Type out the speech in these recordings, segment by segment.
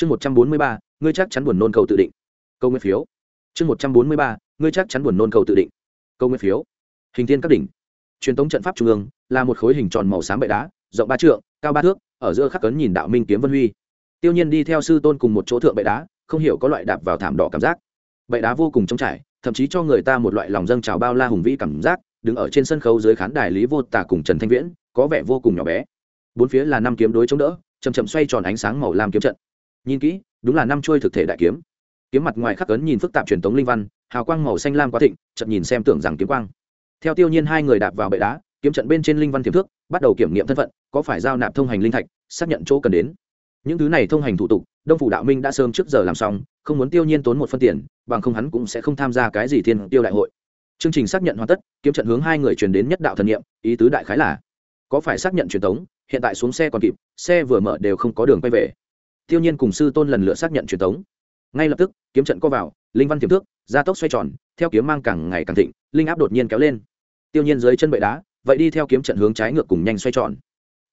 chương một trăm bốn mươi ba, ngươi chắc chắn buồn nôn cầu tự định. Câu nguyên phiếu. Chương một trăm bốn mươi ba, ngươi chắc chắn buồn nôn cầu tự định. Câu nguyên phiếu. Hình thiên các đỉnh. Truyền thống trận pháp trung ương, là một khối hình tròn màu xám bệ đá, rộng ba trượng, cao ba thước, ở giữa khắc cấn nhìn đạo minh kiếm vân huy. Tiêu nhiên đi theo sư tôn cùng một chỗ thượng bệ đá, không hiểu có loại đạp vào thảm đỏ cảm giác. Bệ đá vô cùng trống trải, thậm chí cho người ta một loại lòng dâng trào bao la hùng vĩ cảm giác, đứng ở trên sân khấu dưới khán đài lý vô tả cùng trần thanh viễn, có vẻ vô cùng nhỏ bé. Bốn phía là năm kiếm đối chống đỡ chầm chậm xoay tròn ánh sáng màu lam kiếm trận nhìn kỹ, đúng là năm chuôi thực thể đại kiếm. Kiếm mặt ngoài khắc ấn nhìn phức tạp truyền thống linh văn, hào quang màu xanh lam quá thịnh chậm nhìn xem tưởng rằng kiếm quang. Theo tiêu nhiên hai người đạp vào bệ đá, kiếm trận bên trên linh văn tiềm thước, bắt đầu kiểm nghiệm thân phận, có phải giao nạp thông hành linh thạch, xác nhận chỗ cần đến. Những thứ này thông hành thủ tục, đông phủ đạo minh đã sớm trước giờ làm xong, không muốn tiêu nhiên tốn một phân tiền, bằng không hắn cũng sẽ không tham gia cái gì thiên tiêu đại hội. Chương trình xác nhận hoàn tất, kiếm trận hướng hai người truyền đến nhất đạo thần nghiệm ý tứ đại khái là, có phải xác nhận truyền thống hiện tại xuống xe còn kịp, xe vừa mở đều không có đường quay về tiêu nhiên cùng sư tôn lần lượt xác nhận truyền thống ngay lập tức, kiếm trận co vào, linh văn tiềm thước gia tốc xoay tròn, theo kiếm mang càng ngày càng thịnh, linh áp đột nhiên kéo lên. Tiêu nhiên dưới chân bệ đá, vậy đi theo kiếm trận hướng trái ngược cùng nhanh xoay tròn.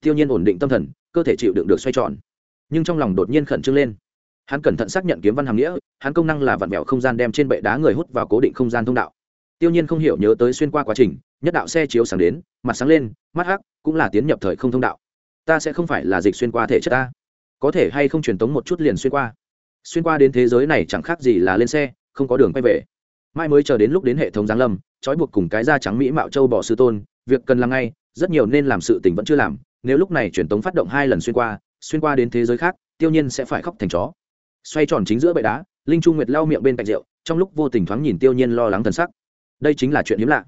Tiêu nhiên ổn định tâm thần, cơ thể chịu đựng được xoay tròn. Nhưng trong lòng đột nhiên khẩn trương lên. Hắn cẩn thận xác nhận kiếm văn hàm nghĩa, hắn công năng là vặn vẹo không gian đem trên bệ đá người hút vào cố định không gian thông đạo. Tiêu nhiên không hiểu nhớ tới xuyên qua quá trình, nhất đạo xe chiếu sáng đến, mặt sáng lên, mắt hắc, cũng là tiến nhập thời không thông đạo. Ta sẽ không phải là dịch xuyên qua thể chất ta có thể hay không truyền tống một chút liền xuyên qua. Xuyên qua đến thế giới này chẳng khác gì là lên xe, không có đường quay về. Mai mới chờ đến lúc đến hệ thống giáng lâm, trói buộc cùng cái da trắng mỹ mạo châu bỏ sư tôn, việc cần làm ngay, rất nhiều nên làm sự tình vẫn chưa làm, nếu lúc này truyền tống phát động hai lần xuyên qua xuyên qua đến thế giới khác, tiêu nhiên sẽ phải khóc thành chó. Xoay tròn chính giữa bệ đá, linh trung nguyệt lau miệng bên cạnh rượu, trong lúc vô tình thoáng nhìn tiêu nhiên lo lắng thần sắc. Đây chính là chuyện hiếm lạ.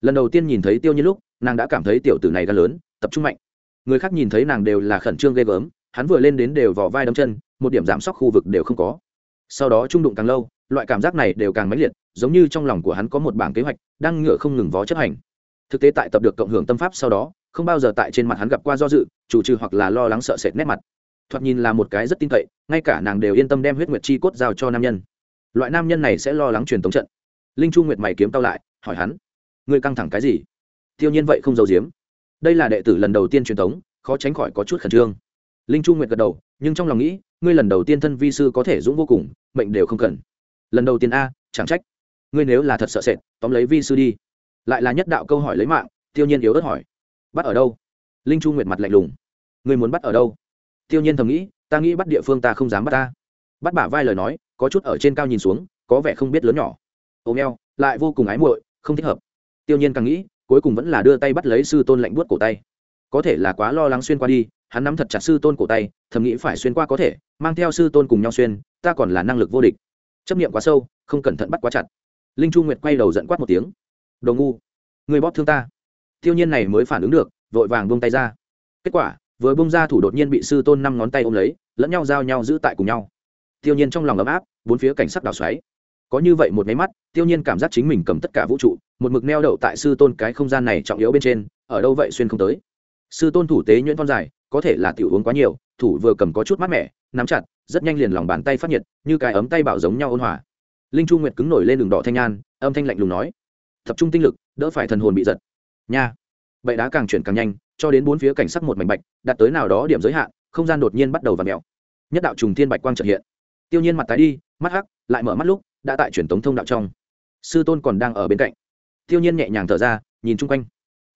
Lần đầu tiên nhìn thấy tiêu nhiên lúc, nàng đã cảm thấy tiểu tử này gan lớn, tập trung mạnh. Người khác nhìn thấy nàng đều là khẩn trương ghê gớm hắn vừa lên đến đều vỏ vai đấm chân, một điểm giảm sóc khu vực đều không có. Sau đó trung đụng càng lâu, loại cảm giác này đều càng mãnh liệt, giống như trong lòng của hắn có một bảng kế hoạch, đang ngựa không ngừng vó chấp hành. Thực tế tại tập được cộng hưởng tâm pháp sau đó, không bao giờ tại trên mặt hắn gặp qua do dự, chủ trừ hoặc là lo lắng sợ sệt nét mặt. Thoạt nhìn là một cái rất tin cậy, ngay cả nàng đều yên tâm đem huyết nguyệt chi cốt giao cho nam nhân. Loại nam nhân này sẽ lo lắng truyền tống trận. Linh chu nguyệt mày kiếm tao lại, hỏi hắn, ngươi căng thẳng cái gì? Tiêu nhiên vậy không giấu giếm. Đây là đệ tử lần đầu tiên truyền tống, khó tránh khỏi có chút khẩn trương linh chu nguyệt gật đầu, nhưng trong lòng nghĩ, ngươi lần đầu tiên thân vi sư có thể dũng vô cùng, mệnh đều không cần. Lần đầu tiên a, chẳng trách. Ngươi nếu là thật sợ sệt, tóm lấy vi sư đi. Lại là nhất đạo câu hỏi lấy mạng, tiêu nhiên yếu ớt hỏi. Bắt ở đâu? Linh chu nguyệt mặt lạnh lùng. Ngươi muốn bắt ở đâu? Tiêu nhiên thầm nghĩ, ta nghĩ bắt địa phương ta không dám bắt ta. Bắt bả vai lời nói, có chút ở trên cao nhìn xuống, có vẻ không biết lớn nhỏ. Ôm eo, lại vô cùng ái muội, không thích hợp. Tiêu nhiên càng nghĩ, cuối cùng vẫn là đưa tay bắt lấy sư tôn lạnh buốt cổ tay. Có thể là quá lo lắng xuyên qua đi hắn nắm thật chặt sư tôn cổ tay, thầm nghĩ phải xuyên qua có thể, mang theo sư tôn cùng nhau xuyên, ta còn là năng lực vô địch. Chấp niệm quá sâu, không cẩn thận bắt quá chặt. Linh chu nguyệt quay đầu giận quát một tiếng. Đồ ngu, người bóp thương ta. Tiêu nhiên này mới phản ứng được, vội vàng buông tay ra. Kết quả, vừa bung ra thủ đột nhiên bị sư tôn năm ngón tay ôm lấy, lẫn nhau giao nhau giữ tại cùng nhau. Tiêu nhiên trong lòng ấm áp, bốn phía cảnh sắc đào xoáy. Có như vậy một máy mắt, tiêu nhiên cảm giác chính mình cầm tất cả vũ trụ, một mực neo đậu tại sư tôn cái không gian này trọng yếu bên trên, ở đâu vậy xuyên không tới. Sư tôn thủ tế nhuyễn con dài có thể là tiểu uống quá nhiều, thủ vừa cầm có chút mát mẻ, nắm chặt, rất nhanh liền lòng bàn tay phát nhiệt, như cái ấm tay bảo giống nhau ôn hòa. Linh chu nguyệt cứng nổi lên đường đỏ thanh an âm thanh lạnh lùng nói, tập trung tinh lực, đỡ phải thần hồn bị giật. Nha. Vậy đá càng chuyển càng nhanh, cho đến bốn phía cảnh sắc một mảnh bạch, đạt tới nào đó điểm giới hạn, không gian đột nhiên bắt đầu vặn mèo. Nhất đạo trùng thiên bạch quang trợ hiện. Tiêu nhiên mặt tái đi, mắt hắc, lại mở mắt lúc, đã tại truyền tống thông đạo trong. Sư tôn còn đang ở bên cạnh. Tiêu nhiên nhẹ nhàng thở ra, nhìn chung quanh.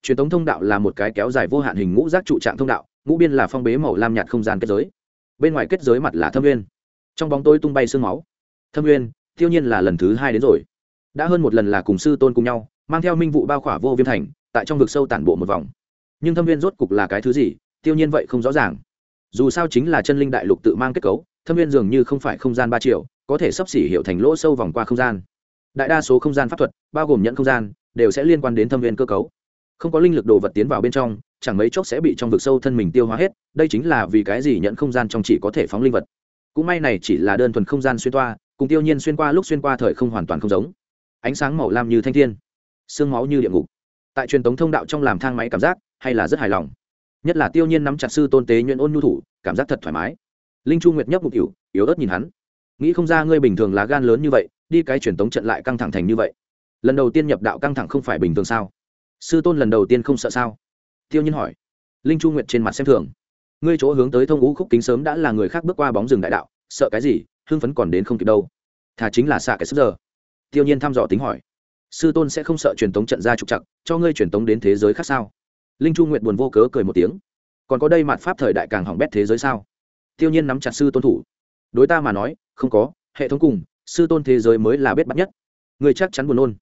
Truyền tống thông đạo là một cái kéo dài vô hạn hình ngũ giác trụ trạng thông đạo ngũ biên là phong bế màu lam nhạt không gian kết giới. Bên ngoài kết giới mặt là thâm nguyên. Trong bóng tôi tung bay sương máu. Thâm nguyên tiêu nhiên là lần thứ hai đến rồi. Đã hơn một lần là cùng sư tôn cùng nhau, mang theo minh vụ bao khỏa vô viêm thành, tại trong vực sâu tản bộ một vòng. Nhưng thâm viên rốt cục là cái thứ gì tiêu nhiên vậy không rõ ràng. Dù sao chính là chân linh đại lục tự mang kết cấu, thâm viên dường như không phải không gian ba triệu có thể sắp xỉ hiệu thành lỗ sâu vòng qua không gian. Đại đa số không gian pháp thuật, bao gồm nhận không gian, đều sẽ liên quan đến thâm viên cơ cấu. Không có linh lực đồ vật tiến vào bên trong chẳng mấy chốc sẽ bị trong vực sâu thân mình tiêu hóa hết, đây chính là vì cái gì nhận không gian trong chỉ có thể phóng linh vật. Cũng may này chỉ là đơn thuần không gian xuyên toa, cùng tiêu nhiên xuyên qua lúc xuyên qua thời không hoàn toàn không giống. Ánh sáng màu lam như thanh thiên, sương máu như địa ngục. Tại truyền tống thông đạo trong làm thang máy cảm giác hay là rất hài lòng. Nhất là tiêu nhiên nắm chặt sư tôn tế nhuyễn ôn nhu thủ, cảm giác thật thoải mái. Linh chu nguyệt nhấp một kiểu yếu ớt nhìn hắn. Nghĩ không ra ngươi bình thường là gan lớn như vậy, đi cái truyền tống trận lại căng thẳng thành như vậy. Lần đầu tiên nhập đạo căng thẳng không phải bình thường sao? Sư tôn lần đầu tiên không sợ sao? Tiêu nhiên hỏi. Linh chu nguyệt trên mặt xem thường. Ngươi chỗ hướng tới thông ngũ khúc kính sớm đã là người khác bước qua bóng rừng đại đạo, sợ cái gì, hưng phấn còn đến không kịp đâu. Thà chính là xạ cái sức giờ. Tiêu nhiên thăm dò tính hỏi. Sư tôn sẽ không sợ truyền tống trận ra trục chặt cho ngươi truyền tống đến thế giới khác sao? Linh chu nguyệt buồn vô cớ cười một tiếng. Còn có đây mặt pháp thời đại càng hỏng bét thế giới sao? Tiêu nhiên nắm chặt sư tôn thủ. Đối ta mà nói, không có, hệ thống cùng, sư tôn thế giới mới là bết bắt nhất. Ngươi chắc chắn buồn nôn.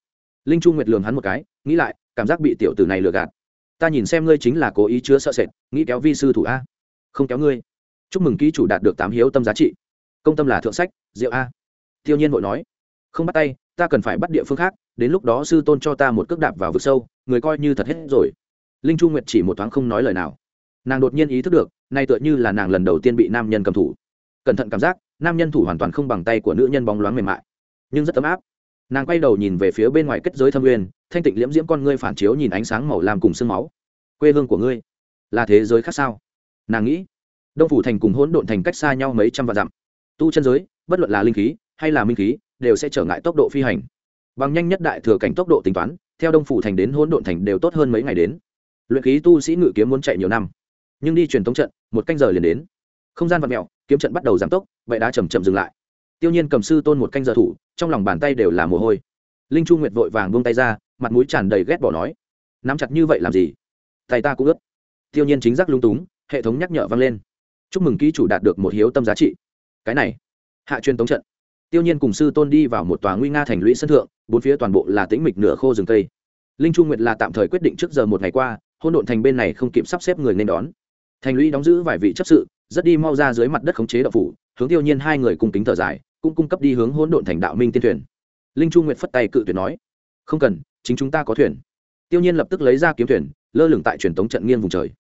Linh chu nguyệt lường hắn một cái, nghĩ lại, cảm giác bị tiểu tử này lừa gạt ta nhìn xem ngươi chính là cố ý chứa sợ sệt, nghĩ kéo vi sư thủ a. Không kéo ngươi. Chúc mừng ký chủ đạt được tám hiếu tâm giá trị. Công tâm là thượng sách rượu a. Tiêu nhiên vội nói. Không bắt tay, ta cần phải bắt địa phương khác, đến lúc đó sư tôn cho ta một cước đạp vào vực sâu, người coi như thật hết rồi. Linh chu nguyệt chỉ một thoáng không nói lời nào. Nàng đột nhiên ý thức được, nay tựa như là nàng lần đầu tiên bị nam nhân cầm thủ. Cẩn thận cảm giác, nam nhân thủ hoàn toàn không bằng tay của nữ nhân bóng loáng mềm mại. Nhưng rất ấm áp nàng quay đầu nhìn về phía bên ngoài kết giới thâm nguyên, thanh tịnh liễm diễm con ngươi phản chiếu nhìn ánh sáng màu lam cùng sương máu. Quê hương của ngươi là thế giới khác sao? Nàng nghĩ, đông phủ thành cùng hỗn độn thành cách xa nhau mấy trăm vạn dặm. Tu chân giới, bất luận là linh khí hay là minh khí, đều sẽ trở ngại tốc độ phi hành. Bằng nhanh nhất đại thừa cảnh tốc độ tính toán, theo đông phủ thành đến hỗn độn thành đều tốt hơn mấy ngày đến. Luyện khí tu sĩ ngự kiếm muốn chạy nhiều năm, nhưng đi truyền thống trận, một canh giờ liền đến. Không gian vật mẹo kiếm trận bắt đầu giảm tốc vậy đã chầm chậm dừng lại tiêu nhiên cầm sư tôn một canh giờ thủ, trong lòng bàn tay đều là mồ hôi. Linh chu nguyệt vội vàng buông tay ra, mặt mũi tràn đầy ghét bỏ nói, nắm chặt như vậy làm gì? Tay ta cũng ướt. Tiêu nhiên chính giác lung túng, hệ thống nhắc nhở vang lên. Chúc mừng ký chủ đạt được một hiếu tâm giá trị. Cái này, hạ truyền tống trận. Tiêu nhiên cùng sư tôn đi vào một tòa nguy nga thành lũy sân thượng, bốn phía toàn bộ là tĩnh mịch nửa khô rừng cây. Linh chu nguyệt là tạm thời quyết định trước giờ một ngày qua hôn độn thành bên này không kịp sắp xếp người nên đón. Thành lũy đóng giữ vài vị chấp sự, rất đi mau ra dưới mặt đất khống chế đậu phủ, hướng tiêu nhiên hai người cung kính thở dài cũng cung cấp đi hướng hỗn độn thành đạo minh tiên thuyền. Linh chu nguyệt phất tay cự tuyệt nói, không cần, chính chúng ta có thuyền. Tiêu nhiên lập tức lấy ra kiếm thuyền, lơ lửng tại truyền tống trận nghiêng vùng trời.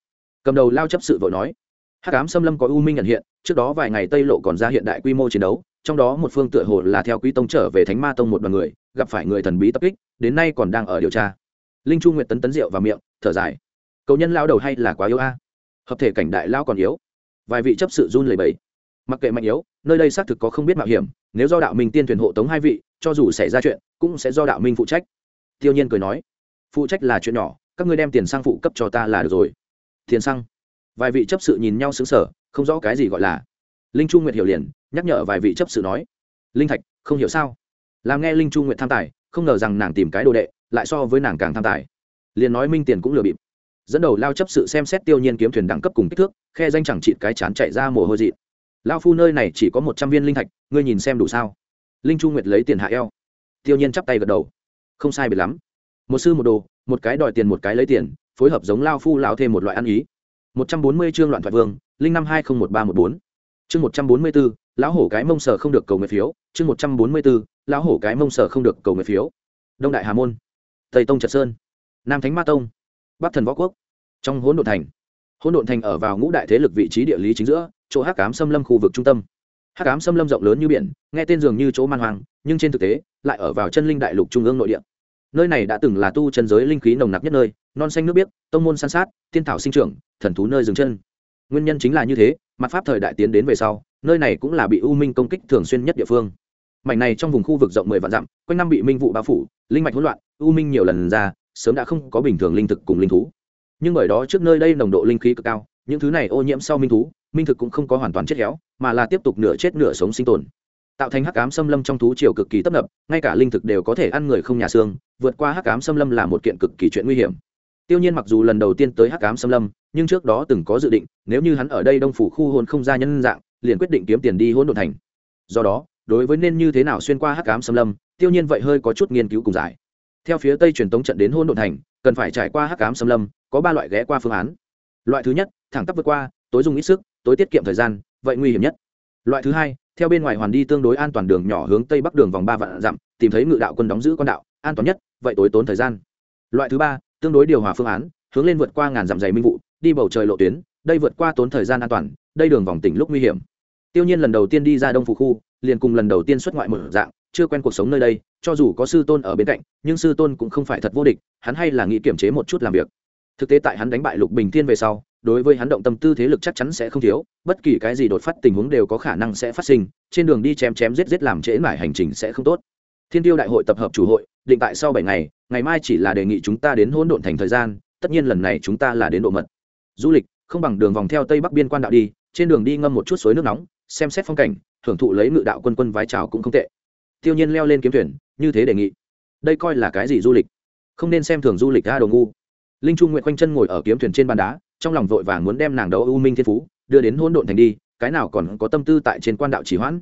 Cầm đầu lao chấp sự vội nói, hắc ám xâm lâm có u minh nhận hiện, trước đó vài ngày tây lộ còn ra hiện đại quy mô chiến đấu, trong đó một phương tựa hồ là theo quý tông trở về thánh ma tông một đoàn người, gặp phải người thần bí tập kích, đến nay còn đang ở điều tra. Linh chu nguyệt tấn tấn rượu vào miệng, thở dài, cầu nhân lao đầu hay là quá yếu a? Hợp thể cảnh đại lao còn yếu. Vài vị chấp sự run lầy bẫy mặc kệ mạnh yếu, nơi đây xác thực có không biết mạo hiểm, nếu do đạo minh tiên thuyền hộ tống hai vị, cho dù xảy ra chuyện, cũng sẽ do đạo minh phụ trách. Tiêu nhiên cười nói, phụ trách là chuyện nhỏ, các ngươi đem tiền sang phụ cấp cho ta là được rồi. Tiền xăng? Vài vị chấp sự nhìn nhau xứng sở không rõ cái gì gọi là. Linh chu nguyệt hiểu liền, nhắc nhở vài vị chấp sự nói, linh thạch, không hiểu sao? Làm nghe linh chu nguyệt tham tài, không ngờ rằng nàng tìm cái đồ đệ, lại so với nàng càng tham tài. Liền nói minh tiền cũng lừa bịp. Dẫn đầu lao chấp sự xem xét tiêu nhiên kiếm thuyền đẳng cấp cùng kích thước, khe danh chẳng chịt cái chán chạy ra mồ hôi dị lao phu nơi này chỉ có một trăm viên linh thạch, ngươi nhìn xem đủ sao? Linh chu nguyệt lấy tiền hạ eo. Tiêu nhiên chắp tay gật đầu. Không sai biệt lắm. Một sư một đồ, một cái đòi tiền một cái lấy tiền, phối hợp giống lao phu lão thêm một loại ăn ý. Một trăm bốn mươi chương loạn thoại vương, linh năm hai không một ba một bốn. Chương một trăm bốn mươi bốn lão hổ cái mông sở không được cầu nguyện phiếu. Chương một trăm bốn mươi bốn lão hổ cái mông sở không được cầu nguyện phiếu. Đông đại hà môn. Tây tông trật sơn. Nam thánh ma tông. Bắc thần võ quốc. Trong hỗn độn thành hỗn độn thành ở vào ngũ đại thế lực vị trí địa lý chính giữa, chỗ hắc cám xâm lâm khu vực trung tâm. Hắc cám xâm lâm rộng lớn như biển, nghe tên dường như chỗ man hoang, nhưng trên thực tế, lại ở vào chân linh đại lục trung ương nội địa. Nơi này đã từng là tu chân giới linh khí nồng nặc nhất nơi, non xanh nước biếc, tông môn san sát thiên thảo sinh trưởng, thần thú nơi dừng chân. Nguyên nhân chính là như thế mặt pháp thời đại tiến đến về sau, nơi này cũng là bị u minh công kích thường xuyên nhất địa phương. Mảnh này trong vùng khu vực rộng mười vạn dặm, quanh năm bị minh vụ bao phủ, linh mạch hỗn loạn, u minh nhiều lần ra, sớm đã không có bình thường linh thực cùng linh thú nhưng bởi đó trước nơi đây nồng độ linh khí cực cao, những thứ này ô nhiễm sau minh thú, minh thực cũng không có hoàn toàn chết héo, mà là tiếp tục nửa chết nửa sống sinh tồn. Tạo thành hắc ám xâm lâm trong thú triều cực kỳ tấp nập, ngay cả linh thực đều có thể ăn người không nhà xương, vượt qua hắc ám xâm lâm là một kiện cực kỳ chuyện nguy hiểm. Tiêu nhiên mặc dù lần đầu tiên tới hắc ám xâm lâm, nhưng trước đó từng có dự định, nếu như hắn ở đây đông phủ khu hồn không ra nhân dạng, liền quyết định kiếm tiền đi hỗn độn thành. Do đó, đối với nên như thế nào xuyên qua hắc ám xâm lâm, tiêu nhiên vậy hơi có chút nghiên cứu cùng giải. Theo phía tây truyền tống trận đến hỗn độn thành cần phải trải qua hắc ám xâm lâm, có ba loại ghé qua phương án. Loại thứ nhất, thẳng tắp vượt qua, tối dùng ít sức, tối tiết kiệm thời gian, vậy nguy hiểm nhất. Loại thứ hai, theo bên ngoài hoàn đi tương đối an toàn đường nhỏ hướng tây bắc đường vòng ba vạn dặm, tìm thấy ngự đạo quân đóng giữ con đạo, an toàn nhất, vậy tối tốn thời gian. Loại thứ ba, tương đối điều hòa phương án, hướng lên vượt qua ngàn dặm dày minh vụ, đi bầu trời lộ tuyến, đây vượt qua tốn thời gian an toàn, đây đường vòng tỉnh lúc nguy hiểm. Tiêu nhiên lần đầu tiên đi ra đông phủ khu liền cùng lần đầu tiên xuất ngoại một dạng, chưa quen cuộc sống nơi đây, cho dù có sư tôn ở bên cạnh, nhưng sư tôn cũng không phải thật vô địch, hắn hay là nghĩ kiểm chế một chút làm việc. Thực tế tại hắn đánh bại lục bình thiên về sau, đối với hắn động tâm tư thế lực chắc chắn sẽ không thiếu, bất kỳ cái gì đột phát tình huống đều có khả năng sẽ phát sinh, trên đường đi chém chém giết giết làm trễ mải hành trình sẽ không tốt. Thiên tiêu đại hội tập hợp chủ hội, định tại sau bảy ngày ngày mai chỉ là đề nghị chúng ta đến hỗn độn thành thời gian, tất nhiên lần này chúng ta là đến độ mật. Du lịch, không bằng đường vòng theo tây bắc biên quan đạo đi, trên đường đi ngâm một chút suối nước nóng, xem xét phong cảnh hưởng thụ lấy ngự đạo quân quân vái chào cũng không tệ. Tiêu nhiên leo lên kiếm thuyền, như thế đề nghị. Đây coi là cái gì du lịch? Không nên xem thường du lịch ra đồ ngu. Linh trung nguyện quanh chân ngồi ở kiếm thuyền trên bàn đá, trong lòng vội vàng muốn đem nàng đấu u minh thiên phú, đưa đến hỗn độn thành đi, cái nào còn có tâm tư tại trên quan đạo chỉ hoãn.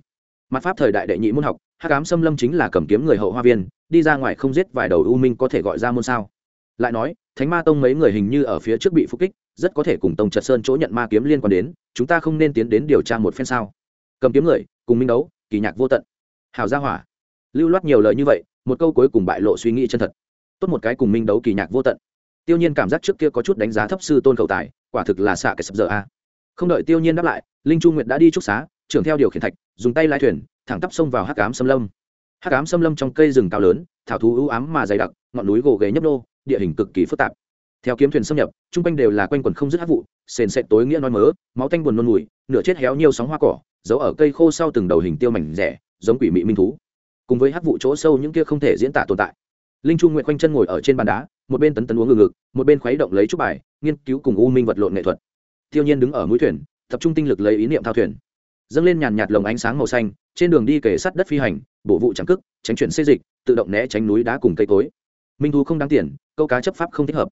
Mặt pháp thời đại đệ nhị môn học, hắc ám xâm lâm chính là cầm kiếm người hậu hoa viên, đi ra ngoài không giết vài đầu u minh có thể gọi ra môn sao? Lại nói, thánh ma tông mấy người hình như ở phía trước bị phục kích, rất có thể cùng tông trật sơn chỗ nhận ma kiếm liên quan đến, chúng ta không nên tiến đến điều tra một phen sao? Cầm kiếm người, cùng minh đấu, kỳ nhạc vô tận. Hào gia hỏa. Lưu loát nhiều lời như vậy, một câu cuối cùng bại lộ suy nghĩ chân thật. Tốt một cái cùng minh đấu kỳ nhạc vô tận. Tiêu nhiên cảm giác trước kia có chút đánh giá thấp sư tôn khẩu tài, quả thực là xạ cái sập giờ a. Không đợi tiêu nhiên đáp lại, linh chu nguyệt đã đi trúc xá, trưởng theo điều khiển thạch, dùng tay lái thuyền, thẳng tắp xông vào hắc ám xâm lâm. Hắc ám xâm lâm trong cây rừng cao lớn, thảo thú ưu ám mà dày đặc, ngọn núi gồ ghề nhấp nô, địa hình cực kỳ phức tạp theo kiếm thuyền xâm nhập, chung quanh đều là quanh quần không dứt hát vụ, sền sệt tối nghĩa nói mớ, máu tanh buồn nôn mùi, nửa chết héo nhiều sóng hoa cỏ, giấu ở cây khô sau từng đầu hình tiêu mảnh rẻ, giống quỷ mị minh thú. Cùng với hát vụ chỗ sâu những kia không thể diễn tả tồn tại. Linh trung nguyện quanh chân ngồi ở trên bàn đá, một bên tấn tấn uống ngừng ngực, một bên khuấy động lấy chút bài, nghiên cứu cùng u minh vật lộn nghệ thuật. Tiêu nhiên đứng ở mũi thuyền, tập trung tinh lực lấy ý niệm thao thuyền. Dâng lên nhàn nhạt lồng ánh sáng màu xanh, trên đường đi kể sắt đất phi hành bổ vụ trắng cức, tránh chuyển xê dịch, tự động né tránh núi đá cùng cây cối. Minh thú không đáng tiền, câu cá chấp pháp không thích hợp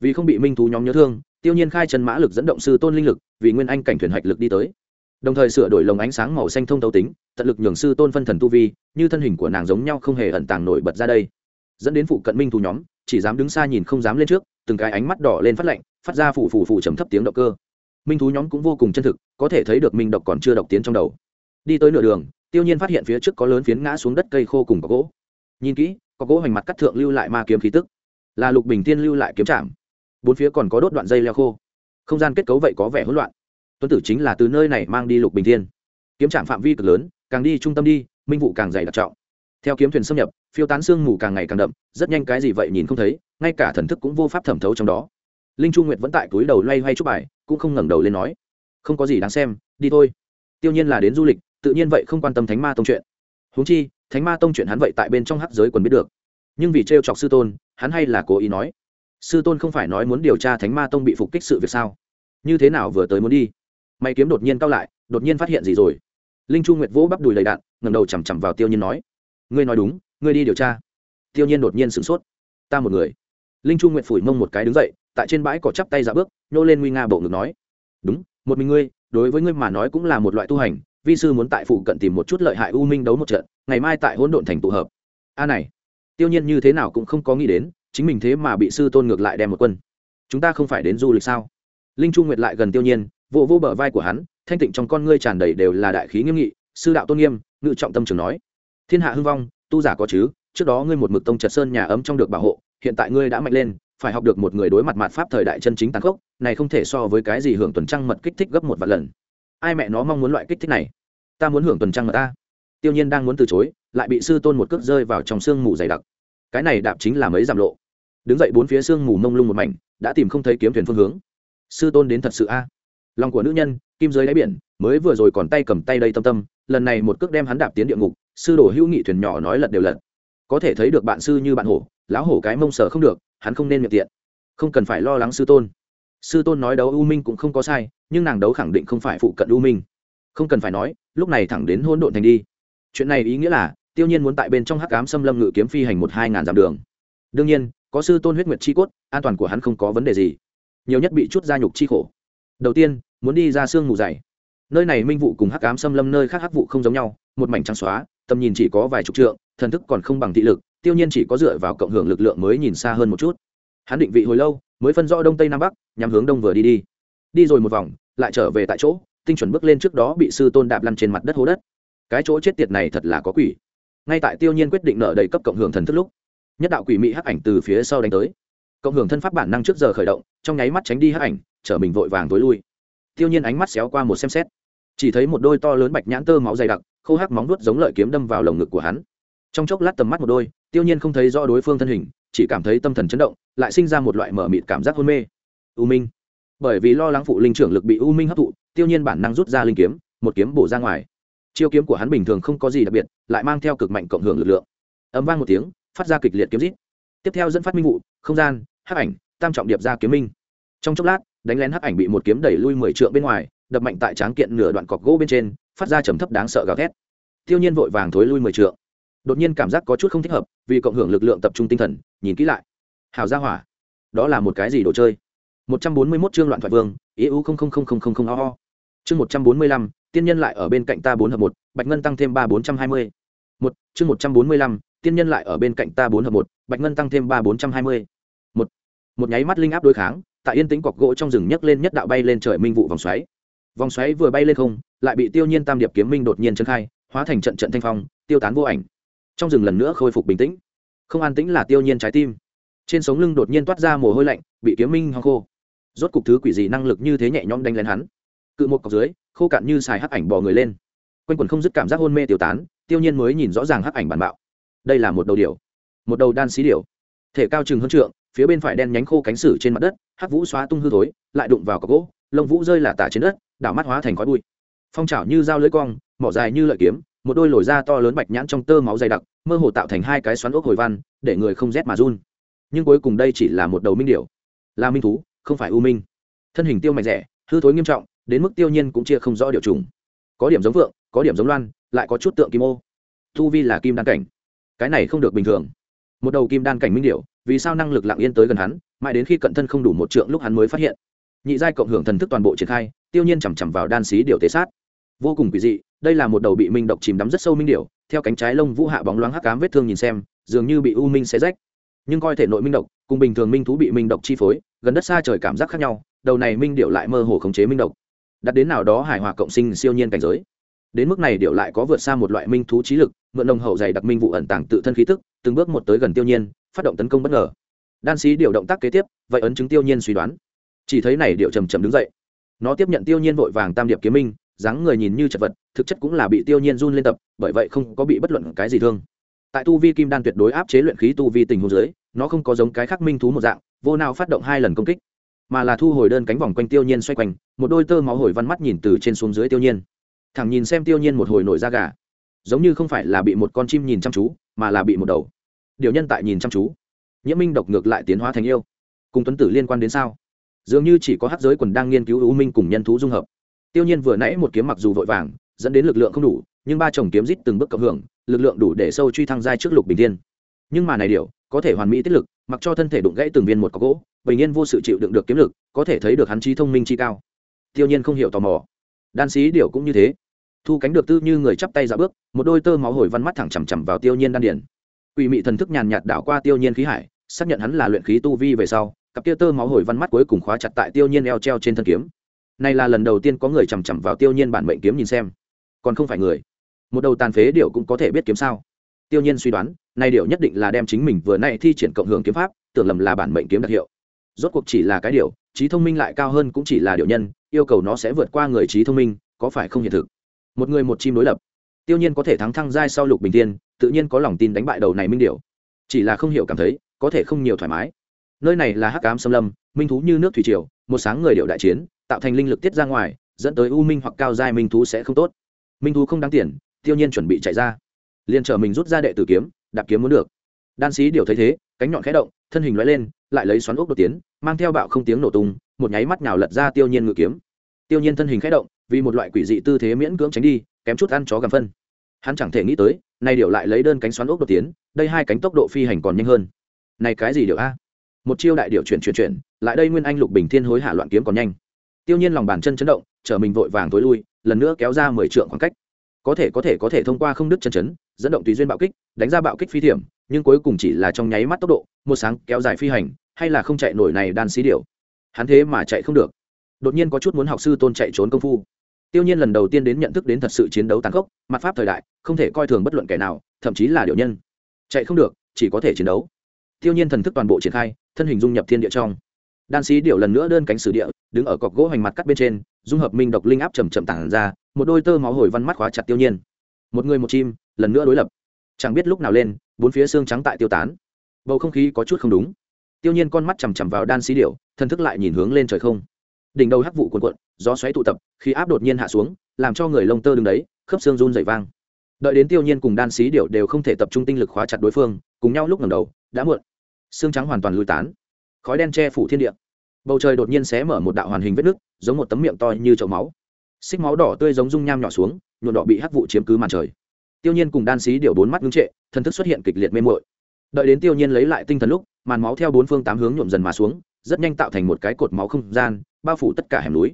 vì không bị minh thú nhóm nhớ thương, tiêu nhiên khai chân mã lực dẫn động sư tôn linh lực, vì nguyên anh cảnh thuyền hạch lực đi tới. Đồng thời sửa đổi lồng ánh sáng màu xanh thông thấu tính, tận lực nhường sư tôn phân thần tu vi, như thân hình của nàng giống nhau không hề ẩn tàng nổi bật ra đây. Dẫn đến phụ cận minh thú nhóm, chỉ dám đứng xa nhìn không dám lên trước, từng cái ánh mắt đỏ lên phát lạnh, phát ra phủ phủ phủ trầm thấp tiếng động cơ. Minh thú nhóm cũng vô cùng chân thực, có thể thấy được minh độc còn chưa độc tiến trong đầu. Đi tới nửa đường, tiêu nhiên phát hiện phía trước có lớn phiến ngã xuống đất cây khô cùng có gỗ. Nhìn kỹ, có gỗ hoành mặt cắt thượng lưu lại ma kiếm khí tức. Là lục bình tiên lưu lại kiếm chạm bốn phía còn có đốt đoạn dây leo khô. Không gian kết cấu vậy có vẻ hỗn loạn. Tuấn tử chính là từ nơi này mang đi lục bình thiên. Kiếm trạm phạm vi cực lớn, càng đi trung tâm đi, minh vụ càng dày đặc trọng. Theo kiếm thuyền xâm nhập, phiêu tán sương mù càng ngày càng đậm, rất nhanh cái gì vậy nhìn không thấy, ngay cả thần thức cũng vô pháp thẩm thấu trong đó. Linh chu nguyệt vẫn tại túi đầu loay hoay chút bài, cũng không ngẩng đầu lên nói, không có gì đáng xem, đi thôi. Tiêu nhiên là đến du lịch, tự nhiên vậy không quan tâm thánh ma tông chuyện. Huống chi, thánh ma tông chuyện hắn vậy tại bên trong hắc giới quần biết được. Nhưng vì trêu chọc sư tôn, hắn hay là cố ý nói sư tôn không phải nói muốn điều tra thánh ma tông bị phục kích sự việc sao? Như thế nào vừa tới muốn đi? Mày kiếm đột nhiên cao lại, đột nhiên phát hiện gì rồi? Linh chu nguyệt vỗ bắp đùi lầy đạn ngầm đầu chằm chằm vào tiêu nhiên nói, ngươi nói đúng, ngươi đi điều tra. Tiêu nhiên đột nhiên sửng sốt, ta một người. Linh chu nguyệt phủi mông một cái đứng dậy, tại trên bãi cỏ chắp tay ra bước, nhô lên nguy nga bộ ngực nói, đúng, một mình ngươi, đối với ngươi mà nói cũng là một loại tu hành, vi sư muốn tại phụ cận tìm một chút lợi hại u minh đấu một trận, ngày mai tại hỗn độn thành tụ hợp. A này. Tiêu nhiên như thế nào cũng không có nghĩ đến chính mình thế mà bị sư tôn ngược lại đem một quân. Chúng ta không phải đến du lịch sao? Linh chu nguyệt lại gần tiêu nhiên vô vô bờ vai của hắn, thanh tịnh trong con ngươi tràn đầy đều là đại khí nghiêm nghị, sư đạo tôn nghiêm, ngự trọng tâm trường nói. Thiên hạ hưng vong, tu giả có chứ, trước đó ngươi một mực tông trật sơn nhà ấm trong được bảo hộ, hiện tại ngươi đã mạnh lên, phải học được một người đối mặt mặt pháp thời đại chân chính tàn khốc, này không thể so với cái gì hưởng tuần trăng mật kích thích gấp một vạn lần. Ai mẹ nó mong muốn loại kích thích này? Ta muốn hưởng tuần trăng mật ta. Tiêu nhiên đang muốn từ chối, lại bị sư tôn một cước rơi vào trong sương mù dày đặc. Cái này đạp chính là mấy giảm lộ đứng dậy bốn phía sương mù mông lung một mảnh, đã tìm không thấy kiếm thuyền phương hướng. Sư tôn đến thật sự a. Lòng của nữ nhân, kim giới đáy biển, mới vừa rồi còn tay cầm tay đây tâm tâm, lần này một cước đem hắn đạp tiến địa ngục, sư đồ hữu nghị thuyền nhỏ nói lật đều lật. Có thể thấy được bạn sư như bạn hổ, lão hổ cái mông sở không được, hắn không nên miệng tiện. Không cần phải lo lắng sư tôn. Sư tôn nói đấu u minh cũng không có sai, nhưng nàng đấu khẳng định không phải phụ cận u minh. Không cần phải nói, lúc này thẳng đến hôn độn thành đi. Chuyện này ý nghĩa là, tiêu nhiên muốn tại bên trong hắc ám xâm lâm ngự kiếm phi hành một hai ngàn dặm đường. Đương nhiên có sư tôn huyết nguyệt chi cốt, an toàn của hắn không có vấn đề gì. Nhiều nhất bị chút gia nhục chi khổ. Đầu tiên, muốn đi ra xương mù dày. Nơi này minh vụ cùng hắc ám xâm lâm nơi khác hắc vụ không giống nhau, một mảnh trắng xóa, tầm nhìn chỉ có vài chục trượng, thần thức còn không bằng thị lực, tiêu nhiên chỉ có dựa vào cộng hưởng lực lượng mới nhìn xa hơn một chút. Hắn định vị hồi lâu, mới phân rõ đông tây nam bắc nhằm hướng đông vừa đi đi. Đi rồi một vòng, lại trở về tại chỗ, tinh chuẩn bước lên trước đó bị sư tôn đạp lăn trên mặt đất hố đất. Cái chỗ chết tiệt này thật là có quỷ. Ngay tại tiêu nhiên quyết định nợ đầy cấp cộng hưởng thần thức lúc nhất đạo quỷ mị hắc ảnh từ phía sau đánh tới. Cộng hưởng thân pháp bản năng trước giờ khởi động, trong nháy mắt tránh đi hắc ảnh chở mình vội vàng tối lui. Tiêu nhiên ánh mắt xéo qua một xem xét, chỉ thấy một đôi to lớn bạch nhãn tơ máu dày đặc, khô hắc móng vuốt giống lợi kiếm đâm vào lồng ngực của hắn. Trong chốc lát tầm mắt một đôi, tiêu nhiên không thấy rõ đối phương thân hình, chỉ cảm thấy tâm thần chấn động, lại sinh ra một loại mở mịt cảm giác hôn mê. U minh. Bởi vì lo lắng phụ linh trưởng lực bị u minh hấp thụ, tiêu nhiên bản năng rút ra linh kiếm, một kiếm bổ ra ngoài. Chiêu kiếm của hắn bình thường không có gì đặc biệt, lại mang theo cực mạnh cộng hưởng lực lượng. Ấm vang một tiếng phát ra kịch liệt kiếm rít. Tiếp theo dẫn phát minh vụ, không gian, hắc ảnh, tam trọng điệp ra kiếm minh. Trong chốc lát, đánh lén hắc ảnh bị một kiếm đẩy lui mười trượng bên ngoài, đập mạnh tại tráng kiện nửa đoạn cọc gỗ bên trên, phát ra trầm thấp đáng sợ gào thét. Tiêu nhiên vội vàng thối lui mười trượng. Đột nhiên cảm giác có chút không thích hợp, vì cộng hưởng lực lượng tập trung tinh thần, nhìn kỹ lại. Hào gia hỏa, đó là một cái gì đồ chơi? Một trăm bốn mươi 141 chương loạn thoại vương eu không không không không không không ho. Chương một trăm bốn mươi lăm, tiên nhân lại ở bên cạnh ta bốn hợp một, bạch ngân tăng thêm ba bốn trăm hai mươi. Một, chương một trăm bốn mươi lăm tiên nhân lại ở bên cạnh ta bốn hợp một, bạch ngân tăng thêm ba bốn trăm hai mươi. Một một nháy mắt linh áp đối kháng, tại yên tĩnh cọc gỗ trong rừng nhấc lên nhất đạo bay lên trời minh vụ vòng xoáy. Vòng xoáy vừa bay lên không, lại bị tiêu nhiên tam điệp kiếm minh đột nhiên chân khai, hóa thành trận trận thanh phong, tiêu tán vô ảnh. Trong rừng lần nữa khôi phục bình tĩnh. Không an tĩnh là tiêu nhiên trái tim. Trên sống lưng đột nhiên toát ra mồ hôi lạnh, bị kiếm minh hoang khô. Rốt cục thứ quỷ gì năng lực như thế nhẹ nhõm đánh lên hắn. Cự một cọc dưới, khô cạn như xài hắc ảnh bò người lên. Quanh quần không dứt cảm giác hôn mê tiêu tán, tiêu nhiên mới nhìn rõ ràng hắc ảnh bản bạo đây là một đầu điểu một đầu đan xí điểu thể cao chừng hơn trượng, phía bên phải đen nhánh khô cánh sử trên mặt đất, hắc vũ xóa tung hư thối, lại đụng vào cọc gỗ, lông vũ rơi là tả trên đất, đảo mắt hóa thành khói bụi. Phong trào như dao lưỡi cong, mỏ dài như lợi kiếm, một đôi lồi da to lớn bạch nhãn trong tơ máu dày đặc, mơ hồ tạo thành hai cái xoắn ốc hồi văn, để người không rét mà run. Nhưng cuối cùng đây chỉ là một đầu minh điểu là minh thú, không phải u minh. Thân hình tiêu mạnh rẻ, hư thối nghiêm trọng, đến mức tiêu nhiên cũng chia không rõ điều trùng có điểm giống vượng, có điểm giống loan, lại có chút tượng kim ô. Thu vi là kim đan cảnh cái này không được bình thường. Một đầu kim đan cảnh minh điểu, vì sao năng lực lặng yên tới gần hắn, mãi đến khi cận thân không đủ một trượng lúc hắn mới phát hiện. Nhị giai cộng hưởng thần thức toàn bộ triển khai, tiêu nhiên chằm chằm vào đan xí điều tế sát. Vô cùng quỷ dị, đây là một đầu bị minh độc chìm đắm rất sâu minh điểu, theo cánh trái lông vũ hạ bóng loáng hắc cám vết thương nhìn xem, dường như bị u minh xé rách. Nhưng coi thể nội minh độc, cùng bình thường minh thú bị minh độc chi phối, gần đất xa trời cảm giác khác nhau, đầu này minh điệu lại mơ hồ khống chế minh độc. Đặt đến nào đó hài hòa cộng sinh siêu nhiên cảnh giới. Đến mức này điệu lại có vượt xa một loại minh thú trí lực mượn nồng hậu dày đặc minh vụ ẩn tàng tự thân khí tức, từng bước một tới gần tiêu nhiên, phát động tấn công bất ngờ. Đan sĩ điều động tác kế tiếp, vậy ấn chứng tiêu nhiên suy đoán. Chỉ thấy này điệu trầm trầm đứng dậy. Nó tiếp nhận tiêu nhiên vội vàng tam điệp kiếm minh, dáng người nhìn như chật vật, thực chất cũng là bị tiêu nhiên run lên tập, bởi vậy không có bị bất luận cái gì thương. Tại tu vi kim đan tuyệt đối áp chế luyện khí tu vi tình huống dưới, nó không có giống cái khác minh thú một dạng, vô nào phát động hai lần công kích, mà là thu hồi đơn cánh vòng quanh tiêu nhiên xoay quanh, một đôi tơ máu hồi văn mắt nhìn từ trên xuống dưới tiêu nhiên. Thẳng nhìn xem tiêu nhiên một hồi nổi da gà giống như không phải là bị một con chim nhìn chăm chú, mà là bị một đầu điều nhân tại nhìn chăm chú. Nhiễm minh độc ngược lại tiến hóa thành yêu. Cùng tuấn tử liên quan đến sao? Dường như chỉ có hát giới quần đang nghiên cứu u minh cùng nhân thú dung hợp. Tiêu nhiên vừa nãy một kiếm mặc dù vội vàng, dẫn đến lực lượng không đủ, nhưng ba chồng kiếm rít từng bước cộng hưởng, lực lượng đủ để sâu truy thăng giai trước lục bình thiên. Nhưng mà này điều, có thể hoàn mỹ tiết lực, mặc cho thân thể đụng gãy từng viên một có gỗ, bình yên vô sự chịu đựng được kiếm lực, có thể thấy được hắn trí thông minh chi cao. Tiêu nhiên không hiểu tò mò. Đan sĩ điều cũng như thế thu cánh được tư như người chắp tay ra bước, một đôi tơ máu hồi văn mắt thẳng chằm chằm vào tiêu nhiên đan điển quỷ mị thần thức nhàn nhạt đảo qua tiêu nhiên khí hải, xác nhận hắn là luyện khí tu vi về sau, cặp tia tơ máu hồi văn mắt cuối cùng khóa chặt tại tiêu nhiên eo treo trên thân kiếm. Này là lần đầu tiên có người chằm chằm vào tiêu nhiên bản mệnh kiếm nhìn xem. Còn không phải người. Một đầu tàn phế điệu cũng có thể biết kiếm sao. Tiêu nhiên suy đoán nay điệu nhất định là đem chính mình vừa nay thi triển cộng hưởng kiếm pháp, tưởng lầm là bản mệnh kiếm đặc hiệu. Rốt cuộc chỉ là cái điệu trí thông minh lại cao hơn cũng chỉ là điệu nhân, yêu cầu nó sẽ vượt qua người trí thông minh, có phải không hiện thực? Một người một chim đối lập. Tiêu nhiên có thể thắng thăng giai sau lục bình thiên, tự nhiên có lòng tin đánh bại đầu này minh điệu chỉ là không hiểu cảm thấy có thể không nhiều thoải mái. Nơi này là hắc ám xâm lâm minh thú như nước thủy triều một sáng người điệu đại chiến tạo thành linh lực tiết ra ngoài dẫn tới u minh hoặc cao giai minh thú sẽ không tốt. Minh thú không đáng tiền tiêu nhiên chuẩn bị chạy ra. Liền chờ mình rút ra đệ tử kiếm đạp kiếm muốn được. Đan sĩ điều thấy thế cánh nhọn khẽ động thân hình lóe lên lại lấy xoắn ốc đột tiến mang theo bạo không tiếng nổ tung một nháy mắt nào lật ra tiêu nhiên ngự kiếm. Tiêu nhiên thân hình khẽ động vì một loại quỷ dị tư thế miễn cưỡng tránh đi, kém chút ăn chó gầm phân. Hắn chẳng thể nghĩ tới, nay điều lại lấy đơn cánh xoắn ốc đột tiến, đây hai cánh tốc độ phi hành còn nhanh hơn. Này cái gì điều a? Một chiêu đại điều chuyển chuyển chuyển, lại đây nguyên anh lục bình thiên hối hạ loạn kiếm còn nhanh. Tiêu nhiên lòng bàn chân chấn động chờ mình vội vàng tối lui, lần nữa kéo ra mười trượng khoảng cách. Có thể có thể có thể thông qua không đứt chân chấn, dẫn động tùy duyên bạo kích, đánh ra bạo kích phi thiểm, nhưng cuối cùng chỉ là trong nháy mắt tốc độ, một sáng kéo dài phi hành, hay là không chạy nổi này đan xí điều hắn thế mà chạy không được. Đột nhiên có chút muốn học sư tôn chạy trốn công phu tiêu nhiên lần đầu tiên đến nhận thức đến thật sự chiến đấu tàn khốc, mặt pháp thời đại, không thể coi thường bất luận kẻ nào, thậm chí là điệu nhân. Chạy không được, chỉ có thể chiến đấu. Tiêu nhiên thần thức toàn bộ triển khai, thân hình dung nhập thiên địa trong. Đan sĩ điệu lần nữa đơn cánh sử địa, đứng ở cọc gỗ hoành mặt cắt bên trên, dung hợp minh độc linh áp chầm chậm tản ra, một đôi tơ máu hồi văn mắt khóa chặt tiêu nhiên. Một người một chim, lần nữa đối lập. Chẳng biết lúc nào lên, bốn phía xương trắng tại tiêu tán. Bầu không khí có chút không đúng. Tiêu nhiên con mắt chằm chằm vào đan sĩ điệu thần thức lại nhìn hướng lên trời không đỉnh đầu hắc vụ cuồn cuộn, gió xoáy tụ tập khi áp đột nhiên hạ xuống, làm cho người lông tơ đứng đấy, khớp xương run dày vang. Đợi đến tiêu nhiên cùng đan xí điệu đều không thể tập trung tinh lực khóa chặt đối phương, cùng nhau lúc ngẩng đầu, đã muộn. Xương trắng hoàn toàn lùi tán. Khói đen che phủ thiên địa. Bầu trời đột nhiên xé mở một đạo hoàn hình vết nứt, giống một tấm miệng to như chậu máu. Xích máu đỏ tươi giống dung nham nhỏ xuống, nhuộm đỏ bị hắc vụ chiếm cứ màn trời. Tiêu nhiên cùng đan xí điệu bốn mắt ngưng trệ thân thức xuất hiện kịch liệt mê muội. Đợi đến tiêu nhiên lấy lại tinh thần lúc, màn máu theo bốn phương tám hướng nhuộm dần mà xuống, rất nhanh tạo thành một cái cột máu không gian bao phủ tất cả hẻm núi.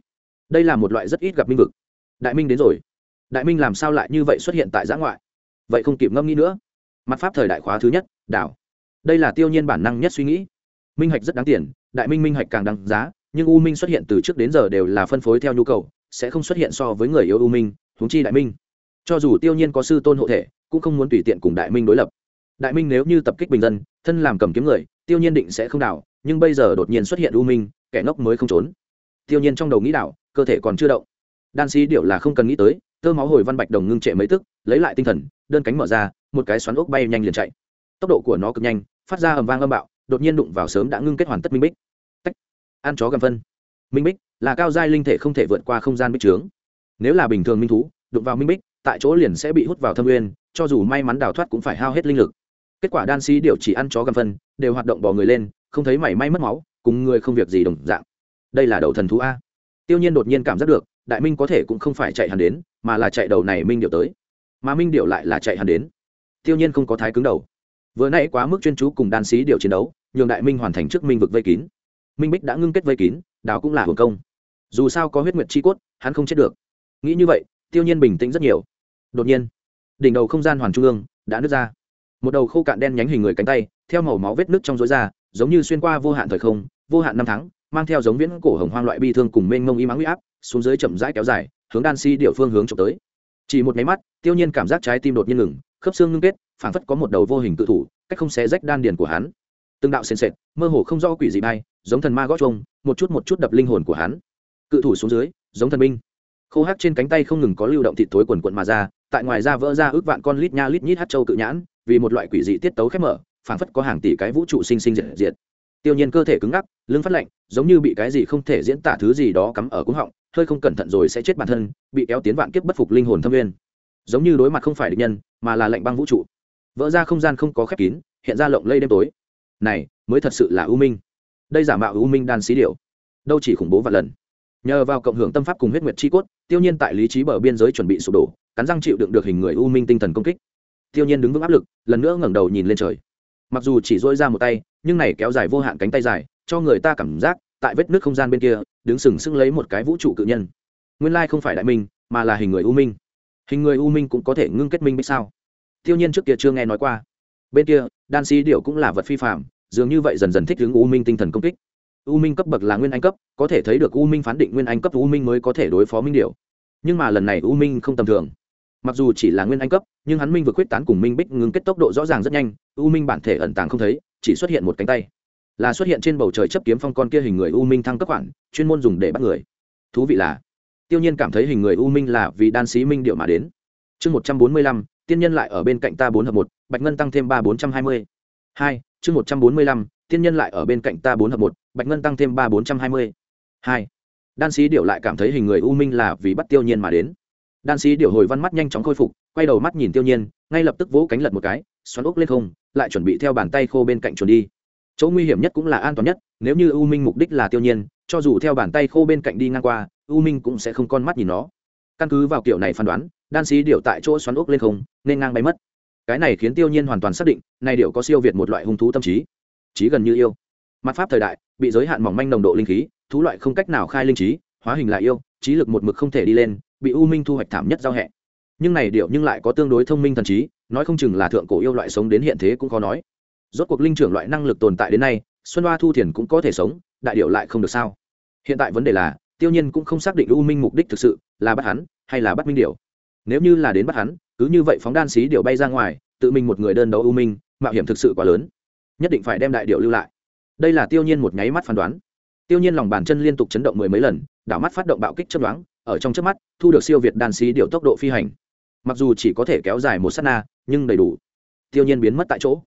Đây là một loại rất ít gặp minh vực. Đại minh đến rồi. Đại minh làm sao lại như vậy xuất hiện tại giã ngoại? Vậy không kịp ngâm nghĩ nữa. Mặt pháp thời đại khóa thứ nhất, đảo. Đây là tiêu nhiên bản năng nhất suy nghĩ. Minh hạch rất đáng tiền, đại minh minh hạch càng đáng giá, nhưng u minh xuất hiện từ trước đến giờ đều là phân phối theo nhu cầu, sẽ không xuất hiện so với người yêu u minh, huống chi đại minh. Cho dù tiêu nhiên có sư tôn hộ thể, cũng không muốn tùy tiện cùng đại minh đối lập. Đại minh nếu như tập kích bình dân, thân làm cầm kiếm người, tiêu nhiên định sẽ không đảo, nhưng bây giờ đột nhiên xuất hiện u minh, kẻ ngốc mới không trốn tiêu nhiên trong đầu nghĩ đảo, cơ thể còn chưa động. Đan sĩ điệu là không cần nghĩ tới, tơ máu hồi văn bạch đồng ngưng trệ mấy tức, lấy lại tinh thần, đơn cánh mở ra, một cái xoắn ốc bay nhanh liền chạy. Tốc độ của nó cực nhanh, phát ra ầm vang âm bạo, đột nhiên đụng vào sớm đã ngưng kết hoàn tất minh bích. Tách. Ăn chó gầm phân. Minh bích là cao giai linh thể không thể vượt qua không gian bích trướng. Nếu là bình thường minh thú, đụng vào minh bích, tại chỗ liền sẽ bị hút vào thâm nguyên, cho dù may mắn đào thoát cũng phải hao hết linh lực. Kết quả đan sĩ điều chỉ ăn chó gầm phân, đều hoạt động bỏ người lên, không thấy mảy may mất máu, cùng người không việc gì đồng dạng đây là đầu thần thú a. Tiêu nhiên đột nhiên cảm giác được, đại minh có thể cũng không phải chạy hẳn đến, mà là chạy đầu này minh điệu tới. Mà minh điệu lại là chạy hẳn đến. Tiêu nhiên không có thái cứng đầu. Vừa nãy quá mức chuyên chú cùng đan sĩ điệu chiến đấu, nhường đại minh hoàn thành trước minh vực vây kín. Minh bích đã ngưng kết vây kín, đào cũng là hưởng công. Dù sao có huyết nguyệt chi cốt, hắn không chết được. Nghĩ như vậy, tiêu nhiên bình tĩnh rất nhiều. Đột nhiên, đỉnh đầu không gian hoàn trung ương đã nứt ra. Một đầu khô cạn đen nhánh hình người cánh tay, theo màu máu vết nứt trong rối ra, giống như xuyên qua vô hạn thời không, vô hạn năm tháng mang theo giống viễn cổ hồng hoang loại bi thương cùng mênh mông y mắng huy áp, xuống dưới chậm rãi kéo dài, hướng đan si địa phương hướng trộm tới. Chỉ một máy mắt, tiêu nhiên cảm giác trái tim đột nhiên ngừng, khớp xương ngưng kết, phảng phất có một đầu vô hình tự thủ, cách không xé rách đan điền của hắn. Từng đạo sền sệt, mơ hồ không rõ quỷ gì bay, giống thần ma gót trông một chút một chút đập linh hồn của hắn. Cự thủ xuống dưới, giống thần binh. Khô hát trên cánh tay không ngừng có lưu động thịt thối quần quận mà ra, tại ngoài ra vỡ ra ước vạn con lít nha lít nhít hát châu cự nhãn, vì một loại quỷ dị tiết tấu khép mở, phảng phất có hàng tỷ cái vũ trụ sinh sinh diệt diệt tiêu nhiên cơ thể cứng ngắc, lưng phát lạnh, giống như bị cái gì không thể diễn tả thứ gì đó cắm ở cuống họng, hơi không cẩn thận rồi sẽ chết bản thân, bị kéo tiến vạn kiếp bất phục linh hồn thâm viên giống như đối mặt không phải địch nhân, mà là lệnh băng vũ trụ. Vỡ ra không gian không có khép kín, hiện ra lộng lây đêm tối. Này, mới thật sự là ưu minh. Đây giả mạo ưu minh đan xí điệu đâu chỉ khủng bố vạn lần. Nhờ vào cộng hưởng tâm pháp cùng huyết nguyệt chi cốt, tiêu nhiên tại lý trí bờ biên giới chuẩn bị sụp đổ, cắn răng chịu đựng được hình người ưu minh tinh thần công kích. Tiêu nhiên đứng vững áp lực, lần nữa ngẩng đầu nhìn lên trời. Mặc dù chỉ dỗi ra một tay nhưng này kéo dài vô hạn cánh tay dài, cho người ta cảm giác, tại vết nước không gian bên kia, đứng sừng sững lấy một cái vũ trụ cự nhân. Nguyên lai không phải đại minh, mà là hình người u minh. Hình người u minh cũng có thể ngưng kết minh bích sao? Tiêu nhiên trước kia chưa nghe nói qua. Bên kia, đan sĩ điệu cũng là vật phi phạm dường như vậy dần dần thích ứng u minh tinh thần công kích. U minh cấp bậc là nguyên anh cấp, có thể thấy được u minh phán định nguyên anh cấp u minh mới có thể đối phó minh điệu nhưng mà lần này u minh không tầm thường. Mặc dù chỉ là nguyên anh cấp, nhưng hắn minh vừa quyết tán cùng minh bích ngưng kết tốc độ rõ ràng rất nhanh, u minh bản thể ẩn tàng không thấy chỉ xuất hiện một cánh tay. Là xuất hiện trên bầu trời chấp kiếm phong con kia hình người u minh thăng cấp khoản, chuyên môn dùng để bắt người. Thú vị là, tiêu nhiên cảm thấy hình người u minh là vì đan sĩ minh điệu mà đến. Chương một trăm bốn mươi lăm, tiên nhân lại ở bên cạnh ta bốn hợp một, bạch ngân tăng thêm ba bốn trăm hai mươi. Hai, chương một trăm bốn mươi lăm, tiên nhân lại ở bên cạnh ta bốn hợp một, bạch ngân tăng thêm ba bốn trăm hai mươi. Hai, đan sĩ điệu lại cảm thấy hình người u minh là vì bắt tiêu nhiên mà đến. Đan sĩ điệu hồi văn mắt nhanh chóng khôi phục, quay đầu mắt nhìn tiêu nhiên, ngay lập tức vỗ cánh lật một cái xoắn ốc lên không, lại chuẩn bị theo bàn tay khô bên cạnh chuồn đi. Chỗ nguy hiểm nhất cũng là an toàn nhất, nếu như u minh mục đích là tiêu nhiên, cho dù theo bàn tay khô bên cạnh đi ngang qua, u minh cũng sẽ không con mắt nhìn nó. Căn cứ vào kiểu này phán đoán, đan sĩ điệu tại chỗ xoắn ốc lên không, nên ngang bay mất. Cái này khiến tiêu nhiên hoàn toàn xác định, này điệu có siêu việt một loại hung thú tâm trí. Trí gần như yêu. Mặt pháp thời đại, bị giới hạn mỏng manh nồng độ linh khí, thú loại không cách nào khai linh trí, hóa hình lại yêu, trí lực một mực không thể đi lên, bị u minh thu hoạch thảm nhất giao hẹ. Nhưng này điệu nhưng lại có tương đối thông minh thần trí nói không chừng là thượng cổ yêu loại sống đến hiện thế cũng khó nói. Rốt cuộc linh trưởng loại năng lực tồn tại đến nay, xuân hoa thu thiền cũng có thể sống, đại điệu lại không được sao? Hiện tại vấn đề là, tiêu nhiên cũng không xác định u minh mục đích thực sự, là bắt hắn hay là bắt minh điệu nếu như là đến bắt hắn, cứ như vậy phóng đan xí điệu bay ra ngoài, tự mình một người đơn đấu u minh, mạo hiểm thực sự quá lớn. Nhất định phải đem đại điệu lưu lại. Đây là tiêu nhiên một nháy mắt phán đoán. Tiêu nhiên lòng bàn chân liên tục chấn động mười mấy lần, đảo mắt phát động bạo kích chấp đoán ở trong chớp mắt, thu được siêu việt đan xí điệu tốc độ phi hành. Mặc dù chỉ có thể kéo dài một s á t na nhưng đầy đủ. Tiêu nhiên biến mất tại chỗ.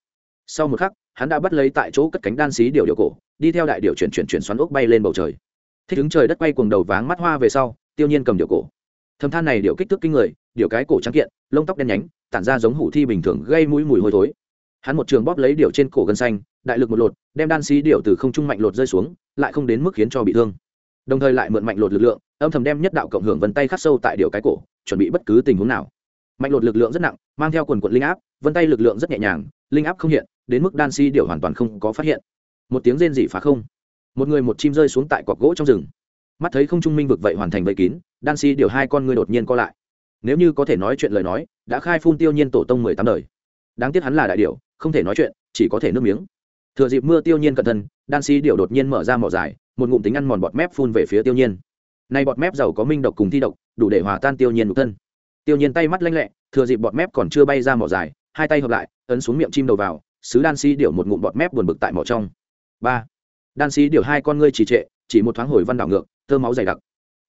Sau một khắc, hắn đã bắt lấy tại chỗ cất cánh đan xí điệu điều cổ, đi theo đại điều chuyển chuyển chuyển xoắn ốc bay lên bầu trời. Thích ứng trời đất quay cuồng đầu váng mắt hoa về sau, tiêu nhiên cầm điều cổ. Thâm than này điều kích thước kinh người điều cái cổ trắng kiện, lông tóc đen nhánh, tản ra giống hủ thi bình thường gây mũi mùi hôi thối. Hắn một trường bóp lấy điều trên cổ gân xanh, đại lực một lột, đem đan xí điều từ không trung mạnh lột rơi xuống, lại không đến mức khiến cho bị thương. Đồng thời lại mượn mạnh lột lực lượng, âm thầm đem nhất đạo cộng hưởng vân tay khắc sâu tại điều cái cổ, chuẩn bị bất cứ tình huống nào mạnh lột lực lượng rất nặng, mang theo quần quận linh áp, vân tay lực lượng rất nhẹ nhàng, linh áp không hiện, đến mức đan si điều hoàn toàn không có phát hiện. Một tiếng rên dị phá không. Một người một chim rơi xuống tại cọc gỗ trong rừng. Mắt thấy không trung minh vực vậy hoàn thành vây kín, đan si điều hai con ngươi đột nhiên co lại. Nếu như có thể nói chuyện lời nói, đã khai phun tiêu nhiên tổ tông mười tám đời. Đáng tiếc hắn là đại điệu không thể nói chuyện, chỉ có thể nước miếng. Thừa dịp mưa tiêu nhiên cẩn thân đan si điệu đột nhiên mở ra mỏ dài, một ngụm tính ăn mòn bọt mép phun về phía tiêu nhiên. Nay bọt mép giàu có minh độc cùng thi độc, đủ để hòa tan tiêu nhiên nhục thân tiêu nhiên tay mắt lanh lẹ, thừa dịp bọt mép còn chưa bay ra mỏ dài, hai tay hợp lại, ấn xuống miệng chim đầu vào, sứ đan si điệu một ngụm bọt mép buồn bực tại mỏ trong. Ba. Đan si điệu hai con ngươi trì trệ, chỉ một thoáng hồi văn đảo ngược, thơ máu dày đặc.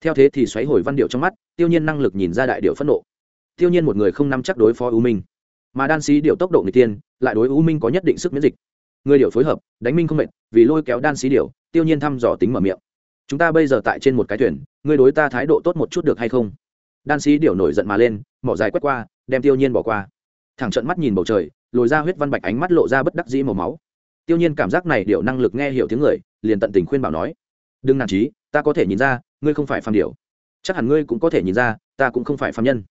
Theo thế thì xoáy hồi văn điệu trong mắt, tiêu nhiên năng lực nhìn ra đại điệu phẫn nộ. Tiêu nhiên một người không nắm chắc đối phó u minh. Mà đan sĩ điệu tốc độ người tiên lại đối u minh có nhất định sức miễn dịch. Người điệu phối hợp, đánh minh không mệt, vì lôi kéo đan sĩ điệu tiêu nhiên thăm dò tính mở miệng. Chúng ta bây giờ tại trên một cái thuyền ngươi đối ta thái độ tốt một chút được hay không? Đan sĩ điệu nổi giận mà lên, mỏ dài quét qua, đem tiêu nhiên bỏ qua. Thẳng trận mắt nhìn bầu trời, lồi ra huyết văn bạch ánh mắt lộ ra bất đắc dĩ màu máu. Tiêu nhiên cảm giác này điệu năng lực nghe hiểu tiếng người, liền tận tình khuyên bảo nói, đừng nản trí, ta có thể nhìn ra, ngươi không phải phàm điệu chắc hẳn ngươi cũng có thể nhìn ra, ta cũng không phải phàm nhân.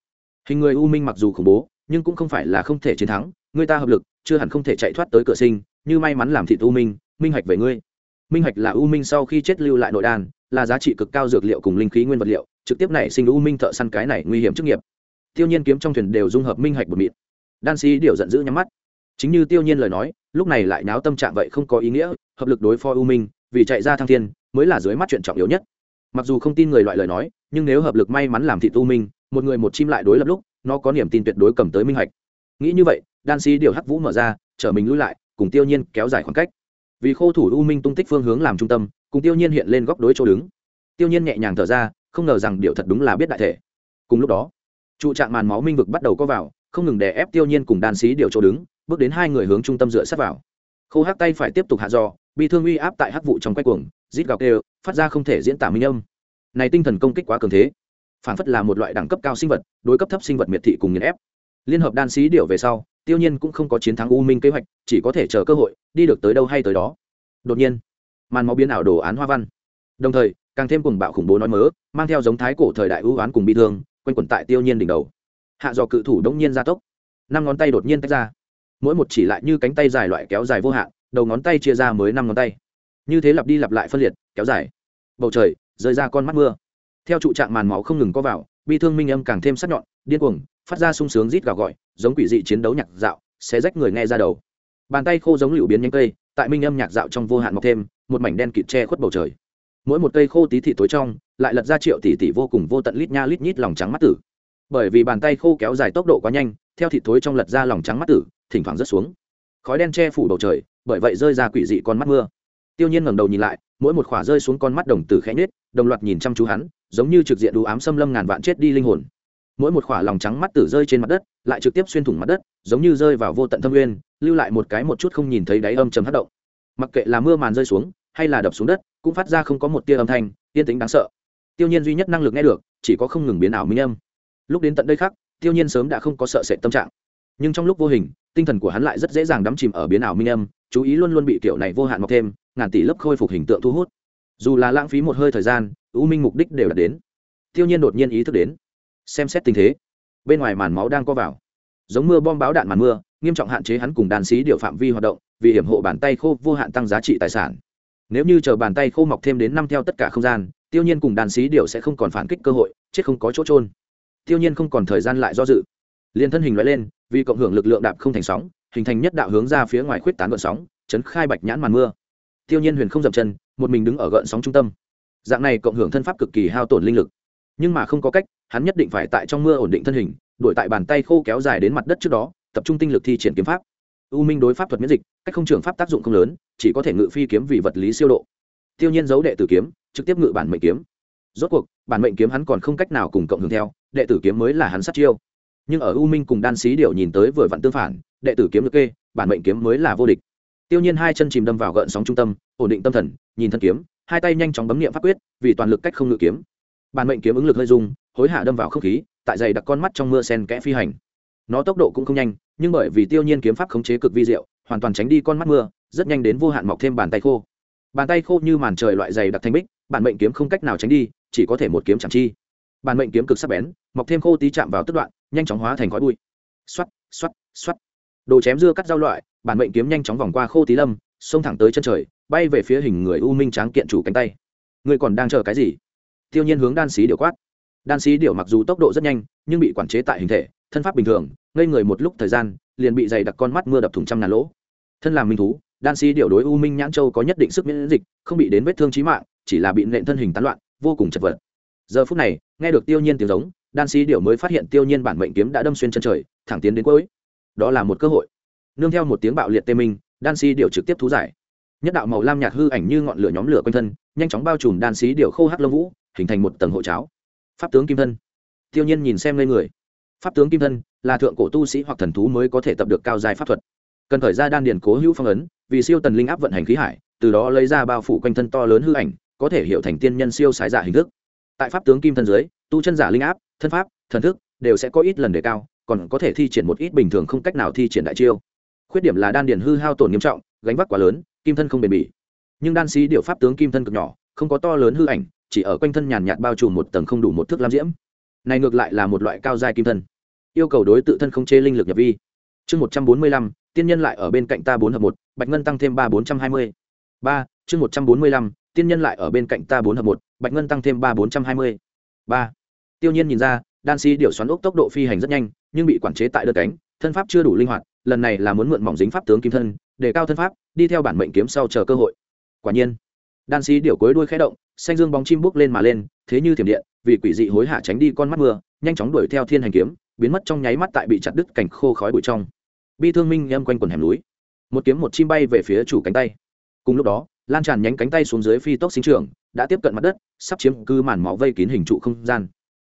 Hình người u minh mặc dù khủng bố, nhưng cũng không phải là không thể chiến thắng ngươi ta hợp lực, chưa hẳn không thể chạy thoát tới cửa sinh, như may mắn làm thị u minh minh hạch về ngươi minh hạch là u minh sau khi chết lưu lại nội đan, là giá trị cực cao dược liệu cùng linh khí nguyên vật liệu, trực tiếp nảy sinh u minh thợ săn cái này nguy hiểm chức nghiệp. Tiêu nhiên kiếm trong thuyền đều dung hợp minh hạch bột mịn. Đan sĩ điều giận dữ nhắm mắt. Chính như tiêu nhiên lời nói, lúc này lại náo tâm trạng vậy không có ý nghĩa, hợp lực đối phó u minh, vì chạy ra thăng thiên, mới là dưới mắt chuyện trọng yếu nhất. Mặc dù không tin người loại lời nói, nhưng nếu hợp lực may mắn làm thị tu minh, một người một chim lại đối lập lúc, nó có niềm tin tuyệt đối cầm tới minh hạch. Nghĩ như vậy, đan sĩ điều hắc vũ mở ra, chở mình lui lại, cùng tiêu nhiên kéo dài khoảng cách vì khô thủ u minh tung tích phương hướng làm trung tâm, cùng tiêu nhiên hiện lên góc đối chỗ đứng. Tiêu nhiên nhẹ nhàng thở ra, không ngờ rằng điều thật đúng là biết đại thể. Cùng lúc đó, trụ trạng màn máu minh vực bắt đầu có vào, không ngừng đè ép tiêu nhiên cùng đan sĩ điều chỗ đứng, bước đến hai người hướng trung tâm dựa sát vào. Khô hắc tay phải tiếp tục hạ dò bị thương uy áp tại hắc vụ trong quay cuồng, rít gào kêu, phát ra không thể diễn tả minh âm. Này tinh thần công kích quá cường thế, phản phất là một loại đẳng cấp cao sinh vật, đối cấp thấp sinh vật miệt thị cùng nghiền ép. Liên hợp đan sĩ điệu về sau tiêu nhiên cũng không có chiến thắng u minh kế hoạch, chỉ có thể chờ cơ hội, đi được tới đâu hay tới đó. Đột nhiên, màn máu biến ảo đồ án hoa văn. Đồng thời, càng thêm cùng bạo khủng bố nói mớ, mang theo giống thái cổ thời đại ưu oán cùng bị thương, quanh quẩn tại tiêu nhiên đỉnh đầu. Hạ dò cự thủ đông nhiên gia tốc. Năm ngón tay đột nhiên tách ra. Mỗi một chỉ lại như cánh tay dài loại kéo dài vô hạn, đầu ngón tay chia ra mới năm ngón tay. Như thế lặp đi lặp lại phân liệt, kéo dài. Bầu trời rơi ra con mắt mưa. Theo trụ trạng màn máu không ngừng có vào, bi thương minh âm càng thêm sắc nhọn, điên cuồng phát ra sung sướng rít gào gọi, giống quỷ dị chiến đấu nhạc dạo sẽ rách người nghe ra đầu. Bàn tay khô giống liễu biến nhánh cây, tại minh âm nhạc dạo trong vô hạn mọc thêm, một mảnh đen kịt che khuất bầu trời. Mỗi một cây khô tí thị tối trong, lại lật ra triệu tỷ tỷ vô cùng vô tận lít nha lít nhít lòng trắng mắt tử. Bởi vì bàn tay khô kéo dài tốc độ quá nhanh, theo thị thối trong lật ra lòng trắng mắt tử, thỉnh thoảng rớt xuống. Khói đen che phủ bầu trời, bởi vậy rơi ra quỷ dị con mắt mưa. Tiêu nhiên ngẩng đầu nhìn lại, mỗi một khỏa rơi xuống con mắt đồng tử khẽ nhết đồng loạt nhìn chăm chú hắn, giống như trực diện đủ ám xâm lâm ngàn vạn chết đi linh hồn mỗi một khỏa lòng trắng mắt tử rơi trên mặt đất, lại trực tiếp xuyên thủng mặt đất, giống như rơi vào vô tận thâm nguyên, lưu lại một cái một chút không nhìn thấy đáy âm trầm hất động. Mặc kệ là mưa màn rơi xuống, hay là đập xuống đất, cũng phát ra không có một tia âm thanh, yên tĩnh đáng sợ. Tiêu nhiên duy nhất năng lực nghe được, chỉ có không ngừng biến ảo minh âm. Lúc đến tận đây khác tiêu nhiên sớm đã không có sợ sệt tâm trạng. Nhưng trong lúc vô hình, tinh thần của hắn lại rất dễ dàng đắm chìm ở biến ảo minh âm, chú ý luôn luôn bị kiểu này vô hạn mọc thêm, ngàn tỷ lớp khôi phục hình tượng thu hút. Dù là lãng phí một hơi thời gian, u minh mục đích đều đạt đến. Tiêu nhiên đột nhiên ý thức đến xem xét tình thế. Bên ngoài màn máu đang co vào. Giống mưa bom báo đạn màn mưa, nghiêm trọng hạn chế hắn cùng đàn sĩ điều phạm vi hoạt động, vì hiểm hộ bàn tay khô vô hạn tăng giá trị tài sản. Nếu như chờ bàn tay khô mọc thêm đến năm theo tất cả không gian, tiêu nhiên cùng đàn sĩ điều sẽ không còn phản kích cơ hội, chết không có chỗ trôn tiêu nhiên không còn thời gian lại do dự. Liền thân hình loại lên, vì cộng hưởng lực lượng đạp không thành sóng, hình thành nhất đạo hướng ra phía ngoài khuyết tán gợn sóng, chấn khai bạch nhãn màn mưa. Tiêu nhiên huyền không dậm chân, một mình đứng ở gợn sóng trung tâm. Dạng này cộng hưởng thân pháp cực kỳ hao tổn linh lực. Nhưng mà không có cách hắn nhất định phải tại trong mưa ổn định thân hình, đuổi tại bàn tay khô kéo dài đến mặt đất trước đó, tập trung tinh lực thi triển kiếm pháp. U minh đối pháp thuật miễn dịch, cách không trường pháp tác dụng không lớn, chỉ có thể ngự phi kiếm vì vật lý siêu độ. Tiêu nhiên giấu đệ tử kiếm, trực tiếp ngự bản mệnh kiếm. Rốt cuộc, bản mệnh kiếm hắn còn không cách nào cùng cộng hưởng theo, đệ tử kiếm mới là hắn sát chiêu. Nhưng ở u minh cùng đan xí điệu nhìn tới vừa vặn tương phản, đệ tử kiếm được kê, bản mệnh kiếm mới là vô địch. Tiêu nhiên hai chân chìm đâm vào gợn sóng trung tâm, ổn định tâm thần, nhìn thân kiếm, hai tay nhanh chóng bấm niệm pháp quyết, vì toàn lực cách không ngự kiếm. Bản mệnh kiếm ứng lực hơi dung hối hạ đâm vào không khí, tại dày đặc con mắt trong mưa sen kẽ phi hành. Nó tốc độ cũng không nhanh, nhưng bởi vì tiêu nhiên kiếm pháp khống chế cực vi diệu, hoàn toàn tránh đi con mắt mưa, rất nhanh đến vô hạn mọc thêm bàn tay khô. Bàn tay khô như màn trời loại dày đặc thanh bích, bản mệnh kiếm không cách nào tránh đi, chỉ có thể một kiếm chẳng chi. Bản mệnh kiếm cực sắc bén, mọc thêm khô tí chạm vào tức đoạn, nhanh chóng hóa thành khói bụi. Xoắt xoắt xoắt đồ chém dưa cắt dao loại, bản mệnh kiếm nhanh chóng vòng qua khô tí lâm, xông thẳng tới chân trời, bay về phía hình người u minh tráng kiện chủ cánh tay. Người còn đang chờ cái gì? Tiêu nhiên hướng đan xí điều quát đan sĩ điệu mặc dù tốc độ rất nhanh, nhưng bị quản chế tại hình thể, thân pháp bình thường, ngây người một lúc thời gian, liền bị dày đặc con mắt mưa đập thủng trăm ngàn lỗ. Thân làm minh thú, đan sĩ điệu đối u minh nhãn châu có nhất định sức miễn dịch, không bị đến vết thương trí mạng, chỉ là bị nện thân hình tán loạn, vô cùng chật vật. Giờ phút này, nghe được tiêu nhiên tiếng giống, đan sĩ điệu mới phát hiện tiêu nhiên bản mệnh kiếm đã đâm xuyên chân trời, thẳng tiến đến cuối. Đó là một cơ hội. Nương theo một tiếng bạo liệt tê minh, đan sĩ điệu trực tiếp thú giải. Nhất đạo màu lam nhạt hư ảnh như ngọn lửa nhóm lửa quanh thân, nhanh chóng bao trùm đan sĩ điệu khô hắc lông vũ, hình thành một tầng hộ cháo pháp tướng kim thân. Tiêu nhiên nhìn xem lên người. Pháp tướng kim thân là thượng cổ tu sĩ hoặc thần thú mới có thể tập được cao dài pháp thuật. Cần thời ra đan điền cố hữu phong ấn, vì siêu tần linh áp vận hành khí hải, từ đó lấy ra bao phủ quanh thân to lớn hư ảnh, có thể hiểu thành tiên nhân siêu sái giả hình thức. Tại pháp tướng kim thân dưới, tu chân giả linh áp, thân pháp, thần thức đều sẽ có ít lần đề cao, còn có thể thi triển một ít bình thường không cách nào thi triển đại chiêu. Khuyết điểm là đan điền hư hao tổn nghiêm trọng, gánh vác quá lớn, kim thân không bền bỉ. Nhưng đan sĩ điệu pháp tướng kim thân cực nhỏ, không có to lớn hư ảnh chỉ ở quanh thân nhàn nhạt bao trùm một tầng không đủ một thước lam diễm. Này ngược lại là một loại cao giai kim thân. Yêu cầu đối tự thân không chế linh lực nhập vi. Chương một trăm bốn mươi lăm, tiên nhân lại ở bên cạnh ta bốn hợp một, bạch ngân tăng thêm ba bốn trăm hai mươi. Ba, chương một trăm bốn mươi lăm, tiên nhân lại ở bên cạnh ta bốn hợp một, bạch ngân tăng thêm ba bốn trăm hai mươi. Ba, tiêu nhiên nhìn ra, đan si điều xoắn ốc tốc độ phi hành rất nhanh, nhưng bị quản chế tại đơn cánh, thân pháp chưa đủ linh hoạt, lần này là muốn mượn mỏng dính pháp tướng kim thân, để cao thân pháp, đi theo bản mệnh kiếm sau chờ cơ hội. Quả nhiên đan sĩ điều cuối đuôi khẽ động, xanh dương bóng chim bước lên mà lên, thế như thiểm điện, vì quỷ dị hối hả tránh đi con mắt mưa, nhanh chóng đuổi theo thiên hành kiếm, biến mất trong nháy mắt tại bị chặt đứt cảnh khô khói bụi trong. Bi thương minh em quanh quần hẻm núi. Một kiếm một chim bay về phía chủ cánh tay. Cùng lúc đó, lan tràn nhánh cánh tay xuống dưới phi tốc sinh trưởng, đã tiếp cận mặt đất, sắp chiếm cư màn máu vây kín hình trụ không gian.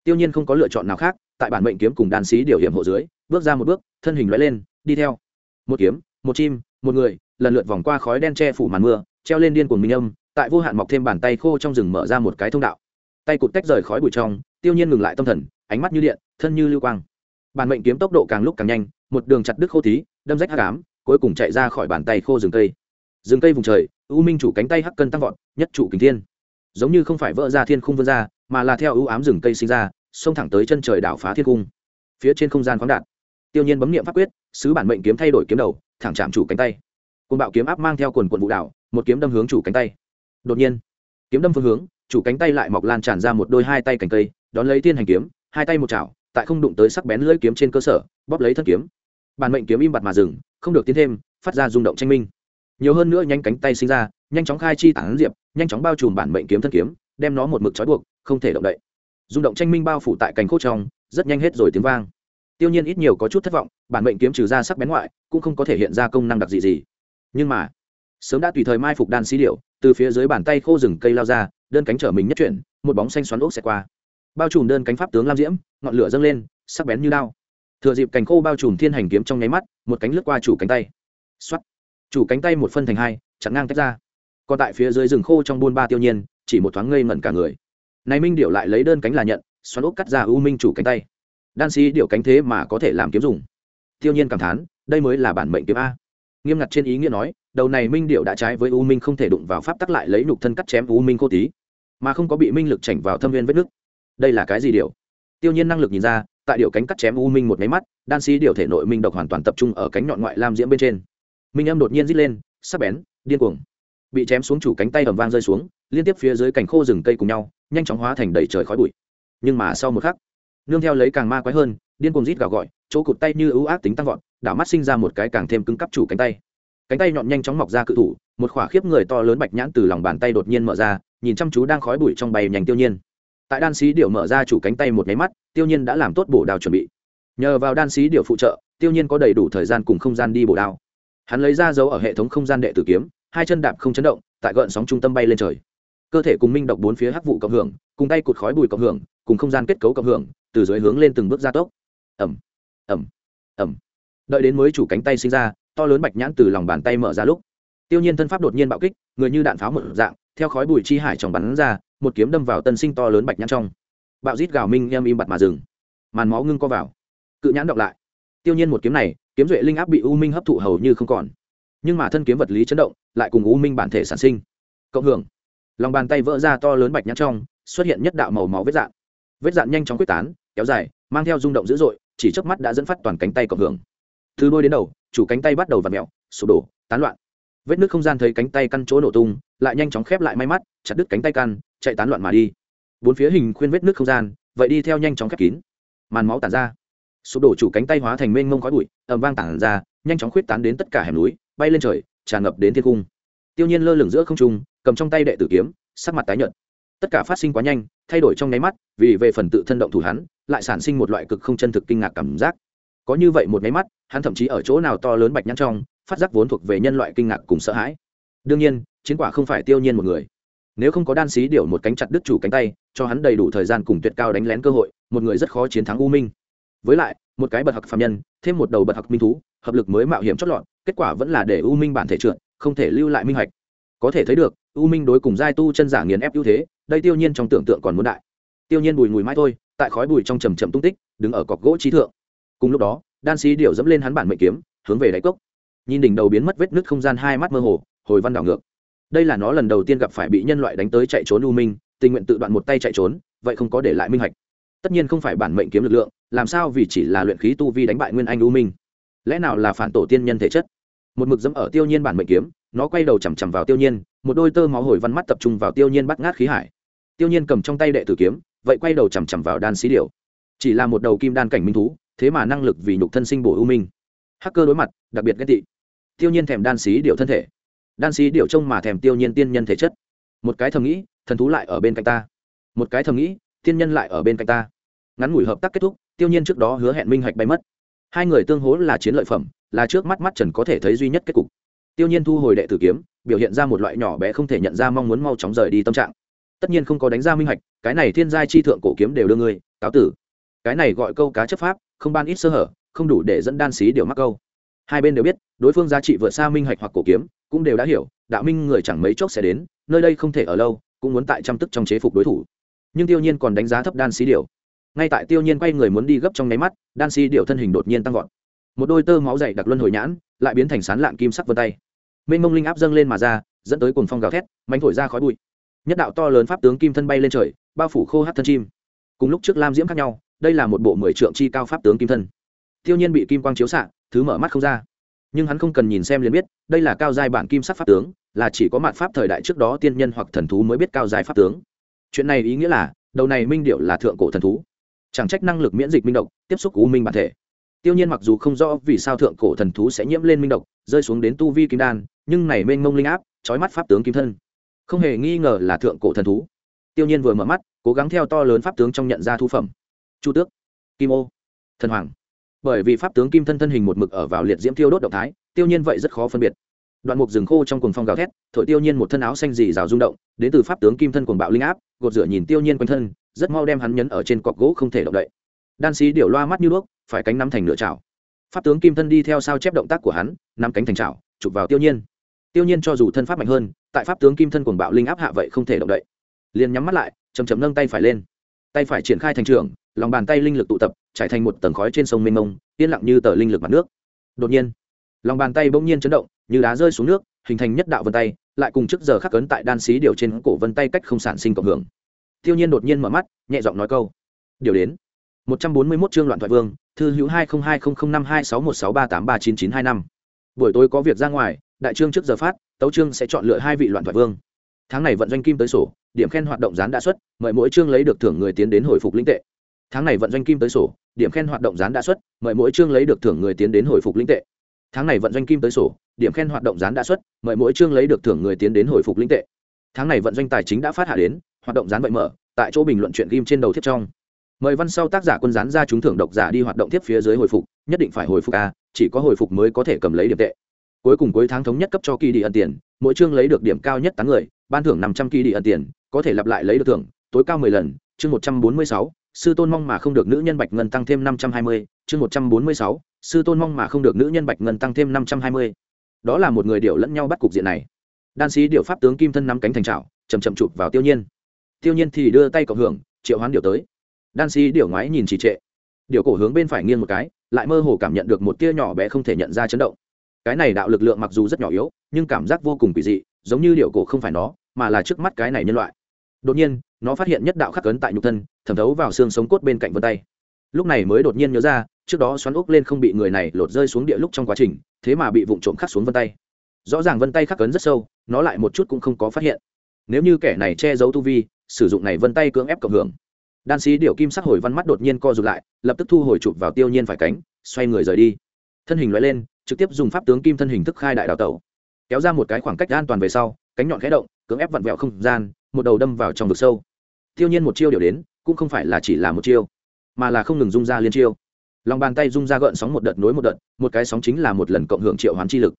Tiêu nhiên không có lựa chọn nào khác, tại bản mệnh kiếm cùng đàn sĩ điều hiểm hộ dưới, bước ra một bước, thân hình lóe lên, đi theo. Một kiếm, một chim, một người, lần lượt vòng qua khói đen che phủ màn mưa, treo lên điên cuồng minh âm tại vô hạn mọc thêm bàn tay khô trong rừng mở ra một cái thông đạo. Tay cụt tách rời khói bụi trong, tiêu nhiên ngừng lại tâm thần, ánh mắt như điện, thân như lưu quang. Bản mệnh kiếm tốc độ càng lúc càng nhanh, một đường chặt đứt khô tí đâm rách hắc ám, cuối cùng chạy ra khỏi bàn tay khô rừng cây. Rừng cây vùng trời, u minh chủ cánh tay hắc cân tăng vọt, nhất trụ kính thiên. Giống như không phải vỡ ra thiên khung vươn ra, mà là theo ưu ám rừng cây sinh ra, xông thẳng tới chân trời đảo phá thiên cung phía trên không gian khoáng đạt. Tiêu nhiên bấm nghiệm pháp quyết, sứ bản mệnh kiếm thay đổi kiếm đầu, thẳng chạm chủ cánh tay. Côn bạo kiếm áp mang theo quần quần vũ đảo một kiếm đâm hướng chủ cánh tay đột nhiên, kiếm đâm phương hướng, chủ cánh tay lại mọc lan tràn ra một đôi hai tay cành cây, đón lấy thiên hành kiếm, hai tay một chảo, tại không đụng tới sắc bén lưỡi kiếm trên cơ sở, bóp lấy thân kiếm. Bản mệnh kiếm im bặt mà dừng, không được tiến thêm, phát ra rung động tranh minh. Nhiều hơn nữa nhanh cánh tay sinh ra, nhanh chóng khai chi tản diệp, nhanh chóng bao trùm bản mệnh kiếm thân kiếm, đem nó một mực trói buộc, không thể động đậy. Rung động tranh minh bao phủ tại cành khô trong, rất nhanh hết rồi tiếng vang. Tiêu nhiên ít nhiều có chút thất vọng, bản mệnh kiếm trừ ra sắc bén ngoại, cũng không có thể hiện ra công năng đặc dị gì. Nhưng mà sớm đã tùy thời mai phục đan xí điệu, từ phía dưới bàn tay khô rừng cây lao ra, đơn cánh trở mình nhất chuyển, một bóng xanh xoắn ốc xẹt qua. Bao trùm đơn cánh pháp tướng lam diễm, ngọn lửa dâng lên, sắc bén như đao. Thừa dịp cành khô bao trùm thiên hành kiếm trong nháy mắt, một cánh lướt qua chủ cánh tay. Xoắt chủ cánh tay một phân thành hai, chặn ngang tách ra. Còn tại phía dưới rừng khô trong buôn ba tiêu nhiên, chỉ một thoáng ngây ngẩn cả người. Này minh điệu lại lấy đơn cánh là nhận, xoắn ốc cắt ra u minh chủ cánh tay. Đan sĩ điệu cánh thế mà có thể làm kiếm dùng. Tiêu nhiên cảm thán, đây mới là bản mệnh kiếm a nghiêm ngặt trên ý nghĩa nói, đầu này minh điệu đã trái với u minh không thể đụng vào pháp tắc lại lấy nhục thân cắt chém u minh cô tí, mà không có bị minh lực chảnh vào thâm viên vết nước đây là cái gì điệu? Tiêu nhiên năng lực nhìn ra, tại điệu cánh cắt chém u minh một máy mắt, đan sĩ điệu thể nội minh độc hoàn toàn tập trung ở cánh nhọn ngoại lam diễm bên trên. Minh âm đột nhiên rít lên, sắc bén, điên cuồng. Bị chém xuống chủ cánh tay ầm vang rơi xuống, liên tiếp phía dưới cành khô rừng cây cùng nhau, nhanh chóng hóa thành đầy trời khói bụi. Nhưng mà sau một khắc, nương theo lấy càng ma quái hơn, điên cuồng rít gào gọi, chỗ cụt tay như ưu ác tính tăng vọt đảo mắt sinh ra một cái càng thêm cứng cắp chủ cánh tay. Cánh tay nhọn nhanh chóng mọc ra cự thủ, một khỏa khiếp người to lớn bạch nhãn từ lòng bàn tay đột nhiên mở ra, nhìn chăm chú đang khói bụi trong bay nhành tiêu nhiên. Tại đan sĩ điệu mở ra chủ cánh tay một nháy mắt, tiêu nhiên đã làm tốt bổ đào chuẩn bị. Nhờ vào đan sĩ điệu phụ trợ, tiêu nhiên có đầy đủ thời gian cùng không gian đi bổ đao. Hắn lấy ra dấu ở hệ thống không gian đệ tử kiếm, hai chân đạp không chấn động, tại gợn sóng trung tâm bay lên trời. Cơ thể cùng minh độc bốn phía hắc vụ cộng hưởng, cùng tay cụt khói bụi cộng hưởng, cùng không gian kết cấu cộng hưởng, từ dưới hướng lên từng bước gia tốc. Ẩm ẩm ẩm đợi đến mới chủ cánh tay sinh ra, to lớn bạch nhãn từ lòng bàn tay mở ra lúc, tiêu nhiên thân pháp đột nhiên bạo kích, người như đạn pháo một dạng, theo khói bụi chi hải trong bắn ra, một kiếm đâm vào tân sinh to lớn bạch nhãn trong. Bạo rít gào minh em im bặt mà dừng. Màn máu ngưng co vào. Cự nhãn đọc lại. Tiêu nhiên một kiếm này, kiếm duệ linh áp bị u minh hấp thụ hầu như không còn. Nhưng mà thân kiếm vật lý chấn động, lại cùng u minh bản thể sản sinh. Cộng hưởng. Lòng bàn tay vỡ ra to lớn bạch nhãn trong, xuất hiện nhất đạo màu máu vết dạn. Vết dạn nhanh chóng quyết tán, kéo dài, mang theo rung động dữ dội, chỉ trước mắt đã dẫn phát toàn cánh tay cộng hưởng từ đôi đến đầu, chủ cánh tay bắt đầu v ặ mẹo sụp đổ, tán loạn. Vết nước không gian thấy cánh tay căn chỗ nổ tung, lại nhanh chóng khép lại may mắt, chặt đứt cánh tay căn, chạy tán loạn mà đi. Bốn phía hình khuyên vết nước không gian, vậy đi theo nhanh chóng khép kín. Màn máu tản ra. Sụp đổ chủ cánh tay hóa thành mênh mông khói bụi ẩm vang tản ra, nhanh chóng khuyết tán đến tất cả hẻm núi, bay lên trời, tràn ngập đến thiên cung. Tiêu nhiên lơ lửng giữa không trung, cầm trong tay đệ tử kiếm, sắc mặt tái nhợt. Tất cả phát sinh quá nhanh, thay đổi trong nháy mắt, vì về phần tự thân động thủ hắn, lại sản sinh một loại cực không chân thực kinh ngạc cảm giác có như vậy một máy mắt, hắn thậm chí ở chỗ nào to lớn bạch nhăn trong, phát giác vốn thuộc về nhân loại kinh ngạc cùng sợ hãi. Đương nhiên, chiến quả không phải tiêu nhiên một người. Nếu không có đan xí điều một cánh chặt đứt chủ cánh tay, cho hắn đầy đủ thời gian cùng tuyệt cao đánh lén cơ hội, một người rất khó chiến thắng u minh. Với lại, một cái bật học phạm nhân, thêm một đầu bật học minh thú, hợp lực mới mạo hiểm chót lọt, kết quả vẫn là để u minh bản thể trượt, không thể lưu lại minh hạch. Có thể thấy được, u minh đối cùng giai tu chân giả nghiền ép ưu thế, đây tiêu nhiên trong tưởng tượng còn muốn đại. Tiêu nhiên bùi mùi mai thôi, tại khói bùi trong trầm trầm tung tích, đứng ở cọc gỗ trí thượng cùng lúc đó, đan sĩ điệu dẫm lên hắn bản mệnh kiếm, hướng về đáy cốc. Nhìn đỉnh đầu biến mất vết nứt không gian hai mắt mơ hồ, hồi văn đảo ngược. Đây là nó lần đầu tiên gặp phải bị nhân loại đánh tới chạy trốn u minh, tình nguyện tự đoạn một tay chạy trốn, vậy không có để lại minh hạch. Tất nhiên không phải bản mệnh kiếm lực lượng, làm sao vì chỉ là luyện khí tu vi đánh bại nguyên anh u minh? Lẽ nào là phản tổ tiên nhân thể chất? Một mực dẫm ở tiêu nhiên bản mệnh kiếm, nó quay đầu chằm chằm vào tiêu nhiên, một đôi tơ máu hồi văn mắt tập trung vào tiêu nhiên bắt ngát khí hải. Tiêu nhiên cầm trong tay đệ tử kiếm, vậy quay đầu chằm chằm vào đan sĩ điệu chỉ là một đầu kim đan cảnh minh thú, thế mà năng lực vì nhục thân sinh bổ ưu minh. Hacker đối mặt, đặc biệt ghét tị. Tiêu nhiên thèm đan xí điệu thân thể. Đan xí điệu trông mà thèm tiêu nhiên tiên nhân thể chất. Một cái thầm nghĩ, thần thú lại ở bên cạnh ta. Một cái thầm nghĩ, tiên nhân lại ở bên cạnh ta. Ngắn ngủi hợp tác kết thúc, tiêu nhiên trước đó hứa hẹn minh hạch bay mất. Hai người tương hố là chiến lợi phẩm, là trước mắt mắt trần có thể thấy duy nhất kết cục. Tiêu nhiên thu hồi đệ tử kiếm, biểu hiện ra một loại nhỏ bé không thể nhận ra mong muốn mau chóng rời đi tâm trạng. Tất nhiên không có đánh ra minh hạch, cái này thiên giai chi thượng cổ kiếm đều đưa ngươi, cáo tử cái này gọi câu cá chấp pháp, không ban ít sơ hở, không đủ để dẫn đan xí điều mắc câu. Hai bên đều biết, đối phương giá trị vượt xa minh hạch hoặc cổ kiếm, cũng đều đã hiểu, đạo minh người chẳng mấy chốc sẽ đến, nơi đây không thể ở lâu, cũng muốn tại trăm tức trong chế phục đối thủ. Nhưng tiêu nhiên còn đánh giá thấp đan xí điều. Ngay tại tiêu nhiên quay người muốn đi gấp trong nháy mắt, đan xí điều thân hình đột nhiên tăng vọt. Một đôi tơ máu dày đặc luân hồi nhãn, lại biến thành sán lạn kim sắc vân tay. Mênh mông linh áp dâng lên mà ra, dẫn tới cuồng phong gào thét mánh thổi ra khói bụi. Nhất đạo to lớn pháp tướng kim thân bay lên trời, bao phủ khô hát thân chim. Cùng lúc trước lam diễm khác nhau đây là một bộ mười trượng chi cao pháp tướng kim thân. Tiêu nhiên bị kim quang chiếu xạ, thứ mở mắt không ra. Nhưng hắn không cần nhìn xem liền biết, đây là cao giai bản kim sắc pháp tướng, là chỉ có mạn pháp thời đại trước đó tiên nhân hoặc thần thú mới biết cao giai pháp tướng. Chuyện này ý nghĩa là, đầu này minh điệu là thượng cổ thần thú. Chẳng trách năng lực miễn dịch minh độc, tiếp xúc u minh bản thể. Tiêu nhiên mặc dù không rõ vì sao thượng cổ thần thú sẽ nhiễm lên minh độc, rơi xuống đến tu vi kim đan, nhưng này mênh mông linh áp, trói mắt pháp tướng kim thân. Không hề nghi ngờ là thượng cổ thần thú. Tiêu nhiên vừa mở mắt, cố gắng theo to lớn pháp tướng trong nhận ra thu phẩm chu tước, kim ô, thần hoàng. Bởi vì pháp tướng kim thân thân hình một mực ở vào liệt diễm tiêu đốt động thái, tiêu nhiên vậy rất khó phân biệt. Đoạn mục rừng khô trong cuồng phong gào thét, thổi tiêu nhiên một thân áo xanh dì rào rung động, đến từ pháp tướng kim thân cuồng bạo linh áp, gột rửa nhìn tiêu nhiên quanh thân, rất mau đem hắn nhấn ở trên cọc gỗ không thể động đậy. Đan xí điệu loa mắt như đuốc, phải cánh nắm thành nửa chảo. Pháp tướng kim thân đi theo sao chép động tác của hắn, nắm cánh thành chảo, chụp vào tiêu nhiên. Tiêu nhiên cho dù thân pháp mạnh hơn, tại pháp tướng kim thân cuồng bạo linh áp hạ vậy không thể động đậy. Liền nhắm mắt lại chầm chầm nâng tay phải lên. Tay phải triển khai thành trường lòng bàn tay linh lực tụ tập, trải thành một tầng khói trên sông mênh mông, yên lặng như tờ linh lực mặt nước. Đột nhiên, lòng bàn tay bỗng nhiên chấn động, như đá rơi xuống nước, hình thành nhất đạo vân tay, lại cùng trước giờ khắc cấn tại đan xí điều trên cổ vân tay cách không sản sinh cộng hưởng. Tiêu nhiên đột nhiên mở mắt, nhẹ giọng nói câu, điều đến. 141 chương loạn thoại vương, thư hữu 202005261638399925 buổi tối có việc ra ngoài, đại trương trước giờ phát, tấu trương sẽ chọn lựa hai vị loạn thoại vương. Tháng này vận doanh kim tới sổ, điểm khen hoạt động gián đã xuất, mời mỗi chương lấy được thưởng người tiến đến hồi phục linh tệ tháng này vận doanh kim tới sổ, điểm khen hoạt động gián đã xuất, mời mỗi chương lấy được thưởng người tiến đến hồi phục linh tệ. Tháng này vận doanh kim tới sổ, điểm khen hoạt động gián đã xuất, mời mỗi chương lấy được thưởng người tiến đến hồi phục linh tệ. Tháng này vận doanh tài chính đã phát hạ đến, hoạt động gián vậy mở, tại chỗ bình luận chuyện kim trên đầu thiết trong. Mời văn sau tác giả quân gián ra chúng thưởng độc giả đi hoạt động tiếp phía dưới hồi phục, nhất định phải hồi phục a, chỉ có hồi phục mới có thể cầm lấy điểm tệ. Cuối cùng cuối tháng thống nhất cấp cho kỳ đi ẩn tiền, mỗi chương lấy được điểm cao nhất tám người, ban thưởng năm trăm kỳ đi ẩn tiền, có thể lặp lại lấy được thưởng, tối cao mười lần, chương một trăm bốn mươi sáu sư tôn mong mà không được nữ nhân bạch ngân tăng thêm năm trăm hai mươi, chương một trăm bốn mươi sáu, sư tôn mong mà không được nữ nhân bạch ngân tăng thêm năm trăm hai mươi. Đó là một người điều lẫn nhau bắt cục diện này. Đan sĩ điều pháp tướng kim thân nắm cánh thành trào chầm chậm chụp vào tiêu nhiên. Tiêu nhiên thì đưa tay cộng hưởng, triệu hoán điều tới. Đan sĩ điều ngoái nhìn trì trệ. Điều cổ hướng bên phải nghiêng một cái, lại mơ hồ cảm nhận được một tia nhỏ bé không thể nhận ra chấn động. Cái này đạo lực lượng mặc dù rất nhỏ yếu, nhưng cảm giác vô cùng kỳ dị, giống như điều cổ không phải nó, mà là trước mắt cái này nhân loại. Đột nhiên nó phát hiện nhất đạo khắc cấn tại nhục thân, thẩm thấu vào xương sống cốt bên cạnh vân tay. Lúc này mới đột nhiên nhớ ra, trước đó xoắn ốc lên không bị người này lột rơi xuống địa lúc trong quá trình, thế mà bị vụn trộm khắc xuống vân tay. Rõ ràng vân tay khắc cấn rất sâu, nó lại một chút cũng không có phát hiện. Nếu như kẻ này che giấu tu vi, sử dụng này vân tay cưỡng ép cộng hưởng. Đan sĩ điệu kim sắc hồi văn mắt đột nhiên co rụt lại, lập tức thu hồi chụp vào tiêu nhiên phải cánh, xoay người rời đi. Thân hình loại lên, trực tiếp dùng pháp tướng kim thân hình thức khai đại đào tẩu. Kéo ra một cái khoảng cách an toàn về sau, cánh nhọn khẽ động, cưỡng ép vặn vẹo không gian một đầu đâm vào trong vực sâu. Tiêu nhiên một chiêu điều đến cũng không phải là chỉ là một chiêu mà là không ngừng rung ra liên chiêu. Lòng bàn tay rung ra gợn sóng một đợt nối một đợt một cái sóng chính là một lần cộng hưởng triệu hoán chi lực.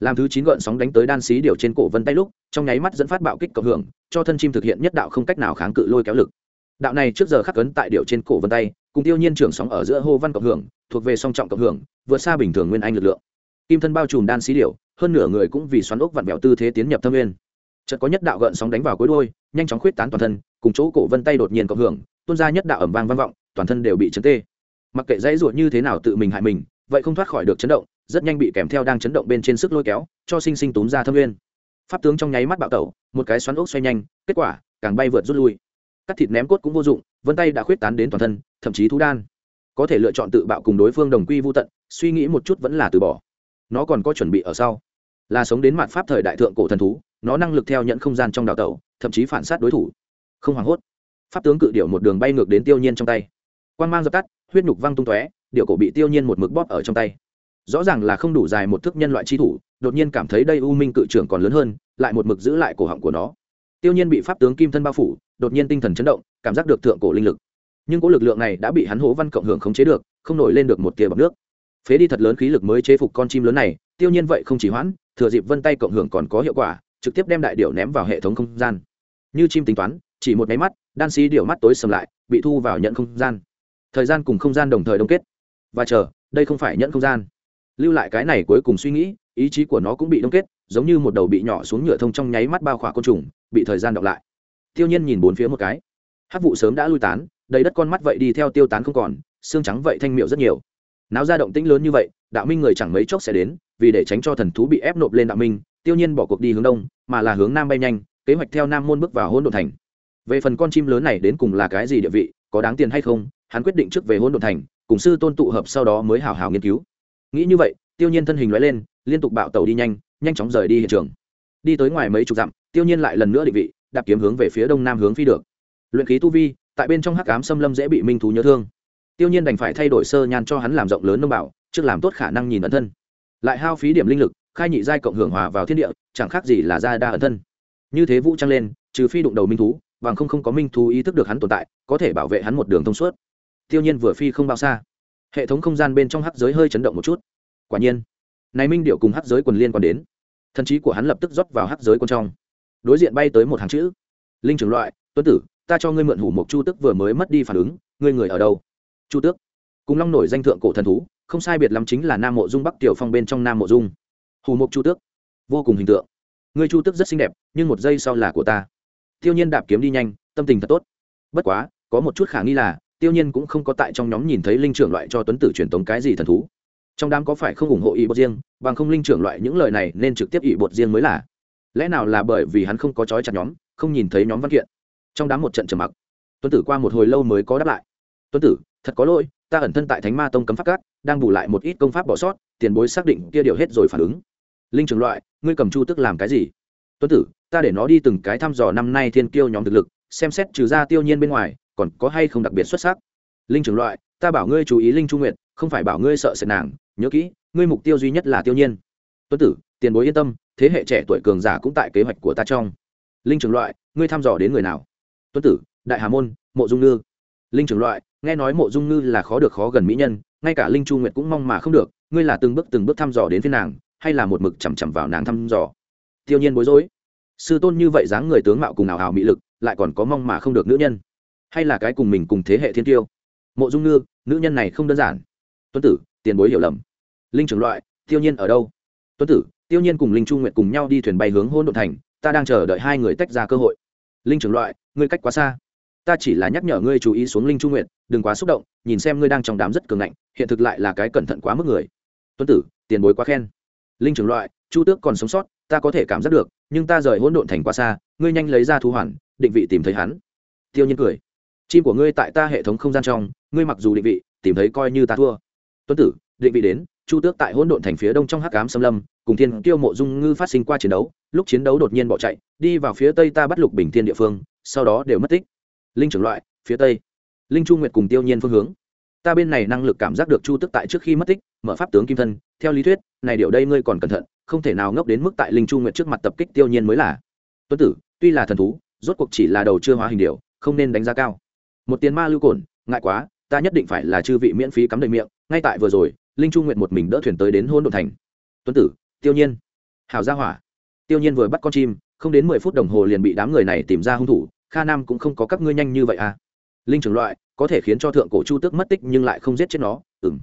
Làm thứ chín gợn sóng đánh tới đan xí điều trên cổ vân tay lúc trong nháy mắt dẫn phát bạo kích cộng hưởng cho thân chim thực hiện nhất đạo không cách nào kháng cự lôi kéo lực. Đạo này trước giờ khắc cấn tại điều trên cổ vân tay cùng tiêu nhiên trưởng sóng ở giữa hô văn cộng hưởng thuộc về song trọng cộng hưởng vượt xa bình thường nguyên anh lực lượng. Kim thân bao trùm đan xí điều, hơn nửa người cũng vì xoắn ốc vặn vẹo tư thế tiến nhập thâm nguyên chợt có nhất đạo gợn sóng đánh vào cuối đuôi, nhanh chóng khuyết tán toàn thân, cùng chỗ cổ vân tay đột nhiên cộng hưởng, tuôn ra nhất đạo ẩm vang vang vọng, toàn thân đều bị chấn tê. Mặc kệ dãy ruột như thế nào tự mình hại mình, vậy không thoát khỏi được chấn động, rất nhanh bị kèm theo đang chấn động bên trên sức lôi kéo, cho sinh sinh túm ra thâm nguyên. Pháp tướng trong nháy mắt bạo tẩu, một cái xoắn ốc xoay nhanh, kết quả, càng bay vượt rút lui. Cắt thịt ném cốt cũng vô dụng, vân tay đã khuyết tán đến toàn thân, thậm chí thú đan. Có thể lựa chọn tự bạo cùng đối phương đồng quy vô tận, suy nghĩ một chút vẫn là từ bỏ. Nó còn có chuẩn bị ở sau. Là sống đến mặt pháp thời đại thượng cổ thần thú nó năng lực theo nhận không gian trong đào tẩu, thậm chí phản sát đối thủ. Không hoảng hốt. Pháp tướng cự điệu một đường bay ngược đến tiêu nhiên trong tay. Quan mang dập tắt, huyết nhục văng tung tóe điệu cổ bị tiêu nhiên một mực bóp ở trong tay. Rõ ràng là không đủ dài một thức nhân loại chi thủ, đột nhiên cảm thấy đây u minh cự trưởng còn lớn hơn, lại một mực giữ lại cổ họng của nó. Tiêu nhiên bị pháp tướng kim thân bao phủ, đột nhiên tinh thần chấn động, cảm giác được thượng cổ linh lực. Nhưng cỗ lực lượng này đã bị hắn hố văn cộng hưởng khống chế được, không nổi lên được một tia bọc nước. Phế đi thật lớn khí lực mới chế phục con chim lớn này, tiêu nhiên vậy không chỉ hoãn, thừa dịp vân tay cộng hưởng còn có hiệu quả trực tiếp đem đại điệu ném vào hệ thống không gian. Như chim tính toán, chỉ một máy mắt, đan sĩ điệu mắt tối sầm lại, bị thu vào nhận không gian. Thời gian cùng không gian đồng thời đông kết. Và chờ, đây không phải nhận không gian. Lưu lại cái này cuối cùng suy nghĩ, ý chí của nó cũng bị đông kết, giống như một đầu bị nhỏ xuống nhựa thông trong nháy mắt bao khỏa côn trùng, bị thời gian đọc lại. Tiêu nhiên nhìn bốn phía một cái. Hát vụ sớm đã lui tán, đầy đất con mắt vậy đi theo tiêu tán không còn, xương trắng vậy thanh miệu rất nhiều. Náo ra động tĩnh lớn như vậy, đạo minh người chẳng mấy chốc sẽ đến, vì để tránh cho thần thú bị ép nộp lên đạo minh tiêu nhiên bỏ cuộc đi hướng đông, mà là hướng nam bay nhanh, kế hoạch theo nam môn bước vào hôn đồn thành. Về phần con chim lớn này đến cùng là cái gì địa vị, có đáng tiền hay không, hắn quyết định trước về hôn đồn thành, cùng sư tôn tụ hợp sau đó mới hào hào nghiên cứu. Nghĩ như vậy, tiêu nhiên thân hình lóe lên, liên tục bạo tàu đi nhanh nhanh chóng rời đi hiện trường. Đi tới ngoài mấy chục dặm, tiêu nhiên lại lần nữa định vị, đạp kiếm hướng về phía đông nam hướng phi được. Luyện khí tu vi, tại bên trong hắc ám xâm lâm dễ bị minh thú nhớ thương. Tiêu nhiên đành phải thay đổi sơ nhan cho hắn làm rộng lớn nông bảo, trước làm tốt khả năng nhìn ẩn thân. Lại hao phí điểm linh lực khai nhị giai cộng hưởng hòa vào thiên địa, chẳng khác gì là gia đa ẩn thân. Như thế vũ trăng lên, trừ phi đụng đầu minh thú, bằng không không có minh thú ý thức được hắn tồn tại, có thể bảo vệ hắn một đường thông suốt. Tiêu nhiên vừa phi không bao xa. Hệ thống không gian bên trong hắc giới hơi chấn động một chút. Quả nhiên, này minh điệu cùng hắc giới quần liên quan đến. Thần trí của hắn lập tức rót vào hắc giới quần trong. Đối diện bay tới một hàng chữ. Linh trưởng loại, tuấn tử, ta cho ngươi mượn hủ mộc chu tức vừa mới mất đi phản ứng, ngươi người ở đâu? Chu tước. Cùng long nổi danh thượng cổ thần thú, không sai biệt lắm chính là nam mộ dung bắc tiểu phong bên trong nam mộ dung hù mộc chu tước. Vô cùng hình tượng. Người chu tước rất xinh đẹp, nhưng một giây sau là của ta. Tiêu nhiên đạp kiếm đi nhanh, tâm tình thật tốt. Bất quá, có một chút khả nghi là, tiêu nhiên cũng không có tại trong nhóm nhìn thấy linh trưởng loại cho tuấn tử truyền tống cái gì thần thú. Trong đám có phải không ủng hộ ý bột riêng, bằng không linh trưởng loại những lời này nên trực tiếp ý bột riêng mới là. Lẽ nào là bởi vì hắn không có trói chặt nhóm, không nhìn thấy nhóm văn kiện? Trong đám một trận trầm mặc. Tuấn tử qua một hồi lâu mới có đáp lại. Tuấn tử, thật có lỗi, ta ẩn thân tại thánh ma tông cấm pháp cát đang bù lại một ít công pháp bỏ sót, tiền bối xác định kia điều hết rồi phản ứng linh trưởng loại, ngươi cầm chu tức làm cái gì? Tuấn tử, ta để nó đi từng cái thăm dò năm nay thiên kiêu nhóm thực lực, xem xét trừ ra tiêu nhiên bên ngoài, còn có hay không đặc biệt xuất sắc. Linh trưởng loại, ta bảo ngươi chú ý linh trung nguyện không phải bảo ngươi sợ sệt nàng, nhớ kỹ, ngươi mục tiêu duy nhất là tiêu nhiên. Tuấn tử, tiền bối yên tâm, thế hệ trẻ tuổi cường giả cũng tại kế hoạch của ta trong. Linh trưởng loại, ngươi thăm dò đến người nào? Tuấn tử, đại hà môn, mộ dung ngư. Linh trưởng loại, nghe nói mộ dung ngư là khó được khó gần mỹ nhân, ngay cả linh chu nguyệt cũng mong mà không được, ngươi là từng bước từng bước thăm dò đến phía nàng hay là một mực chằm chằm vào nàng thăm dò. Tiêu nhiên bối rối. Sư tôn như vậy dáng người tướng mạo cùng nào hào mỹ lực, lại còn có mong mà không được nữ nhân. Hay là cái cùng mình cùng thế hệ thiên tiêu. Mộ dung ngư, nữ nhân này không đơn giản. Tuấn tử, tiền bối hiểu lầm. Linh trưởng loại, tiêu nhiên ở đâu? Tuấn tử, tiêu nhiên cùng linh chu nguyệt cùng nhau đi thuyền bay hướng hôn đ thành, ta đang chờ đợi hai người tách ra cơ hội. Linh trưởng loại, ngươi cách quá xa. Ta chỉ là nhắc nhở ngươi chú ý xuống linh chu nguyệt, đừng quá xúc động, nhìn xem ngươi đang trong đám rất cường ngạnh, hiện thực lại là cái cẩn thận quá mức người. Tuấn tử, tiền bối quá khen linh trưởng loại, chu tước còn sống sót, ta có thể cảm giác được, nhưng ta rời hỗn độn thành quá xa, ngươi nhanh lấy ra thu hoàn, định vị tìm thấy hắn. Tiêu nhiên cười. Chim của ngươi tại ta hệ thống không gian trong, ngươi mặc dù định vị, tìm thấy coi như ta thua. Tuấn tử, định vị đến, chu tước tại hỗn độn thành phía đông trong hắc ám xâm lâm, cùng thiên kiêu mộ dung ngư phát sinh qua chiến đấu, lúc chiến đấu đột nhiên bỏ chạy, đi vào phía tây ta bắt lục bình thiên địa phương, sau đó đều mất tích. Linh trưởng loại, phía tây. Linh chu nguyệt cùng tiêu nhiên phương hướng. Ta bên này năng lực cảm giác được chu tức tại trước khi mất tích, mở pháp tướng kim thân theo lý thuyết, này điều đây ngươi còn cẩn thận, không thể nào ngốc đến mức tại linh chu nguyệt trước mặt tập kích tiêu nhiên mới là. Tuấn tử, tuy là thần thú, rốt cuộc chỉ là đầu chưa hóa hình điều, không nên đánh giá cao. Một tiền ma lưu cồn ngại quá, ta nhất định phải là chư vị miễn phí cắm đầy miệng, ngay tại vừa rồi, linh chu nguyệt một mình đỡ thuyền tới đến hôn đồn thành. Tuấn tử, tiêu nhiên. Hào gia hỏa. Tiêu nhiên vừa bắt con chim, không đến mười phút đồng hồ liền bị đám người này tìm ra hung thủ, kha nam cũng không có các ngươi nhanh như vậy à. Linh trưởng loại, có thể khiến cho thượng cổ chu tước mất tích nhưng lại không giết chết nó ừng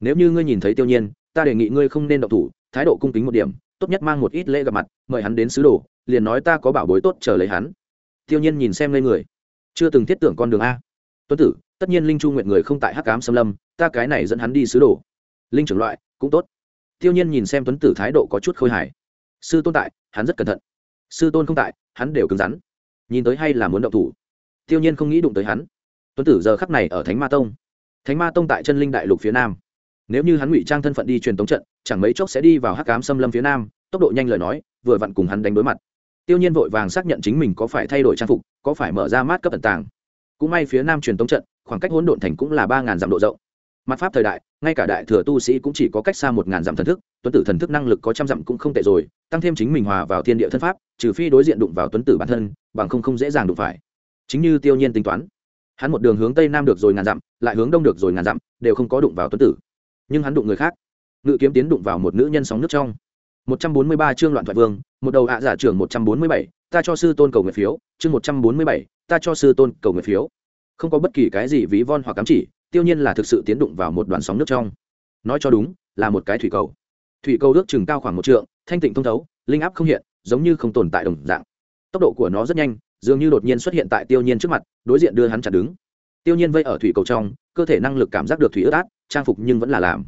nếu như ngươi nhìn thấy tiêu nhiên ta đề nghị ngươi không nên động thủ, thái độ cung kính một điểm, tốt nhất mang một ít lễ gặp mặt, mời hắn đến sứ đồ, liền nói ta có bảo bối tốt chờ lấy hắn. Tiêu nhiên nhìn xem lên người. Chưa từng thiết tưởng con đường a. Tuấn tử, tất nhiên linh chu nguyện người không tại hắc cám xâm lâm, ta cái này dẫn hắn đi sứ đồ. Linh trưởng loại, cũng tốt. Tiêu nhiên nhìn xem tuấn tử thái độ có chút khôi hài. Sư tôn tại, hắn rất cẩn thận. Sư tôn không tại, hắn đều cứng rắn. Nhìn tới hay là muốn động thủ. Tiêu nhiên không nghĩ đụng tới hắn. Tuấn tử giờ khắc này ở thánh ma tông. Thánh ma tông tại chân linh đại lục phía nam nếu như hắn ngụy trang thân phận đi truyền tống trận, chẳng mấy chốc sẽ đi vào hắc cám xâm lâm phía nam, tốc độ nhanh lời nói, vừa vặn cùng hắn đánh đối mặt. Tiêu nhiên vội vàng xác nhận chính mình có phải thay đổi trang phục, có phải mở ra mát cấp tận tàng. Cũng may phía nam truyền tống trận, khoảng cách hỗn độn thành cũng là ba ngàn dặm độ rộng. Mặt pháp thời đại, ngay cả đại thừa tu sĩ cũng chỉ có cách xa một ngàn dặm thần thức, tuấn tử thần thức năng lực có trăm dặm cũng không tệ rồi, tăng thêm chính mình hòa vào thiên địa thân pháp, trừ phi đối diện đụng vào tuấn tử bản thân, bằng không không dễ dàng đụng phải. Chính như tiêu nhiên tính toán, hắn một đường hướng tây nam được rồi ngàn dặm, lại hướng đông được rồi ngàn dặm, đều không có đụng vào tuấn tử nhưng hắn đụng người khác. Ngự kiếm tiến đụng vào một nữ nhân sóng nước trong. 143 chương loạn thoại vương một đầu ạ giả trưởng 147, ta cho sư tôn cầu nguyện phiếu. Chương 147, ta cho sư tôn cầu nguyện phiếu. Không có bất kỳ cái gì ví von hoặc cắm chỉ tiêu nhiên là thực sự tiến đụng vào một đoàn sóng nước trong. Nói cho đúng là một cái thủy cầu. Thủy cầu ước chừng cao khoảng một trượng thanh tịnh thông thấu linh áp không hiện giống như không tồn tại đồng dạng. Tốc độ của nó rất nhanh dường như đột nhiên xuất hiện tại tiêu nhiên trước mặt đối diện đưa hắn chặn đứng. Tiêu nhiên vây ở thủy cầu trong cơ thể năng lực cảm giác được thủy ướt át trang phục nhưng vẫn là làm.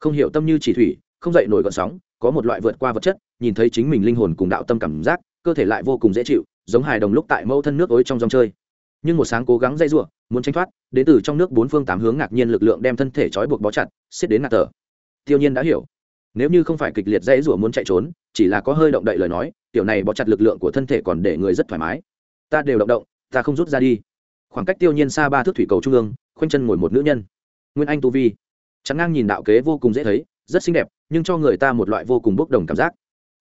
Không hiểu tâm như chỉ thủy, không dậy nổi gọn sóng, có một loại vượt qua vật chất, nhìn thấy chính mình linh hồn cùng đạo tâm cảm giác, cơ thể lại vô cùng dễ chịu, giống hài đồng lúc tại mẫu thân nước ối trong dòng chơi. Nhưng một sáng cố gắng dây giụa muốn tranh thoát, đến từ trong nước bốn phương tám hướng ngạc nhiên lực lượng đem thân thể trói buộc bó chặt, xiết đến ngạt thở. Tiêu nhiên đã hiểu. Nếu như không phải kịch liệt dây giụa muốn chạy trốn, chỉ là có hơi động đậy lời nói, tiểu này bó chặt lực lượng của thân thể còn để người rất thoải mái. Ta đều động động, ta không rút ra đi. Khoảng cách tiêu nhiên xa ba thước thủy cầu trung ương, khoanh chân ngồi một nữ nhân nguyên anh tu vi. Chắn ngang nhìn đạo kế vô cùng dễ thấy, rất xinh đẹp, nhưng cho người ta một loại vô cùng bốc đồng cảm giác.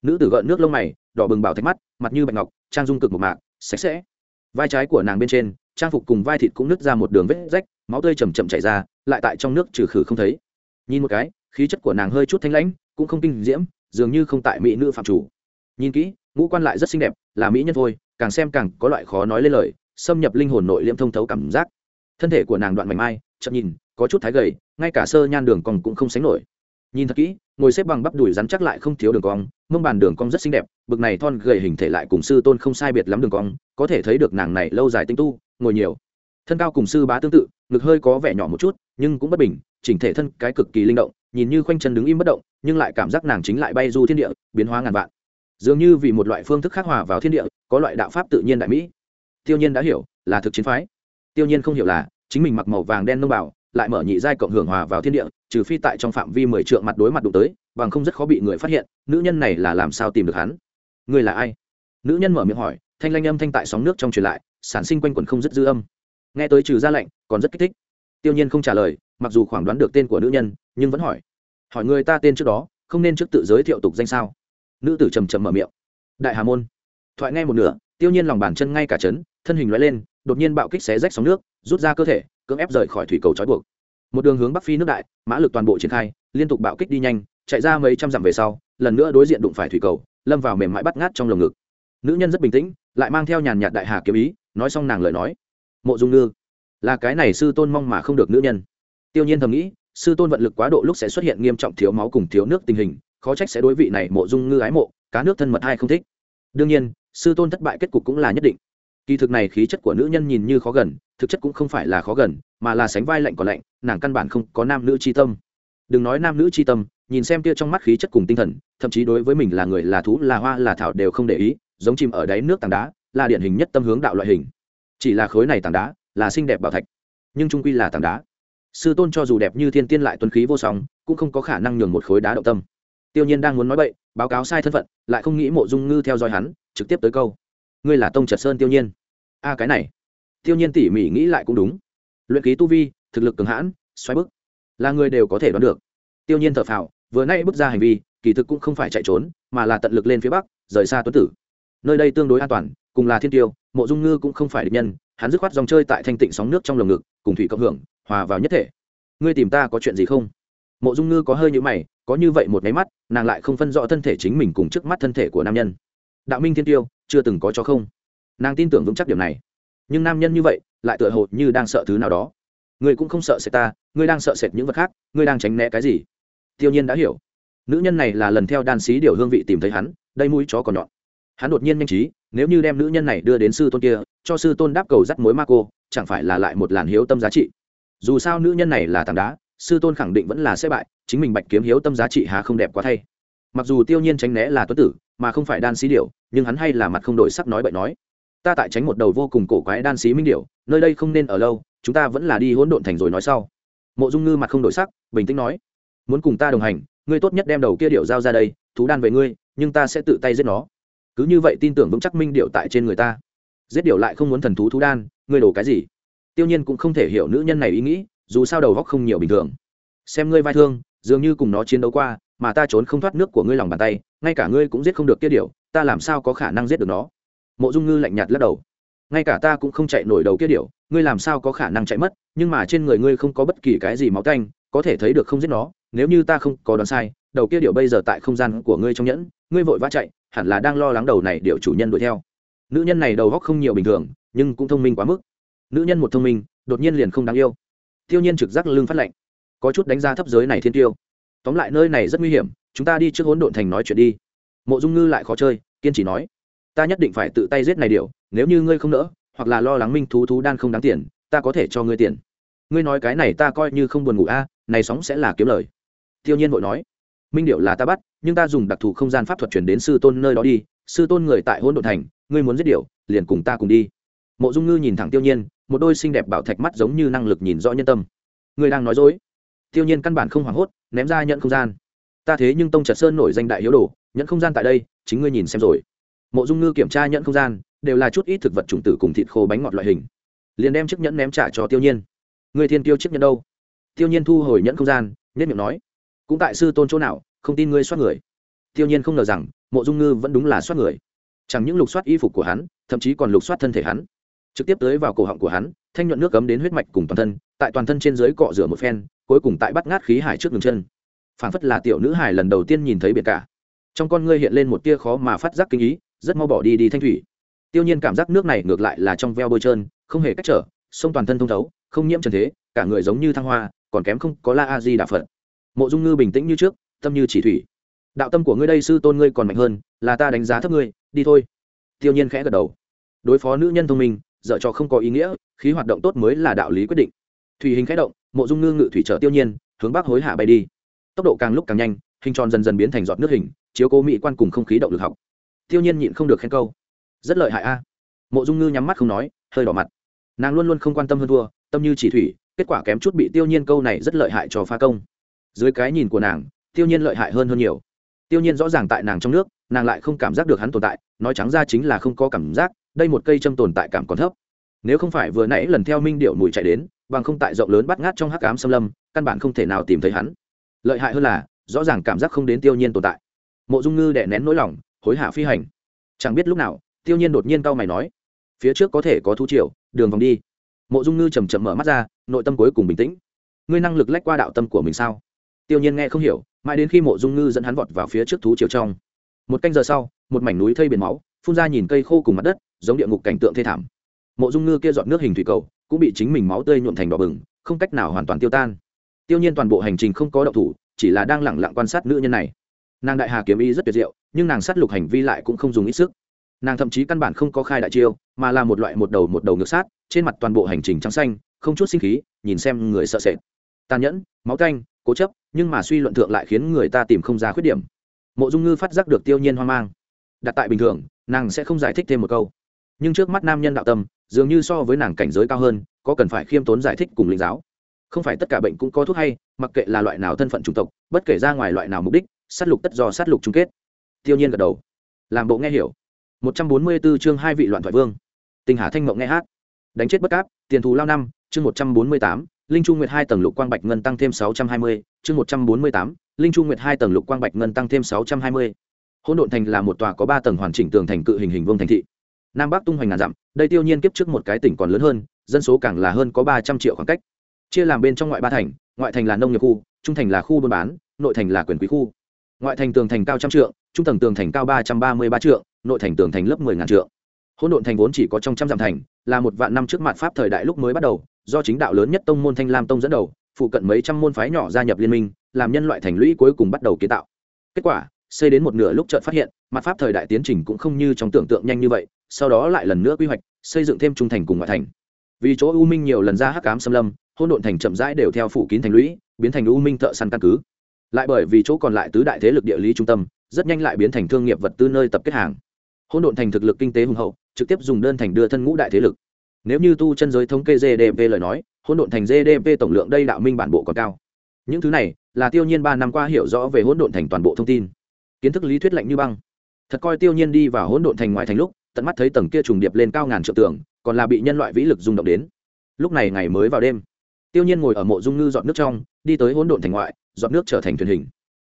Nữ tử gợn nước lông mày, đỏ bừng bảo thạch mắt, mặt như bạch ngọc, trang dung cực một mạc, sạch sẽ. Vai trái của nàng bên trên, trang phục cùng vai thịt cũng nứt ra một đường vết rách, máu tươi chầm chậm chảy ra, lại tại trong nước trừ khử không thấy. Nhìn một cái, khí chất của nàng hơi chút thanh lãnh, cũng không kinh diễm, dường như không tại mỹ nữ phạm chủ. Nhìn kỹ, ngũ quan lại rất xinh đẹp, là mỹ nhân thôi, càng xem càng có loại khó nói lên lời, xâm nhập linh hồn nội liễm thông thấu cảm giác. Thân thể của nàng đoạn mảnh mai, chậm nhìn có chút thái gầy, ngay cả sơ nhan đường cong cũng không sánh nổi. Nhìn thật kỹ, ngồi xếp bằng bắp đùi rắn chắc lại không thiếu đường cong, mông bàn đường cong rất xinh đẹp, bực này thon gầy hình thể lại cùng sư tôn không sai biệt lắm đường cong, có thể thấy được nàng này lâu dài tinh tu, ngồi nhiều. Thân cao cùng sư bá tương tự, ngực hơi có vẻ nhỏ một chút, nhưng cũng bất bình, chỉnh thể thân cái cực kỳ linh động, nhìn như khoanh chân đứng im bất động, nhưng lại cảm giác nàng chính lại bay du thiên địa, biến hóa ngàn vạn. Dường như vì một loại phương thức khắc hòa vào thiên địa, có loại đạo pháp tự nhiên đại mỹ. Tiêu nhiên đã hiểu là thực chiến phái. Tiêu nhiên không hiểu là chính mình mặc màu vàng đen nông bảo lại mở nhị giai cộng hưởng hòa vào thiên địa, trừ phi tại trong phạm vi mười trượng mặt đối mặt đụng tới, bằng không rất khó bị người phát hiện, nữ nhân này là làm sao tìm được hắn? Người là ai? Nữ nhân mở miệng hỏi, thanh lanh âm thanh tại sóng nước trong truyền lại, sản sinh quanh quần không dứt dư âm. Nghe tới trừ ra lệnh, còn rất kích thích. Tiêu nhiên không trả lời, mặc dù khoảng đoán được tên của nữ nhân, nhưng vẫn hỏi. Hỏi người ta tên trước đó, không nên trước tự giới thiệu tục danh sao? Nữ tử trầm trầm mở miệng. Đại hà môn. Thoại nghe một nửa, tiêu nhiên lòng bàn chân ngay cả chấn, thân hình lóe lên, đột nhiên bạo kích xé rách sóng nước, rút ra cơ thể cưỡng ép rời khỏi thủy cầu trói buộc. Một đường hướng bắc phi nước đại, mã lực toàn bộ triển khai, liên tục bạo kích đi nhanh, chạy ra mấy trăm dặm về sau, lần nữa đối diện đụng phải thủy cầu, lâm vào mềm mại bắt ngát trong lồng ngực. Nữ nhân rất bình tĩnh, lại mang theo nhàn nhạt đại hà kiếm ý, nói xong nàng lời nói. Mộ dung ngư, là cái này sư tôn mong mà không được nữ nhân. Tiêu nhiên thầm nghĩ, sư tôn vận lực quá độ lúc sẽ xuất hiện nghiêm trọng thiếu máu cùng thiếu nước tình hình, khó trách sẽ đối vị này mộ dung ngư ái mộ, cá nước thân mật hay không thích. Đương nhiên, sư tôn thất bại kết cục cũng là nhất định kỳ thực này khí chất của nữ nhân nhìn như khó gần, thực chất cũng không phải là khó gần, mà là sánh vai lạnh còn lạnh, nàng căn bản không có nam nữ tri tâm. Đừng nói nam nữ c h i tâm, nhìn xem kia trong mắt khí chất cùng tinh thần, thậm chí đối với mình là người, là thú, là hoa, là thảo đều không để ý, giống chìm ở đáy nước tảng đá, là điển hình nhất tâm hướng đạo loại hình. Chỉ là khối này tảng đá, là xinh đẹp bảo thạch, nhưng trung quy là tảng đá. Sư tôn cho dù đẹp như thiên tiên lại tuân khí vô song, cũng không có khả năng nhường một khối đá động tâm. Tiêu nhiên đang muốn nói bậy, báo cáo sai thân phận, lại không nghĩ mộ dung ngư theo dõi hắn, trực tiếp tới câu ngươi là tông trật sơn tiêu nhiên. A, cái này, tiêu nhiên tỉ mỉ nghĩ lại cũng đúng. Luyện khí tu vi, thực lực cường hãn, xoáy bức, là người đều có thể đoán được. Tiêu nhiên thở phào, vừa nay bước ra hành vi, kỳ thực cũng không phải chạy trốn, mà là tận lực lên phía bắc, rời xa tuấn tử. Nơi đây tương đối an toàn, cùng là thiên tiêu, mộ dung ngư cũng không phải địch nhân, hắn dứt khoát dòng chơi tại thanh tịnh sóng nước trong lồng ngực, cùng thủy cộng hưởng, hòa vào nhất thể. Ngươi tìm ta có chuyện gì không? Mộ dung ngư có hơi như mày, có như vậy một máy mắt, nàng lại không phân rõ thân thể chính mình cùng trước mắt thân thể của nam nhân. Đạo minh thiên tiêu chưa từng có cho không. Nàng tin tưởng vững chắc điểm này. Nhưng nam nhân như vậy, lại tựa hồ như đang sợ thứ nào đó. Ngươi cũng không sợ sệt ta ngươi đang sợ sệt những vật khác ngươi đang tránh né cái gì? Tiêu nhiên đã hiểu. Nữ nhân này là lần theo đan xí điều hương vị tìm thấy hắn, đây mũi chó còn nhọn. Hắn đột nhiên nhanh trí, nếu như đem nữ nhân này đưa đến sư tôn kia, cho sư tôn đáp cầu dắt mối ma cô, chẳng phải là lại một làn hiếu tâm giá trị? Dù sao nữ nhân này là tảng đá, sư tôn khẳng định vẫn là sẽ bại, chính mình bạch kiếm hiếu tâm giá trị hà không đẹp quá thay. Mặc dù tiêu nhiên tránh né là tuấn tử mà không phải đan xí điệu nhưng hắn hay là mặt không đổi sắc nói bậy nói. Ta tại tránh một đầu vô cùng cổ quái đan xí minh điệu nơi đây không nên ở lâu, chúng ta vẫn là đi hỗn độn thành rồi nói sau. Mộ dung ngư mặt không đổi sắc, bình tĩnh nói. Muốn cùng ta đồng hành, ngươi tốt nhất đem đầu kia điệu giao ra đây, thú đan về ngươi, nhưng ta sẽ tự tay giết nó. Cứ như vậy tin tưởng vững chắc minh điệu tại trên người ta. Giết điệu lại không muốn thần thú thú đan, ngươi đổ cái gì? Tiêu nhiên cũng không thể hiểu nữ nhân này ý nghĩ, dù sao đầu góc không nhiều bình thường. Xem ngươi vai thương, dường như cùng nó chiến đấu qua mà ta trốn không thoát nước của ngươi lòng bàn tay, ngay cả ngươi cũng giết không được kia điều, ta làm sao có khả năng giết được nó? Mộ dung ngư lạnh nhạt lắc đầu. Ngay cả ta cũng không chạy nổi đầu kia điều, ngươi làm sao có khả năng chạy mất, nhưng mà trên người ngươi không có bất kỳ cái gì máu tanh, có thể thấy được không giết nó, nếu như ta không có đoán sai, đầu kia điều bây giờ tại không gian của ngươi trong nhẫn, ngươi vội vã chạy, hẳn là đang lo lắng đầu này điệu chủ nhân đuổi theo. Nữ nhân này đầu góc không nhiều bình thường, nhưng cũng thông minh quá mức. Nữ nhân một thông minh, đột nhiên liền không đáng yêu. Tiêu nhiên trực giác lưng phát lệnh có chút đánh giá thấp giới này thiên tiêu tóm lại nơi này rất nguy hiểm, chúng ta đi trước hỗn độn thành nói chuyện đi. Mộ dung ngư lại khó chơi, kiên trì nói, ta nhất định phải tự tay giết này điều, nếu như ngươi không nỡ, hoặc là lo lắng minh thú thú đan không đáng tiền, ta có thể cho ngươi tiền. Ngươi nói cái này ta coi như không buồn ngủ a, này sóng sẽ là kiếm lời. Tiêu nhiên vội nói, minh điệu là ta bắt, nhưng ta dùng đặc thù không gian pháp thuật chuyển đến sư tôn nơi đó đi, sư tôn người tại hỗn độn thành, ngươi muốn giết điệu liền cùng ta cùng đi. Mộ dung ngư nhìn thẳng tiêu nhiên, một đôi xinh đẹp bảo thạch mắt giống như năng lực nhìn rõ nhân tâm. Ngươi đang nói dối? Tiêu nhiên căn bản không hoảng hốt ném ra nhận không gian. Ta thế nhưng tông trật sơn nổi danh đại hiếu đồ, nhận không gian tại đây, chính ngươi nhìn xem rồi. Mộ dung ngư kiểm tra nhận không gian, đều là chút ít thực vật trùng tử cùng thịt khô bánh ngọt loại hình. Liền đem chiếc nhẫn ném trả cho tiêu nhiên. Người thiên tiêu chiếc nhẫn đâu? Tiêu nhiên thu hồi nhẫn không gian nhất miệng nói. Cũng tại sư tôn chỗ nào, không tin ngươi soát người. Tiêu nhiên không ngờ rằng, mộ dung ngư vẫn đúng là soát người. Chẳng những lục soát y phục của hắn, thậm chí còn lục soát thân thể hắn. Trực tiếp tới vào cổ họng của hắn, thanh nhuận nước cấm đến huyết mạch cùng toàn thân, tại toàn thân trên dưới cọ rửa một phen cuối cùng tại bắt ngát khí hải trước ngừng chân. Phảng phất là tiểu nữ hải lần đầu tiên nhìn thấy biển cả. Trong con ngươi hiện lên một tia khó mà phát giác kinh ý, rất mau bỏ đi đi thanh thủy. Tiêu nhiên cảm giác nước này ngược lại là trong veo bôi trơn, không hề cách trở, sông toàn thân thông thấu, không nhiễm trần thế, cả người giống như thăng hoa, còn kém không có la a di đà phật. Mộ dung ngư bình tĩnh như trước, tâm như chỉ thủy. Đạo tâm của ngươi đây sư tôn ngươi còn mạnh hơn, là ta đánh giá thấp ngươi, đi thôi. Tiêu nhiên khẽ gật đầu. Đối phó nữ nhân thông minh dợ cho không có ý nghĩa, khí hoạt động tốt mới là đạo lý quyết định thủy hình khẽ động, mộ dung ngư ngự thủy trở tiêu nhiên, hướng bắc hối hạ bay đi. Tốc độ càng lúc càng nhanh, hình tròn dần dần biến thành giọt nước hình, chiếu cố mỹ quan cùng không khí động lực học. Tiêu nhiên nhịn không được khen câu. Rất lợi hại a. Mộ dung ngư nhắm mắt không nói, hơi đỏ mặt. Nàng luôn luôn không quan tâm hơn thua, tâm như chỉ thủy, kết quả kém chút bị tiêu nhiên câu này rất lợi hại cho pha công. Dưới cái nhìn của nàng, tiêu nhiên lợi hại hơn hơn nhiều. Tiêu nhiên rõ ràng tại nàng trong nước, nàng lại không cảm giác được hắn tồn tại, nói trắng ra chính là không có cảm giác, đây một cây châm tồn tại cảm còn thấp. Nếu không phải vừa nãy lần theo minh điệu mùi chạy đến bằng không tại rộng lớn bắt ngát trong hắc ám xâm lâm, căn bản không thể nào tìm thấy hắn. Lợi hại hơn là, rõ ràng cảm giác không đến tiêu nhiên tồn tại. Mộ dung ngư đè nén nỗi lòng, hối hả phi hành. Chẳng biết lúc nào, tiêu nhiên đột nhiên cau mày nói, phía trước có thể có thú triều, đường vòng đi. Mộ dung ngư chầm chậm mở mắt ra, nội tâm cuối cùng bình tĩnh. Ngươi năng lực lách qua đạo tâm của mình sao? Tiêu nhiên nghe không hiểu, mãi đến khi mộ dung ngư dẫn hắn vọt vào phía trước thú triều trong. Một canh giờ sau, một mảnh núi thây biển máu, phun ra nhìn cây khô cùng mặt đất, giống địa ngục cảnh tượng thê thảm. Mộ dung ngư kia dọn nước hình thủy cầu cũng bị chính mình máu tươi nhuộm thành đỏ bừng, không cách nào hoàn toàn tiêu tan. Tiêu nhiên toàn bộ hành trình không có động thủ, chỉ là đang lẳng lặng quan sát nữ nhân này. Nàng đại hà kiếm ý rất tuyệt diệu, nhưng nàng sát lục hành vi lại cũng không dùng ít sức. Nàng thậm chí căn bản không có khai đại chiêu, mà là một loại một đầu một đầu ngược sát, trên mặt toàn bộ hành trình trắng xanh, không chút sinh khí, nhìn xem người sợ sệt. Tàn nhẫn, máu canh cố chấp, nhưng mà suy luận thượng lại khiến người ta tìm không ra khuyết điểm. Mộ dung ngư phát giác được tiêu nhiên hoang mang. Đặt tại bình thường, nàng sẽ không giải thích thêm một câu. Nhưng trước mắt nam nhân đạo tâm dường như so với nàng cảnh giới cao hơn có cần phải khiêm tốn giải thích cùng linh giáo. Không phải tất cả bệnh cũng có thuốc hay mặc kệ là loại nào thân phận chủng tộc bất kể ra ngoài loại nào mục đích sát lục tất do sát lục chung kết. Tiêu nhiên gật đầu. Làm bộ nghe hiểu. 144 chương hai vị loạn thoại vương. Tình hà thanh mộng nghe hát. Đánh chết bất cáp tiền thù lao năm chương 148, linh chu nguyệt hai tầng lục quang bạch ngân tăng thêm 620, chương 148, linh chu nguyệt hai tầng lục quang bạch ngân tăng thêm 620. hỗn độn thành là một tòa có ba tầng hoàn chỉnh tường thành cự hình hình vương thành thị. Nam bắc tung hoành ngàn dặm đây tiêu nhiên kiếp trước một cái tỉnh còn lớn hơn, dân số càng là hơn có ba trăm triệu khoảng cách. Chia làm bên trong ngoại ba thành, ngoại thành là nông nghiệp khu, trung thành là khu buôn bán, nội thành là quyền quý khu. Ngoại thành tường thành cao trăm trượng, trung tầng tường thành cao ba trăm ba mươi ba trượng, nội thành tường thành lớp mười ngàn trượng. Hỗn độn thành vốn chỉ có trong trăm dặm thành, là một vạn năm trước mặt pháp thời đại lúc mới bắt đầu, do chính đạo lớn nhất tông môn thanh lam tông dẫn đầu, phụ cận mấy trăm môn phái nhỏ gia nhập liên minh, làm nhân loại thành lũy cuối cùng bắt đầu kiến tạo. Kết quả xây đến một nửa lúc chợt phát hiện mặt pháp thời đại tiến trình cũng không như trong tưởng tượng nhanh như vậy, sau đó lại lần nữa quy hoạch, xây dựng thêm trung thành cùng ngoại thành. Vì chỗ u minh nhiều lần ra hắc cám xâm lâm hôn độn thành chậm rãi đều theo phủ kín thành lũy, biến thành u minh thợ săn căn cứ. Lại bởi vì chỗ còn lại tứ đại thế lực địa lý trung tâm, rất nhanh lại biến thành thương nghiệp vật tư nơi tập kết hàng. Hôn độn thành thực lực kinh tế hùng hậu, trực tiếp dùng đơn thành đưa thân ngũ đại thế lực. Nếu như tu chân giới thống kê gdp lời nói hôn độn thành gdp tổng lượng đây đạo minh bản bộ còn cao. Những thứ này là tiêu nhiên ba năm qua hiểu rõ về hỗn độn thành toàn bộ thông tin kiến thức lý thuyết lạnh như băng. Thật coi tiêu nhiên đi vào hỗn độn thành ngoài thành lúc, tận mắt thấy tầng kia trùng điệp lên cao ngàn triệu tường, còn là bị nhân loại vĩ lực rung động đến. Lúc này ngày mới vào đêm, tiêu nhiên ngồi ở mộ dung ngư dọn nước trong, đi tới hỗn độn thành ngoại dọn nước trở thành thuyền hình.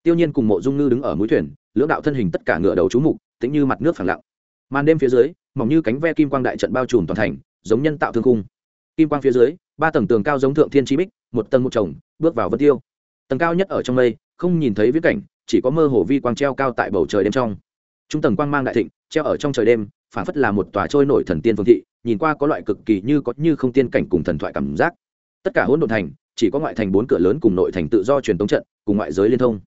Tiêu nhiên cùng mộ dung ngư đứng ở mũi thuyền, lưỡng đạo thân hình tất cả ngựa đầu chú mục, tĩnh như mặt nước phẳng lặng. Màn đêm phía dưới, mỏng như cánh ve kim quang đại trận bao trùm toàn thành, giống nhân tạo thương cung kim quang phía dưới, ba tầng tường cao giống thượng thiên chi bích, một tầng một chồng, bước vào vân tiêu. Tầng cao nhất ở trong mây, không nhìn thấy viễn cảnh chỉ có mơ hồ vi quang treo cao tại bầu trời đêm trong. Trung tầng quang mang đại thịnh, treo ở trong trời đêm, phản phất là một tòa trôi nổi thần tiên phương thị, nhìn qua có loại cực kỳ như có như không tiên cảnh cùng thần thoại cảm giác. Tất cả hỗn độn thành, chỉ có ngoại thành bốn cửa lớn cùng nội thành tự do truyền tống trận, cùng ngoại giới liên thông.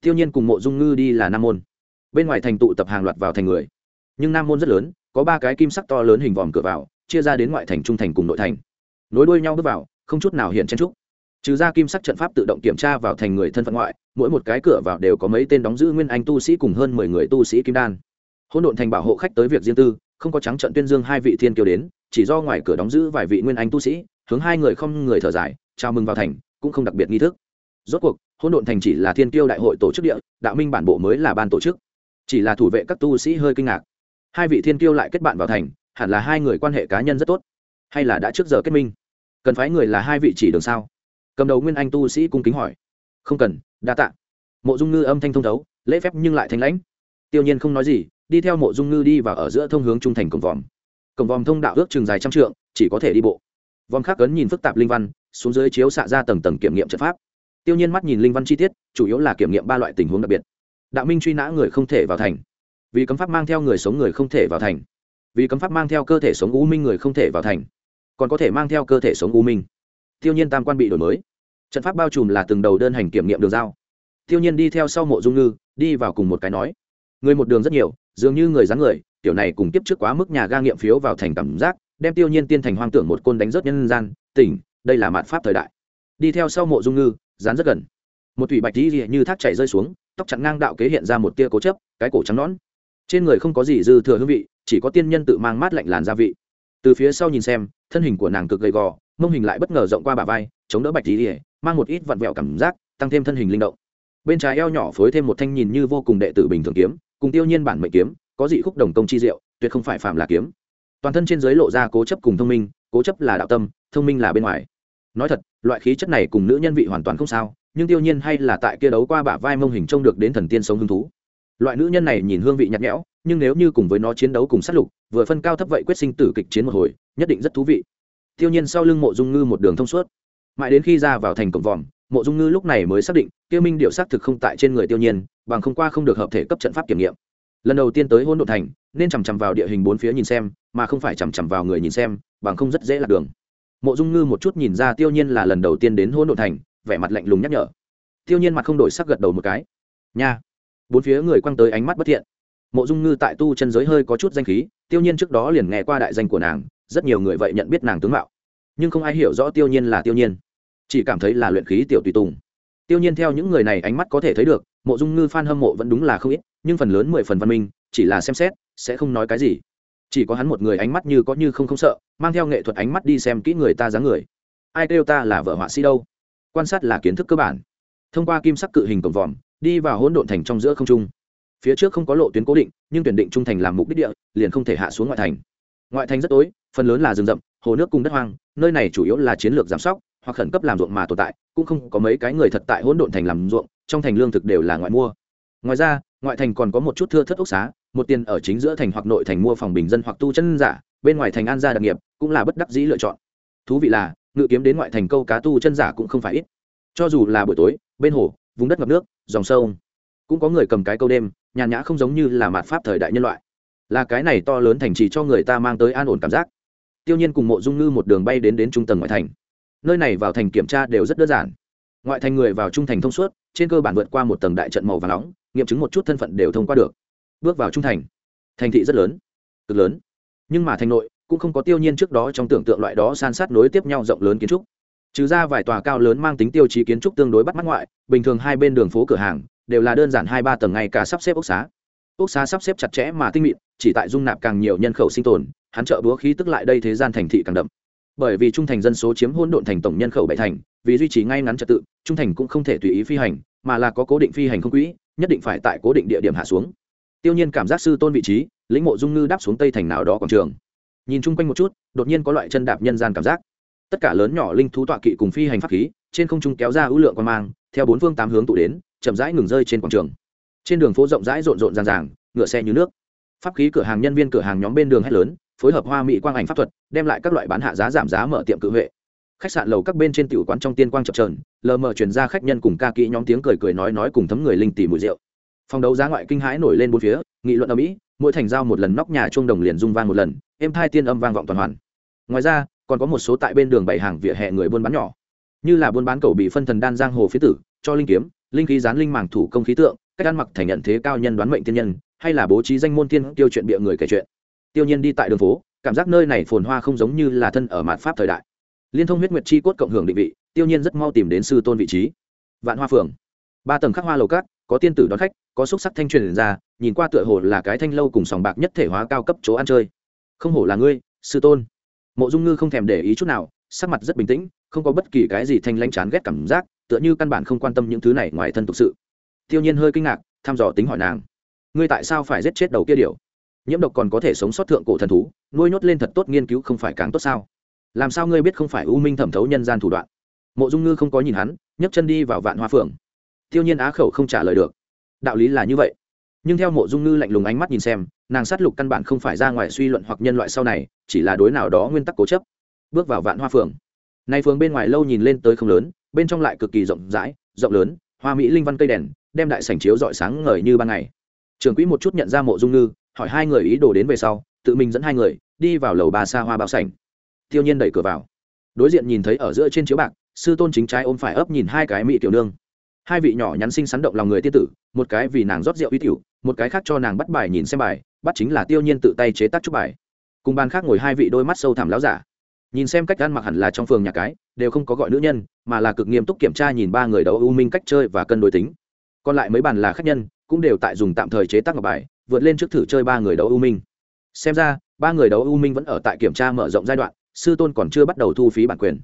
Tiêu nhiên cùng mộ dung ngư đi là nam môn. Bên ngoài thành tụ tập hàng loạt vào thành người. Nhưng nam môn rất lớn, có ba cái kim sắc to lớn hình vòm cửa vào, chia ra đến ngoại thành, trung thành cùng nội thành. Nối đuôi nhau bước vào, không chút nào hiện chen trúc trừ ra kim sắc trận pháp tự động kiểm tra vào thành người thân phận ngoại, mỗi một cái cửa vào đều có mấy tên đóng giữ nguyên anh tu sĩ cùng hơn mười người tu sĩ kim đan. Hỗn độn thành bảo hộ khách tới việc riêng tư, không có trắng trận tuyên dương hai vị thiên kiều đến, chỉ do ngoài cửa đóng giữ vài vị nguyên anh tu sĩ, hướng hai người không người thở dài, chào mừng vào thành, cũng không đặc biệt nghi thức. Rốt cuộc, hỗn độn thành chỉ là thiên kiêu đại hội tổ chức địa, đạo minh bản bộ mới là ban tổ chức. Chỉ là thủ vệ các tu sĩ hơi kinh ngạc. Hai vị thiên kiêu lại kết bạn vào thành, hẳn là hai người quan hệ cá nhân rất tốt. Hay là đã trước giờ kết minh? Cần phái người là hai vị chỉ đường sao? Cầm đầu nguyên anh tu sĩ cung kính hỏi. Không cần, đa tạ. Mộ dung ngư âm thanh thông thấu, lễ phép nhưng lại thanh lãnh. Tiêu nhiên không nói gì, đi theo mộ dung ngư đi và ở giữa thông hướng trung thành cổng vòm. Cổng vòm thông đạo ước chừng dài trăm trượng, chỉ có thể đi bộ. Vòm khác cấn nhìn phức tạp linh văn, xuống dưới chiếu xạ ra tầng tầng kiểm nghiệm trận pháp. Tiêu nhiên mắt nhìn linh văn chi tiết, chủ yếu là kiểm nghiệm ba loại tình huống đặc biệt. Đạo minh truy nã người không thể vào thành. Vì cấm pháp mang theo người sống người không thể vào thành. Vì cấm pháp mang theo cơ thể sống u minh người không thể vào thành. Còn có thể mang theo cơ thể sống u minh. Tiêu nhiên tam quan bị đổi mới trận pháp bao trùm là từng đầu đơn hành kiểm nghiệm đường giao. Tiêu nhiên đi theo sau mộ dung ngư, đi vào cùng một cái nói, người một đường rất nhiều, dường như người dáng người, tiểu này cùng tiếp trước quá mức nhà ga nghiệm phiếu vào thành cảm giác, đem tiêu nhiên tiên thành hoang tưởng một côn đánh rớt nhân gian, tỉnh, đây là mạn pháp thời đại. Đi theo sau mộ dung ngư, dán rất gần. Một thủy bạch tí như thác chảy rơi xuống, tóc chặn ngang đạo kế hiện ra một tia cố chấp, cái cổ trắng nõn. Trên người không có gì dư thừa hương vị, chỉ có tiên nhân tự mang mát lạnh làn gia vị. Từ phía sau nhìn xem, thân hình của nàng cực gầy gò mông hình lại bất ngờ rộng qua bả vai, chống đỡ bạch tí mang một ít vặn vẹo cảm giác, tăng thêm thân hình linh động. Bên trái eo nhỏ phối thêm một thanh nhìn như vô cùng đệ tử bình thường kiếm, cùng tiêu nhiên bản mệnh kiếm, có dị khúc đồng công chi diệu, tuyệt không phải phạm là kiếm. Toàn thân trên giới lộ ra cố chấp cùng thông minh, cố chấp là đạo tâm, thông minh là bên ngoài. Nói thật, loại khí chất này cùng nữ nhân vị hoàn toàn không sao, nhưng tiêu nhiên hay là tại kia đấu qua bả vai mông hình trông được đến thần tiên sống hứng thú. Loại nữ nhân này nhìn hương vị nhạt nhẽo, nhưng nếu như cùng với nó chiến đấu cùng sát lục, vừa phân cao thấp vậy quyết sinh tử kịch chiến một hồi, nhất định rất thú vị tiêu nhiên sau lưng mộ dung ngư một đường thông suốt. Mãi đến khi ra vào thành cổng vòm, mộ dung ngư lúc này mới xác định, tiêu minh điệu xác thực không tại trên người tiêu nhiên, bằng không qua không được hợp thể cấp trận pháp kiểm nghiệm. Lần đầu tiên tới hôn đ ộ thành, nên chằm chằm vào địa hình bốn phía nhìn xem, mà không phải chằm chằm vào người nhìn xem, bằng không rất dễ lạc đường. Mộ dung ngư một chút nhìn ra tiêu nhiên là lần đầu tiên đến hôn đ ộ thành, vẻ mặt lạnh lùng nhắc nhở. Tiêu nhiên mặt không đổi sắc gật đầu một cái. Nha. Bốn phía người quăng tới ánh mắt bất thiện. Mộ dung ngư tại tu chân giới hơi có chút danh khí, tiêu nhiên trước đó liền nghe qua đại danh của nàng rất nhiều người vậy nhận biết nàng tướng mạo. Nhưng không ai hiểu rõ tiêu nhiên là tiêu nhiên. Chỉ cảm thấy là luyện khí tiểu tùy tùng. Tiêu nhiên theo những người này ánh mắt có thể thấy được, mộ dung ngư f hâm mộ vẫn đúng là không ít, nhưng phần lớn mười phần văn minh, chỉ là xem xét, sẽ không nói cái gì. Chỉ có hắn một người ánh mắt như có như không không sợ, mang theo nghệ thuật ánh mắt đi xem kỹ người ta dáng người. Ai kêu ta là vợ họa sĩ đâu? Quan sát là kiến thức cơ bản. Thông qua kim sắc cự hình cổng vòm, đi vào hỗn độn thành trong giữa không trung. Phía trước không có lộ tuyến cố định, nhưng tuyển định trung thành làm mục đích địa, liền không thể hạ xuống ngoại thành ngoại thành rất tối, phần lớn là rừng rậm, hồ nước cùng đất hoang, nơi này chủ yếu là chiến lược giám sóc, hoặc khẩn cấp làm ruộng mà tồn tại, cũng không có mấy cái người thật tại hỗn độn thành làm ruộng, trong thành lương thực đều là ngoại mua. Ngoài ra, ngoại thành còn có một chút thưa thất ốc xá, một tiền ở chính giữa thành hoặc nội thành mua phòng bình dân hoặc tu chân giả, bên ngoài thành an gia đặc nghiệp, cũng là bất đắc dĩ lựa chọn. Thú vị là, ngự kiếm đến ngoại thành câu cá tu chân giả cũng không phải ít. Cho dù là buổi tối, bên hồ, vùng đất ngập nước, dòng sâu cũng có người cầm cái câu đêm, nhàn nhã không giống như là mạt pháp thời đại nhân loại là cái này to lớn thành trì cho người ta mang tới an ổn cảm giác. Tiêu nhiên cùng mộ dung ngư một đường bay đến đến trung tầng ngoại thành. Nơi này vào thành kiểm tra đều rất đơn giản. Ngoại thành người vào trung thành thông suốt, trên cơ bản vượt qua một tầng đại trận màu và nóng, nghiệm chứng một chút thân phận đều thông qua được. Bước vào trung thành. Thành thị rất lớn, cực lớn. Nhưng mà thành nội, cũng không có tiêu nhiên trước đó trong tưởng tượng loại đó san sát nối tiếp nhau rộng lớn kiến trúc. Trừ ra vài tòa cao lớn mang tính tiêu chí kiến trúc tương đối bắt mắt ngoại, bình thường hai bên đường phố cửa hàng, đều là đơn giản hai ba tầng ngay cả sắp xếp ốc xá. Ốc xá sắp xếp chặt chẽ mà tinh mịn chỉ tại dung nạp càng nhiều nhân khẩu sinh tồn, hắn trợ búa khí tức lại đây thế gian thành thị càng đậm. Bởi vì trung thành dân số chiếm hỗn độn thành tổng nhân khẩu bảy thành, vì duy trì ngay ngắn trật tự, trung thành cũng không thể tùy ý phi hành, mà là có cố định phi hành không quỹ, nhất định phải tại cố định địa điểm hạ xuống. Tiêu nhiên cảm giác sư tôn vị trí, lĩnh mộ dung ngư đáp xuống tây thành nào đó quảng trường. Nhìn chung quanh một chút, đột nhiên có loại chân đạp nhân gian cảm giác. Tất cả lớn nhỏ linh thú tọa kỵ cùng phi hành pháp khí, trên không trung kéo ra ưu lượng quan mang, theo bốn phương tám hướng tụ đến, chậm rãi ngừng rơi trên quảng trường. Trên đường phố rộng rãi rộn rộn ràng ràng, ngựa xe như nước pháp khí cửa hàng nhân viên cửa hàng nhóm bên đường hét lớn, phối hợp hoa mỹ quang ảnh pháp thuật, đem lại các loại bán hạ giá giảm giá mở tiệm cự huệ. Khách sạn lầu các bên trên tiểu quán trong tiên quang chập trờn lờ mờ chuyển ra khách nhân cùng ca kỹ nhóm tiếng cười cười nói nói cùng thấm người linh tỉ mùi rượu. Phòng đấu giá ngoại kinh hãi nổi lên bốn phía, nghị luận ở mỹ mỗi thành giao một lần nóc nhà chuông đồng liền rung vang một lần, êm thai tiên âm vang vọng toàn hoàn. Ngoài ra, còn có một số tại bên đường bày hàng vỉa hè người buôn bán nhỏ. Như là buôn bán cầu bị phân thần đan giang hồ phía tử, cho linh kiếm, linh khí gián linh màng thủ công khí tượng, cách ăn mặc thành nhận thế cao nhân đoán mệnh tiên nhân hay là bố trí danh môn tiên tiêu chuyện bịa người kể chuyện. Tiêu nhiên đi tại đường phố, cảm giác nơi này phồn hoa không giống như là thân ở mạt pháp thời đại. Liên thông huyết nguyệt chi cốt cộng hưởng định vị, tiêu nhiên rất mau tìm đến sư tôn vị trí. Vạn hoa phường ba tầng khắc hoa lầu cát, có tiên tử đón khách, có xúc sắc thanh truyền ra, nhìn qua tựa hồ là cái thanh lâu cùng sòng bạc nhất thể hóa cao cấp chỗ ăn chơi. Không hổ là ngươi, sư tôn. Mộ dung ngư không thèm để ý chút nào, sắc mặt rất bình tĩnh, không có bất kỳ cái gì thanh lãnh chán ghét cảm giác, tựa như căn bản không quan tâm những thứ này ngoài thân tục sự. Tiêu nhiên hơi kinh ngạc, thăm dò tính hỏi nàng ngươi tại sao phải giết chết đầu kia điều nhiễm độc còn có thể sống sót thượng cổ thần thú, nuôi nhốt lên thật tốt nghiên cứu không phải càng tốt sao? Làm sao ngươi biết không phải u minh thẩm thấu nhân gian thủ đoạn? Mộ dung ngư không có nhìn hắn, nhấc chân đi vào vạn hoa phượng. Tiêu nhiên á khẩu không trả lời được. Đạo lý là như vậy. Nhưng theo mộ dung ngư lạnh lùng ánh mắt nhìn xem, nàng sát lục căn bản không phải ra ngoài suy luận hoặc nhân loại sau này, chỉ là đối nào đó nguyên tắc cố chấp. Bước vào vạn hoa phượng. Nay phường bên ngoài lâu nhìn lên tới không lớn, bên trong lại cực kỳ rộng rãi, rộng lớn, hoa mỹ linh văn cây đèn, đem đại sảnh chiếu rọi sáng ngời như ban ngày trường quỹ một chút nhận ra mộ dung ngư, hỏi hai người ý đồ đến về sau, tự mình dẫn hai người, đi vào lầu ba xa hoa bao sảnh. Tiêu nhiên đẩy cửa vào. Đối diện nhìn thấy ở giữa trên chiếu bạc, sư tôn chính trái ôm phải ấp nhìn hai cái mỹ tiểu nương. Hai vị nhỏ nhắn sinh sắn động lòng người tiên tử, một cái vì nàng rót rượu uy tiểu, một cái khác cho nàng bắt bài nhìn xem bài, bắt chính là tiêu nhiên tự tay chế tác chút bài. Cùng bàn khác ngồi hai vị đôi mắt sâu thẳm láo giả. Nhìn xem cách ăn mặc hẳn là trong phường nhà cái, đều không có gọi nữ nhân, mà là cực nghiêm túc kiểm tra nhìn ba người đấu ưu minh cách chơi và cân đối tính. Còn lại mấy bàn là khách nhân cũng đều tại dùng tạm thời chế tác ngọc bài, vượt lên trước thử chơi ba người đấu ưu minh. Xem ra, ba người đấu ưu minh vẫn ở tại kiểm tra mở rộng giai đoạn, sư tôn còn chưa bắt đầu thu phí bản quyền.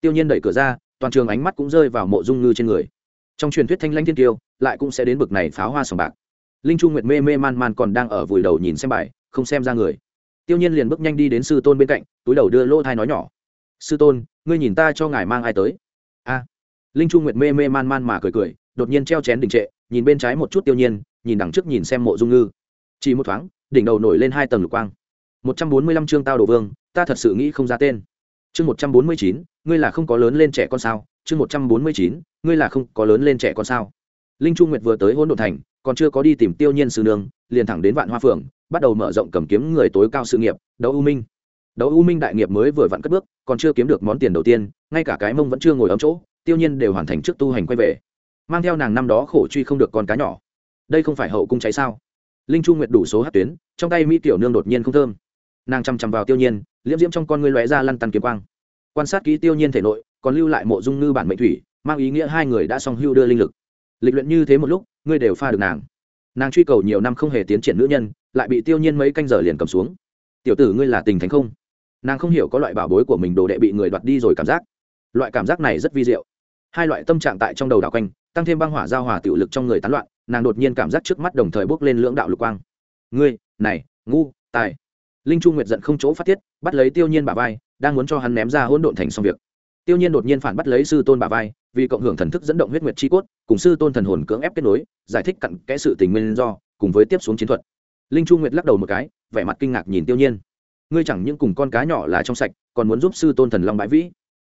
Tiêu nhiên đẩy cửa ra, toàn trường ánh mắt cũng rơi vào mộ dung ngư trên người. Trong truyền thuyết thanh lanh thiên tiêu lại cũng sẽ đến bực này pháo hoa sòng bạc. Linh chu nguyệt mê mê man man còn đang ở vùi đầu nhìn xem bài, không xem ra người. Tiêu nhiên liền bước nhanh đi đến sư tôn bên cạnh, túi đầu đưa lỗ thai nói nhỏ. Sư tôn, ngươi nhìn ta cho ngài mang ai tới? A. Linh chu nguyệt mê mê man man mà cười cười, đột nhiên treo chén đình trệ nhìn bên trái một chút tiêu nhiên, nhìn đằng trước nhìn xem mộ dung ngư. Chỉ một thoáng, đỉnh đầu nổi lên hai tầng lục quang. Một trăm bốn mươi lăm chương tao đồ vương, ta thật sự nghĩ không ra tên. Chương một trăm bốn mươi chín, ngươi là không có lớn lên trẻ con sao? Chương một trăm bốn mươi chín, ngươi là không có lớn lên trẻ con sao? Linh chu nguyệt vừa tới hôn đ ộ thành, còn chưa có đi tìm tiêu nhiên sư nương, liền thẳng đến vạn hoa phượng, bắt đầu mở rộng cầm kiếm người tối cao sự nghiệp, đấu u minh. Đấu u minh đại nghiệp mới vừa vặn cất bước, còn chưa kiếm được món tiền đầu tiên, ngay cả cái mông vẫn chưa ngồi ấm chỗ, tiêu nhiên đều hoàn thành trước tu hành quay về mang theo nàng năm đó khổ truy không được con cá nhỏ. Đây không phải hậu cung cháy sao? Linh chu nguyệt đủ số hát tuyến, trong tay mỹ tiểu nương đột nhiên không thơm. Nàng chằm chằm vào tiêu nhiên, liễm diễm trong con ngươi lóe ra lăn tăn kiếm quang. Quan sát kỹ tiêu nhiên thể nội, còn lưu lại mộ dung ngư bản mệnh thủy, mang ý nghĩa hai người đã song hưu đưa linh lực. Lịch luyện như thế một lúc, ngươi đều pha được nàng. Nàng truy cầu nhiều năm không hề tiến triển nữ nhân, lại bị tiêu nhiên mấy canh giờ liền cầm xuống. Tiểu tử ngươi là tình thánh không? Nàng không hiểu có loại bảo bối của mình đồ đệ bị người đoạt đi rồi cảm giác. Loại cảm giác này rất vi diệu. Hai loại tâm trạng tại trong đầu đảo quanh tăng thêm băng hỏa giao hòa tiểu lực trong người tán loạn, nàng đột nhiên cảm giác trước mắt đồng thời bốc lên lưỡng đạo lục quang. Ngươi, này, ngu, tài. Linh trung nguyệt giận không chỗ phát tiết, bắt lấy tiêu nhiên bà vai, đang muốn cho hắn ném ra hỗn độn thành xong việc. Tiêu nhiên đột nhiên phản bắt lấy sư tôn bà vai, vì cộng hưởng thần thức dẫn động huyết nguyệt chi cốt, cùng sư tôn thần hồn cưỡng ép kết nối, giải thích cặn kẽ sự tình nguyên do, cùng với tiếp xuống chiến thuật. Linh trung nguyệt lắc đầu một cái, vẻ mặt kinh ngạc nhìn tiêu nhiên. Ngươi chẳng những cùng con cá nhỏ là trong sạch, còn muốn giúp sư tôn thần long bãi vĩ.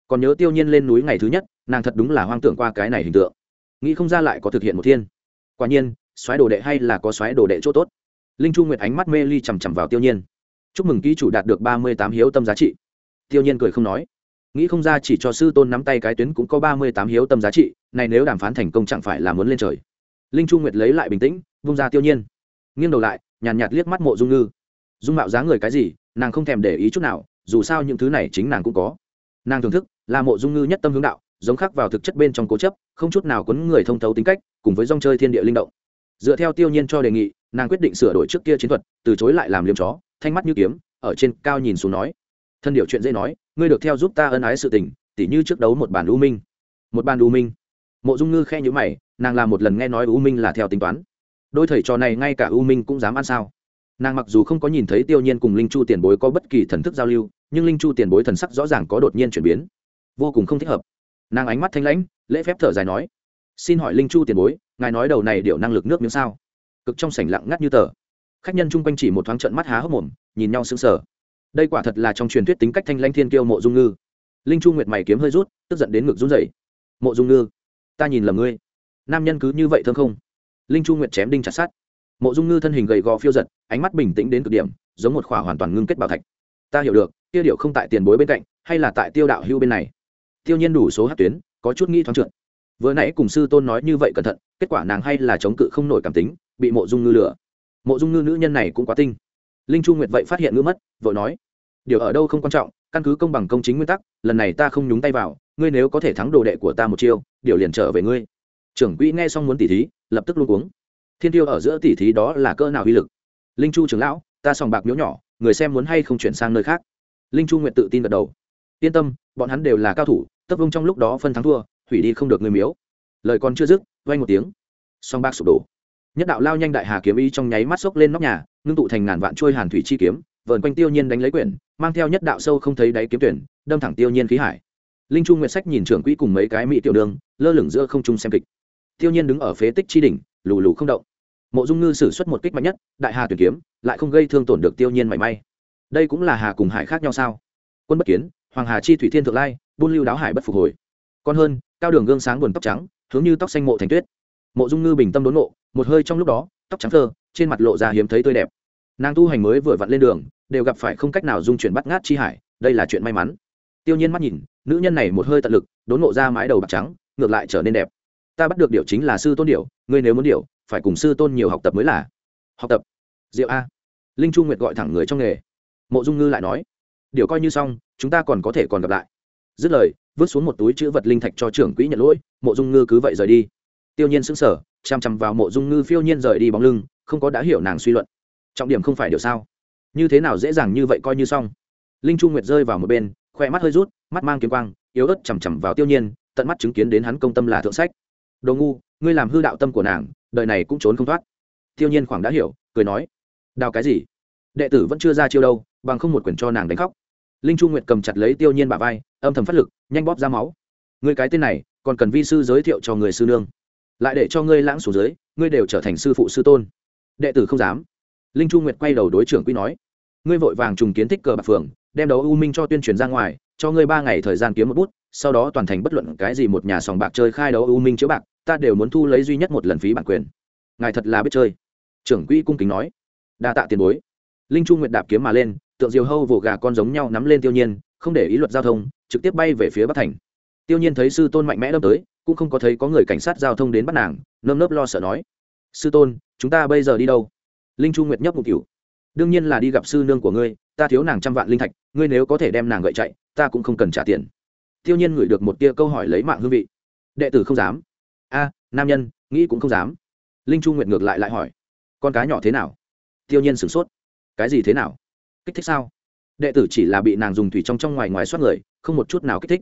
Còn nhớ tiêu nhiên lên núi ngày thứ nhất, nàng thật đúng là hoang tưởng qua cái này hình tượng nghĩ không ra lại có thực hiện một thiên. Quả nhiên xoáy đồ đệ hay là có xoáy đồ đệ chỗ tốt. Linh chu nguyệt ánh mắt mê ly chằm chằm vào tiêu nhiên. Chúc mừng ký chủ đạt được ba mươi tám hiếu tâm giá trị. Tiêu nhiên cười không nói. Nghĩ không ra chỉ cho sư tôn nắm tay cái tuyến cũng có ba mươi tám hiếu tâm giá trị này nếu đàm phán thành công chẳng phải là muốn lên trời. Linh chu nguyệt lấy lại bình tĩnh vung ra tiêu nhiên. Nghiêng đầu lại nhàn nhạt, nhạt liếc mắt mộ dung ngư. Dung mạo Giá người cái gì nàng không thèm để ý chút nào dù sao những thứ này chính nàng cũng có. Nàng thưởng thức là mộ dung ngư nhất tâm hướng đạo giống khắc vào thực chất bên trong cố chấp, không chút nào quấn người thông thấu tính cách, cùng với dòng chơi thiên địa linh động. Dựa theo tiêu nhiên cho đề nghị, nàng quyết định sửa đổi trước kia chiến thuật, từ chối lại làm liêm chó, thanh mắt như kiếm, ở trên cao nhìn xuống nói, thân điều chuyện dễ nói, ngươi được theo giúp ta ân ái sự tình, tỉ như trước đấu một bàn u minh. Một bàn u minh. Mộ dung ngư khe nhữ mày, nàng làm một lần nghe nói u minh là theo tính toán. Đôi thầy trò này ngay cả u minh cũng dám ăn sao? Nàng mặc dù không có nhìn thấy tiêu nhiên cùng linh chu tiền bối có bất kỳ thần thức giao lưu, nhưng linh chu tiền bối thần sắc rõ ràng có đột nhiên chuyển biến. Vô cùng không thích hợp nàng ánh mắt thanh lãnh, lễ phép thở dài nói, xin hỏi linh chu tiền bối, ngài nói đầu này điệu năng lực nước miếng sao? Cực trong sảnh lặng ngắt như tờ. Khách nhân chung quanh chỉ một thoáng trận mắt há hốc mồm, nhìn nhau sững sờ. Đây quả thật là trong truyền thuyết tính cách thanh lãnh thiên kiêu mộ dung ngư. Linh chu nguyệt mày kiếm hơi rút, tức giận đến ngực run rẩy. Mộ dung ngư, ta nhìn lầm ngươi. Nam nhân cứ như vậy thương không? Linh chu nguyệt chém đinh chặt sát mộ dung ngư thân hình gầy gò phiêu giật, ánh mắt bình tĩnh đến cực điểm, giống một khỏa hoàn toàn ngưng kết bảo thạch. Ta hiểu được tiêu điệu không tại tiền bối bên cạnh, hay là tại tiêu đạo hưu bên này? Tiêu nhiên đủ số hát tuyến, có chút nghĩ thoáng trượt. Vừa nãy cùng sư tôn nói như vậy cẩn thận, kết quả nàng hay là chống cự không nổi cảm tính, bị mộ dung ngư lừa. Mộ dung ngư nữ nhân này cũng quá tinh. Linh chu nguyệt vậy phát hiện ngữ mất, vội nói, điều ở đâu không quan trọng, căn cứ công bằng công chính nguyên tắc, lần này ta không nhúng tay vào, ngươi nếu có thể thắng đồ đệ của ta một chiêu, điều liền trở về ngươi. Trưởng quỹ nghe xong muốn tỉ thí, lập tức luôn uống thiên tiêu ở giữa tỉ thí đó là cỡ nào uy lực? Linh chu trưởng lão, ta sòng bạc miếu nhỏ, người xem muốn hay không chuyển sang nơi khác? Linh chu nguyện tự tin gật đầu. Yên tâm, bọn hắn đều là cao thủ tấp vông trong lúc đó phân thắng thua, hủy đi không được người miếu. Lời còn chưa dứt vay một tiếng. Song bạc sụp đổ. Nhất đạo lao nhanh đại hà kiếm y trong nháy mắt xốc lên nóc nhà, ngưng tụ thành ngàn vạn trôi hàn thủy chi kiếm, vờn quanh tiêu nhiên đánh lấy quyển, mang theo nhất đạo sâu không thấy đáy kiếm tuyển, đâm thẳng tiêu nhiên khí hải. Linh trung nguyệt sách nhìn trưởng quỹ cùng mấy cái mỹ tiểu đường, lơ lửng giữa không trung xem kịch. Tiêu nhiên đứng ở phế tích chi đỉnh, lù lù không động. Mộ dung ngư sử xuất một kích mạnh nhất, đại hà tuyển kiếm, lại không gây thương tổn được tiêu nhiên mảy may. Đây cũng là hà cùng hải khác nhau sao? Quân bất kiến, hoàng hà chi thủy thiên thượng lai buôn lưu đáo hải bất phục hồi. Còn hơn cao đường gương sáng buồn tóc trắng hướng như tóc xanh mộ thành tuyết. Mộ dung ngư bình tâm đốn nộ một hơi trong lúc đó tóc trắng thơ trên mặt lộ ra hiếm thấy tươi đẹp. Nàng tu hành mới vừa vặn lên đường đều gặp phải không cách nào dung chuyển bắt ngát chi hải đây là chuyện may mắn. Tiêu nhiên mắt nhìn nữ nhân này một hơi tận lực đốn nộ ra mái đầu bạc trắng ngược lại trở nên đẹp. Ta bắt được điều chính là sư tôn điểu, ngươi nếu muốn điểu, phải cùng sư tôn nhiều học tập mới là. Học tập. Diệu a. Linh chu nguyệt gọi thẳng người trong nghề. Mộ dung ngư lại nói điều coi như xong chúng ta còn có thể còn gặp lại dứt lời, vứt xuống một túi chữ vật linh thạch cho trưởng quỹ nhận lỗi, mộ dung ngư cứ vậy rời đi. Tiêu nhiên sững sờ chằm chằm vào mộ dung ngư phiêu nhiên rời đi bóng lưng, không có đã hiểu nàng suy luận. Trọng điểm không phải điều sao? Như thế nào dễ dàng như vậy coi như xong? Linh trung nguyệt rơi vào một bên khoe mắt hơi rút, mắt mang kiếm quang, yếu ớt chằm chằm vào tiêu nhiên, tận mắt chứng kiến đến hắn công tâm là thượng sách. Đồ ngu, ngươi làm hư đạo tâm của nàng, đời này cũng trốn không thoát. Tiêu nhiên khoảng đã hiểu, cười nói, đào cái gì? Đệ tử vẫn chưa ra chiêu đâu, bằng không một quyền cho nàng đánh khóc. Linh trung nguyệt cầm chặt lấy tiêu nhiên bả vai âm thầm phát lực, nhanh bóp ra máu. Ngươi cái tên này, còn cần vi sư giới thiệu cho người sư nương. Lại để cho ngươi lãng xuống dưới, ngươi đều trở thành sư phụ sư tôn. Đệ tử không dám. Linh chu nguyệt quay đầu đối trưởng quy nói, ngươi vội vàng trùng kiến thích cờ bạc phường đem đấu u minh cho tuyên truyền ra ngoài, cho ngươi ba ngày thời gian kiếm một bút, sau đó toàn thành bất luận cái gì một nhà sòng bạc chơi khai đấu u minh chiếu bạc, ta đều muốn thu lấy duy nhất một lần phí bản quyền. Ngài thật là biết chơi. Trưởng quỹ cung kính nói, đa tạ tiền bối. Linh chu nguyệt đạp kiếm mà lên, tượng diều hâu vỗ gà con giống nhau nắm lên tiêu nhiên không để ý luật giao thông, trực tiếp bay về phía bắc thành. Tiêu nhiên thấy sư tôn mạnh mẽ đâm tới, cũng không có thấy có người cảnh sát giao thông đến bắt nàng, nơm nớp lo sợ nói, sư tôn, chúng ta bây giờ đi đâu? Linh chu nguyệt nhấp một cửu, đương nhiên là đi gặp sư nương của ngươi, ta thiếu nàng trăm vạn linh thạch, ngươi nếu có thể đem nàng gậy chạy, ta cũng không cần trả tiền. Tiêu nhiên ngửi được một tia câu hỏi lấy mạng hương vị. Đệ tử không dám. A, nam nhân, nghĩ cũng không dám. Linh chu nguyệt ngược lại lại hỏi, con cá nhỏ thế nào? Tiêu nhiên sửng sốt, cái gì thế nào? Kích thích sao? Đệ tử chỉ là bị nàng dùng thủy trong trong ngoài ngoài xoát người, không một chút nào kích thích.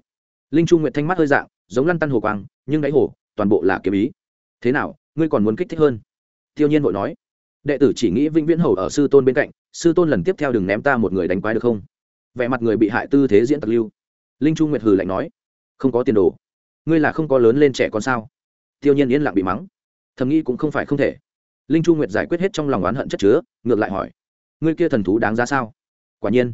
Linh chu nguyệt thanh mắt hơi dạng, giống lăn tăn hồ quang, nhưng đáy hồ, toàn bộ là kiếm ý. Thế nào, ngươi còn muốn kích thích hơn? Tiêu nhiên vội nói. Đệ tử chỉ nghĩ vĩnh viễn hầu ở sư tôn bên cạnh, sư tôn lần tiếp theo đừng ném ta một người đánh quái được không? Vẻ mặt người bị hại tư thế diễn tặc lưu. Linh chu nguyệt hừ lạnh nói. Không có tiền đồ. Ngươi là không có lớn lên trẻ con sao? Tiêu nhiên yên lặng bị mắng. Thầm nghĩ cũng không phải không thể. Linh chu nguyệt giải quyết hết trong lòng oán hận chất chứa, ngược lại hỏi. Ngươi kia thần thú đáng giá sao? Quả nhiên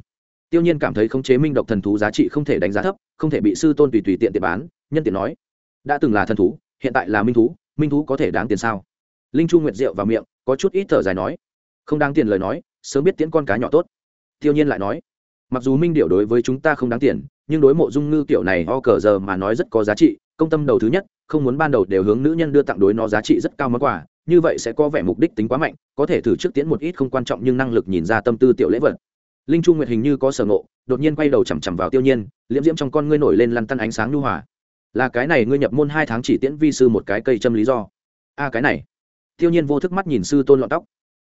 tiêu nhiên cảm thấy khống chế minh độc thần thú giá trị không thể đánh giá thấp, không thể bị sư tôn tùy tùy tiện tiện bán, nhân tiện nói, đã từng là thần thú, hiện tại là minh thú minh thú có thể đáng tiền sao? Linh chu nguyệt rượu vào miệng, có chút ít thở dài nói, không đáng tiền lời nói, sớm biết tiễn con cá nhỏ tốt. Tiêu nhiên lại nói, mặc dù minh điệu đối với chúng ta không đáng tiền, nhưng đối mộ dung ngư kiểu này ho cờ giờ mà nói rất có giá trị, công tâm đầu thứ nhất, không muốn ban đầu đều hướng nữ nhân đưa tặng đối nó giá trị rất cao món quà, như vậy sẽ có vẻ mục đích tính quá mạnh, có thể thử trước tiễn một ít không quan trọng nhưng năng lực nhìn ra tâm tư tiểu lễ vật linh trung nguyệt hình như có sở ngộ đột nhiên quay đầu chằm chằm vào tiêu nhiên liễm diễm trong con ngươi nổi lên lăn tăn ánh sáng nhu hòa. Là cái này ngươi nhập môn hai tháng chỉ tiễn vi sư một cái cây châm lý do. A cái này. Tiêu nhiên vô thức mắt nhìn sư tôn lọn tóc.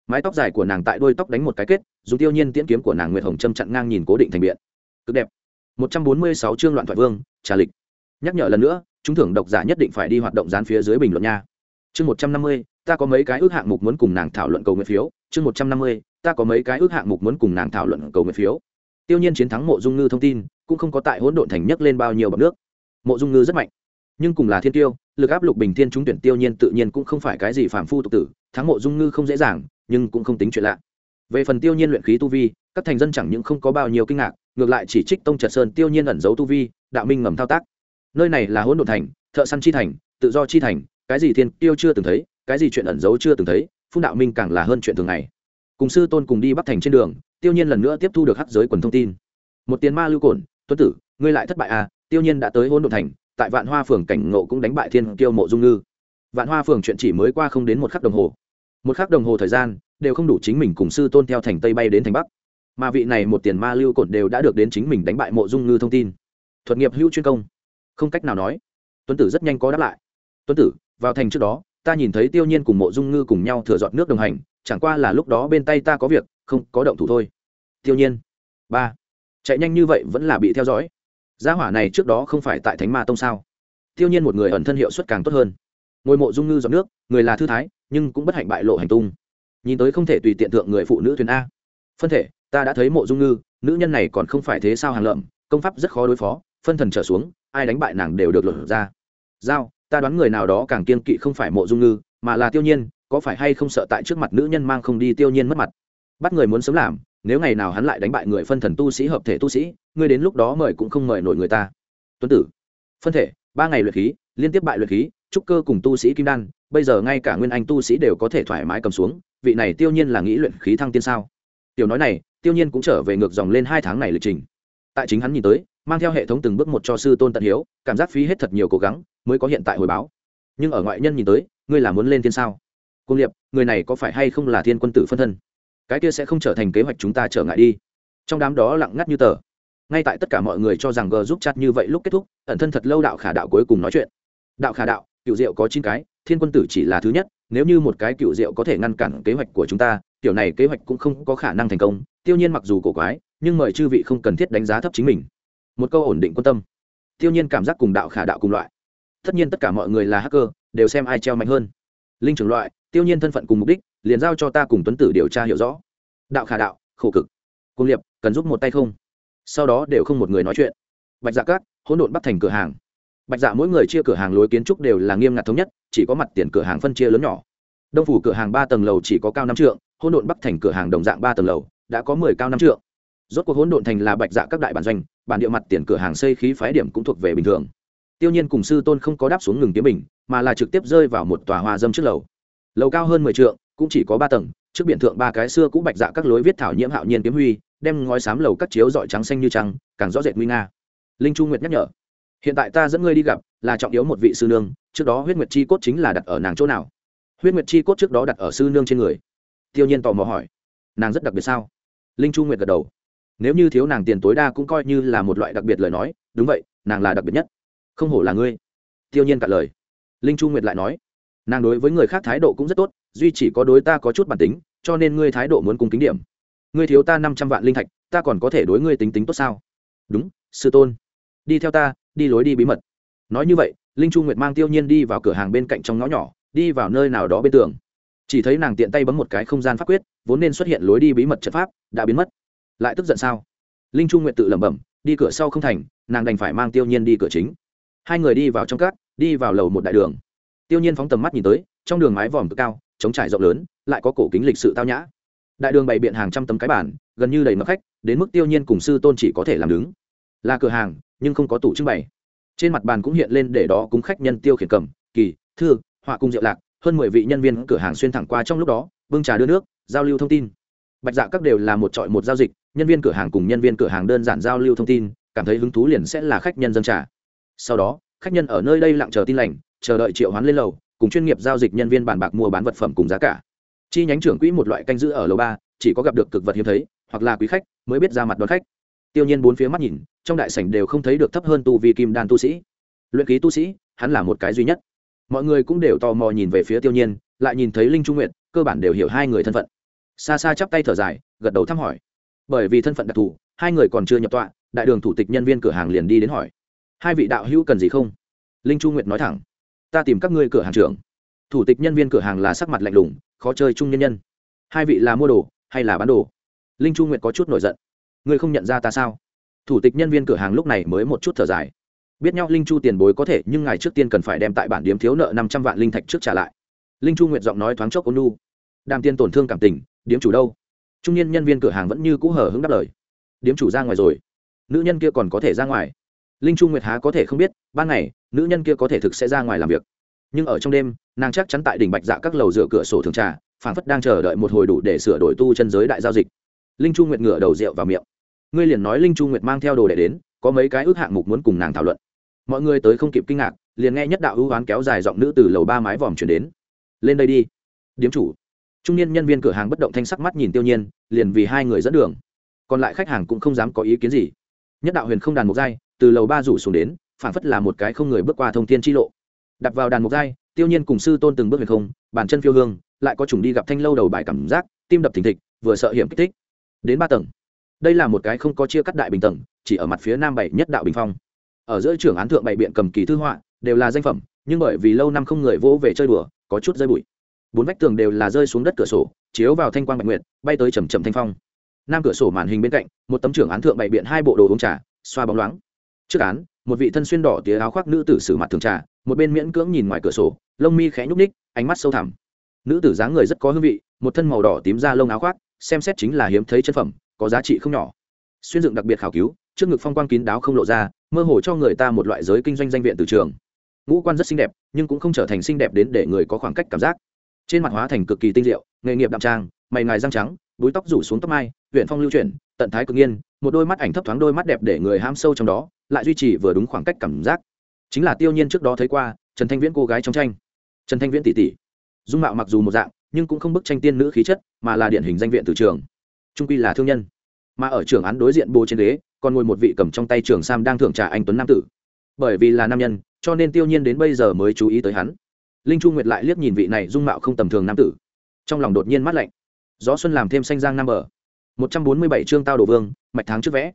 Mái tóc dài của nàng tại đôi tóc đánh một cái kết dù tiêu nhiên tiễn kiếm của nàng nguyệt hồng châm chặn ngang nhìn cố định thành biện. Cực đẹp. 146 chương loạn thoại vương trà lịch. Nhắc nhở lần nữa chúng thưởng độc giả nhất định phải đi hoạt động dán phía dưới bình luận nha. Chương 150, ta có mấy cái ước hạng mục muốn cùng nàng thảo luận cầu nguyện phiếu chương 150, ta có mấy cái ước hạng mục muốn cùng nàng thảo luận cầu nguyện phiếu. Tiêu nhiên chiến thắng mộ dung ngư thông tin cũng không có tại hỗn độn thành nhất lên bao nhiêu bậc nước. Mộ dung ngư rất mạnh nhưng cùng là thiên tiêu lực áp lục bình thiên trúng tuyển tiêu nhiên tự nhiên cũng không phải cái gì phàm phu tục tử thắng mộ dung ngư không dễ dàng nhưng cũng không tính chuyện lạ. Về phần tiêu nhiên luyện khí tu vi các thành dân chẳng những không có bao nhiêu kinh ngạc ngược lại chỉ trích tông trật sơn tiêu nhiên ẩn giấu tu vi đạo minh ngầm thao tác. Nơi này là hỗn độn thành thợ săn chi thành tự do chi thành cái gì thiên tiêu chưa từng thấy cái gì chuyện ẩn giấu chưa từng thấy, phun đạo minh càng là hơn chuyện thường ngày. Cùng sư tôn cùng đi bắc thành trên đường, tiêu nhiên lần nữa tiếp thu được hắc giới quần thông tin. Một tiền ma lưu cổn, tuấn tử, ngươi lại thất bại à tiêu nhiên đã tới hôn độn thành, tại vạn hoa phường cảnh ngộ cũng đánh bại thiên tiêu mộ dung ngư. Vạn hoa phường chuyện chỉ mới qua không đến một khắc đồng hồ. Một khắc đồng hồ thời gian, đều không đủ chính mình cùng sư tôn theo thành tây bay đến thành bắc. Mà vị này một tiền ma lưu cổn đều đã được đến chính mình đánh bại mộ dung ngư thông tin. Thuật nghiệp hữu chuyên công. Không cách nào nói. Tuấn tử rất nhanh có đáp lại. Tuấn tử, vào thành trước đó ta nhìn thấy tiêu nhiên cùng mộ dung ngư cùng nhau thừa dọn nước đồng hành, chẳng qua là lúc đó bên tay ta có việc, không có động thủ thôi. Tiêu nhiên. Ba. Chạy nhanh như vậy vẫn là bị theo dõi. Gia hỏa này trước đó không phải tại thánh ma tông sao? Tiêu nhiên một người ẩn thân hiệu suất càng tốt hơn. Ngôi mộ dung ngư dọn nước, người là thư thái, nhưng cũng bất hạnh bại lộ hành tung. Nhìn tới không thể tùy tiện thượng người phụ nữ thuyền a. Phân thể, ta đã thấy mộ dung ngư, nữ nhân này còn không phải thế sao hàng lợm, công pháp rất khó đối phó, phân thần trở xuống, ai đánh bại nàng đều được lột ra. Giao ta đoán người nào đó càng kiên kỵ không phải mộ dung ngư, mà là tiêu nhiên, có phải hay không sợ tại trước mặt nữ nhân mang không đi tiêu nhiên mất mặt? Bắt người muốn sớm làm, nếu ngày nào hắn lại đánh bại người phân thần tu sĩ hợp thể tu sĩ, ngươi đến lúc đó mời cũng không mời nổi người ta. Tuấn tử, phân thể, ba ngày luyện khí, liên tiếp bại luyện khí, trúc cơ cùng tu sĩ kim đan, bây giờ ngay cả nguyên anh tu sĩ đều có thể thoải mái cầm xuống, vị này tiêu nhiên là nghĩ luyện khí thăng tiên sao? Tiểu nói này, tiêu nhiên cũng trở về ngược dòng lên hai tháng này lịch trình. Tại chính hắn nhìn tới, mang theo hệ thống từng bước một cho sư tôn tận hiếu, cảm giác phí hết thật nhiều cố gắng mới có hiện tại hồi báo. Nhưng ở ngoại nhân nhìn tới, ngươi là muốn lên thiên sao? Cung liệp, người này có phải hay không là thiên quân tử phân thân? Cái kia sẽ không trở thành kế hoạch chúng ta trở ngại đi. Trong đám đó lặng ngắt như tờ. Ngay tại tất cả mọi người cho rằng g giúp chặt như vậy lúc kết thúc, ẩn thân thật lâu đạo khả đạo cuối cùng nói chuyện. Đạo khả đạo, cựu diệu có chín cái, thiên quân tử chỉ là thứ nhất, nếu như một cái cựu diệu có thể ngăn cản kế hoạch của chúng ta kiểu này kế hoạch cũng không có khả năng thành công, tiêu nhiên mặc dù cổ quái, nhưng mời chư vị không cần thiết đánh giá thấp chính mình. Một câu ổn định quan tâm. Tiêu nhiên cảm giác cùng đạo khả đạo cùng loại tất nhiên tất cả mọi người là hacker, đều xem ai treo mạnh hơn. Linh trưởng loại, tiêu nhiên thân phận cùng mục đích, liền giao cho ta cùng tuấn tử điều tra hiểu rõ. Đạo khả đạo, khổ cực. Cung liệp cần giúp một tay không? Sau đó đều không một người nói chuyện. Bạch dạ cát, hỗn độn bắt thành cửa hàng. Bạch dạ mỗi người chia cửa hàng lối kiến trúc đều là nghiêm ngặt thống nhất, chỉ có mặt tiền cửa hàng phân chia lớn nhỏ. Đông phủ cửa hàng ba tầng lầu chỉ có cao năm trượng, hỗn độn bắc thành cửa hàng đồng dạng ba tầng lầu, đã có mười cao năm trượng. Rốt cuộc hỗn độn thành là bạch dạ các đại bản doanh, bản địa mặt tiền cửa hàng xây khí phái điểm cũng thuộc về bình thường tiêu nhiên cùng sư tôn không có đáp xuống ngừng kiếm bình, mà là trực tiếp rơi vào một tòa hoa dâm trước lầu. Lầu cao hơn mười trượng, cũng chỉ có ba tầng, trước biển thượng ba cái xưa cũ bạch dạ các lối viết thảo nhiễm hạo nhiên kiếm huy, đem ngói xám lầu các chiếu dọi trắng xanh như trăng, càng rõ rệt nguy nga. Linh chu nguyệt nhắc nhở, hiện tại ta dẫn ngươi đi gặp, là trọng yếu một vị sư nương, trước đó huyết nguyệt chi cốt chính là đặt ở nàng chỗ nào? Huyết nguyệt chi cốt trước đó đặt ở sư nương trên người. Tiêu nhiên tò mò hỏi, nàng rất đặc biệt sao? Linh chu nguyệt gật đầu, nếu như thiếu nàng tiền tối đa cũng coi như là một loại đặc biệt lời nói, đúng vậy, nàng là đặc biệt nhất không hổ là ngươi. Tiêu nhiên cạn lời. Linh chu nguyệt lại nói, nàng đối với người khác thái độ cũng rất tốt, duy chỉ có đối ta có chút bản tính, cho nên ngươi thái độ muốn cung kính điểm. Ngươi thiếu ta năm trăm vạn linh thạch, ta còn có thể đối ngươi tính tính tốt sao? Đúng, sư tôn. Đi theo ta, đi lối đi bí mật. Nói như vậy, linh chu nguyệt mang tiêu nhiên đi vào cửa hàng bên cạnh trong ngõ nhỏ, đi vào nơi nào đó bên tường. Chỉ thấy nàng tiện tay bấm một cái không gian pháp quyết, vốn nên xuất hiện lối đi bí mật trận pháp, đã biến mất. Lại tức giận sao? Linh chu nguyệt tự lẩm bẩm, đi cửa sau không thành, nàng đành phải mang tiêu nhiên đi cửa chính hai người đi vào trong cát, đi vào lầu một đại đường. Tiêu nhiên phóng tầm mắt nhìn tới, trong đường mái vòm cực cao chống trải rộng lớn, lại có cổ kính lịch sự tao nhã. Đại đường bày biện hàng trăm tấm cái bản gần như đầy mật khách, đến mức tiêu nhiên cùng sư tôn chỉ có thể làm đứng. Là cửa hàng, nhưng không có tủ trưng bày. Trên mặt bàn cũng hiện lên để đó cúng khách nhân tiêu khiển cầm kỳ, thư, họa cung diệu lạc, hơn mười vị nhân viên cửa hàng xuyên thẳng qua trong lúc đó, bưng trà đưa nước, giao lưu thông tin. Bạch dạ các đều là một trọi một giao dịch, nhân viên cửa hàng cùng nhân viên cửa hàng đơn giản giao lưu thông tin, cảm thấy hứng thú liền sẽ là khách nhân dân trà sau đó, khách nhân ở nơi đây lặng chờ tin lành, chờ đợi triệu hoán lên lầu, cùng chuyên nghiệp giao dịch nhân viên bàn bạc mua bán vật phẩm cùng giá cả. Chi nhánh trưởng quỹ một loại canh giữ ở lầu ba, chỉ có gặp được cực vật hiếm thấy, hoặc là quý khách, mới biết ra mặt đón khách. Tiêu nhiên bốn phía mắt nhìn, trong đại sảnh đều không thấy được thấp hơn tu vi kim đan tu sĩ. Luyện khí tu sĩ, hắn là một cái duy nhất. Mọi người cũng đều tò mò nhìn về phía tiêu nhiên, lại nhìn thấy linh trung nguyện cơ bản đều hiểu hai người thân phận. Xa xa chắp tay thở dài, gật đầu thăm hỏi. Bởi vì thân phận đặc thù, hai người còn chưa nhập tọa, đại đường thủ tịch nhân viên cửa hàng liền đi đến hỏi hai vị đạo hữu cần gì không? Linh chu nguyệt nói thẳng. Ta tìm các ngươi cửa hàng trưởng. Thủ tịch nhân viên cửa hàng là sắc mặt lạnh lùng, khó chơi chung nhân nhân. Hai vị là mua đồ, hay là bán đồ? Linh chu nguyệt có chút nổi giận. Ngươi không nhận ra ta sao? Thủ tịch nhân viên cửa hàng lúc này mới một chút thở dài. Biết nhau linh chu tiền bối có thể, nhưng ngài trước tiên cần phải đem tại bản điếm thiếu nợ năm trăm vạn linh thạch trước trả lại. Linh chu nguyệt giọng nói thoáng chốc ôn nu đàm tiên tổn thương cảm tình, điếm chủ đâu? Trung niên nhân viên cửa hàng vẫn như cũ hở hứng đáp lời. Điếm chủ ra ngoài rồi. Nữ nhân kia còn có thể ra ngoài linh Trung nguyệt há có thể không biết, ban ngày, nữ nhân kia có thể thực sẽ ra ngoài làm việc. Nhưng ở trong đêm, nàng chắc chắn tại đỉnh bạch dạ các lầu dựa cửa sổ thường trà phản phất đang chờ đợi một hồi đủ để sửa đổi tu chân giới đại giao dịch. Linh Trung nguyệt ngửa đầu rượu vào miệng. Ngươi liền nói linh Trung nguyệt mang theo đồ để đến, có mấy cái ước hạng mục muốn cùng nàng thảo luận. Mọi người tới không kịp kinh ngạc, liền nghe nhất đạo ưu oán kéo dài giọng nữ từ lầu ba mái vòm chuyển đến. Lên đây đi. Điếm chủ. Trung niên nhân viên cửa hàng bất động thanh sắc mắt nhìn tiêu nhiên, liền vì hai người dẫn đường. Còn lại khách hàng cũng không dám có ý kiến gì. Nhất đạo huyền không đàn mục giai từ lầu ba rủ xuống đến, phảng phất là một cái không người bước qua thông thiên chi lộ. Đặt vào đàn mục giai, tiêu nhiên cùng sư tôn từng bước về không, bàn chân phiêu hương, lại có chủng đi gặp thanh lâu đầu bài cảm giác, tim đập thình thịch, vừa sợ hiểm kích thích. Đến ba tầng. Đây là một cái không có chia cắt đại bình tầng, chỉ ở mặt phía nam bảy nhất đạo bình phong. Ở giữa trưởng án thượng bảy biện cầm kỳ thư họa, đều là danh phẩm, nhưng bởi vì lâu năm không người vỗ về chơi đùa, có chút rơi bụi. Bốn vách tường đều là rơi xuống đất cửa sổ, chiếu vào thanh quang bạch nguyệt, bay tới chầm chậm thanh phong. Nam cửa sổ màn hình bên cạnh, một tấm trưởng án thượng bày biện hai bộ đồ uống trà, xoa bóng loáng trước án, một vị thân xuyên đỏ tía áo khoác nữ tử sử mặt thường trà, một bên miễn cưỡng nhìn ngoài cửa sổ, lông mi khẽ nhúc ních ánh mắt sâu thẳm. Nữ tử dáng người rất có hương vị, một thân màu đỏ tím da lông áo khoác, xem xét chính là hiếm thấy chân phẩm, có giá trị không nhỏ. Xuyên dựng đặc biệt khảo cứu, trước ngực phong quang kín đáo không lộ ra, mơ hồ cho người ta một loại giới kinh doanh danh viện từ trường. Ngũ quan rất xinh đẹp, nhưng cũng không trở thành xinh đẹp đến để người có khoảng cách cảm giác. Trên mặt hóa thành cực kỳ tinh diệu, nghề nghiệp đạm trang mày ngài răng trắng, búi tóc rủ xuống tóc mai huyện phong lưu chuyển, tận thái cực nghiên một đôi mắt ảnh thấp thoáng đôi mắt đẹp để người ham sâu trong đó lại duy trì vừa đúng khoảng cách cảm giác. Chính là tiêu nhiên trước đó thấy qua, trần thanh viễn cô gái trong tranh. Trần thanh viễn tỷ tỷ dung mạo mặc dù một dạng, nhưng cũng không bức tranh tiên nữ khí chất, mà là điển hình danh viện từ trường. Trung quy là thương nhân. Mà ở trường án đối diện bồ trên ghế, còn ngồi một vị cầm trong tay trường sam đang thưởng trà anh tuấn nam tử. Bởi vì là nam nhân, cho nên tiêu nhiên đến bây giờ mới chú ý tới hắn. Linh chu nguyệt lại liếc nhìn vị này dung mạo không tầm thường nam tử. Trong lòng đột nhiên mát lạnh. Gió xuân làm thêm xanh giang nam bờ. Một trăm bốn mươi bảy chương tao đổ vương, mạch tháng trước vẽ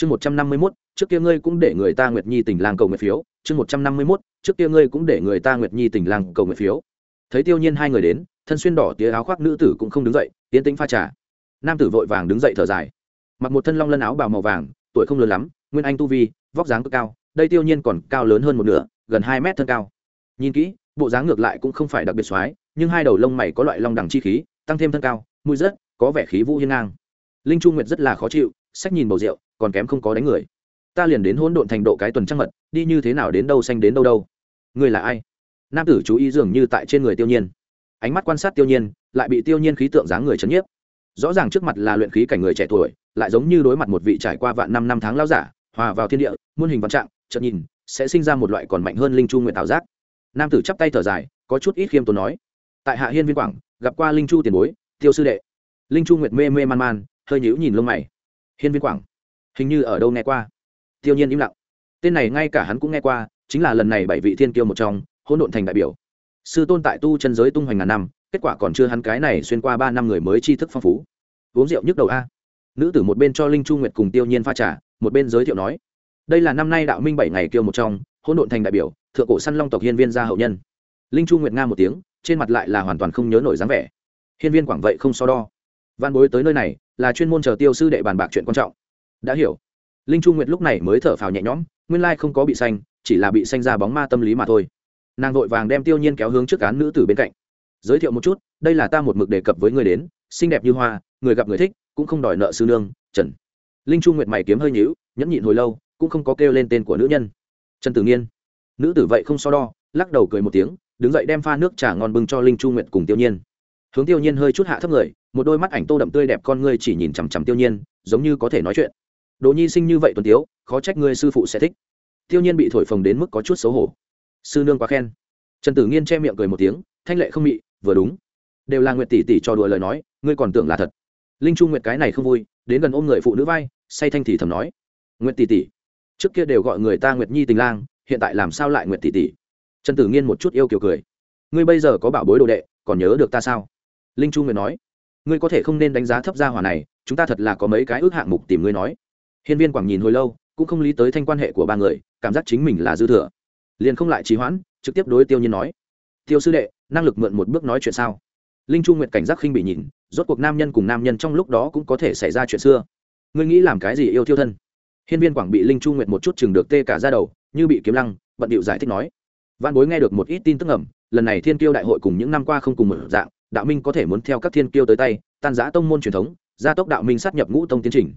chương một trăm năm mươi mốt, trước kia ngươi cũng để người ta nguyệt nhi tỉnh làng cầu nguyện phiếu. Chương một trăm năm mươi mốt, trước kia ngươi cũng để người ta nguyệt nhi tỉnh làng cầu nguyện phiếu. Thấy tiêu nhiên hai người đến, thân xuyên đỏ tía áo khoác nữ tử cũng không đứng dậy, tiến tĩnh pha trà. Nam tử vội vàng đứng dậy thở dài. Mặc một thân long lân áo bào màu vàng, tuổi không lớn lắm, nguyên anh tu vi, vóc dáng cực cao, đây tiêu nhiên còn cao lớn hơn một nửa, gần hai mét thân cao. Nhìn kỹ, bộ dáng ngược lại cũng không phải đặc biệt xoái nhưng hai đầu lông mày có loại long đẳng chi khí, tăng thêm thân cao mũi rất có vẻ khí vũ hiên ngang. Linh chu nguyệt rất là khó chịu sách nhìn bầu rượu còn kém không có đánh người. Ta liền đến hỗn độn thành độ cái tuần trăng mật, đi như thế nào đến đâu xanh đến đâu đâu. Người là ai? Nam tử chú ý dường như tại trên người tiêu nhiên. Ánh mắt quan sát tiêu nhiên, lại bị tiêu nhiên khí tượng dáng người chấn nhiếp. Rõ ràng trước mặt là luyện khí cảnh người trẻ tuổi, lại giống như đối mặt một vị trải qua vạn năm năm tháng lao giả, hòa vào thiên địa, muôn hình vạn trạng, chợt nhìn, sẽ sinh ra một loại còn mạnh hơn linh chu nguyện tạo giác. Nam tử chắp tay thở dài, có chút ít khiêm tốn nói, tại hạ hiên viên quảng, gặp qua linh chu tiền bối, tiêu sư đệ. Linh chu nguyệt mê mê man man, hơi nhíu nhìn lông mày. Hiên viên quảng hình như ở đâu nghe qua. Tiêu nhiên im lặng. Tên này ngay cả hắn cũng nghe qua, chính là lần này bảy vị thiên kiêu một trong, hỗn độn thành đại biểu. Sư tôn tại tu chân giới tung hoành ngàn năm, kết quả còn chưa hắn cái này xuyên qua ba năm người mới tri thức phong phú. Uống rượu nhức đầu a. Nữ tử một bên cho linh chu nguyệt cùng tiêu nhiên pha trà, một bên giới thiệu nói, đây là năm nay đạo minh bảy ngày kiêu một trong, hỗn độn thành đại biểu, thượng cổ săn long tộc hiên viên gia hậu nhân. Linh chu nguyệt nga một tiếng, trên mặt lại là hoàn toàn không nhớ nổi dáng vẻ. Hiên viên quảng vậy không so đo. Văn bối tới nơi này, là chuyên môn chờ tiêu sư đệ bàn bạc chuyện quan trọng đã hiểu. Linh chu nguyệt lúc này mới thở phào nhẹ nhõm, nguyên lai không có bị xanh chỉ là bị xanh ra bóng ma tâm lý mà thôi. Nàng vội vàng đem tiêu nhiên kéo hướng trước cán nữ tử bên cạnh. Giới thiệu một chút, đây là ta một mực đề cập với người đến, xinh đẹp như hoa, người gặp người thích, cũng không đòi nợ sư nương, trần. Linh chu nguyệt mày kiếm hơi nhíu, nhẫn nhịn hồi lâu, cũng không có kêu lên tên của nữ nhân. Trần tử nghiên. Nữ tử vậy không so đo, lắc đầu cười một tiếng, đứng dậy đem pha nước trà ngon bưng cho linh chu nguyệt cùng tiêu nhiên. Hướng tiêu nhiên hơi chút hạ thấp người, một đôi mắt ảnh tô đậm tươi đẹp con ngươi chỉ nhìn chằm chằm tiêu nhiên, giống như có thể nói chuyện đồ nhi sinh như vậy tuần tiếu, khó trách ngươi sư phụ sẽ thích. Tiêu nhiên bị thổi phồng đến mức có chút xấu hổ. Sư nương quá khen. Trần tử nghiên che miệng cười một tiếng, thanh lệ không mị, vừa đúng. Đều là nguyệt tỷ tỷ cho đùa lời nói, ngươi còn tưởng là thật. Linh chu nguyệt cái này không vui, đến gần ôm người phụ nữ vai, say thanh thì thầm nói. Nguyệt tỷ tỷ, trước kia đều gọi người ta nguyệt nhi tình lang, hiện tại làm sao lại nguyệt tỷ tỷ? Trần tử nghiên một chút yêu kiều cười. Ngươi bây giờ có bảo bối đồ đệ, còn nhớ được ta sao? Linh chu nguyệt nói. Ngươi có thể không nên đánh giá thấp gia hỏa này, chúng ta thật là có mấy cái ước hạng mục tìm ngươi nói hiên viên quảng nhìn hồi lâu, cũng không lý tới thanh quan hệ của ba người, cảm giác chính mình là dư thừa. Liền không lại trì hoãn, trực tiếp đối tiêu nhiên nói, tiêu sư đệ, năng lực mượn một bước nói chuyện sao? Linh chu nguyệt cảnh giác khinh bị nhìn, rốt cuộc nam nhân cùng nam nhân trong lúc đó cũng có thể xảy ra chuyện xưa. Ngươi nghĩ làm cái gì yêu thiêu thân? Hiên viên quảng bị linh chu nguyệt một chút chừng được tê cả ra đầu, như bị kiếm lăng, bận điệu giải thích nói văn bối nghe được một ít tin tức ẩm lần này thiên kiêu đại hội cùng những năm qua không cùng một dạng, đạo minh có thể muốn theo các thiên kiêu tới tay, tan giã tông môn truyền thống, gia tốc đạo minh sát nhập ngũ tông tiến trình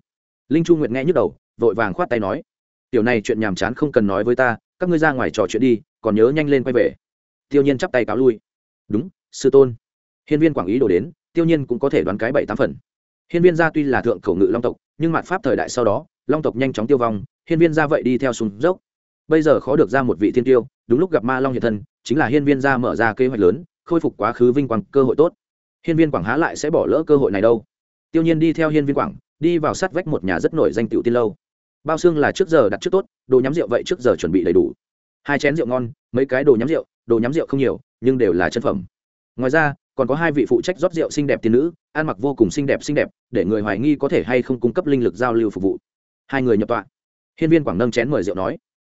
linh chu nguyệt nghe nhức đầu, vội vàng khoát tay nói, tiểu này chuyện nhàm chán không cần nói với ta, các ngươi ra ngoài trò chuyện đi, còn nhớ nhanh lên quay về. Tiêu nhiên chắp tay cáo lui, đúng, sư tôn. Hiên viên quảng ý đổ đến, tiêu nhiên cũng có thể đoán cái bảy tám phần. Hiên viên gia tuy là thượng khẩu ngự long tộc, nhưng mặt pháp thời đại sau đó, long tộc nhanh chóng tiêu vong, hiên viên gia vậy đi theo sùng dốc. Bây giờ khó được ra một vị thiên tiêu, đúng lúc gặp ma long hiện thân, chính là hiên viên gia mở ra kế hoạch lớn, khôi phục quá khứ vinh quang cơ hội tốt. Hiên viên quảng há lại sẽ bỏ lỡ cơ hội này đâu tiêu nhiên đi theo hiên viên quảng, đi vào sát vách một nhà rất nổi danh tiểu tiên lâu. Bao xương là trước giờ đặt trước tốt, đồ nhắm rượu vậy trước giờ chuẩn bị đầy đủ. Hai chén rượu ngon, mấy cái đồ nhắm rượu, đồ nhắm rượu không nhiều, nhưng đều là chân phẩm. Ngoài ra, còn có hai vị phụ trách rót rượu xinh đẹp tiên nữ, ăn mặc vô cùng xinh đẹp xinh đẹp, để người hoài nghi có thể hay không cung cấp linh lực giao lưu phục vụ. Hai người nhập tọa. Hiên viên quảng nâng chén mời rượu nói,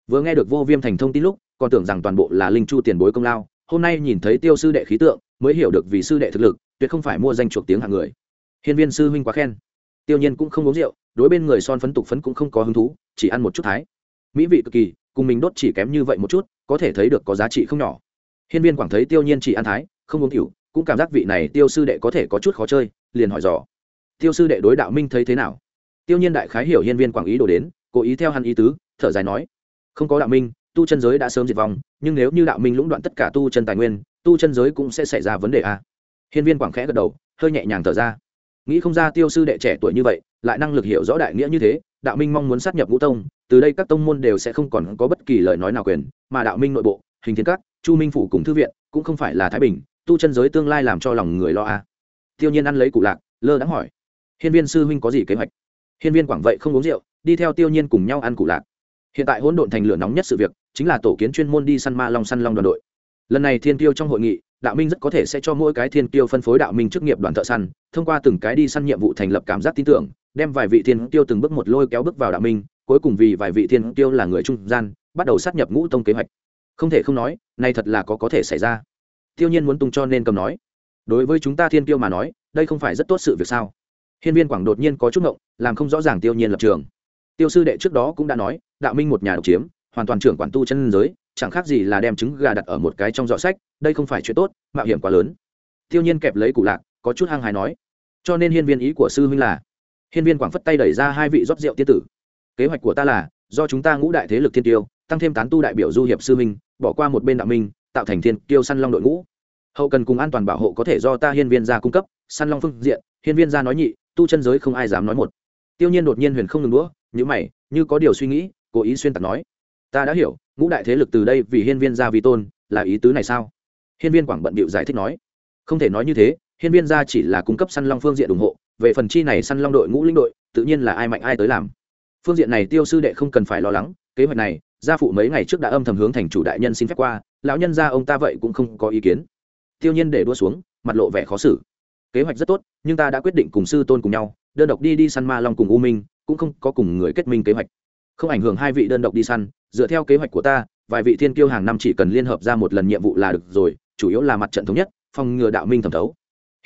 vừa nghe được vô viêm thành thông tin lúc, còn tưởng rằng toàn bộ là linh chu tiền bối công lao, hôm nay nhìn thấy tiêu sư đệ khí tượng, mới hiểu được vì sư đệ thực lực, tuyệt không phải mua danh chuộc tiếng hạng người hiên viên sư huynh quá khen. Tiêu nhiên cũng không uống rượu, đối bên người son phấn tục phấn cũng không có hứng thú, chỉ ăn một chút thái. Mỹ vị cực kỳ, cùng mình đốt chỉ kém như vậy một chút, có thể thấy được có giá trị không nhỏ. Hiên viên quảng thấy tiêu nhiên chỉ ăn thái, không uống cửu cũng cảm giác vị này tiêu sư đệ có thể có chút khó chơi, liền hỏi dò. Tiêu sư đệ đối đạo minh thấy thế nào? Tiêu nhiên đại khái hiểu hiên viên quảng ý đồ đến, cố ý theo hắn ý tứ, thở dài nói. Không có đạo minh, tu chân giới đã sớm diệt vong, nhưng nếu như đạo minh lũng đoạn tất cả tu chân tài nguyên, tu chân giới cũng sẽ xảy ra vấn đề a. Hiên viên quảng khẽ gật đầu, hơi nhẹ nhàng thở ra nghĩ không ra tiêu sư đệ trẻ tuổi như vậy, lại năng lực hiểu rõ đại nghĩa như thế, đạo minh mong muốn sát nhập ngũ tông, từ đây các tông môn đều sẽ không còn có bất kỳ lời nói nào quyền, mà đạo minh nội bộ, hình thiên các, chu minh phủ cùng thư viện, cũng không phải là thái bình, tu chân giới tương lai làm cho lòng người lo a. Tiêu nhiên ăn lấy cụ lạc, lơ đãng hỏi, hiên viên sư huynh có gì kế hoạch? Hiên viên quảng vậy không uống rượu, đi theo tiêu nhiên cùng nhau ăn cụ lạc. Hiện tại hỗn độn thành lửa nóng nhất sự việc, chính là tổ kiến chuyên môn đi săn ma long săn long đoàn đội. Lần này thiên tiêu trong hội nghị đạo minh rất có thể sẽ cho mỗi cái thiên tiêu phân phối đạo minh chức nghiệp đoàn thợ săn, thông qua từng cái đi săn nhiệm vụ thành lập cảm giác tin tưởng, đem vài vị thiên tiêu từng bước một lôi kéo bước vào đạo minh, cuối cùng vì vài vị thiên tiêu là người trung gian, bắt đầu sát nhập ngũ tông kế hoạch. Không thể không nói nay thật là có có thể xảy ra. Tiêu nhiên muốn tung cho nên cầm nói, đối với chúng ta thiên tiêu mà nói, đây không phải rất tốt sự việc sao? Hiên viên quảng đột nhiên có chút ngộng, làm không rõ ràng tiêu nhiên lập trường. Tiêu sư đệ trước đó cũng đã nói, đạo minh một nhà độc chiếm, hoàn toàn trưởng quản tu chân giới chẳng khác gì là đem trứng gà đặt ở một cái trong giỏ sách, đây không phải chuyện tốt, mạo hiểm quá lớn. Tiêu nhiên kẹp lấy cụ lạc, có chút hăng hài nói. Cho nên hiên viên ý của sư huynh là, hiên viên quảng phất tay đẩy ra hai vị rót rượu tiên tử. Kế hoạch của ta là, do chúng ta ngũ đại thế lực thiên tiêu, tăng thêm tán tu đại biểu du hiệp sư minh bỏ qua một bên đạo minh, tạo thành thiên tiêu săn long đội ngũ. Hậu cần cùng an toàn bảo hộ có thể do ta hiên viên gia cung cấp, săn long phương diện, hiên viên gia nói nhị, tu chân giới không ai dám nói một. Tiêu nhiên đột nhiên huyền không ngừng đũa như mày, như có điều suy nghĩ, cố ý xuyên tạc nói. Ta đã hiểu ngũ đại thế lực từ đây vì hiên viên gia vi tôn, là ý tứ này sao? Hiên viên quảng bận bịu giải thích nói. Không thể nói như thế, hiên viên gia chỉ là cung cấp săn long phương diện ủng hộ, về phần chi này săn long đội ngũ linh đội, tự nhiên là ai mạnh ai tới làm. Phương diện này tiêu sư đệ không cần phải lo lắng, kế hoạch này, gia phụ mấy ngày trước đã âm thầm hướng thành chủ đại nhân xin phép qua, lão nhân gia ông ta vậy cũng không có ý kiến. Tiêu nhiên để đua xuống, mặt lộ vẻ khó xử. Kế hoạch rất tốt, nhưng ta đã quyết định cùng sư tôn cùng nhau, đơn độc đi đi săn ma long cùng u minh, cũng không có cùng người kết minh kế hoạch. Không ảnh hưởng hai vị đơn độc đi săn dựa theo kế hoạch của ta, vài vị thiên kiêu hàng năm chỉ cần liên hợp ra một lần nhiệm vụ là được rồi, chủ yếu là mặt trận thống nhất, phòng ngừa đạo minh thẩm thấu.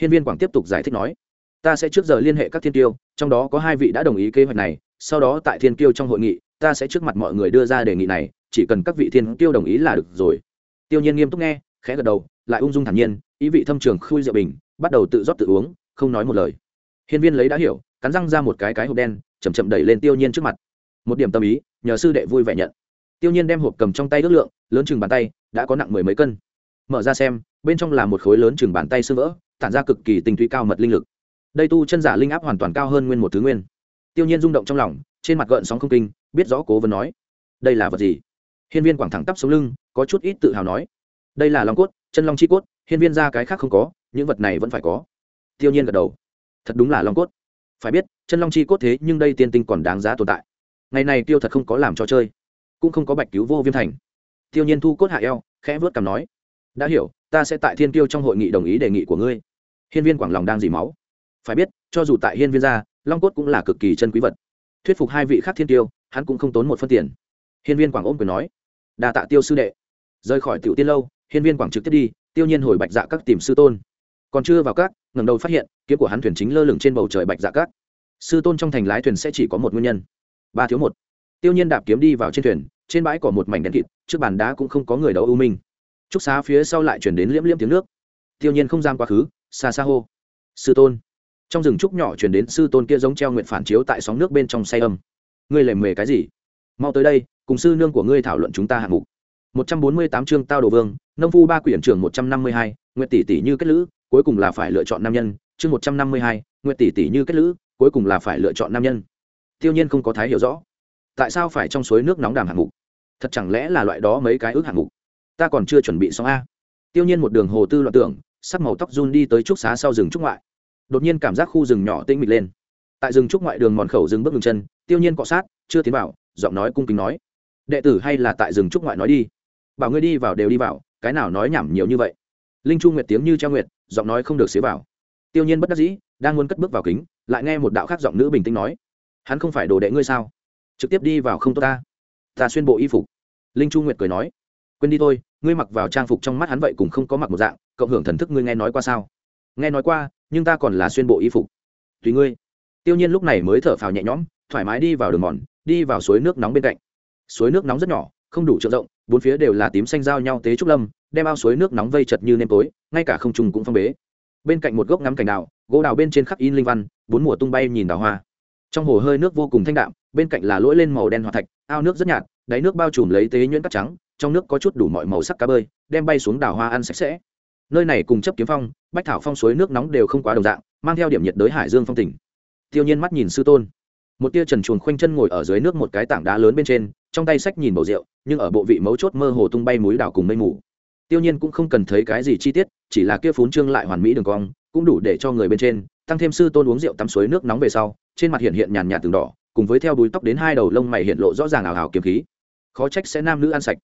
Hiên viên quảng tiếp tục giải thích nói, ta sẽ trước giờ liên hệ các thiên kiêu, trong đó có hai vị đã đồng ý kế hoạch này, sau đó tại thiên kiêu trong hội nghị, ta sẽ trước mặt mọi người đưa ra đề nghị này, chỉ cần các vị thiên kiêu đồng ý là được rồi. Tiêu nhiên nghiêm túc nghe, khẽ gật đầu, lại ung dung thản nhiên, ý vị thâm trường khui rượu bình, bắt đầu tự rót tự uống, không nói một lời. Hiên viên lấy đã hiểu, cắn răng ra một cái cái hộp đen chầm chậm đẩy lên tiêu nhiên trước mặt. Một điểm tâm ý, nhờ sư đệ vui vẻ nhận tiêu nhiên đem hộp cầm trong tay ước lượng, lớn chừng bàn tay, đã có nặng mười mấy cân. Mở ra xem, bên trong là một khối lớn chừng bàn tay sơ vỡ, tản ra cực kỳ tinh túy cao mật linh lực. Đây tu chân giả linh áp hoàn toàn cao hơn nguyên một thứ nguyên. Tiêu nhiên rung động trong lòng, trên mặt gợn sóng không kinh, biết rõ cố vấn nói, đây là vật gì? Hiên viên quảng thẳng tắp sống lưng, có chút ít tự hào nói, đây là long cốt, chân long chi cốt, hiên viên ra cái khác không có, những vật này vẫn phải có. Tiêu nhiên gật đầu, thật đúng là long cốt. Phải biết, chân long chi cốt thế nhưng đây tiên tinh còn đáng giá tồn tại. Ngày này tiêu thật không có làm trò chơi cũng không có bạch cứu vô viêm thành. Tiêu nhiên thu cốt hạ eo, khẽ vớt cằm nói, đã hiểu, ta sẽ tại thiên tiêu trong hội nghị đồng ý đề nghị của ngươi. Hiên viên quảng lòng đang dì máu. Phải biết, cho dù tại hiên viên gia, long cốt cũng là cực kỳ chân quý vật. Thuyết phục hai vị khác thiên tiêu hắn cũng không tốn một phân tiền. Hiên viên quảng ôm quyền nói, đa tạ tiêu sư đệ. Rời khỏi tiểu tiên lâu, hiên viên quảng trực tiếp đi, tiêu nhiên hồi bạch dạ các tìm sư tôn. Còn chưa vào các, ngẩng đầu phát hiện, kiếm của hắn thuyền chính lơ lửng trên bầu trời bạch dạ các. Sư tôn trong thành lái thuyền sẽ chỉ có một nguyên nhân. Ba thiếu một tiêu nhiên đạp kiếm đi vào trên thuyền, trên bãi cỏ một mảnh đen kịt, trước bàn đá cũng không có người đấu ưu minh. Trúc xá phía sau lại chuyển đến liễm liễm tiếng nước. Tiêu nhiên không giam quá khứ, xa xa hô. Sư tôn. Trong rừng trúc nhỏ chuyển đến sư tôn kia giống treo nguyện phản chiếu tại sóng nước bên trong say âm. Ngươi lề mề cái gì? Mau tới đây, cùng sư nương của ngươi thảo luận chúng ta hạng mục. Một trăm bốn mươi tám chương tao đồ vương, nông phu ba quyển trường một trăm năm mươi hai nguyện tỷ tỷ như kết lữ, cuối cùng là phải lựa chọn nam nhân. Chương một trăm năm mươi hai nguyện tỷ tỷ như kết lữ, cuối cùng là phải lựa chọn nam nhân. Tiêu nhiên không có thái hiểu rõ tại sao phải trong suối nước nóng đàm hạng mục? Thật chẳng lẽ là loại đó mấy cái ước hạng mục? Ta còn chưa chuẩn bị xong a. Tiêu nhiên một đường hồ tư loạn tưởng, sắc màu tóc run đi tới trúc xá sau rừng trúc ngoại. Đột nhiên cảm giác khu rừng nhỏ tĩnh mịch lên. Tại rừng trúc ngoại đường mòn khẩu rừng bước ngừng chân, tiêu nhiên cọ sát, chưa tiến vào, giọng nói cung kính nói. Đệ tử hay là tại rừng trúc ngoại nói đi. Bảo ngươi đi vào đều đi vào, cái nào nói nhảm nhiều như vậy. Linh chu nguyệt tiếng như treo nguyệt, giọng nói không được xế vào. Tiêu nhiên bất đắc dĩ, đang muốn cất bước vào kính, lại nghe một đạo khác giọng nữ bình tĩnh nói. Hắn không phải đồ đệ ngươi sao? Trực tiếp đi vào không tốt ta. Ta xuyên bộ y phục. Linh chu nguyệt cười nói, quên đi thôi, ngươi mặc vào trang phục trong mắt hắn vậy cũng không có mặc một dạng, cộng hưởng thần thức ngươi nghe nói qua sao? Nghe nói qua, nhưng ta còn là xuyên bộ y phục. Tùy ngươi. Tiêu nhiên lúc này mới thở phào nhẹ nhõm, thoải mái đi vào đường mòn, đi vào suối nước nóng bên cạnh. Suối nước nóng rất nhỏ, không đủ trượng rộng, bốn phía đều là tím xanh giao nhau tế trúc lâm, đem ao suối nước nóng vây chật như nêm tối, ngay cả không trùng cũng phong bế. Bên cạnh một gốc ngắm cảnh đào, gỗ đào bên trên khắc in linh văn, bốn mùa tung bay nhìn đào hoa trong hồ hơi nước vô cùng thanh đạm, bên cạnh là lỗi lên màu đen hoạt thạch, ao nước rất nhạt, đáy nước bao trùm lấy tế nhuyễn cắt trắng, trong nước có chút đủ mọi màu sắc cá bơi, đem bay xuống đảo hoa ăn sạch sẽ. Nơi này cùng chấp kiếm phong, bách thảo phong suối nước nóng đều không quá đồng dạng, mang theo điểm nhiệt đới hải dương phong tỉnh tiêu nhiên mắt nhìn sư tôn. Một tia trần chuồn khoanh chân ngồi ở dưới nước một cái tảng đá lớn bên trên, trong tay sách nhìn bầu rượu, nhưng ở bộ vị mấu chốt mơ hồ tung bay múi đảo cùng mây mù. Tiêu nhiên cũng không cần thấy cái gì chi tiết, chỉ là kia phún trương lại hoàn mỹ đường cong, cũng đủ để cho người bên trên tăng thêm sư tôn uống rượu tắm suối nước nóng về sau, trên mặt hiện hiện nhàn nhạt từng đỏ, cùng với theo đuôi tóc đến hai đầu lông mày hiện lộ rõ ràng ảo ảo kiếm khí. Khó trách sẽ nam nữ ăn sạch.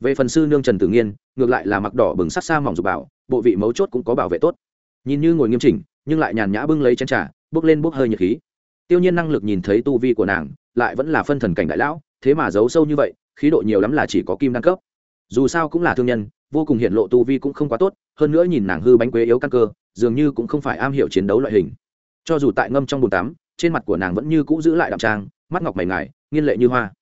Về phần sư nương trần tử nghiên, ngược lại là mặc đỏ bừng sắc xa mỏng dục bảo, bộ vị mấu chốt cũng có bảo vệ tốt. Nhìn như ngồi nghiêm chỉnh, nhưng lại nhàn nhã bưng lấy chén trà, bước lên bốc hơi nhiệt khí. Tiêu nhiên năng lực nhìn thấy tu vi của nàng, lại vẫn là phân thần cảnh đại lão, thế mà giấu sâu như vậy, khí độ nhiều lắm là chỉ có kim đăng cấp. Dù sao cũng là thương nhân vô cùng hiện lộ tu vi cũng không quá tốt hơn nữa nhìn nàng hư bánh quế yếu căn cơ dường như cũng không phải am hiểu chiến đấu loại hình. Cho dù tại ngâm trong bồn tắm trên mặt của nàng vẫn như cũ giữ lại đạm trang mắt ngọc mày ngài nghiên lệ như hoa.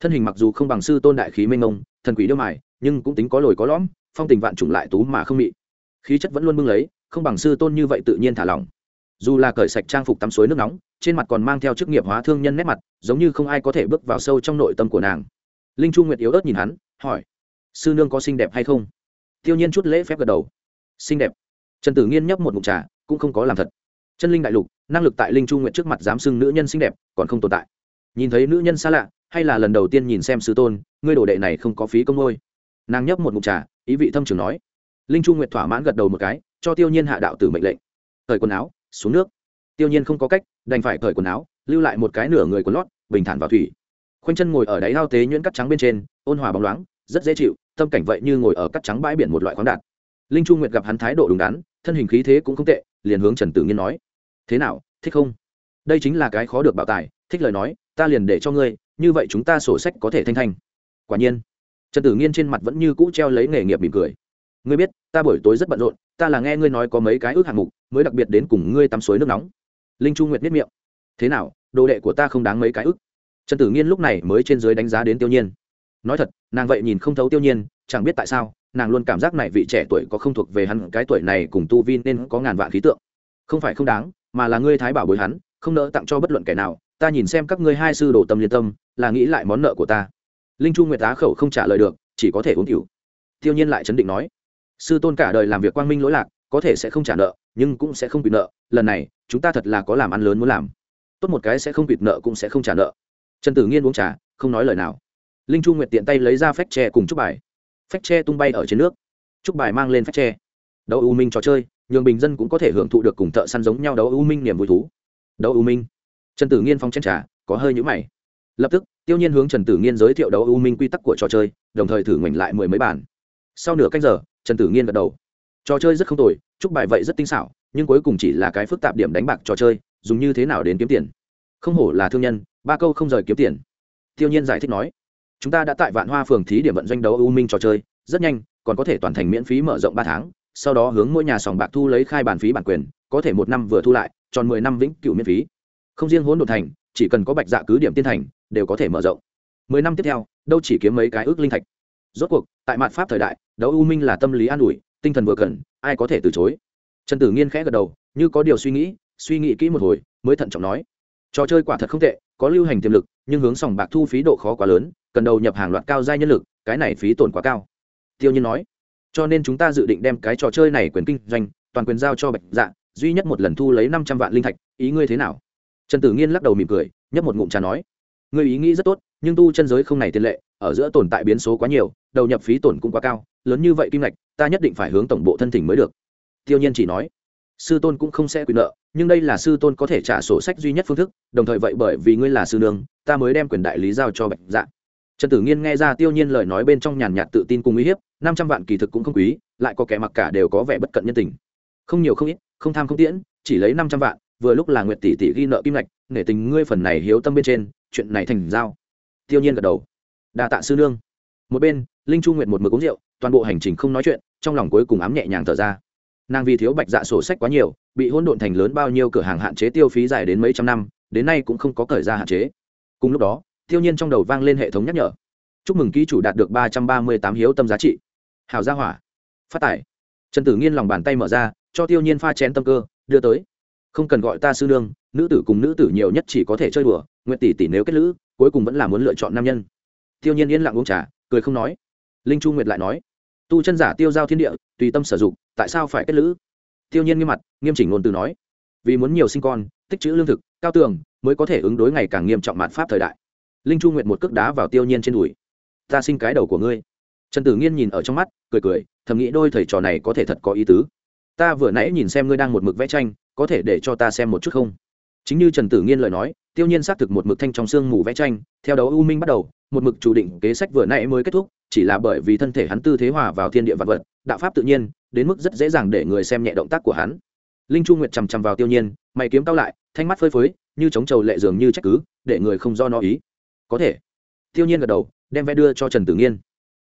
Thân hình mặc dù không bằng sư tôn đại khí mênh ngông, thần quỷ điêu mài nhưng cũng tính có lồi có lõm phong tình vạn trùng lại tú mà không mị. Khí chất vẫn luôn bưng lấy không bằng sư tôn như vậy tự nhiên thả lỏng. Dù là cởi sạch trang phục tắm suối nước nóng trên mặt còn mang theo chức nghiệp hóa thương nhân nét mặt giống như không ai có thể bước vào sâu trong nội tâm của nàng. Linh chu nguyệt yếu ớt nhìn hắn hỏi sư nương có xinh đẹp hay không? Tiêu nhiên chút lễ phép gật đầu. Xinh đẹp. Trần tử nghiên nhấp một mục trà, cũng không có làm thật. Chân linh đại lục, năng lực tại linh chu nguyện trước mặt dám xưng nữ nhân xinh đẹp, còn không tồn tại. Nhìn thấy nữ nhân xa lạ, hay là lần đầu tiên nhìn xem sư tôn, ngươi đồ đệ này không có phí công ngôi. Nàng nhấp một mục trà, ý vị thâm trường nói. Linh chu nguyệt thỏa mãn gật đầu một cái, cho tiêu nhiên hạ đạo tử mệnh lệnh. Thời quần áo, xuống nước. Tiêu nhiên không có cách, đành phải cởi quần áo, lưu lại một cái nửa người quần lót, bình thản vào thủy. Khoanh chân ngồi ở đáy ao tế nhuyễn cắt trắng bên trên, ôn hòa bóng loáng rất dễ chịu, tâm cảnh vậy như ngồi ở cắt trắng bãi biển một loại khoáng đạt. Linh trung nguyệt gặp hắn thái độ đúng đắn, thân hình khí thế cũng không tệ, liền hướng trần tử nghiên nói, thế nào, thích không? Đây chính là cái khó được bảo tài, thích lời nói, ta liền để cho ngươi, như vậy chúng ta sổ sách có thể thanh thanh. Quả nhiên, trần tử nghiên trên mặt vẫn như cũ treo lấy nghề nghiệp mỉm cười. Ngươi biết, ta buổi tối rất bận rộn, ta là nghe ngươi nói có mấy cái ước hạng mục, mới đặc biệt đến cùng ngươi tắm suối nước nóng. Linh trung nguyệt biết miệng. Thế nào, đồ đệ của ta không đáng mấy cái ước? Trần tử nghiên lúc này mới trên dưới đánh giá đến tiêu nhiên. Nói thật nàng vậy nhìn không thấu tiêu nhiên, chẳng biết tại sao, nàng luôn cảm giác này vị trẻ tuổi có không thuộc về hắn, cái tuổi này cùng tu vi nên có ngàn vạn khí tượng. Không phải không đáng, mà là ngươi thái bảo bối hắn, không nỡ tặng cho bất luận kẻ nào, ta nhìn xem các ngươi hai sư đồ tâm liên tâm, là nghĩ lại món nợ của ta. Linh chu nguyệt á khẩu không trả lời được, chỉ có thể uống cửu tiêu nhiên lại chấn định nói, sư tôn cả đời làm việc quang minh lỗi lạc, có thể sẽ không trả nợ, nhưng cũng sẽ không bị nợ, lần này, chúng ta thật là có làm ăn lớn muốn làm. Tốt một cái sẽ không bịt nợ cũng sẽ không trả nợ. Trần tử nghiên uống trà, không nói lời nào linh chu nguyệt tiện tay lấy ra phách tre cùng chúc bài. Phách tre tung bay ở trên nước. Chúc bài mang lên phách tre. Đấu u minh trò chơi, nhường bình dân cũng có thể hưởng thụ được cùng thợ săn giống nhau đấu u minh niềm vui thú. Đấu u minh. Trần tử nghiên phong chen trà, có hơi nhũ mày. Lập tức, tiêu nhiên hướng trần tử nghiên giới thiệu đấu u minh quy tắc của trò chơi, đồng thời thử ngoảnh lại mười mấy bản sau nửa canh giờ, trần tử nghiên gật đầu. Trò chơi rất không tồi chúc bài vậy rất tinh xảo, nhưng cuối cùng chỉ là cái phức tạp điểm đánh bạc trò chơi, dùng như thế nào đến kiếm tiền? Không hổ là thương nhân, ba câu không rời kiếm tiền. Tiêu nhiên giải thích nói chúng ta đã tại vạn hoa phường thí điểm vận doanh đấu u minh trò chơi, rất nhanh, còn có thể toàn thành miễn phí mở rộng ba tháng, sau đó hướng mỗi nhà sòng bạc thu lấy khai bản phí bản quyền, có thể một năm vừa thu lại, tròn mười năm vĩnh cửu miễn phí. Không riêng hỗn độn thành, chỉ cần có bạch dạ cứ điểm tiên thành, đều có thể mở rộng. Mười năm tiếp theo, đâu chỉ kiếm mấy cái ước linh thạch. Rốt cuộc, tại mạn pháp thời đại, đấu u minh là tâm lý an ủi, tinh thần vừa cần, ai có thể từ chối. Trần tử nghiên khẽ gật đầu, như có điều suy nghĩ suy nghĩ kỹ một hồi, mới thận trọng nói. Trò chơi quả thật không tệ, có lưu hành tiềm lực, nhưng hướng sòng bạc thu phí độ khó quá lớn cần đầu nhập hàng loạt cao giai nhân lực, cái này phí tổn quá cao. Tiêu nhiên nói, cho nên chúng ta dự định đem cái trò chơi này quyền kinh doanh, toàn quyền giao cho bạch dạ duy nhất một lần thu lấy năm trăm vạn linh thạch, ý ngươi thế nào? Trần tử nghiên lắc đầu mỉm cười, nhấp một ngụm trà nói, ngươi ý nghĩ rất tốt, nhưng tu chân giới không này tiền lệ, ở giữa tồn tại biến số quá nhiều, đầu nhập phí tổn cũng quá cao, lớn như vậy kim ngạch, ta nhất định phải hướng tổng bộ thân thỉnh mới được. Tiêu nhiên chỉ nói, sư tôn cũng không sẽ quyền nợ, nhưng đây là sư tôn có thể trả sổ sách duy nhất phương thức, đồng thời vậy bởi vì ngươi là sư nương, ta mới đem quyền đại lý giao cho bạch dạ trần tử nghiên nghe ra tiêu nhiên lời nói bên trong nhàn nhạt tự tin cùng uy hiếp năm trăm vạn kỳ thực cũng không quý lại có kẻ mặc cả đều có vẻ bất cận nhân tình. Không nhiều không ít không tham không tiễn chỉ lấy năm trăm vạn vừa lúc là nguyệt tỷ tỷ ghi nợ kim lạch, nể tình ngươi phần này hiếu tâm bên trên chuyện này thành giao. Tiêu nhiên gật đầu. Đa tạ sư nương. Một bên linh chu nguyệt một mực uống rượu toàn bộ hành trình không nói chuyện trong lòng cuối cùng ám nhẹ nhàng thở ra. Nàng vì thiếu bạch dạ sổ sách quá nhiều bị hỗn độn thành lớn bao nhiêu cửa hàng hạn chế tiêu phí dài đến mấy trăm năm đến nay cũng không có thời ra hạn chế. Cùng lúc đó tiêu nhiên trong đầu vang lên hệ thống nhắc nhở. Chúc mừng ký chủ đạt được ba trăm ba mươi tám hiếu tâm giá trị. Hào gia hỏa. Phát tải. Trần tử nghiên lòng bàn tay mở ra, cho tiêu nhiên pha chén tâm cơ, đưa tới. Không cần gọi ta sư nương, nữ tử cùng nữ tử nhiều nhất chỉ có thể chơi đùa nguyện tỷ tỷ nếu kết lữ, cuối cùng vẫn là muốn lựa chọn nam nhân. Tiêu nhiên yên lặng uống trà, cười không nói. Linh chu nguyệt lại nói, tu chân giả tiêu giao thiên địa, tùy tâm sử dụng, tại sao phải kết lữ? Tiêu nhiên nghiêm mặt, nghiêm chỉnh ngôn từ nói, vì muốn nhiều sinh con, tích trữ lương thực, cao tường, mới có thể ứng đối ngày càng nghiêm trọng mạn pháp thời đại linh chu nguyệt một cước đá vào tiêu nhiên trên đùi. Ta sinh cái đầu của ngươi. Trần tử nghiên nhìn ở trong mắt, cười cười, thầm nghĩ đôi thầy trò này có thể thật có ý tứ. Ta vừa nãy nhìn xem ngươi đang một mực vẽ tranh, có thể để cho ta xem một chút không? Chính như trần tử nghiên lời nói, tiêu nhiên xác thực một mực thanh trong xương mù vẽ tranh, theo đấu u minh bắt đầu, một mực chủ định kế sách vừa nãy mới kết thúc, chỉ là bởi vì thân thể hắn tư thế hòa vào thiên địa vật vật, đạo pháp tự nhiên, đến mức rất dễ dàng để người xem nhẹ động tác của hắn. Linh chu nguyệt chằm chằm vào tiêu nhiên, mày kiếm tao lại, thanh mắt phơi phới, như chống trầu lệ dường như trách cứ, để người không do nó ý có thể. Tiêu nhiên gật đầu, đem vẽ đưa cho trần tử nghiên.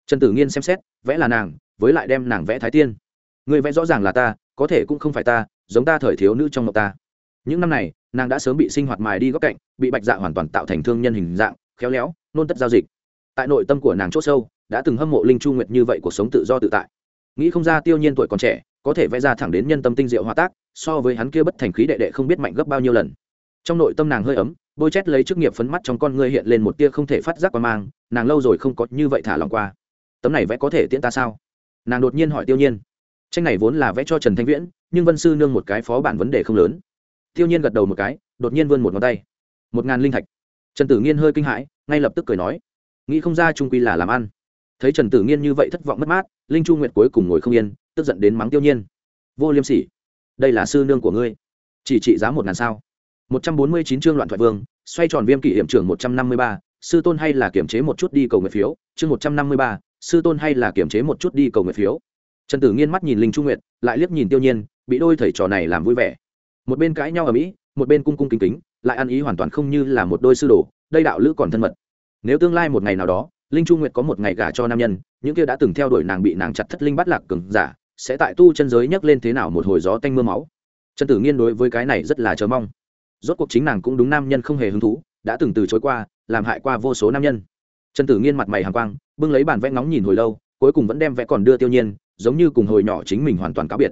Trần tử nghiên xem xét, vẽ là nàng, với lại đem nàng vẽ thái tiên. Người vẽ rõ ràng là ta, có thể cũng không phải ta, giống ta thời thiếu nữ trong ngọc ta. Những năm này, nàng đã sớm bị sinh hoạt mài đi góc cạnh, bị bạch dạ hoàn toàn tạo thành thương nhân hình dạng, khéo léo, nôn tất giao dịch. Tại nội tâm của nàng c h ỗ sâu, đã từng hâm mộ linh chu nguyệt như vậy cuộc sống tự do tự tại. Nghĩ không ra tiêu nhiên tuổi còn trẻ, có thể vẽ ra thẳng đến nhân tâm tinh diệu hóa tác, so với hắn kia bất thành khí đệ đệ không biết mạnh gấp bao nhiêu lần. Trong nội tâm nàng hơi ấm bôi chét lấy chức nghiệp phấn mắt trong con ngươi hiện lên một tia không thể phát giác qua mang, nàng lâu rồi không có như vậy thả lòng qua. Tấm này vẽ có thể tiễn ta sao? Nàng đột nhiên hỏi tiêu nhiên. Tranh này vốn là vẽ cho trần thanh viễn, nhưng vân sư nương một cái phó bản vấn đề không lớn. Tiêu nhiên gật đầu một cái, đột nhiên vươn một ngón tay. Một ngàn linh thạch. Trần tử nghiên hơi kinh hãi, ngay lập tức cười nói. Nghĩ không ra trung quy là làm ăn. Thấy trần tử nghiên như vậy thất vọng mất mát, linh chu nguyệt cuối cùng ngồi không yên, tức giận đến mắng tiêu nhiên. Vô liêm sỉ. Đây là sư nương của ngươi. Chỉ trị giá một ngàn sao một trăm bốn mươi chín chương loạn thoại vương, xoay tròn viêm kỷ hiểm trưởng một trăm năm mươi ba, sư tôn hay là kiểm chế một chút đi cầu nguyện phiếu? Chương một trăm năm mươi ba, sư tôn hay là kiểm chế một chút đi cầu nguyện phiếu? Trần tử nghiên mắt nhìn linh trung nguyệt, lại liếc nhìn tiêu nhiên, bị đôi thầy trò này làm vui vẻ. Một bên cãi nhau ở mỹ, một bên cung cung kính kính, lại ăn ý hoàn toàn không như là một đôi sư đồ, đây đạo lữ còn thân mật. Nếu tương lai một ngày nào đó, linh trung nguyệt có một ngày gả cho nam nhân, những kia đã từng theo đuổi nàng bị nàng chặt thất linh bắt lạc cường giả, sẽ tại tu chân giới nhấc lên thế nào một hồi gió tanh mưa máu? Trần tử nghiên đối với cái này rất là chờ mong rốt cuộc chính nàng cũng đúng nam nhân không hề hứng thú, đã từng từ chối qua, làm hại qua vô số nam nhân. Trần tử nghiên mặt mày hàng quang, bưng lấy bản vẽ ngóng nhìn hồi lâu, cuối cùng vẫn đem vẽ còn đưa tiêu nhiên, giống như cùng hồi nhỏ chính mình hoàn toàn cáo biệt.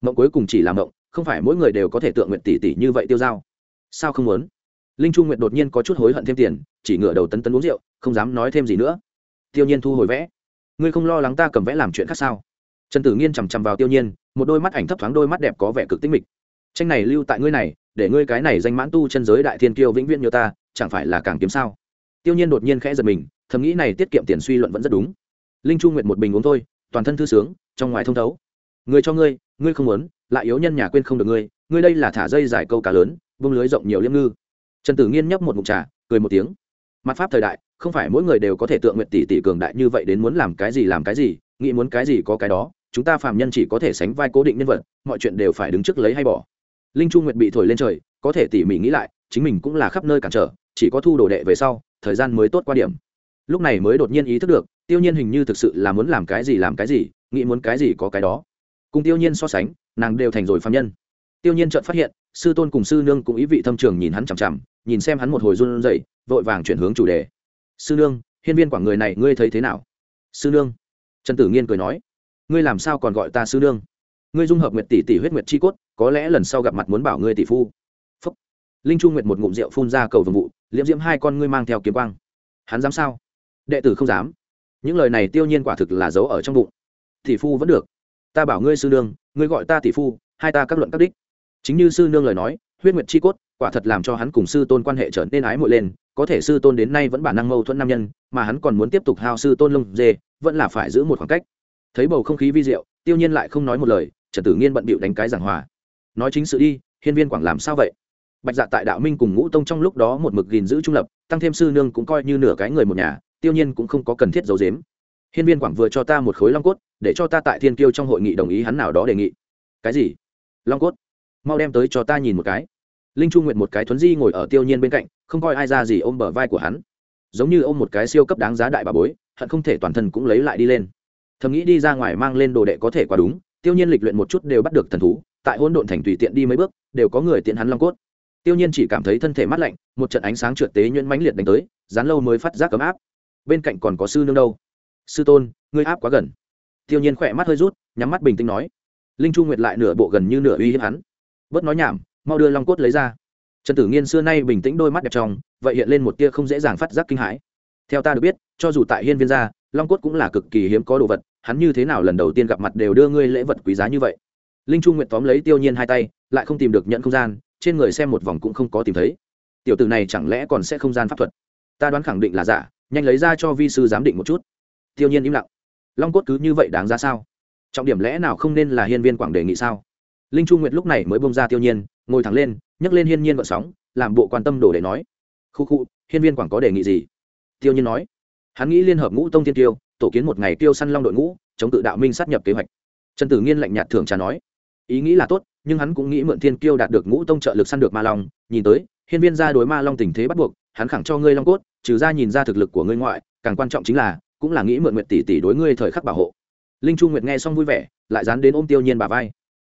Mộng cuối cùng chỉ là mộng, không phải mỗi người đều có thể tượng nguyện tỷ tỷ như vậy tiêu dao. Sao không muốn? Linh trung nguyện đột nhiên có chút hối hận thêm tiền, chỉ ngửa đầu tấn tấn uống rượu, không dám nói thêm gì nữa. Tiêu nhiên thu hồi vẽ. Ngươi không lo lắng ta cầm vẽ làm chuyện khác sao? Trần tử nghiên chằm chằm vào tiêu nhiên, một đôi mắt ảnh thấp thoáng đôi mắt đẹp có vẻ cực tinh mịch tranh này lưu tại ngươi này, để ngươi cái này danh mãn tu chân giới đại thiên kiêu vĩnh viễn như ta, chẳng phải là càng kiếm sao? Tiêu nhiên đột nhiên khẽ giật mình, thầm nghĩ này tiết kiệm tiền suy luận vẫn rất đúng. Linh chu nguyệt một bình uống thôi, toàn thân thư sướng, trong ngoài thông thấu. Người cho ngươi ngươi không muốn, lại yếu nhân nhà quên không được ngươi ngươi đây là thả dây dài câu cá lớn, vung lưới rộng nhiều liêm ngư. Trần tử nghiên nhấp một mục trà, cười một tiếng. Mặt pháp thời đại, không phải mỗi người đều có thể tượng nguyện tỷ tỷ cường đại như vậy đến muốn làm cái gì làm cái gì, nghĩ muốn cái gì có cái đó, chúng ta phàm nhân chỉ có thể sánh vai cố định nhân vật, mọi chuyện đều phải đứng trước lấy hay bỏ linh chu nguyệt bị thổi lên trời, có thể tỉ mỉ nghĩ lại, chính mình cũng là khắp nơi cản trở, chỉ có thu đồ đệ về sau, thời gian mới tốt qua điểm. Lúc này mới đột nhiên ý thức được, tiêu nhiên hình như thực sự là muốn làm cái gì làm cái gì, nghĩ muốn cái gì có cái đó. Cùng tiêu nhiên so sánh, nàng đều thành rồi phạm nhân. Tiêu nhiên chợt phát hiện, sư tôn cùng sư nương cũng ý vị thâm trường nhìn hắn chằm chằm, nhìn xem hắn một hồi run rẩy, vội vàng chuyển hướng chủ đề. Sư nương, hiên viên quảng người này ngươi thấy thế nào? Sư nương, trần tử nghiên cười nói. Ngươi làm sao còn gọi ta sư nương? Ngươi dung hợp nguyệt tỷ tỷ huyết nguyệt chi cốt, có lẽ lần sau gặp mặt muốn bảo ngươi tỷ phu. Phúc. linh chu nguyệt một ngụm rượu phun ra cầu vồng vụ, liễm diễm hai con ngươi mang theo kiếm quang. Hắn dám sao? Đệ tử không dám. Những lời này tiêu nhiên quả thực là giấu ở trong bụng. Tỷ phu vẫn được. Ta bảo ngươi sư nương, ngươi gọi ta tỷ phu, hai ta các luận các đích. Chính như sư nương lời nói, huyết nguyệt chi cốt quả thật làm cho hắn cùng sư tôn quan hệ trở nên ái muội lên, có thể sư tôn đến nay vẫn bản năng mâu thuẫn nam nhân, mà hắn còn muốn tiếp tục hao sư tôn lông dê, vẫn là phải giữ một khoảng cách. Thấy bầu không khí vi diệu, tiêu nhiên lại không nói một lời trần tử nghiên bận bịu đánh cái giảng hòa. Nói chính sự đi, hiên viên quảng làm sao vậy? Bạch dạ tại đạo minh cùng ngũ tông trong lúc đó một mực gìn giữ trung lập, tăng thêm sư nương cũng coi như nửa cái người một nhà, tiêu nhiên cũng không có cần thiết giấu giếm. Hiên viên quảng vừa cho ta một khối long cốt, để cho ta tại thiên kiêu trong hội nghị đồng ý hắn nào đó đề nghị. Cái gì? Long cốt? Mau đem tới cho ta nhìn một cái. Linh trung nguyện một cái thuấn di ngồi ở tiêu nhiên bên cạnh, không coi ai ra gì ôm bờ vai của hắn. Giống như ôm một cái siêu cấp đáng giá đại bà bối, hận không thể toàn thân cũng lấy lại đi lên. Thầm nghĩ đi ra ngoài mang lên đồ đệ có thể quá đúng tiêu nhiên lịch luyện một chút đều bắt được thần thú, tại hôn độn thành tùy tiện đi mấy bước, đều có người tiện hắn long cốt. Tiêu nhiên chỉ cảm thấy thân thể mát lạnh, một trận ánh sáng trượt tế nhuyễn mãnh liệt đánh tới, dán lâu mới phát giác ấm áp. Bên cạnh còn có sư nương đâu? Sư tôn, ngươi áp quá gần. Tiêu nhiên khỏe mắt hơi rút, nhắm mắt bình tĩnh nói. Linh chu nguyệt lại nửa bộ gần như nửa uy hiếp hắn. Bớt nói nhảm, mau đưa long cốt lấy ra. Trần tử nghiên xưa nay bình tĩnh đôi mắt đẹp trong, vậy hiện lên một tia không dễ dàng phát giác kinh hãi. Theo ta được biết, cho dù tại hiên viên gia, long cốt cũng là cực kỳ hiếm có đồ vật hắn như thế nào lần đầu tiên gặp mặt đều đưa ngươi lễ vật quý giá như vậy. Linh trung nguyện tóm lấy tiêu nhiên hai tay, lại không tìm được nhận không gian, trên người xem một vòng cũng không có tìm thấy. Tiểu tử này chẳng lẽ còn sẽ không gian pháp thuật? Ta đoán khẳng định là giả, nhanh lấy ra cho vi sư giám định một chút. Tiêu nhiên im lặng. Long cốt cứ như vậy đáng ra sao? Trọng điểm lẽ nào không nên là hiên viên quảng đề nghị sao? Linh trung nguyệt lúc này mới bông ra tiêu nhiên, ngồi thẳng lên, nhấc lên hiên nhiên vợ sóng, làm bộ quan tâm đồ để nói. Khu khu, hiên viên quảng có đề nghị gì? Tiêu nhiên nói. Hắn nghĩ liên hợp ngũ tông tiên tiêu tổ kiến một ngày tiêu săn long đội ngũ, chống tự đạo minh sát nhập kế hoạch. Trần tử nghiên lạnh nhạt thưởng trà nói, ý nghĩ là tốt, nhưng hắn cũng nghĩ mượn thiên kiêu đạt được ngũ tông trợ lực săn được ma long, nhìn tới, hiên viên ra đối ma long tình thế bắt buộc, hắn khẳng cho ngươi long cốt, trừ ra nhìn ra thực lực của ngươi ngoại, càng quan trọng chính là, cũng là nghĩ mượn nguyện tỷ tỷ đối ngươi thời khắc bảo hộ. Linh chu nguyệt nghe xong vui vẻ, lại dán đến ôm tiêu nhiên bà vai.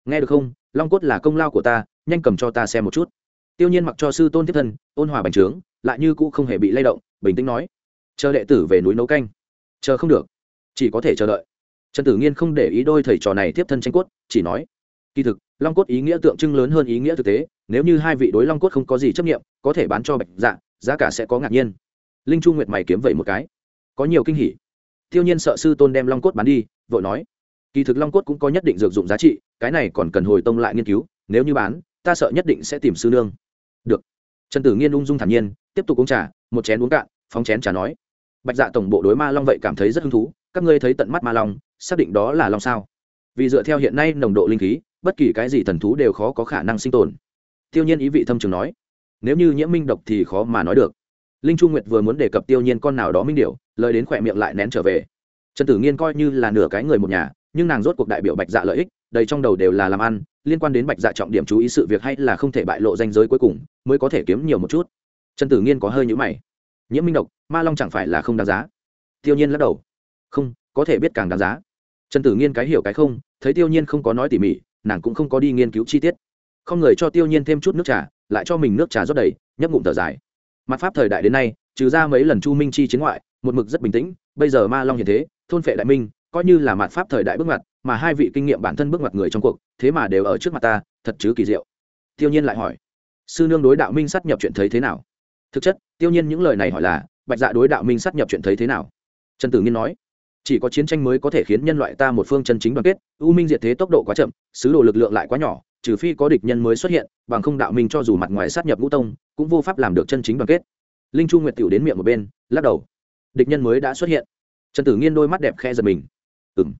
Nghe được không, long cốt là công lao của ta, nhanh cầm cho ta xem một chút. Tiêu nhiên mặc cho sư tôn tiếp thân, ôn hòa bành trướng, lại như cũ không hề bị lay động, bình tĩnh nói, chờ đệ tử về núi nấu canh chờ không được, chỉ có thể chờ đợi. Trần tử nghiên không để ý đôi thầy trò này tiếp thân tranh cốt, chỉ nói, kỳ thực, long cốt ý nghĩa tượng trưng lớn hơn ý nghĩa thực tế, nếu như hai vị đối long cốt không có gì chấp nghiệm có thể bán cho bạch dạ giá cả sẽ có ngạc nhiên. Linh chu nguyệt mày kiếm vậy một cái, có nhiều kinh hỉ. Tiêu nhiên sợ sư tôn đem long cốt bán đi, vội nói, kỳ thực long cốt cũng có nhất định dược dụng giá trị, cái này còn cần hồi tông lại nghiên cứu, nếu như bán, ta sợ nhất định sẽ tìm sư nương. Được. Trần tử nghiên ung dung thản nhiên, tiếp tục uống trà, một chén uống cạn, phóng chén trà nói bạch dạ tổng bộ đối ma long vậy cảm thấy rất hứng thú, các ngươi thấy tận mắt ma long, xác định đó là long sao? Vì dựa theo hiện nay nồng độ linh khí, bất kỳ cái gì thần thú đều khó có khả năng sinh tồn. Tiêu nhiên ý vị thâm trường nói, nếu như nhiễm minh độc thì khó mà nói được. Linh chu nguyệt vừa muốn đề cập tiêu nhiên con nào đó minh điệu lời đến khỏe miệng lại nén trở về. Trần tử nghiên coi như là nửa cái người một nhà, nhưng nàng rốt cuộc đại biểu bạch dạ lợi ích, đầy trong đầu đều là làm ăn, liên quan đến bạch dạ trọng điểm chú ý sự việc hay là không thể bại lộ danh giới cuối cùng, mới có thể kiếm nhiều một chút. Trần tử nghiên có hơi nhữ mày nhiễm minh độc, ma long chẳng phải là không đáng giá. Tiêu nhiên lắc đầu. Không, có thể biết càng đáng giá. Trần tử nghiên cái hiểu cái không, thấy tiêu nhiên không có nói tỉ mỉ, nàng cũng không có đi nghiên cứu chi tiết. Không người cho tiêu nhiên thêm chút nước trà, lại cho mình nước trà rót đầy, nhấp ngụm thở dài. Mặt pháp thời đại đến nay, trừ ra mấy lần chu minh chi chiến ngoại, một mực rất bình tĩnh, bây giờ ma long hiện thế, thôn phệ đại minh, coi như là mặt pháp thời đại bước ngoặt, mà hai vị kinh nghiệm bản thân bước ngoặt người trong cuộc, thế mà đều ở trước mặt ta, thật chứ kỳ diệu. Tiêu nhiên lại hỏi, sư nương đối đạo minh sát nhập chuyện thấy thế nào? Thực chất tiêu nhiên những lời này hỏi là, bạch dạ đối đạo minh sát nhập chuyện thấy thế nào? Trần tử nghiên nói, chỉ có chiến tranh mới có thể khiến nhân loại ta một phương chân chính đoàn kết, u minh diệt thế tốc độ quá chậm, sứ đồ lực lượng lại quá nhỏ, trừ phi có địch nhân mới xuất hiện, bằng không đạo minh cho dù mặt ngoài sát nhập ngũ tông, cũng vô pháp làm được chân chính đoàn kết. Linh chu nguyệt tiểu đến miệng một bên, lắc đầu. Địch nhân mới đã xuất hiện. Trần tử nghiên đôi mắt đẹp khe giật mình. Ừng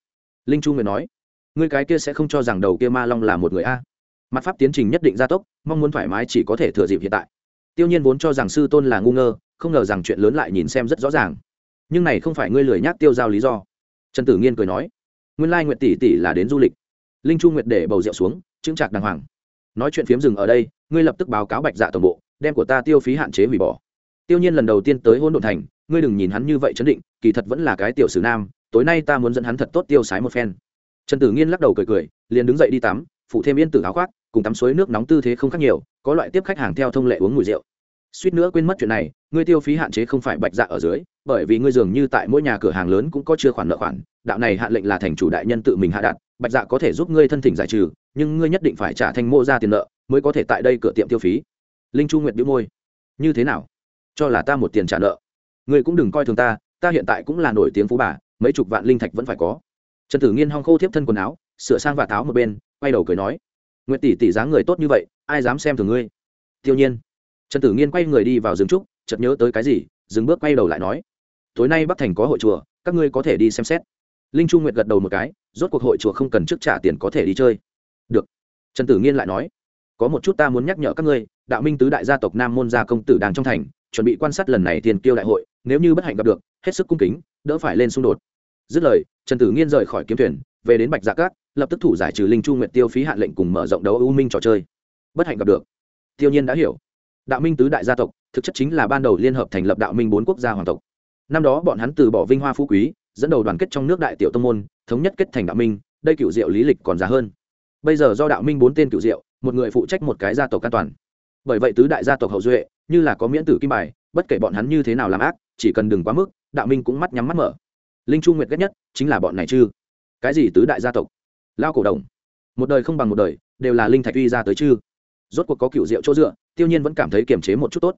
linh chu nguyệt nói, ngươi cái kia sẽ không cho rằng đầu kia ma long là một người a. Mặt pháp tiến trình nhất định gia tốc, mong muốn thoải mái chỉ có thể thừa dịp hiện tại tiêu nhiên vốn cho rằng sư tôn là ngu ngơ, không ngờ rằng chuyện lớn lại nhìn xem rất rõ ràng. Nhưng này không phải ngươi lười nhác tiêu giao lý do. Trần tử nghiên cười nói, nguyên lai nguyệt tỷ tỷ là đến du lịch. Linh chu nguyệt để bầu rượu xuống, chững chạc đàng hoàng. Nói chuyện phiếm rừng ở đây, ngươi lập tức báo cáo bạch dạ tổng bộ, đem của ta tiêu phí hạn chế hủy bỏ. Tiêu nhiên lần đầu tiên tới hôn đồn thành, ngươi đừng nhìn hắn như vậy chấn định, kỳ thật vẫn là cái tiểu sử nam, tối nay ta muốn dẫn hắn thật tốt tiêu sái một phen. Trần tử nghiên lắc đầu cười cười, liền đứng dậy đi tắm, phụ thêm yên tử áo khoác cùng tắm suối nước nóng tư thế không khác nhiều có loại tiếp khách hàng theo thông lệ uống mùi rượu. Suýt nữa quên mất chuyện này ngươi tiêu phí hạn chế không phải bạch dạ ở dưới bởi vì ngươi dường như tại mỗi nhà cửa hàng lớn cũng có chưa khoản nợ khoản đạo này hạn lệnh là thành chủ đại nhân tự mình hạ đặt, bạch dạ có thể giúp ngươi thân thỉnh giải trừ nhưng ngươi nhất định phải trả thành mô ra tiền nợ mới có thể tại đây cửa tiệm tiêu phí. Linh chu nguyệt bĩu môi. Như thế nào? Cho là ta một tiền trả nợ. Ngươi cũng đừng coi thường ta ta hiện tại cũng là nổi tiếng phú bà mấy chục vạn linh thạch vẫn phải có. Trần tử nghiên hong khô tiếp thân quần áo sửa sang và tháo một bên quay đầu cười nói nguyệt tỷ tỷ dáng người tốt như vậy, ai dám xem thường ngươi? Tiêu nhiên. Trần tử nghiên quay người đi vào rừng trúc, chợt nhớ tới cái gì, dừng bước quay đầu lại nói, tối nay bắc thành có hội chùa, các ngươi có thể đi xem xét. Linh Trung nguyệt gật đầu một cái, rốt cuộc hội chùa không cần trước trả tiền có thể đi chơi. Được. Trần tử nghiên lại nói, có một chút ta muốn nhắc nhở các ngươi, đạo minh tứ đại gia tộc nam môn gia công tử đang trong thành, chuẩn bị quan sát lần này tiền tiêu đại hội, nếu như bất hạnh gặp được, hết sức cung kính, đỡ phải lên xung đột. Dứt lời, trần tử nghiên rời khỏi kiếm thuyền, về đến bạch dạ cát lập tức thủ giải trừ linh chu nguyệt tiêu phí hạn lệnh cùng mở rộng đấu ưu minh trò chơi. Bất hạnh gặp được. Tiêu nhiên đã hiểu. Đạo minh tứ đại gia tộc, thực chất chính là ban đầu liên hợp thành lập đạo minh bốn quốc gia hoàng tộc. Năm đó bọn hắn từ bỏ vinh hoa phú quý, dẫn đầu đoàn kết trong nước đại tiểu tông môn, thống nhất kết thành đạo minh, đây cựu diệu lý lịch còn già hơn. Bây giờ do đạo minh bốn tên cựu diệu, một người phụ trách một cái gia tộc an toàn. Bởi vậy tứ đại gia tộc hậu duệ, như là có miễn tử kim bài, bất kể bọn hắn như thế nào làm ác, chỉ cần đừng quá mức, đạo minh cũng mắt nhắm mắt mở. Linh chu nguyệt ghét nhất chính là bọn này chứ. Cái gì tứ đại gia tộc? Lao cổ đồng. Một đời không bằng một đời, đều là linh thạch uy ra tới chứ. Rốt cuộc có cựu diệu chỗ dựa, tiêu nhiên vẫn cảm thấy kiềm chế một chút tốt.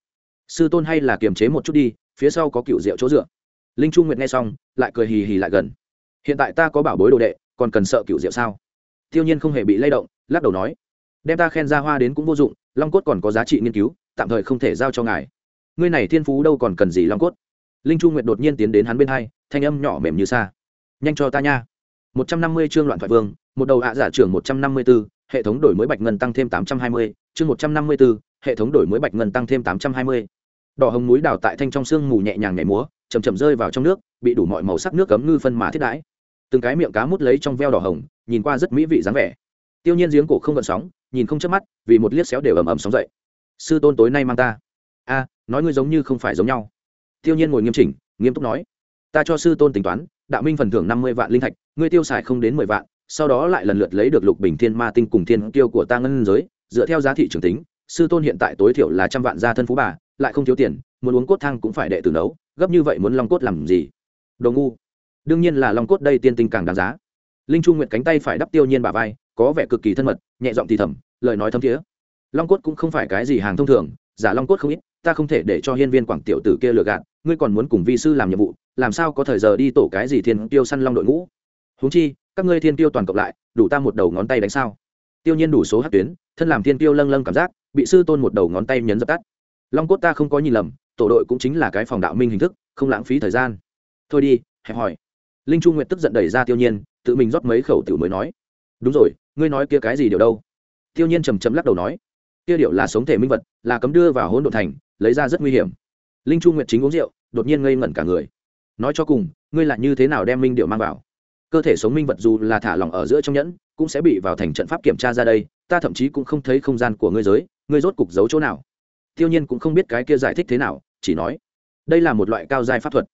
Sư tôn hay là kiềm chế một chút đi, phía sau có cựu diệu chỗ dựa. Linh chu nguyệt nghe xong, lại cười hì hì lại gần. Hiện tại ta có bảo bối đồ đệ, còn cần sợ cựu diệu sao? Tiêu nhiên không hề bị lay động, lắc đầu nói. Đem ta khen ra hoa đến cũng vô dụng, long cốt còn có giá trị nghiên cứu, tạm thời không thể giao cho ngài. Ngươi này thiên phú đâu còn cần gì long cốt? Linh chu nguyệt đột nhiên tiến đến hắn bên hai, thanh âm nhỏ mềm như xa nhanh cho ta nha một trăm năm mươi chương loạn thoại vương một đầu ạ giả trưởng 154, hệ thống đổi mới bạch ngân tăng thêm tám trăm hai mươi chương 154, hệ thống đổi mới bạch ngân tăng thêm tám trăm hai mươi. Đỏ hồng núi đào tại thanh trong sương mù nhẹ nhàng nhảy múa chậm chậm rơi vào trong nước bị đủ mọi màu sắc nước cấm ngư phân mà thiết đãi. Từng cái miệng cá mút lấy trong veo đỏ hồng nhìn qua rất mỹ vị dáng vẻ. Tiêu nhiên giếng cổ không gợn sóng nhìn không chớp mắt vì một liếc xéo đều ầm ầm sóng dậy. Sư tôn tối nay mang ta. A nói ngươi giống như không phải giống nhau. Tiêu nhiên ngồi nghiêm chỉnh nghiêm túc nói ta cho sư tôn tính toán đạo minh phần thưởng năm mươi vạn linh thạch ngươi tiêu xài không đến mười vạn, sau đó lại lần lượt lấy được lục bình thiên ma tinh cùng thiên tiêu của ta ngân giới, dựa theo giá thị trường tính, sư tôn hiện tại tối thiểu là trăm vạn gia thân phú bà, lại không thiếu tiền, muốn uống cốt thang cũng phải đệ tử nấu, gấp như vậy muốn long cốt làm gì? Đồ ngu. Đương nhiên là long cốt đây tiên tinh càng đáng giá. Linh chu nguyện cánh tay phải đắp tiêu nhiên bà vai, có vẻ cực kỳ thân mật, nhẹ giọng thì thầm, lời nói thấm thiế. Long cốt cũng không phải cái gì hàng thông thường, giả long cốt không ít, ta không thể để cho hiên viên quảng tiểu tử kia lừa gạt, ngươi còn muốn cùng vi sư làm nhiệm vụ, làm sao có thời giờ đi tổ cái gì thiên tiêu săn long đội ngũ? Huống chi, các ngươi thiên tiêu toàn cộng lại, đủ ta một đầu ngón tay đánh sao? Tiêu nhiên đủ số hát tuyến, thân làm thiên tiêu lâng lâng cảm giác, bị sư tôn một đầu ngón tay nhấn dập tắt. Long cốt ta không có nhìn lầm, tổ đội cũng chính là cái phòng đạo minh hình thức, không lãng phí thời gian. Thôi đi, hẹp hỏi. Linh chu nguyệt tức giận đẩy ra tiêu nhiên, tự mình rót mấy khẩu tiểu mới nói. Đúng rồi, ngươi nói kia cái gì điều đâu? Tiêu nhiên trầm trầm lắc đầu nói. Kia điệu là sống thể minh vật, là cấm đưa vào hỗn độn thành, lấy ra rất nguy hiểm. Linh chu nguyệt chính uống rượu, đột nhiên ngây ngẩn cả người. Nói cho cùng, ngươi là như thế nào đem minh điệu mang vào? Cơ thể sống minh vật dù là thả lỏng ở giữa trong nhẫn, cũng sẽ bị vào thành trận pháp kiểm tra ra đây, ta thậm chí cũng không thấy không gian của ngươi giới, ngươi rốt cục giấu chỗ nào. Tiêu nhiên cũng không biết cái kia giải thích thế nào, chỉ nói, đây là một loại cao giai pháp thuật.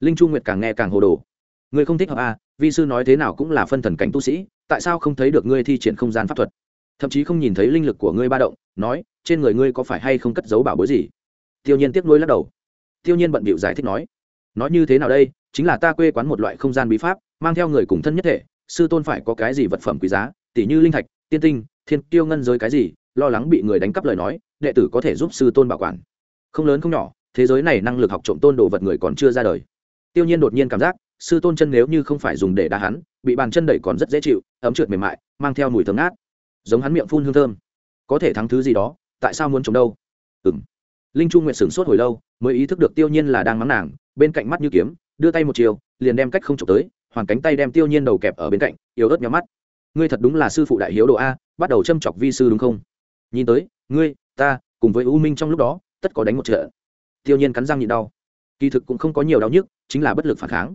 Linh chu nguyệt càng nghe càng hồ đồ. Ngươi không thích hợp à vi sư nói thế nào cũng là phân thần cảnh tu sĩ, tại sao không thấy được ngươi thi triển không gian pháp thuật? Thậm chí không nhìn thấy linh lực của ngươi ba động, nói, trên người ngươi có phải hay không cất giấu bảo bối gì? Tiêu nhiên tiếp nối lắc đầu. Tiêu nhiên bận bịu giải thích nói nói như thế nào đây, chính là ta quê quán một loại không gian bí pháp mang theo người cùng thân nhất thể, sư tôn phải có cái gì vật phẩm quý giá tỷ như linh thạch, tiên tinh, thiên tiêu ngân giới cái gì, lo lắng bị người đánh cắp lời nói, đệ tử có thể giúp sư tôn bảo quản. Không lớn không nhỏ, thế giới này năng lực học trộm tôn đồ vật người còn chưa ra đời. Tiêu nhiên đột nhiên cảm giác, sư tôn chân nếu như không phải dùng để đá hắn, bị bàn chân đẩy còn rất dễ chịu, ấm trượt mềm mại, mang theo mùi thơm ngát. Giống hắn miệng phun hương thơm. Có thể thắng thứ gì đó, tại sao muốn trộm đâu? Ừng linh chu nguyện sửng sốt hồi lâu, mới ý thức được tiêu nhiên là đang mắng nàng, bên cạnh mắt như kiếm, đưa tay một chiều, liền đem cách không trộm tới hoàn cánh tay đem tiêu nhiên đầu kẹp ở bên cạnh, yếu ớt nhắm mắt. Ngươi thật đúng là sư phụ đại hiếu độ a, bắt đầu châm chọc vi sư đúng không? Nhìn tới, ngươi, ta, cùng với u minh trong lúc đó, tất có đánh một trận. Tiêu nhiên cắn răng nhịn đau. Kỳ thực cũng không có nhiều đau nhức, chính là bất lực phản kháng.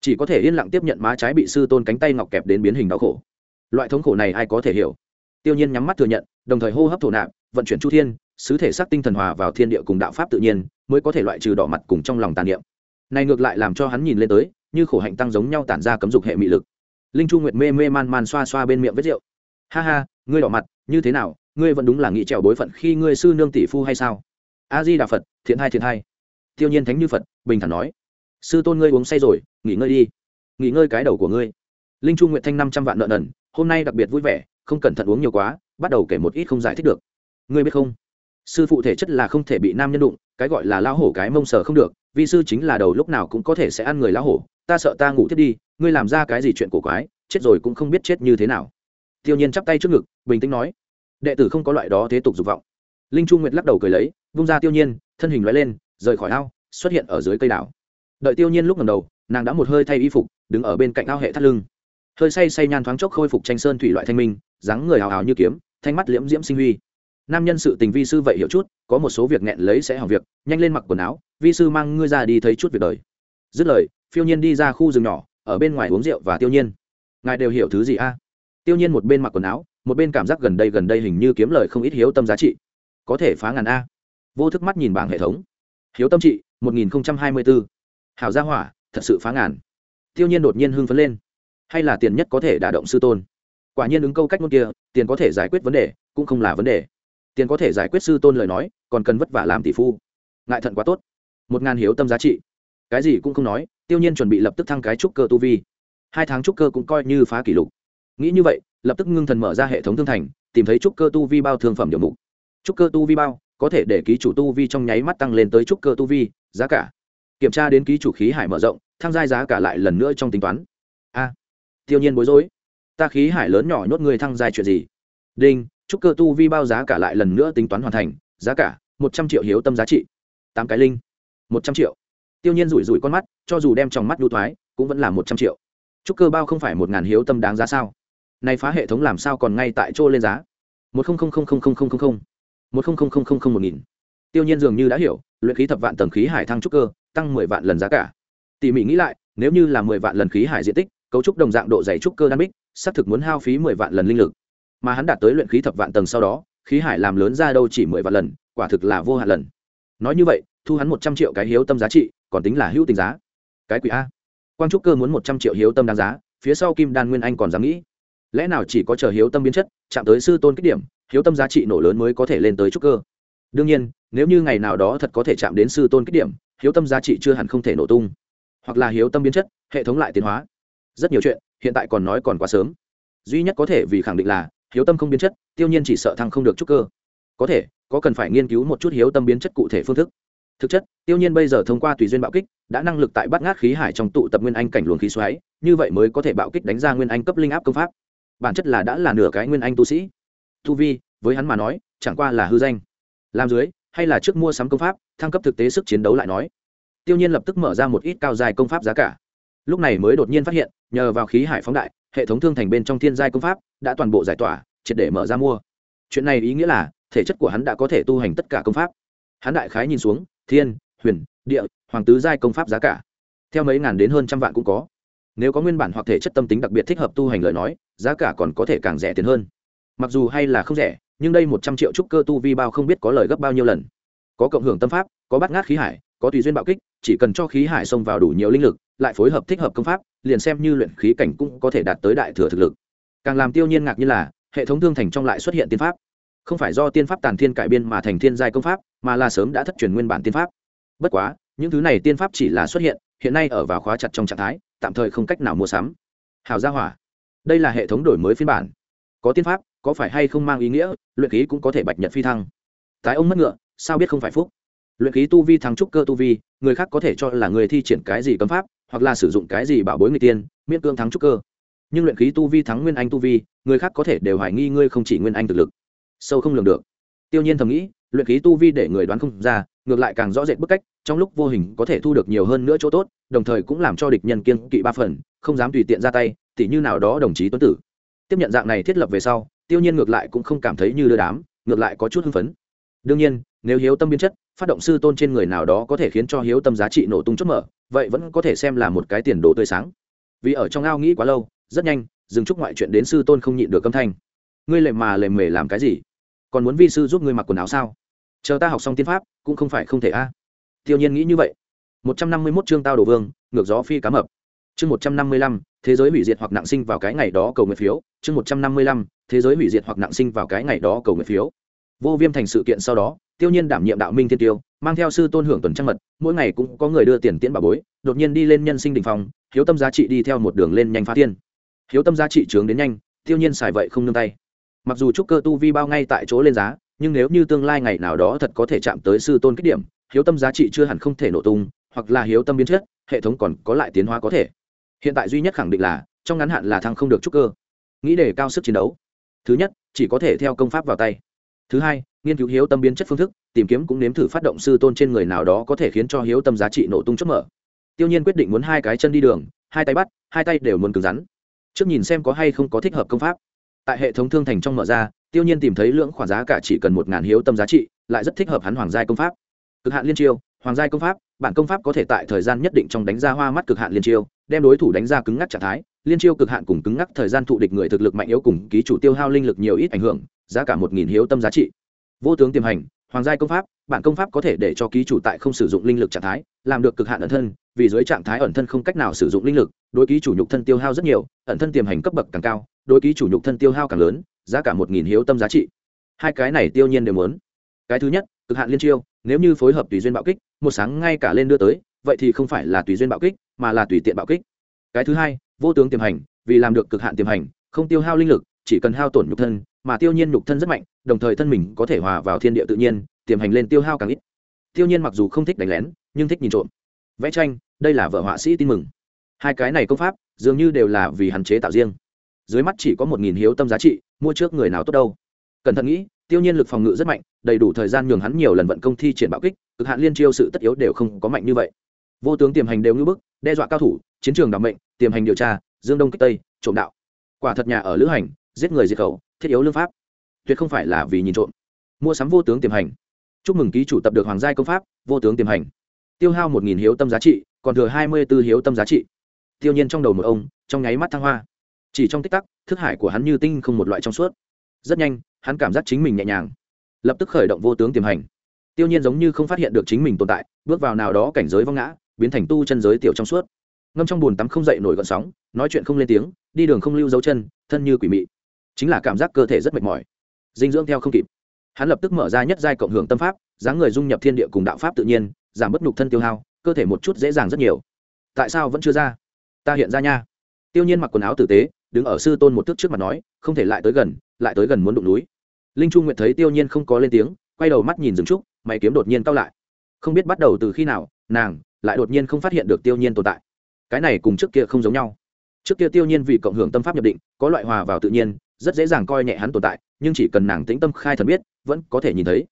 Chỉ có thể yên lặng tiếp nhận má trái bị sư tôn cánh tay ngọc kẹp đến biến hình đau khổ. Loại thống khổ này ai có thể hiểu? Tiêu nhiên nhắm mắt thừa nhận, đồng thời hô hấp thổ nạp, vận chuyển chu thiên, sứ thể xác tinh thần hòa vào thiên địa cùng đạo pháp tự nhiên, mới có thể loại trừ đỏ mặt cùng trong lòng tàn niệm. Này ngược lại làm cho hắn nhìn lên tới như khổ hạnh tăng giống nhau tản ra cấm dục hệ mị lực. Linh chu nguyệt mê mê man man xoa xoa bên miệng vết rượu. Ha ha, ngươi đỏ mặt, như thế nào, ngươi vẫn đúng là nghĩ trèo bối phận khi ngươi sư nương tỷ phu hay sao? A di đà phật, thiện hai thiện hai. Tiêu nhiên thánh như phật, bình thản nói. Sư tôn ngươi uống say rồi, nghỉ ngơi đi. Nghỉ ngơi cái đầu của ngươi. Linh chu nguyệt thanh năm trăm vạn nợ nần, hôm nay đặc biệt vui vẻ, không cẩn thận uống nhiều quá, bắt đầu kể một ít không giải thích được. Ngươi biết không? Sư phụ thể chất là không thể bị nam nhân đụng, cái gọi là lão hổ cái mông sờ không được vì sư chính là đầu lúc nào cũng có thể sẽ ăn người lão hổ ta sợ ta ngủ thiết đi, ngươi làm ra cái gì chuyện cổ quái, chết rồi cũng không biết chết như thế nào. Tiêu nhiên chắp tay trước ngực, bình tĩnh nói, đệ tử không có loại đó thế tục dục vọng. Linh chu nguyệt lắc đầu cười lấy, vung ra tiêu nhiên, thân hình loại lên, rời khỏi ao, xuất hiện ở dưới cây đảo. Đợi tiêu nhiên lúc ngầm đầu, nàng đã một hơi thay y phục, đứng ở bên cạnh ao hệ thắt lưng. Hơi say say nhan thoáng chốc khôi phục tranh sơn thủy loại thanh minh, dáng người hào hào như kiếm, thanh mắt liễm diễm sinh huy. Nam nhân sự tình vi sư vậy hiểu chút, có một số việc nghẹn lấy sẽ hỏng việc, nhanh lên mặc quần áo, vi sư mang ngươi ra đi thấy chút việc đời dứt lời, phiêu nhiên đi ra khu rừng nhỏ, ở bên ngoài uống rượu và tiêu nhiên. Ngài đều hiểu thứ gì a? Tiêu nhiên một bên mặc quần áo, một bên cảm giác gần đây gần đây hình như kiếm lời không ít hiếu tâm giá trị. Có thể phá ngàn a. Vô thức mắt nhìn bảng hệ thống. Hiếu tâm trị, một nghìn hai mươi bốn hảo gia hỏa, thật sự phá ngàn. Tiêu nhiên đột nhiên hưng phấn lên. Hay là tiền nhất có thể đả động sư tôn? Quả nhiên ứng câu cách ngôn kia, tiền có thể giải quyết vấn đề, cũng không là vấn đề. Tiền có thể giải quyết sư tôn lời nói, còn cần vất vả làm tỷ phu. Ngại thận quá tốt. Một ngàn hiếu tâm giá trị cái gì cũng không nói, tiêu nhiên chuẩn bị lập tức thăng cái trúc cơ tu vi. Hai tháng trúc cơ cũng coi như phá kỷ lục. Nghĩ như vậy, lập tức ngưng thần mở ra hệ thống thương thành, tìm thấy trúc cơ tu vi bao thương phẩm điều mục. Trúc cơ tu vi bao, có thể để ký chủ tu vi trong nháy mắt tăng lên tới trúc cơ tu vi, giá cả. Kiểm tra đến ký chủ khí hải mở rộng, thăng giai giá cả lại lần nữa trong tính toán. A, tiêu nhiên bối rối. Ta khí hải lớn nhỏ nhốt người thăng giai chuyện gì? Đinh, trúc cơ tu vi bao giá cả lại lần nữa tính toán hoàn thành, giá cả, một trăm triệu hiếu tâm giá trị. Tám cái linh. Một trăm triệu tiêu nhiên rủi rủi con mắt cho dù đem trong mắt đu thoái cũng vẫn là một trăm triệu Chúc cơ bao không phải một ngàn hiếu tâm đáng giá sao nay phá hệ thống làm sao còn ngay tại chỗ lên giá một không không không không không không không một không không không không không một nghìn tiêu nhiên dường như đã hiểu luyện khí thập vạn tầng khí hải thăng trúc cơ tăng mười vạn lần giá cả tỉ mỉ nghĩ lại nếu như là mười vạn lần khí hải diện tích cấu trúc đồng dạng độ dày trúc cơ đan bích xác thực muốn hao phí mười vạn lần linh lực mà hắn đạt tới luyện khí thập vạn tầng sau đó khí hải làm lớn ra đâu chỉ mười vạn lần quả thực là vô hạn lần nói như vậy thu hắn một trăm triệu cái hiếu tâm giá trị, còn tính là hữu tình giá. Cái quỷ a. Quang trúc cơ muốn một trăm triệu hiếu tâm đáng giá, phía sau kim đan nguyên anh còn dám nghĩ. Lẽ nào chỉ có chờ hiếu tâm biến chất, chạm tới sư tôn kích điểm, hiếu tâm giá trị nổ lớn mới có thể lên tới trúc cơ? Đương nhiên, nếu như ngày nào đó thật có thể chạm đến sư tôn kích điểm, hiếu tâm giá trị chưa hẳn không thể nổ tung. Hoặc là hiếu tâm biến chất, hệ thống lại tiến hóa. Rất nhiều chuyện, hiện tại còn nói còn quá sớm. Duy nhất có thể vì khẳng định là, hiếu tâm không biến chất, tiêu nhiên chỉ sợ thăng không được trúc cơ. Có thể, có cần phải nghiên cứu một chút hiếu tâm biến chất cụ thể phương thức thực chất, tiêu nhiên bây giờ thông qua tùy duyên bạo kích, đã năng lực tại bắt ngát khí hải trong tụ tập nguyên anh cảnh luồng khí xoáy, như vậy mới có thể bạo kích đánh ra nguyên anh cấp linh áp công pháp. Bản chất là đã là nửa cái nguyên anh tu sĩ. Tu vi, với hắn mà nói, chẳng qua là hư danh. Làm dưới, hay là trước mua sắm công pháp, thăng cấp thực tế sức chiến đấu lại nói. Tiêu nhiên lập tức mở ra một ít cao dài công pháp giá cả. Lúc này mới đột nhiên phát hiện, nhờ vào khí hải phóng đại, hệ thống thương thành bên trong thiên giai công pháp đã toàn bộ giải tỏa, triệt để mở ra mua. Chuyện này ý nghĩa là, thể chất của hắn đã có thể tu hành tất cả công pháp. Hắn đại khái nhìn xuống thiên, huyền, địa, hoàng tứ giai công pháp giá cả. Theo mấy ngàn đến hơn trăm vạn cũng có. Nếu có nguyên bản hoặc thể chất tâm tính đặc biệt thích hợp tu hành lời nói, giá cả còn có thể càng rẻ tiền hơn. Mặc dù hay là không rẻ, nhưng đây một trăm triệu trúc cơ tu vi bao không biết có lời gấp bao nhiêu lần. Có cộng hưởng tâm pháp, có bắt ngát khí hải, có tùy duyên bạo kích, chỉ cần cho khí hải xông vào đủ nhiều linh lực, lại phối hợp thích hợp công pháp, liền xem như luyện khí cảnh cũng có thể đạt tới đại thừa thực lực. Càng làm tiêu nhiên ngạc như là, hệ thống thương thành trong lại xuất hiện tiên pháp. Không phải do tiên pháp tàn thiên cải biên mà thành thiên giai công pháp mà là sớm đã thất truyền nguyên bản tiên pháp. Bất quá, những thứ này tiên pháp chỉ là xuất hiện hiện nay ở vào khóa chặt trong trạng thái, tạm thời không cách nào mua sắm. Hào gia hỏa, đây là hệ thống đổi mới phiên bản. Có tiên pháp, có phải hay không mang ý nghĩa, luyện khí cũng có thể bạch nhật phi thăng. Tái ông mất ngựa, sao biết không phải phúc? Luyện khí tu vi thắng trúc cơ tu vi, người khác có thể cho là người thi triển cái gì cấm pháp, hoặc là sử dụng cái gì bảo bối người tiên, miễn cương thắng trúc cơ. Nhưng luyện khí tu vi thắng nguyên anh tu vi, người khác có thể đều hoài nghi ngươi không chỉ nguyên anh thực lực. Sâu không lường được. Tiêu nhiên thầm nghĩ luyện khí tu vi để người đoán không ra, ngược lại càng rõ rệt bức cách, trong lúc vô hình có thể thu được nhiều hơn nữa chỗ tốt, đồng thời cũng làm cho địch nhân kiên kỵ ba phần, không dám tùy tiện ra tay, tỉ như nào đó đồng chí tuấn tử. Tiếp nhận dạng này thiết lập về sau, tiêu nhiên ngược lại cũng không cảm thấy như đưa đám, ngược lại có chút hưng phấn. Đương nhiên, nếu hiếu tâm biến chất, phát động sư tôn trên người nào đó có thể khiến cho hiếu tâm giá trị nổ tung chốt mở, vậy vẫn có thể xem là một cái tiền đồ tươi sáng. Vì ở trong ao nghĩ quá lâu, rất nhanh, dừng chúc ngoại chuyện đến sư tôn không nhịn được âm thanh. Ngươi lệ mà lệ mề làm cái gì? Còn muốn vi sư giúp ngươi mặc quần áo sao? Chờ ta học xong tiên pháp, cũng không phải không thể a. Tiêu nhiên nghĩ như vậy. Một trăm năm mươi 151 chương tao đổ vương, ngược gió phi cá mập. Chương một trăm năm mươi lăm, thế giới hủy diệt hoặc nặng sinh vào cái ngày đó cầu nguyện phiếu. Chương một trăm năm mươi lăm, thế giới hủy diệt hoặc nặng sinh vào cái ngày đó cầu nguyện phiếu. Vô viêm thành sự kiện sau đó, tiêu nhiên đảm nhiệm đạo minh thiên tiêu, mang theo sư tôn hưởng tuần trăng mật, mỗi ngày cũng có người đưa tiền tiễn bà bối, đột nhiên đi lên nhân sinh đình phòng hiếu tâm giá trị đi theo một đường lên nhanh phá thiên. Hiếu tâm giá trị trướng đến nhanh, tiêu nhiên xài vậy không nương tay mặc dù trúc cơ tu vi bao ngay tại chỗ lên giá, nhưng nếu như tương lai ngày nào đó thật có thể chạm tới sư tôn kích điểm, hiếu tâm giá trị chưa hẳn không thể nổ tung, hoặc là hiếu tâm biến chất, hệ thống còn có lại tiến hóa có thể. Hiện tại duy nhất khẳng định là, trong ngắn hạn là thăng không được trúc cơ. Nghĩ để cao sức chiến đấu. Thứ nhất, chỉ có thể theo công pháp vào tay. Thứ hai, nghiên cứu hiếu tâm biến chất phương thức, tìm kiếm cũng nếm thử phát động sư tôn trên người nào đó có thể khiến cho hiếu tâm giá trị nổ tung chớp mở. Tiêu nhiên quyết định muốn hai cái chân đi đường, hai tay bắt, hai tay đều muốn cứng rắn. Trước nhìn xem có hay không có thích hợp công pháp tại hệ thống thương thành trong mở ra, tiêu nhiên tìm thấy lưỡng khoản giá cả chỉ cần một ngàn hiếu tâm giá trị, lại rất thích hợp hắn hoàng giai công pháp. Cực hạn liên chiêu, hoàng giai công pháp, bản công pháp có thể tại thời gian nhất định trong đánh ra hoa mắt cực hạn liên chiêu, đem đối thủ đánh ra cứng ngắc trạng thái, liên chiêu cực hạn cùng cứng ngắc thời gian thụ địch người thực lực mạnh yếu cùng ký chủ tiêu hao linh lực nhiều ít ảnh hưởng, giá cả một nghìn hiếu tâm giá trị. Vô tướng tiềm hành, hoàng giai công pháp, bản công pháp có thể để cho ký chủ tại không sử dụng linh lực trạng thái, làm được cực hạn ẩn thân, vì dưới trạng thái ẩn thân không cách nào sử dụng linh lực, đối ký chủ nhục thân tiêu hao rất nhiều, ẩn thân tiềm hành cấp bậc càng cao đối ký chủ nhục thân tiêu hao càng lớn, giá cả một nghìn hiếu tâm giá trị. Hai cái này tiêu nhiên đều muốn. Cái thứ nhất, cực hạn liên chiêu, nếu như phối hợp tùy duyên bạo kích, một sáng ngay cả lên đưa tới, vậy thì không phải là tùy duyên bạo kích, mà là tùy tiện bạo kích. Cái thứ hai, vô tướng tiềm hành, vì làm được cực hạn tiềm hành, không tiêu hao linh lực, chỉ cần hao tổn nhục thân, mà tiêu nhiên nhục thân rất mạnh, đồng thời thân mình có thể hòa vào thiên địa tự nhiên, tiềm hành lên tiêu hao càng ít. Tiêu nhiên mặc dù không thích đánh lén, nhưng thích nhìn trộm. Vẽ tranh, đây là vợ họa sĩ tin mừng. Hai cái này công pháp, dường như đều là vì hạn chế tạo riêng dưới mắt chỉ có một nghìn hiếu tâm giá trị, mua trước người nào tốt đâu. Cẩn thận nghĩ, tiêu nhiên lực phòng ngự rất mạnh, đầy đủ thời gian nhường hắn nhiều lần vận công thi triển bạo kích, cực hạn liên chiêu sự tất yếu đều không có mạnh như vậy. Vô tướng tiềm hành đều ngưỡng bức, đe dọa cao thủ, chiến trường đảm mệnh, tiềm hành điều tra, dương đông kích tây, trộm đạo. Quả thật nhà ở lữ hành, giết người diệt khẩu, thiết yếu lương pháp. Tuyệt không phải là vì nhìn trộm. Mua sắm vô tướng tiềm hành. Chúc mừng ký chủ tập được hoàng giai công pháp, vô tướng tiềm hành. Tiêu hao một nghìn hiếu tâm giá trị, còn thừa hai mươi b ố hiếu tâm giá trị. Tiêu nhiên trong đầu một ông, trong nháy mắt thăng hoa chỉ trong tích tắc, thức hải của hắn như tinh không một loại trong suốt. Rất nhanh, hắn cảm giác chính mình nhẹ nhàng. Lập tức khởi động vô tướng tiềm hành. Tiêu nhiên giống như không phát hiện được chính mình tồn tại, bước vào nào đó cảnh giới vong ngã, biến thành tu chân giới tiểu trong suốt. Ngâm trong bùn tắm không dậy nổi gọn sóng, nói chuyện không lên tiếng, đi đường không lưu dấu chân, thân như quỷ mị. Chính là cảm giác cơ thể rất mệt mỏi. Dinh dưỡng theo không kịp. Hắn lập tức mở ra nhất giai cộng hưởng tâm pháp, dáng người dung nhập thiên địa cùng đạo pháp tự nhiên, giảm bất nhục thân tiêu hao, cơ thể một chút dễ dàng rất nhiều. Tại sao vẫn chưa ra? Ta hiện ra nha. Tiêu nhiên mặc quần áo tử tế đứng ở sư tôn một thước trước mặt nói, không thể lại tới gần, lại tới gần muốn đụng núi. Linh trung nguyệt thấy tiêu nhiên không có lên tiếng, quay đầu mắt nhìn dừng trúc, mày kiếm đột nhiên cao lại. Không biết bắt đầu từ khi nào, nàng lại đột nhiên không phát hiện được tiêu nhiên tồn tại. Cái này cùng trước kia không giống nhau. Trước kia tiêu nhiên vì cộng hưởng tâm pháp nhập định, có loại hòa vào tự nhiên, rất dễ dàng coi nhẹ hắn tồn tại, nhưng chỉ cần nàng tĩnh tâm khai thần biết, vẫn có thể nhìn thấy.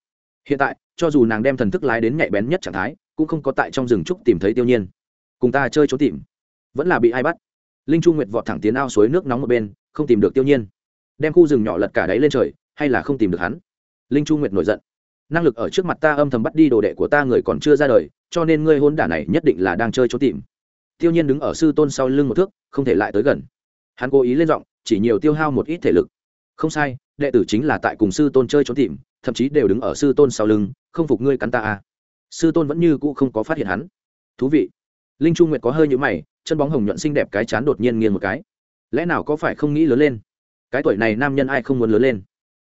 Hiện tại, cho dù nàng đem thần thức lái đến nhạy bén nhất trạng thái, cũng không có tại trong rừng trúc tìm thấy tiêu nhiên. Cùng ta chơi trốn tìm. Vẫn là bị ai bắt linh chu nguyệt vọt thẳng tiến ao suối nước nóng một bên, không tìm được tiêu nhiên. Đem khu rừng nhỏ lật cả đáy lên trời, hay là không tìm được hắn? Linh chu nguyệt nổi giận. Năng lực ở trước mặt ta âm thầm bắt đi đồ đệ của ta người còn chưa ra đời, cho nên ngươi hôn đả này nhất định là đang chơi trốn tìm. Tiêu nhiên đứng ở sư tôn sau lưng một thước, không thể lại tới gần. Hắn cố ý lên giọng, chỉ nhiều tiêu hao một ít thể lực. Không sai, đệ tử chính là tại cùng sư tôn chơi trốn tìm, thậm chí đều đứng ở sư tôn sau lưng, không phục ngươi cắn ta à. sư tôn vẫn như cũ không có phát hiện hắn. Thú vị. Linh trung nguyệt có hơi nhũ mày chân bóng hồng nhuận xinh đẹp cái chán đột nhiên nghiêng một cái. Lẽ nào có phải không nghĩ lớn lên? Cái tuổi này nam nhân ai không muốn lớn lên?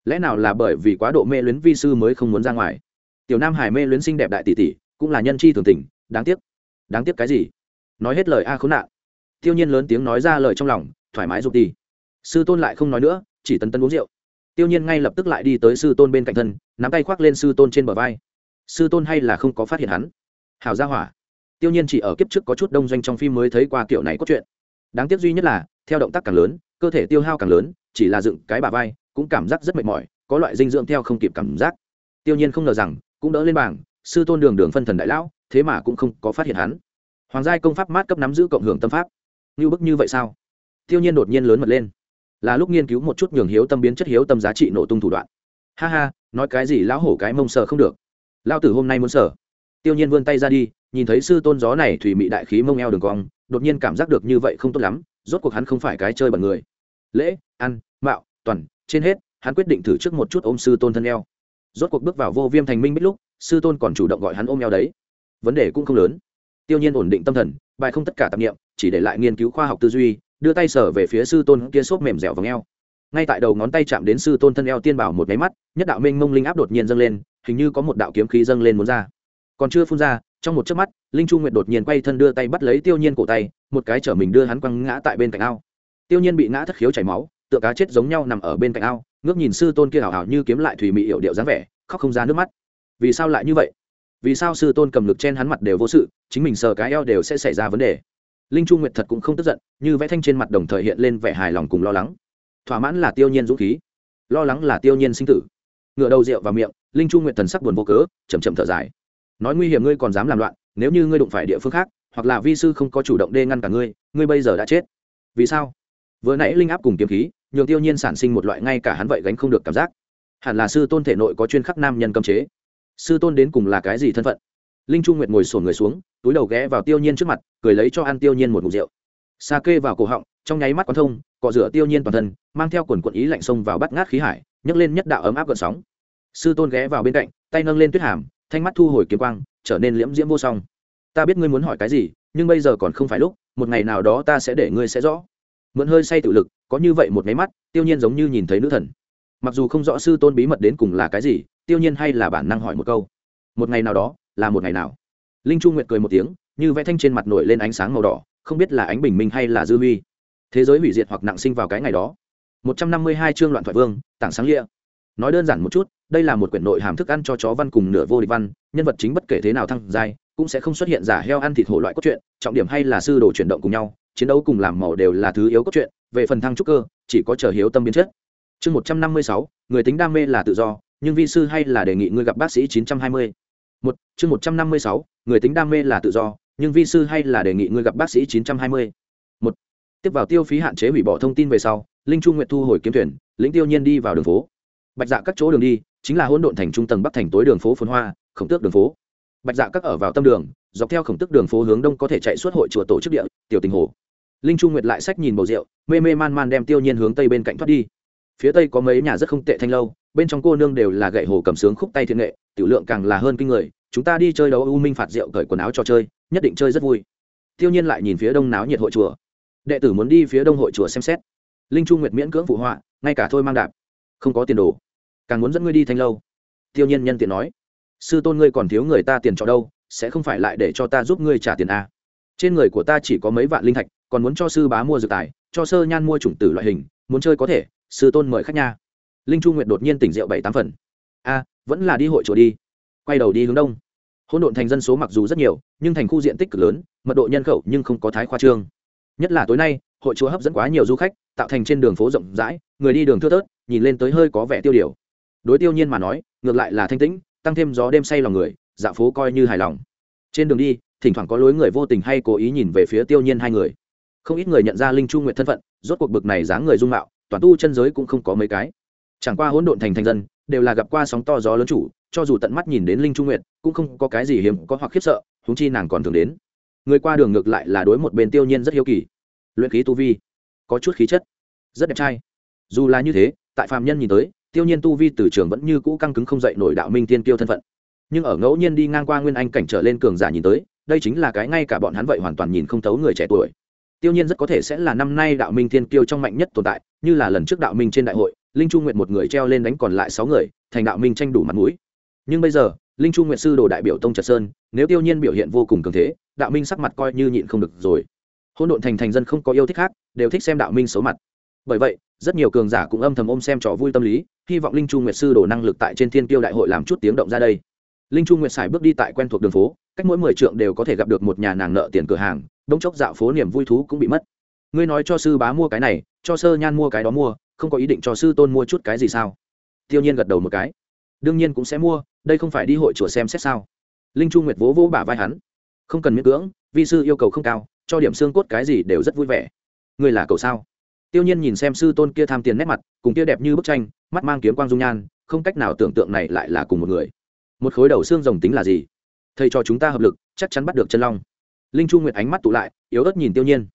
Lẽ nào là bởi vì quá độ mê luyến vi sư mới không muốn ra ngoài? Tiểu nam hải mê luyến xinh đẹp đại tỷ tỷ, cũng là nhân chi thường tình, đáng tiếc. Đáng tiếc cái gì? Nói hết lời a khốn nạn. Tiêu nhiên lớn tiếng nói ra lời trong lòng, thoải mái rụt đi. Sư tôn lại không nói nữa, chỉ tân tân uống rượu. Tiêu nhiên ngay lập tức lại đi tới sư tôn bên cạnh thân, nắm tay khoác lên sư tôn trên bờ vai. Sư tôn hay là không có phát hiện hắn? Hào gia hỏa tiêu nhiên chỉ ở kiếp trước có chút đông doanh trong phim mới thấy qua kiểu này có chuyện đáng tiếc duy nhất là, theo động tác càng lớn, cơ thể tiêu hao càng lớn, chỉ là dựng cái bà vai, cũng cảm giác rất mệt mỏi, có loại dinh dưỡng theo không kịp cảm giác. Tiêu nhiên không ngờ rằng, cũng đỡ lên bảng, sư tôn đường đường phân thần đại lão, thế mà cũng không có phát hiện hắn. Hoàng giai công pháp mát cấp nắm giữ cộng hưởng tâm pháp. Như bức như vậy sao? Tiêu nhiên đột nhiên lớn mật lên. Là lúc nghiên cứu một chút nhường hiếu tâm biến chất hiếu tâm giá trị nổ tung thủ đoạn. Ha ha, nói cái gì lão hổ cái mông sờ không được. Lão tử hôm nay muốn sờ tiêu nhiên vươn tay ra đi, nhìn thấy sư tôn gió này thủy mị đại khí mông eo đường cong, đột nhiên cảm giác được như vậy không tốt lắm, rốt cuộc hắn không phải cái chơi bẩn người. Lễ, ăn, mạo, toàn, trên hết, hắn quyết định thử trước một chút ôm sư tôn thân eo. Rốt cuộc bước vào vô viêm thành minh bích lúc, sư tôn còn chủ động gọi hắn ôm eo đấy. Vấn đề cũng không lớn. Tiêu nhiên ổn định tâm thần, bài không tất cả tạp nghiệm chỉ để lại nghiên cứu khoa học tư duy, đưa tay sở về phía sư tôn kia xốp mềm dẻo vào eo. Ngay tại đầu ngón tay chạm đến sư tôn thân eo tiên bảo một máy mắt, nhất đạo minh mông linh áp đột nhiên dâng lên, hình như có một đạo kiếm khí dâng lên muốn ra còn chưa phun ra, trong một chớp mắt, linh chu nguyệt đột nhiên quay thân đưa tay bắt lấy tiêu nhiên cổ tay, một cái chở mình đưa hắn quăng ngã tại bên cạnh ao. Tiêu nhiên bị ngã thất khiếu chảy máu, tựa cá chết giống nhau nằm ở bên cạnh ao, ngước nhìn sư tôn kia hào hào như kiếm lại thủy mị hiệu điệu dáng vẻ, khóc không ra nước mắt. Vì sao lại như vậy? Vì sao sư tôn cầm lực chen hắn mặt đều vô sự, chính mình sờ cái eo đều sẽ xảy ra vấn đề? Linh chu nguyệt thật cũng không tức giận, như vẽ thanh trên mặt đồng thời hiện lên vẻ hài lòng cùng lo lắng. Thỏa mãn là tiêu nhiên dũng khí, lo lắng là tiêu nhiên sinh tử. Ngựa đầu rượu vào miệng, linh chu nguyệt thần sắc buồn vô cớ chầm chậm thở dài nói nguy hiểm ngươi còn dám làm loạn, nếu như ngươi đụng phải địa phương khác, hoặc là vi sư không có chủ động đê ngăn cả ngươi ngươi bây giờ đã chết. Vì sao? Vừa nãy linh áp cùng kiếm khí, nhường tiêu nhiên sản sinh một loại ngay cả hắn vậy gánh không được cảm giác. Hẳn là sư tôn thể nội có chuyên khắc nam nhân cấm chế. Sư tôn đến cùng là cái gì thân phận? Linh chu nguyệt ngồi sổn người xuống, túi đầu ghé vào tiêu nhiên trước mặt, cười lấy cho ăn tiêu nhiên một mục rượu. Sa kê vào cổ họng, trong nháy mắt quán thông, cọ rửa tiêu nhiên toàn thân, mang theo quần quận ý lạnh sông vào bắt ngát khí hải, nhấc lên nhất đạo ấm áp gợn sóng. Sư tôn ghé vào bên cạnh, tay nâng lên tuyết hàm thanh mắt thu hồi kiếm quang, trở nên liễm diễm vô song. Ta biết ngươi muốn hỏi cái gì, nhưng bây giờ còn không phải lúc, một ngày nào đó ta sẽ để ngươi sẽ rõ. Mượn hơi say tự lực, có như vậy một máy mắt, tiêu nhiên giống như nhìn thấy nữ thần. Mặc dù không rõ sư tôn bí mật đến cùng là cái gì, tiêu nhiên hay là bản năng hỏi một câu. Một ngày nào đó, là một ngày nào? Linh chu nguyệt cười một tiếng, như vẽ thanh trên mặt nổi lên ánh sáng màu đỏ, không biết là ánh bình minh hay là dư huy. Thế giới hủy diệt hoặc nặng sinh vào cái ngày đó. Một trăm năm mươi hai chương loạn thoại vương, tảng sáng lịa nói đơn giản một chút, đây là một quyển nội hàm thức ăn cho chó văn cùng nửa vô địch văn, nhân vật chính bất kể thế nào thăng dài cũng sẽ không xuất hiện giả heo ăn thịt hổ loại cốt truyện, trọng điểm hay là sư đồ chuyển động cùng nhau, chiến đấu cùng làm màu đều là thứ yếu cốt truyện, về phần thăng trúc cơ, chỉ có chờ hiếu tâm biến chất. Chương một trăm năm mươi sáu, người tính đam mê là tự do, nhưng vi sư hay là đề nghị ngươi gặp bác sĩ chín trăm hai mươi. Một, chương một trăm năm mươi sáu, người tính đam mê là tự do, nhưng vi sư hay là đề nghị ngươi gặp bác sĩ chín trăm hai mươi. Một, tiếp vào tiêu phí hạn chế hủy bỏ thông tin về sau, linh trung nguyệt thu hồi kiếm thuyền, lĩnh tiêu nhiên đi vào đường phố bạch dạ các chỗ đường đi, chính là hỗn độn thành trung tầng bắc thành tối đường phố phồn hoa, khổng tước đường phố. Bạch dạ các ở vào tâm đường, dọc theo khổng tức đường phố hướng đông có thể chạy suốt hội chùa tổ chức địa, tiểu tình hồ. Linh trung nguyệt lại sách nhìn bầu rượu, mê mê man man đem tiêu nhiên hướng tây bên cạnh thoát đi. Phía tây có mấy nhà rất không tệ thanh lâu, bên trong cô nương đều là gậy hồ cầm sướng khúc tay thiên nghệ, tiểu lượng càng là hơn kinh người, chúng ta đi chơi đấu u minh phạt rượu cởi quần áo cho chơi, nhất định chơi rất vui. Tiêu nhiên lại nhìn phía đông náo nhiệt hội chùa. Đệ tử muốn đi phía đông hội chùa xem xét. Linh trung nguyệt miễn cưỡng phụ họa, ngay cả thôi mang đạp, không có tiền đồ càng muốn dẫn ngươi đi thanh lâu. Tiêu nhiên nhân tiện nói, sư tôn ngươi còn thiếu người ta tiền cho đâu, sẽ không phải lại để cho ta giúp ngươi trả tiền à. trên người của ta chỉ có mấy vạn linh thạch, còn muốn cho sư bá mua dược tài, cho sơ nhan mua chủng tử loại hình, muốn chơi có thể, sư tôn mời khách nha. Linh chu nguyệt đột nhiên tỉnh rượu bảy tám phần. A vẫn là đi hội chùa đi. Quay đầu đi hướng đông. Hỗn độn thành dân số mặc dù rất nhiều, nhưng thành khu diện tích cực lớn, mật độ nhân khẩu nhưng không có thái khoa trương. Nhất là tối nay, hội chùa hấp dẫn quá nhiều du khách, tạo thành trên đường phố rộng rãi, người đi đường thưa thớt, nhìn lên tới hơi có vẻ tiêu điều đối tiêu nhiên mà nói, ngược lại là thanh tĩnh, tăng thêm gió đêm say lòng người Dạ phố coi như hài lòng. Trên đường đi, thỉnh thoảng có lối người vô tình hay cố ý nhìn về phía tiêu nhiên hai người. Không ít người nhận ra linh chu nguyện thân phận, rốt cuộc bực này dáng người dung mạo, toàn tu chân giới cũng không có mấy cái. Chẳng qua hỗn độn thành thành dân, đều là gặp qua sóng to gió lớn chủ, cho dù tận mắt nhìn đến linh trung nguyệt, cũng không có cái gì hiếm, có hoặc khiếp sợ húng chi nàng còn thường đến. Người qua đường ngược lại là đối một bên tiêu nhiên rất hiếu kỳ. Luyện khí tu vi, có chút khí chất, rất đẹp trai. Dù là như thế, tại phạm nhân nhìn tới tiêu nhiên tu vi từ trường vẫn như cũ căng cứng không dậy nổi đạo minh tiên tiêu thân phận. Nhưng ở ngẫu nhiên đi ngang qua nguyên anh cảnh trở lên cường giả nhìn tới, đây chính là cái ngay cả bọn hắn vậy hoàn toàn nhìn không thấu người trẻ tuổi. Tiêu nhiên rất có thể sẽ là năm nay đạo minh thiên kiêu trong mạnh nhất tồn tại, như là lần trước đạo minh trên đại hội, linh chu nguyện một người treo lên đánh còn lại sáu người, thành đạo minh tranh đủ mặt mũi. Nhưng bây giờ, linh chu nguyện sư đồ đại biểu tông trật sơn, nếu tiêu nhiên biểu hiện vô cùng cường thế, đạo minh sắc mặt coi như nhịn không được rồi. Hôn độn thành thành dân không có yêu thích khác, đều thích xem đạo minh xấu mặt. Bởi vậy rất nhiều cường giả cũng âm thầm ôm xem trò vui tâm lý, hy vọng linh chu nguyệt sư đổ năng lực tại trên thiên tiêu đại hội làm chút tiếng động ra đây. Linh chu nguyệt xài bước đi tại quen thuộc đường phố, cách mỗi mười trượng đều có thể gặp được một nhà nàng nợ tiền cửa hàng đông chốc dạo phố niềm vui thú cũng bị mất. Ngươi nói cho sư bá mua cái này, cho sơ nhan mua cái đó mua, không có ý định cho sư tôn mua chút cái gì sao? Tiêu nhiên gật đầu một cái. Đương nhiên cũng sẽ mua, đây không phải đi hội chùa xem xét sao? Linh chu nguyệt vỗ vỗ bả vai hắn. Không cần miễn cưỡng, vi sư yêu cầu không cao, cho điểm xương cốt cái gì đều rất vui vẻ. Ngươi là cầu sao? Tiêu nhiên nhìn xem sư tôn kia tham tiền nét mặt, cùng kia đẹp như bức tranh, mắt mang kiếm quang dung nhan, không cách nào tưởng tượng này lại là cùng một người. Một khối đầu xương rồng tính là gì? Thầy cho chúng ta hợp lực, chắc chắn bắt được chân long. Linh chu nguyệt ánh mắt tụ lại, yếu ớt nhìn tiêu nhiên.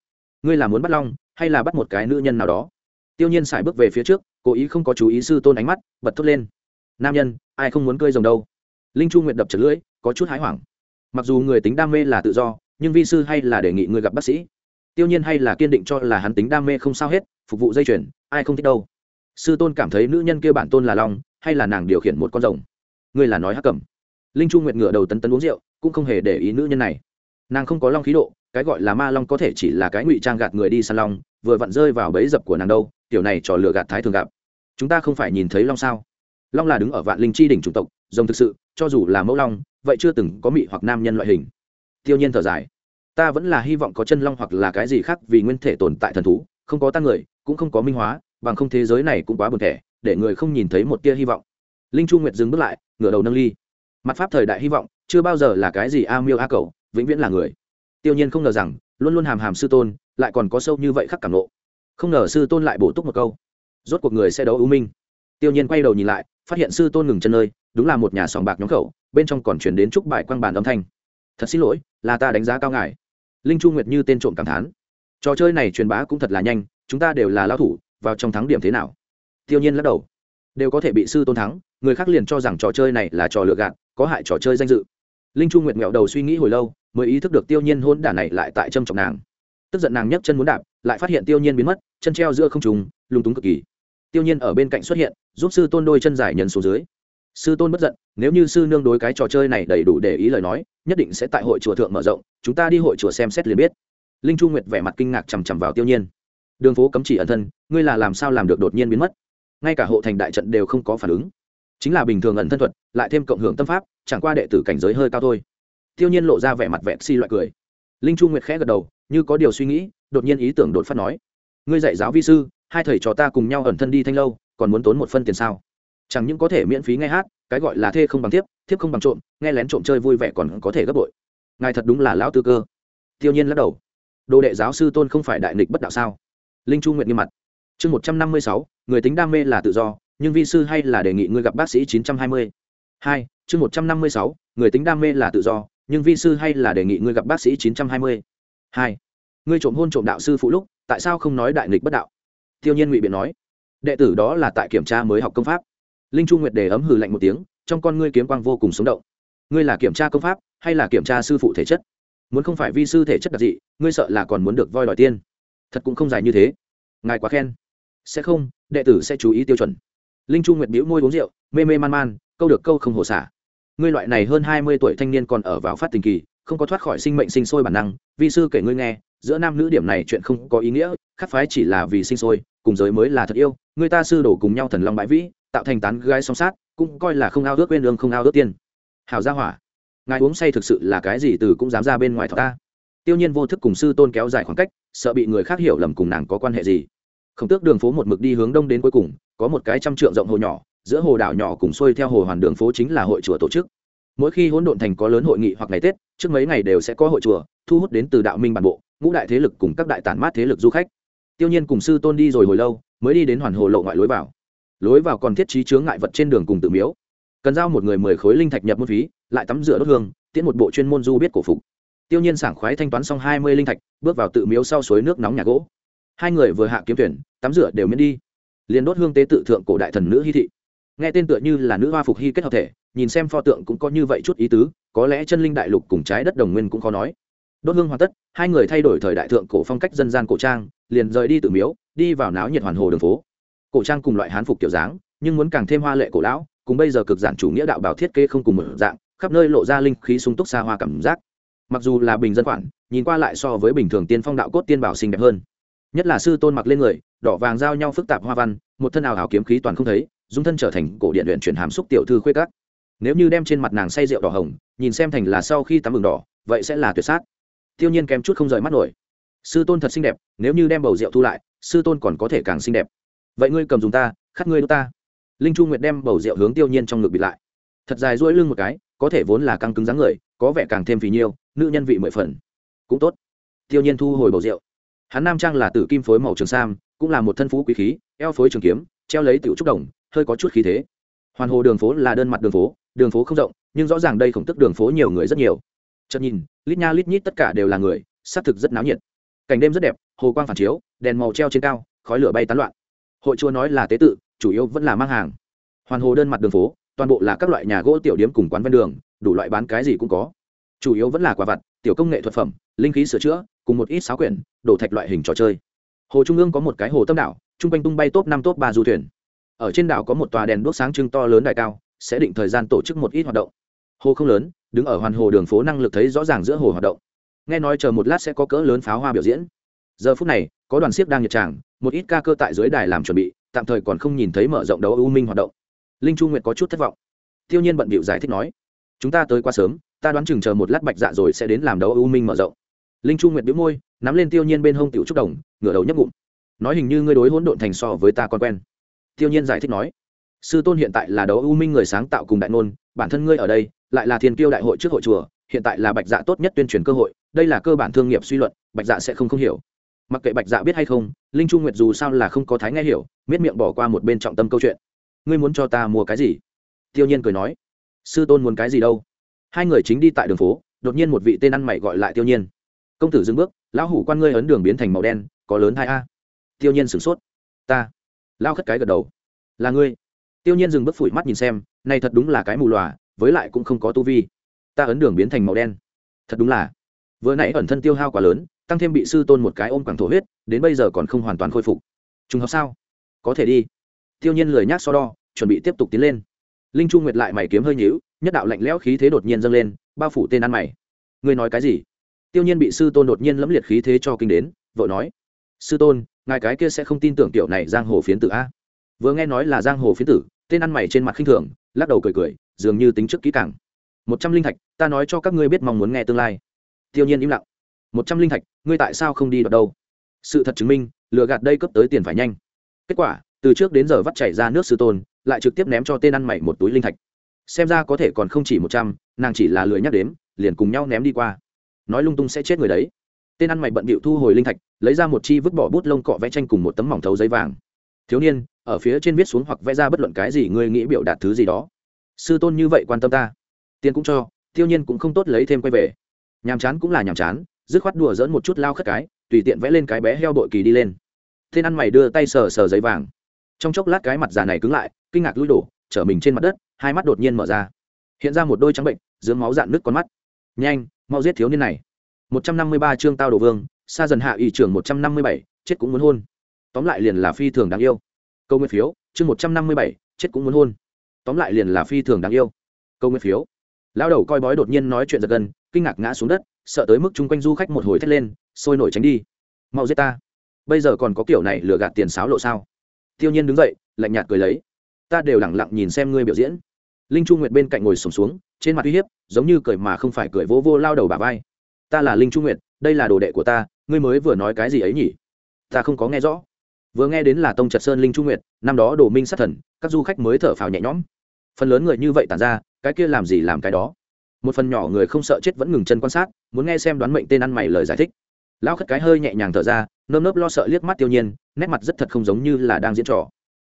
Ngươi là muốn bắt long, hay là bắt một cái nữ nhân nào đó? Tiêu nhiên xài bước về phía trước, cố ý không có chú ý sư tôn ánh mắt, bật thốt lên. Nam nhân, ai không muốn cơi rồng đâu? Linh chu nguyệt đập chật lưỡi, có chút hái hoảng. Mặc dù người tính đam mê là tự do, nhưng vi sư hay là đề nghị ngươi gặp bác sĩ tiêu nhiên hay là kiên định cho là hắn tính đam mê không sao hết, phục vụ dây chuyền, ai không thích đâu. Sư tôn cảm thấy nữ nhân kia bản tôn là long, hay là nàng điều khiển một con rồng? Ngươi là nói hắc cẩm. Linh chu nguyệt ngựa đầu tấn tấn uống rượu, cũng không hề để ý nữ nhân này. Nàng không có long khí độ, cái gọi là ma long có thể chỉ là cái ngụy trang gạt người đi săn long, vừa vặn rơi vào bẫy dập của nàng đâu, tiểu này trò lừa gạt thái thường gặp. Chúng ta không phải nhìn thấy long sao? Long là đứng ở vạn linh chi đỉnh chủng tộc, rồng thực sự, cho dù là mẫu long, vậy chưa từng có mị hoặc nam nhân loại hình. Tiêu nhiên thở dài ta vẫn là hy vọng có chân long hoặc là cái gì khác vì nguyên thể tồn tại thần thú, không có tăng người, cũng không có minh hóa, bằng không thế giới này cũng quá buồn thẻ, để người không nhìn thấy một tia hy vọng. Linh chu nguyệt dừng bước lại, ngửa đầu nâng ly. Mặt pháp thời đại hy vọng, chưa bao giờ là cái gì a miêu a cầu vĩnh viễn là người. Tiêu nhiên không ngờ rằng, luôn luôn hàm hàm sư tôn, lại còn có sâu như vậy khắc cảm nộ không ngờ sư tôn lại bổ túc một câu. Rốt cuộc người sẽ đấu ưu minh. Tiêu nhiên quay đầu nhìn lại, phát hiện sư tôn ngừng chân nơi, đúng là một nhà sòng bạc nhóm khẩu, bên trong còn chuyển đến chúc bài quang bàn âm thanh. Thật xin lỗi, là ta đánh giá cao ngài linh chu nguyệt như tên trộm cảm thán. Trò chơi này truyền bá cũng thật là nhanh, chúng ta đều là lao thủ, vào trong thắng điểm thế nào? Tiêu nhiên lắc đầu. Đều có thể bị sư tôn thắng, người khác liền cho rằng trò chơi này là trò lừa gạt, có hại trò chơi danh dự. Linh chu nguyệt nghẹo đầu suy nghĩ hồi lâu, mới ý thức được tiêu nhiên hôn đả này lại tại trâm trọng nàng. Tức giận nàng nhấc chân muốn đạp, lại phát hiện tiêu nhiên biến mất, chân treo giữa không trùng lung túng cực kỳ. Tiêu nhiên ở bên cạnh xuất hiện, giúp sư tôn đôi chân dài nhấn xuống dưới sư tôn bất giận, nếu như sư nương đối cái trò chơi này đầy đủ để ý lời nói, nhất định sẽ tại hội chùa thượng mở rộng, chúng ta đi hội chùa xem xét liền biết. Linh chu nguyệt vẻ mặt kinh ngạc chằm chằm vào tiêu nhiên. Đường phố cấm chỉ ẩn thân, ngươi là làm sao làm được đột nhiên biến mất? Ngay cả hộ thành đại trận đều không có phản ứng. Chính là bình thường ẩn thân thuật, lại thêm cộng hưởng tâm pháp, chẳng qua đệ tử cảnh giới hơi cao thôi. Tiêu nhiên lộ ra vẻ mặt vẹn si loại cười. Linh chu nguyệt khẽ gật đầu, như có điều suy nghĩ, đột nhiên ý tưởng đột phát nói. Ngươi dạy giáo vi sư, hai thầy trò ta cùng nhau ẩn thân đi thanh lâu, còn muốn tốn một phân tiền sao? Chẳng những có thể miễn phí nghe hát, cái gọi là thê không bằng tiếp thiếp không bằng trộm, nghe lén trộm chơi vui vẻ còn có thể gấp bội. Ngài thật đúng là lão tư cơ. Tiêu nhiên lắc đầu. Đồ đệ giáo sư tôn không phải đại nghịch bất đạo sao? Linh chu nguyện nghiêm mặt. Chương một trăm năm mươi sáu, người tính đam mê là tự do, nhưng vi sư hay là đề nghị ngươi gặp bác sĩ chín trăm hai mươi? Hai, chương một trăm năm mươi sáu, người tính đam mê là tự do, nhưng vi sư hay là đề nghị ngươi gặp bác sĩ chín trăm hai mươi? Hai, ngươi trộm hôn trộm đạo sư phụ lúc, tại sao không nói đại nghịch bất đạo? Tiêu nhiên ngụy biện nói. Đệ tử đó là tại kiểm tra mới học công pháp linh chu nguyệt đề ấm hừ lạnh một tiếng, trong con ngươi kiếm quang vô cùng sống động. Ngươi là kiểm tra công pháp, hay là kiểm tra sư phụ thể chất? Muốn không phải vi sư thể chất đặc dị, ngươi sợ là còn muốn được voi đòi tiên. Thật cũng không dài như thế. Ngài quá khen. Sẽ không, đệ tử sẽ chú ý tiêu chuẩn. Linh chu nguyệt bĩu môi uống rượu, mê mê man man, câu được câu không hồ xả. Ngươi loại này hơn hai mươi tuổi thanh niên còn ở vào phát tình kỳ, không có thoát khỏi sinh mệnh sinh sôi bản năng, vi sư kể ngươi nghe, giữa nam nữ điểm này chuyện không có ý nghĩa khắc phái chỉ là vì sinh sôi, cùng giới mới là thật yêu, người ta sư đổ cùng nhau thần long bãi vĩ tạo thành tán gái song sát, cũng coi là không ao ước quên lương không ao ước tiên. Hào gia hỏa, ngài uống say thực sự là cái gì từ cũng dám ra bên ngoài thọ ta. Tiêu nhiên vô thức cùng sư tôn kéo dài khoảng cách, sợ bị người khác hiểu lầm cùng nàng có quan hệ gì. Khổng tước đường phố một mực đi hướng đông đến cuối cùng, có một cái trăm trượng rộng hồ nhỏ, giữa hồ đảo nhỏ cùng xuôi theo hồ hoàn đường phố chính là hội chùa tổ chức. Mỗi khi hỗn độn thành có lớn hội nghị hoặc ngày tết, trước mấy ngày đều sẽ có hội chùa, thu hút đến từ đạo minh bản bộ, ngũ đại thế lực cùng các đại tản mát thế lực du khách. Tiêu nhiên cùng sư tôn đi rồi hồi lâu, mới đi đến hoàn hồ lộ ngoại lối vào lối vào còn thiết trí chướng ngại vật trên đường cùng tự miếu. Cần giao một người mười khối linh thạch nhập môn phí, lại tắm rửa đốt hương, tiễn một bộ chuyên môn du biết cổ phục. Tiêu nhiên sảng khoái thanh toán xong hai mươi linh thạch, bước vào tự miếu sau suối nước nóng nhà gỗ. Hai người vừa hạ kiếm tuyển, tắm rửa đều miễn đi. Liền đốt hương tế tự thượng cổ đại thần nữ hy thị. Nghe tên tựa như là nữ hoa phục hy kết hợp thể, nhìn xem pho tượng cũng có như vậy chút ý tứ, có lẽ chân linh đại lục cùng trái đất đồng nguyên cũng khó nói. Đốt hương hoàn tất, hai người thay đổi thời đại thượng cổ phong cách dân gian cổ trang, liền rời đi tự miếu, đi vào náo nhiệt hoàn hồ đường phố cổ trang cùng loại hán phục kiểu dáng, nhưng muốn càng thêm hoa lệ cổ lão, cùng bây giờ cực giản chủ nghĩa đạo bảo thiết kế không cùng một dạng, khắp nơi lộ ra linh khí sung túc xa hoa cảm giác. Mặc dù là bình dân khoản, nhìn qua lại so với bình thường tiên phong đạo cốt tiên bảo xinh đẹp hơn. Nhất là sư tôn mặc lên người, đỏ vàng giao nhau phức tạp hoa văn, một thân ảo hảo kiếm khí toàn không thấy, dung thân trở thành cổ điện luyện chuyển hàm xúc tiểu thư khuê các. Nếu như đem trên mặt nàng say rượu đỏ hồng, nhìn xem thành là sau khi tắm mừng đỏ, vậy sẽ là tuyệt sát. Tiêu nhiên kém chút không rời mắt nổi. Sư tôn thật xinh đẹp, nếu như đem bầu rượu thu lại, sư tôn còn có thể càng xinh đẹp vậy ngươi cầm dùng ta khắc ngươi đ ta. Linh chu nguyệt đem bầu rượu hướng tiêu nhiên trong ngực bịt lại. Thật dài duỗi lưng một cái, có thể vốn là căng cứng dáng người, có vẻ càng thêm phì nhiêu, nữ nhân vị mười phần. Cũng tốt. Tiêu nhiên thu hồi bầu rượu. Hắn nam trang là tử kim phối màu trường sam, cũng là một thân phú quý khí, eo phối trường kiếm, treo lấy tiểu trúc đồng, hơi có chút khí thế. Hoàn hồ đường phố là đơn mặt đường phố đường phố không rộng, nhưng rõ ràng đây khổng tức đường phố nhiều người rất nhiều. Chợt nhìn, lít nha lít nhít tất cả đều là người xác thực rất náo nhiệt. Cảnh đêm rất đẹp, hồ quang phản chiếu, đèn màu treo trên cao, khói lửa bay tán loạn hội chùa nói là tế tự, chủ yếu vẫn là mang hàng. Hoàn hồ đơn mặt đường phố, toàn bộ là các loại nhà gỗ tiểu điếm cùng quán ven đường, đủ loại bán cái gì cũng có. Chủ yếu vẫn là quả vặt, tiểu công nghệ thuật phẩm, linh khí sửa chữa, cùng một ít sáo quyển đổ thạch loại hình trò chơi. Hồ trung ương có một cái hồ tâm đảo trung quanh tung bay top năm, top ba du thuyền. Ở trên đảo có một tòa đèn đuốc sáng trưng to lớn đại cao, sẽ định thời gian tổ chức một ít hoạt động. Hồ không lớn, đứng ở hoàn hồ đường phố năng lực thấy rõ ràng giữa hồ hoạt động. Nghe nói chờ một lát sẽ có cỡ lớn pháo hoa biểu diễn. Giờ phút này, có đoàn siếc đang nhiệt tràng một ít ca cơ tại dưới đài làm chuẩn bị, tạm thời còn không nhìn thấy mở rộng đấu ưu minh hoạt động. Linh chu nguyệt có chút thất vọng. Tiêu nhiên bận bịu giải thích nói, chúng ta tới quá sớm, ta đoán chừng chờ một lát bạch dạ rồi sẽ đến làm đấu ưu minh mở rộng. Linh chu nguyệt bĩu môi, nắm lên tiêu nhiên bên hông tiểu trúc đồng, ngửa đầu nhấp ngụm. Nói hình như ngươi đối hỗn độn thành so với ta còn quen. Tiêu nhiên giải thích nói, sư tôn hiện tại là đấu ưu minh người sáng tạo cùng đại ngôn, bản thân ngươi ở đây, lại là thiên kiêu đại hội trước hội chùa, hiện tại là bạch dạ tốt nhất tuyên truyền cơ hội, đây là cơ bản thương nghiệp suy luận, bạch dạ sẽ không không hiểu mặc kệ bạch dạ biết hay không, linh chu nguyệt dù sao là không có thái nghe hiểu, miết miệng bỏ qua một bên trọng tâm câu chuyện. Ngươi muốn cho ta mua cái gì? Tiêu nhiên cười nói. Sư tôn muốn cái gì đâu? Hai người chính đi tại đường phố, đột nhiên một vị tên ăn mày gọi lại tiêu nhiên. Công tử dừng bước, lão hủ quan ngươi ấn đường biến thành màu đen, có lớn hai a. Tiêu nhiên sửng sốt. Ta. Lao khất cái gật đầu. Là ngươi. Tiêu nhiên dừng bước phủi mắt nhìn xem, này thật đúng là cái mù lòa, với lại cũng không có tu vi. Ta ấn đường biến thành màu đen. Thật đúng là. Vừa nãy ẩn thân tiêu hao quá lớn tăng thêm bị sư tôn một cái ôm quảng thổ huyết, đến bây giờ còn không hoàn toàn khôi phục. Trùng hợp sao? Có thể đi. Tiêu nhiên lười nhác so đo, chuẩn bị tiếp tục tiến lên. Linh trung nguyệt lại mày kiếm hơi nhíu, nhất đạo lạnh lẽo khí thế đột nhiên dâng lên, bao phủ tên ăn mày. Ngươi nói cái gì? Tiêu nhiên bị sư tôn đột nhiên lẫm liệt khí thế cho kinh đến vợ nói. Sư tôn, ngài cái kia sẽ không tin tưởng tiểu này giang hồ phiến tử a? Vừa nghe nói là giang hồ phiến tử, tên ăn mày trên mặt khinh thường, lắc đầu cười cười, dường như tính trước kỹ càng. Một trăm linh thạch, ta nói cho các ngươi biết mong muốn nghe tương lai. Tiêu nhiên im lặng một trăm linh thạch, ngươi tại sao không đi đoạt đâu? Sự thật chứng minh, lừa gạt đây cấp tới tiền phải nhanh. Kết quả, từ trước đến giờ vắt chảy ra nước sư tôn, lại trực tiếp ném cho tên ăn mày một túi linh thạch. Xem ra có thể còn không chỉ một trăm, nàng chỉ là lười nhắc đếm, liền cùng nhau ném đi qua. Nói lung tung sẽ chết người đấy. Tên ăn mày bận bịu thu hồi linh thạch, lấy ra một chi vứt bỏ bút lông cọ vẽ tranh cùng một tấm mỏng thấu giấy vàng. Thiếu niên, ở phía trên viết xuống hoặc vẽ ra bất luận cái gì ngươi nghĩ biểu đạt thứ gì đó. Sư tôn như vậy quan tâm ta. Tiền cũng cho tiêu nhiên cũng không tốt lấy thêm quay về. Nhàm chán cũng là nhàm chán dứt khoát đùa dỡn một chút lao khất cái, tùy tiện vẽ lên cái bé heo bội kỳ đi lên. Tên ăn mày đưa tay sờ sờ giấy vàng. Trong chốc lát cái mặt già này cứng lại, kinh ngạc lui đổ, trở mình trên mặt đất, hai mắt đột nhiên mở ra. Hiện ra một đôi trắng bệnh dưỡng máu dạn nước con mắt. Nhanh, mau giết thiếu niên này. Một trăm năm mươi ba chương tao đồ vương, xa dần hạ ủy trưởng một trăm năm mươi bảy, chết cũng muốn hôn. Tóm lại liền là phi thường đáng yêu. Câu nguyên phiếu, chương một trăm năm mươi bảy, chết cũng muốn hôn. Tóm lại liền là phi thường đáng yêu. Câu nguyên phiếu. Lão đầu coi bói đột nhiên nói chuyện giật gân, kinh ngạc ngã xuống đất sợ tới mức chung quanh du khách một hồi thét lên sôi nổi tránh đi. Mau giết ta. Bây giờ còn có kiểu này lừa gạt tiền sáo lộ sao? Tiêu nhiên đứng dậy lạnh nhạt cười lấy. Ta đều lẳng lặng nhìn xem ngươi biểu diễn. Linh chu nguyệt bên cạnh ngồi sùng xuống, xuống trên mặt uy hiếp giống như cười mà không phải cười vỗ vô, vô lao đầu bà vai. Ta là linh chu nguyệt đây là đồ đệ của ta ngươi mới vừa nói cái gì ấy nhỉ? Ta không có nghe rõ. Vừa nghe đến là tông trật sơn linh chu nguyệt năm đó đồ minh sát thần các du khách mới thở phào nhẹ nhõm. Phần lớn người như vậy tản ra cái kia làm gì làm cái đó? Một phần nhỏ người không sợ chết vẫn ngừng chân quan sát, muốn nghe xem đoán mệnh tên ăn mày lời giải thích. Lao khất cái hơi nhẹ nhàng thở ra, nơm nớp lo sợ liếc mắt tiêu nhiên, nét mặt rất thật không giống như là đang diễn trò.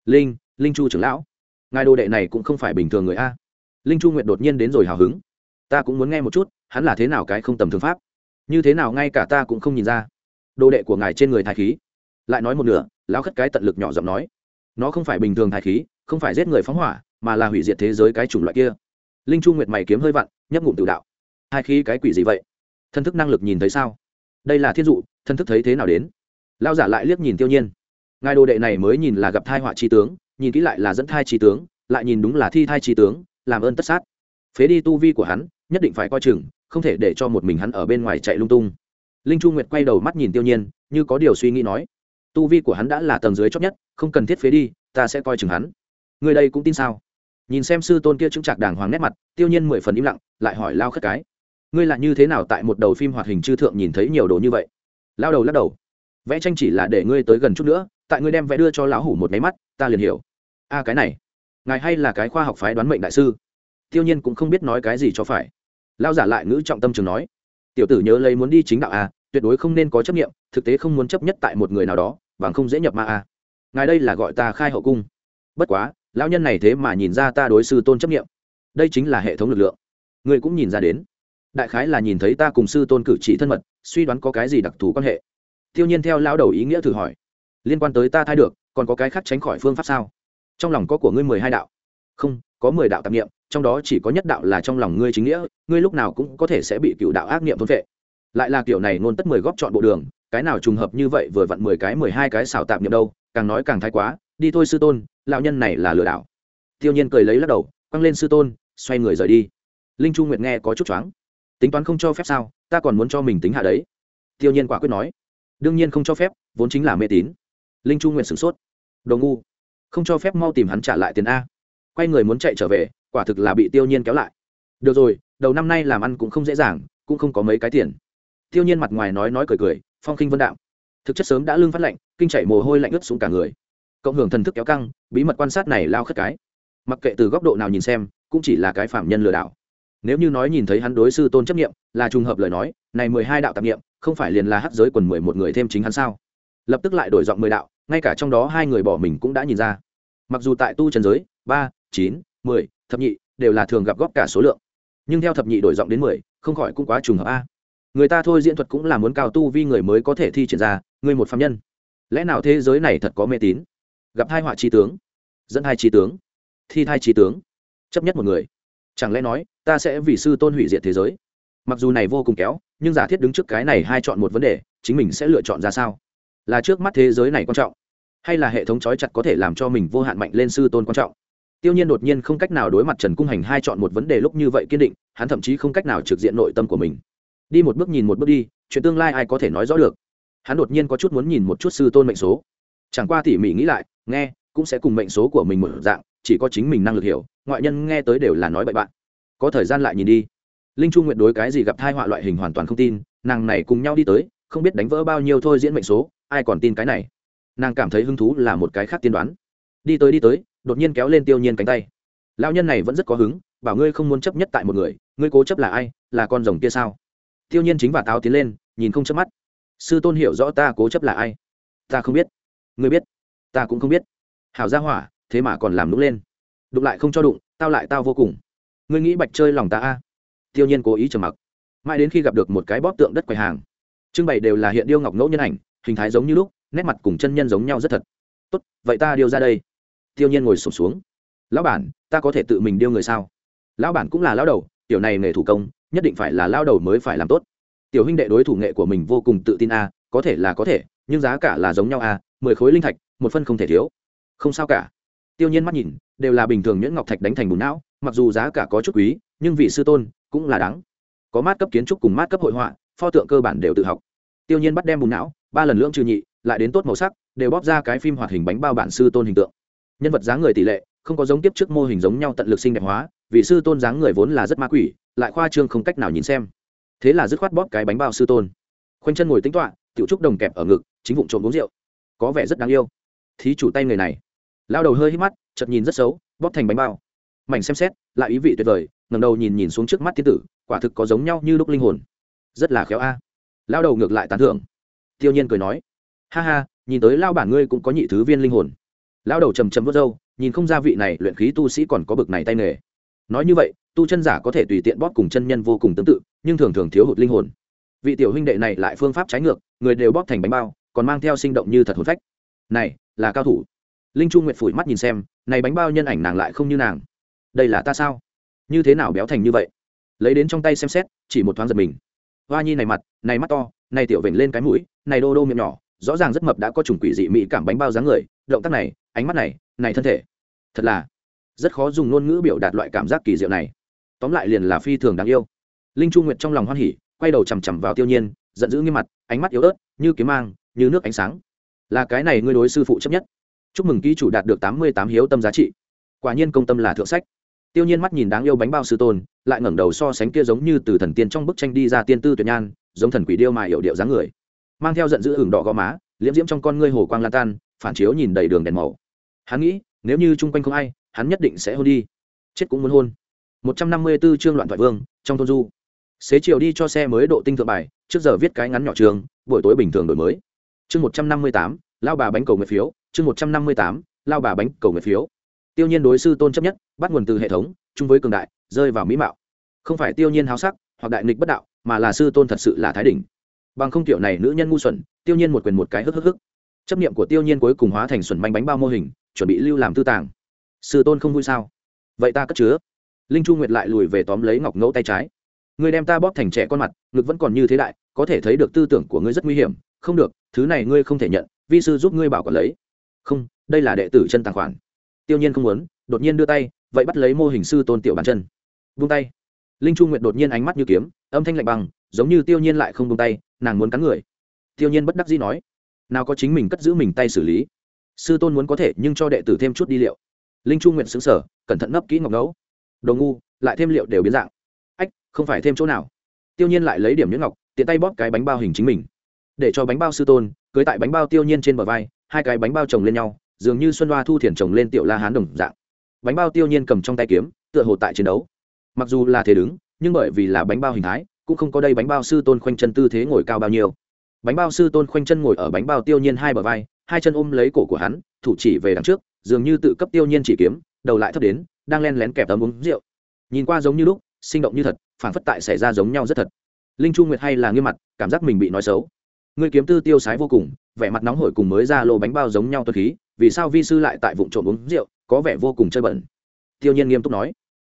Linh linh chu trưởng lão, ngài đồ đệ này cũng không phải bình thường người a. Linh chu nguyện đột nhiên đến rồi hào hứng. Ta cũng muốn nghe một chút, hắn là thế nào cái không tầm thường pháp? Như thế nào ngay cả ta cũng không nhìn ra. Đồ đệ của ngài trên người thái khí. Lại nói một nửa, lão khất cái tận lực nhỏ giọng nói. Nó không phải bình thường thái khí, không phải giết người phóng hỏa, mà là hủy diệt thế giới cái chủng loại kia linh chu nguyệt mày kiếm hơi vặn, nhấp ngụm tự đạo. Hai khi cái quỷ gì vậy? Thân thức năng lực nhìn thấy sao? Đây là thiên dụ thân thức thấy thế nào đến? Lao giả lại liếc nhìn tiêu nhiên. Ngài đồ đệ này mới nhìn là gặp thai họa chi tướng, nhìn kỹ lại là dẫn thai chi tướng, lại nhìn đúng là thi thai chi tướng, làm ơn tất sát. Phế đi tu vi của hắn, nhất định phải coi chừng, không thể để cho một mình hắn ở bên ngoài chạy lung tung. Linh chu nguyệt quay đầu mắt nhìn tiêu nhiên, như có điều suy nghĩ nói. Tu vi của hắn đã là tầng dưới chót nhất, không cần thiết phế đi, ta sẽ coi chừng hắn. Người đây cũng tin sao? Nhìn xem sư tôn kia chứng trạc đàng hoàng nét mặt, tiêu nhiên mười phần im lặng, lại hỏi lao khất cái, ngươi là như thế nào tại một đầu phim hoạt hình chư thượng nhìn thấy nhiều đồ như vậy? Lao đầu lắc đầu, vẽ tranh chỉ là để ngươi tới gần chút nữa, tại ngươi đem vẽ đưa cho lão hủ một máy mắt, ta liền hiểu. A, cái này, ngài hay là cái khoa học phái đoán mệnh đại sư? Tiêu nhiên cũng không biết nói cái gì cho phải. Lao giả lại ngữ trọng tâm trường nói, tiểu tử nhớ lấy muốn đi chính đạo a, tuyệt đối không nên có chấp nghiệm thực tế không muốn chấp nhất tại một người nào đó, bằng không dễ nhập ma a. Ngài đây là gọi ta khai hậu cung. Bất quá lão nhân này thế mà nhìn ra ta đối sư tôn chấp nghiệm đây chính là hệ thống lực lượng. Ngươi cũng nhìn ra đến. Đại khái là nhìn thấy ta cùng sư tôn cử chỉ thân mật, suy đoán có cái gì đặc thù quan hệ. Tiêu nhiên theo lão đầu ý nghĩa thử hỏi. Liên quan tới ta thay được, còn có cái khác tránh khỏi phương pháp sao? Trong lòng có của ngươi mười hai đạo. Không, có mười đạo tạp nghiệm trong đó chỉ có nhất đạo là trong lòng ngươi chính nghĩa, ngươi lúc nào cũng có thể sẽ bị cựu đạo ác nghiệm thôn vệ lại là kiểu này nôn tất mười góp chọn bộ đường, cái nào trùng hợp như vậy vừa vặn mười cái mười hai cái xảo tạp nghiệm đâu, càng nói càng thái quá, đi thôi sư tôn lão nhân này là lừa đảo. Tiêu nhiên cười lấy lắc đầu, quăng lên sư tôn, xoay người rời đi. Linh chu nguyệt nghe có chút choáng. Tính toán không cho phép sao, ta còn muốn cho mình tính hạ đấy. Tiêu nhiên quả quyết nói. Đương nhiên không cho phép, vốn chính là mê tín. Linh chu nguyệt sửng sốt. Đồ ngu. Không cho phép mau tìm hắn trả lại tiền a. Quay người muốn chạy trở về, quả thực là bị tiêu nhiên kéo lại. Được rồi, đầu năm nay làm ăn cũng không dễ dàng, cũng không có mấy cái tiền. Tiêu nhiên mặt ngoài nói nói cười cười, phong khinh vân đạo. Thực chất sớm đã lương phát lạnh, kinh chảy mồ hôi lạnh ướt xuống cả người cộng hưởng thần thức kéo căng, bí mật quan sát này lao khất cái. Mặc kệ từ góc độ nào nhìn xem, cũng chỉ là cái phạm nhân lừa đảo. Nếu như nói nhìn thấy hắn đối sư tôn chấp nghiệm là trùng hợp lời nói, này mười hai đạo tạp nghiệm không phải liền là hắc giới quần mười một người thêm chính hắn sao? Lập tức lại đổi giọng mười đạo, ngay cả trong đó hai người bỏ mình cũng đã nhìn ra. Mặc dù tại tu trần giới, ba, chín, mười, thập nhị, đều là thường gặp góp cả số lượng. Nhưng theo thập nhị đổi giọng đến mười, không khỏi cũng quá trùng hợp a. Người ta thôi diễn thuật cũng là muốn cao tu vi người mới có thể thi triển ra, người một phạm nhân. Lẽ nào thế giới này thật có mê tín? Gặp hai họa chi tướng, dẫn hai chi tướng, thi thai chi tướng, chấp nhất một người. Chẳng lẽ nói, ta sẽ vì sư tôn hủy diệt thế giới? Mặc dù này vô cùng kéo, nhưng giả thiết đứng trước cái này hai chọn một vấn đề, chính mình sẽ lựa chọn ra sao? Là trước mắt thế giới này quan trọng, hay là hệ thống trói chặt có thể làm cho mình vô hạn mạnh lên sư tôn quan trọng? Tiêu nhiên đột nhiên không cách nào đối mặt trần cung hành hai chọn một vấn đề lúc như vậy kiên định, hắn thậm chí không cách nào trực diện nội tâm của mình. Đi một bước nhìn một bước đi, chuyện tương lai ai có thể nói rõ được? Hắn đột nhiên có chút muốn nhìn một chút sư tôn mệnh số. Chẳng qua tỉ mỉ nghĩ lại nghe, cũng sẽ cùng mệnh số của mình một dạng, chỉ có chính mình năng lực hiểu, ngoại nhân nghe tới đều là nói bậy bạn. Có thời gian lại nhìn đi. Linh chu nguyện đối cái gì gặp thai họa loại hình hoàn toàn không tin, nàng này cùng nhau đi tới, không biết đánh vỡ bao nhiêu thôi diễn mệnh số, ai còn tin cái này. Nàng cảm thấy hứng thú là một cái khác tiên đoán. Đi tới đi tới, đột nhiên kéo lên tiêu nhiên cánh tay. Lão nhân này vẫn rất có hứng, bảo ngươi không muốn chấp nhất tại một người, ngươi cố chấp là ai, là con rồng kia sao? Tiêu nhiên chính và táo tiến lên, nhìn không chớp mắt. Sư tôn hiểu rõ ta cố chấp là ai? Ta không biết. Ngươi biết ta cũng không biết. Hảo ra hỏa, thế mà còn làm nũng lên. Đụng lại không cho đụng, tao lại tao vô cùng. Ngươi nghĩ bạch chơi lòng ta a? Tiêu nhiên cố ý trầm mặc. Mãi đến khi gặp được một cái bóp tượng đất quầy hàng, trưng bày đều là hiện điêu ngọc ngẫu nhân ảnh, hình thái giống như lúc, nét mặt cùng chân nhân giống nhau rất thật. Tốt, vậy ta điêu ra đây. Tiêu nhiên ngồi sụp xuống. Lão bản, ta có thể tự mình điêu người sao? Lão bản cũng là lão đầu, tiểu này nghề thủ công, nhất định phải là lão đầu mới phải làm tốt. Tiểu huynh đệ đối thủ nghệ của mình vô cùng tự tin a, có thể là có thể, nhưng giá cả là giống nhau a, mười khối linh thạch một phân không thể thiếu. Không sao cả. Tiêu nhiên mắt nhìn, đều là bình thường nhuyễn ngọc thạch đánh thành bùn não, mặc dù giá cả có chút quý, nhưng vị sư tôn cũng là đáng. Có mát cấp kiến trúc cùng mát cấp hội họa, pho tượng cơ bản đều tự học. Tiêu nhiên bắt đem bùn não, ba lần lưỡng trừ nhị, lại đến tốt màu sắc, đều bóp ra cái phim hoạt hình bánh bao bản sư tôn hình tượng. Nhân vật dáng người tỷ lệ, không có giống tiếp trước mô hình giống nhau tận lực sinh đẹp hóa, vị sư tôn dáng người vốn là rất ma quỷ, lại khoa trương không cách nào nhìn xem. Thế là dứt khoát bóp cái bánh bao sư tôn. Khoanh chân ngồi tính toạ tiểu trúc đồng kẹp ở ngực, chính vụng trộm uống rượu. Có vẻ rất đáng yêu thí chủ tay người này. Lao đầu hơi hít mắt, chợt nhìn rất xấu, bóp thành bánh bao. Mảnh xem xét, lại ý vị tuyệt vời ngầm đầu nhìn nhìn xuống trước mắt thiên tử, quả thực có giống nhau như lúc linh hồn. Rất là khéo a. À. lao đầu ngược lại tán thưởng. Tiêu nhiên cười nói, ha ha, nhìn tới lao bản ngươi cũng có nhị thứ viên linh hồn. Lao đầu trầm trầm vớt râu, nhìn không ra vị này luyện khí tu sĩ còn có bực này tay nghề. Nói như vậy, tu chân giả có thể tùy tiện bóp cùng chân nhân vô cùng tương tự, nhưng thường thường thiếu hụt linh hồn. Vị tiểu huynh đệ này lại phương pháp trái ngược, người đều bóp thành bánh bao, còn mang theo sinh động như thật hồn phách. Này là cao thủ. Linh chu nguyệt phủi mắt nhìn xem, này bánh bao nhân ảnh nàng lại không như nàng. Đây là ta sao? Như thế nào béo thành như vậy? Lấy đến trong tay xem xét, chỉ một thoáng giật mình. Hoa nhi này mặt, này mắt to, này tiểu vểnh lên cái mũi, này đô đô miệng nhỏ, rõ ràng rất mập đã có chủng quỷ dị mỹ cảm bánh bao dáng người, động tác này, ánh mắt này này thân thể. Thật là rất khó dùng ngôn ngữ biểu đạt loại cảm giác kỳ diệu này. Tóm lại liền là phi thường đáng yêu. Linh chu nguyệt trong lòng hoan hỉ, quay đầu chằm chằm vào tiêu nhiên, giận dữ nghiêm mặt, ánh mắt yếu ớt, như kiếm mang, như nước ánh sáng là cái này ngươi đối sư phụ chấp nhất. Chúc mừng ký chủ đạt được tám mươi tám hiếu tâm giá trị. Quả nhiên công tâm là thượng sách. Tiêu nhiên mắt nhìn đáng yêu bánh bao sư tôn, lại ngẩng đầu so sánh kia giống như từ thần tiên trong bức tranh đi ra tiên tư tuyệt nhan, giống thần quỷ điêu mà hiểu điệu dáng người. Mang theo giận dữ hừng đỏ gò má, liễm diễm trong con ngươi hồ quang lan tan, phản chiếu nhìn đầy đường đèn màu. Hắn nghĩ, nếu như chung quanh không ai, hắn nhất định sẽ hôn đi. Chết cũng muốn hôn. một trăm năm mươi 154 chương loạn thoại vương, trong thôn du. Xế chiều đi cho xe mới độ tinh thượng bài, trước giờ viết cái ngắn nhỏ trường, buổi tối bình thường đổi mới chương một trăm năm mươi tám, lao bà bánh cầu nguyện phiếu. Chương một trăm năm mươi tám, lao bà bánh cầu nguyện phiếu. Tiêu nhiên đối sư tôn chấp nhất, bắt nguồn từ hệ thống, chung với cường đại, rơi vào mỹ mạo. Không phải tiêu nhiên háo sắc, hoặc đại nghịch bất đạo, mà là sư tôn thật sự là thái đỉnh. Bằng không tiểu này nữ nhân ngu xuẩn, tiêu nhiên một quyền một cái hức hức hức. Chấp niệm của tiêu nhiên cuối cùng hóa thành xuẩn bánh bánh bao mô hình, chuẩn bị lưu làm tư tàng. Sư tôn không vui sao? Vậy ta cất chứa. Linh chu nguyệt lại lùi về tóm lấy ngọc ngẫu tay trái. Người đem ta bóp thành trẻ con mặt, ngực vẫn còn như thế đại, có thể thấy được tư tưởng của ngươi rất nguy hiểm không được, thứ này ngươi không thể nhận, vi sư giúp ngươi bảo quản lấy. Không, đây là đệ tử chân tàng khoản. Tiêu nhiên không muốn, đột nhiên đưa tay, vậy bắt lấy mô hình sư tôn tiểu bàn chân. Vung tay. Linh trung nguyệt đột nhiên ánh mắt như kiếm, âm thanh lạnh băng, giống như tiêu nhiên lại không vung tay, nàng muốn cắn người. Tiêu nhiên bất đắc dĩ nói, nào có chính mình cất giữ mình tay xử lý. Sư tôn muốn có thể nhưng cho đệ tử thêm chút đi liệu. Linh trung nguyện xứng sở cẩn thận nấp kỹ ngọc ngấu. Đồ ngu, lại thêm liệu đều biến dạng. Ách, không phải thêm chỗ nào. Tiêu nhiên lại lấy điểm nhuyễn ngọc, tiện tay bóp cái bánh bao hình chính mình để cho bánh bao sư tôn, cưới tại bánh bao tiêu nhiên trên bờ vai, hai cái bánh bao chồng lên nhau, dường như xuân hoa thu thiền chồng lên tiểu la hán đồng dạng. Bánh bao tiêu nhiên cầm trong tay kiếm, tựa hồ tại chiến đấu. Mặc dù là thế đứng, nhưng bởi vì là bánh bao hình thái, cũng không có đây bánh bao sư tôn khoanh chân tư thế ngồi cao bao nhiêu. Bánh bao sư tôn khoanh chân ngồi ở bánh bao tiêu nhiên hai bờ vai, hai chân ôm lấy cổ của hắn, thủ chỉ về đằng trước, dường như tự cấp tiêu nhiên chỉ kiếm, đầu lại thấp đến, đang len lén kẹp tấm uống rượu. Nhìn qua giống như lúc, sinh động như thật phản phất tại xảy ra giống nhau rất thật. Linh chu nguyệt hay là nghiêm mặt, cảm giác mình bị nói xấu ngươi kiếm tư tiêu sái vô cùng, vẻ mặt nóng hổi cùng mới ra lô bánh bao giống nhau tuần khí, vì sao vi sư lại tại vụ trộm uống rượu, có vẻ vô cùng chơi bẩn. Tiêu nhiên nghiêm túc nói,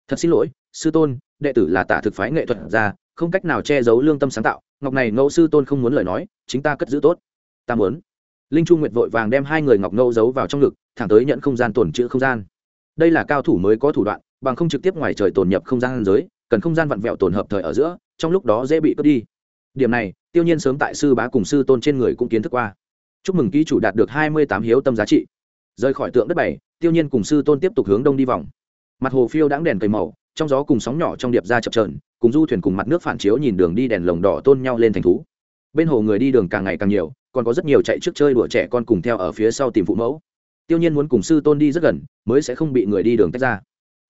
thật xin lỗi, sư tôn, đệ tử là tả thực phái nghệ thuật ra không cách nào che giấu lương tâm sáng tạo, ngọc này ngẫu sư tôn không muốn lời nói, chính ta cất giữ tốt. Ta muốn. Linh trung nguyệt vội vàng đem hai người ngọc ngẫu giấu vào trong ngực, thẳng tới nhận không gian tổn chữ không gian. Đây là cao thủ mới có thủ đoạn, bằng không trực tiếp ngoài trời tổn nhập không gian giới, cần không gian vặn vẹo tổn hợp thời ở giữa, trong lúc đó dễ bị cướp đi điểm này, tiêu nhiên sớm tại sư bá cùng sư tôn trên người cũng kiến thức qua. Chúc mừng ký chủ đạt được hai mươi tám hiếu tâm giá trị. Rời khỏi tượng đất bảy, tiêu nhiên cùng sư tôn tiếp tục hướng đông đi vòng. Mặt hồ phiêu đãng đèn cây màu, trong gió cùng sóng nhỏ trong điệp ra chập trờn cùng du thuyền cùng mặt nước phản chiếu nhìn đường đi đèn lồng đỏ tôn nhau lên thành thú. Bên hồ người đi đường càng ngày càng nhiều, còn có rất nhiều chạy trước chơi đùa trẻ con cùng theo ở phía sau tìm phụ mẫu. Tiêu nhiên muốn cùng sư tôn đi rất gần, mới sẽ không bị người đi đường tách ra.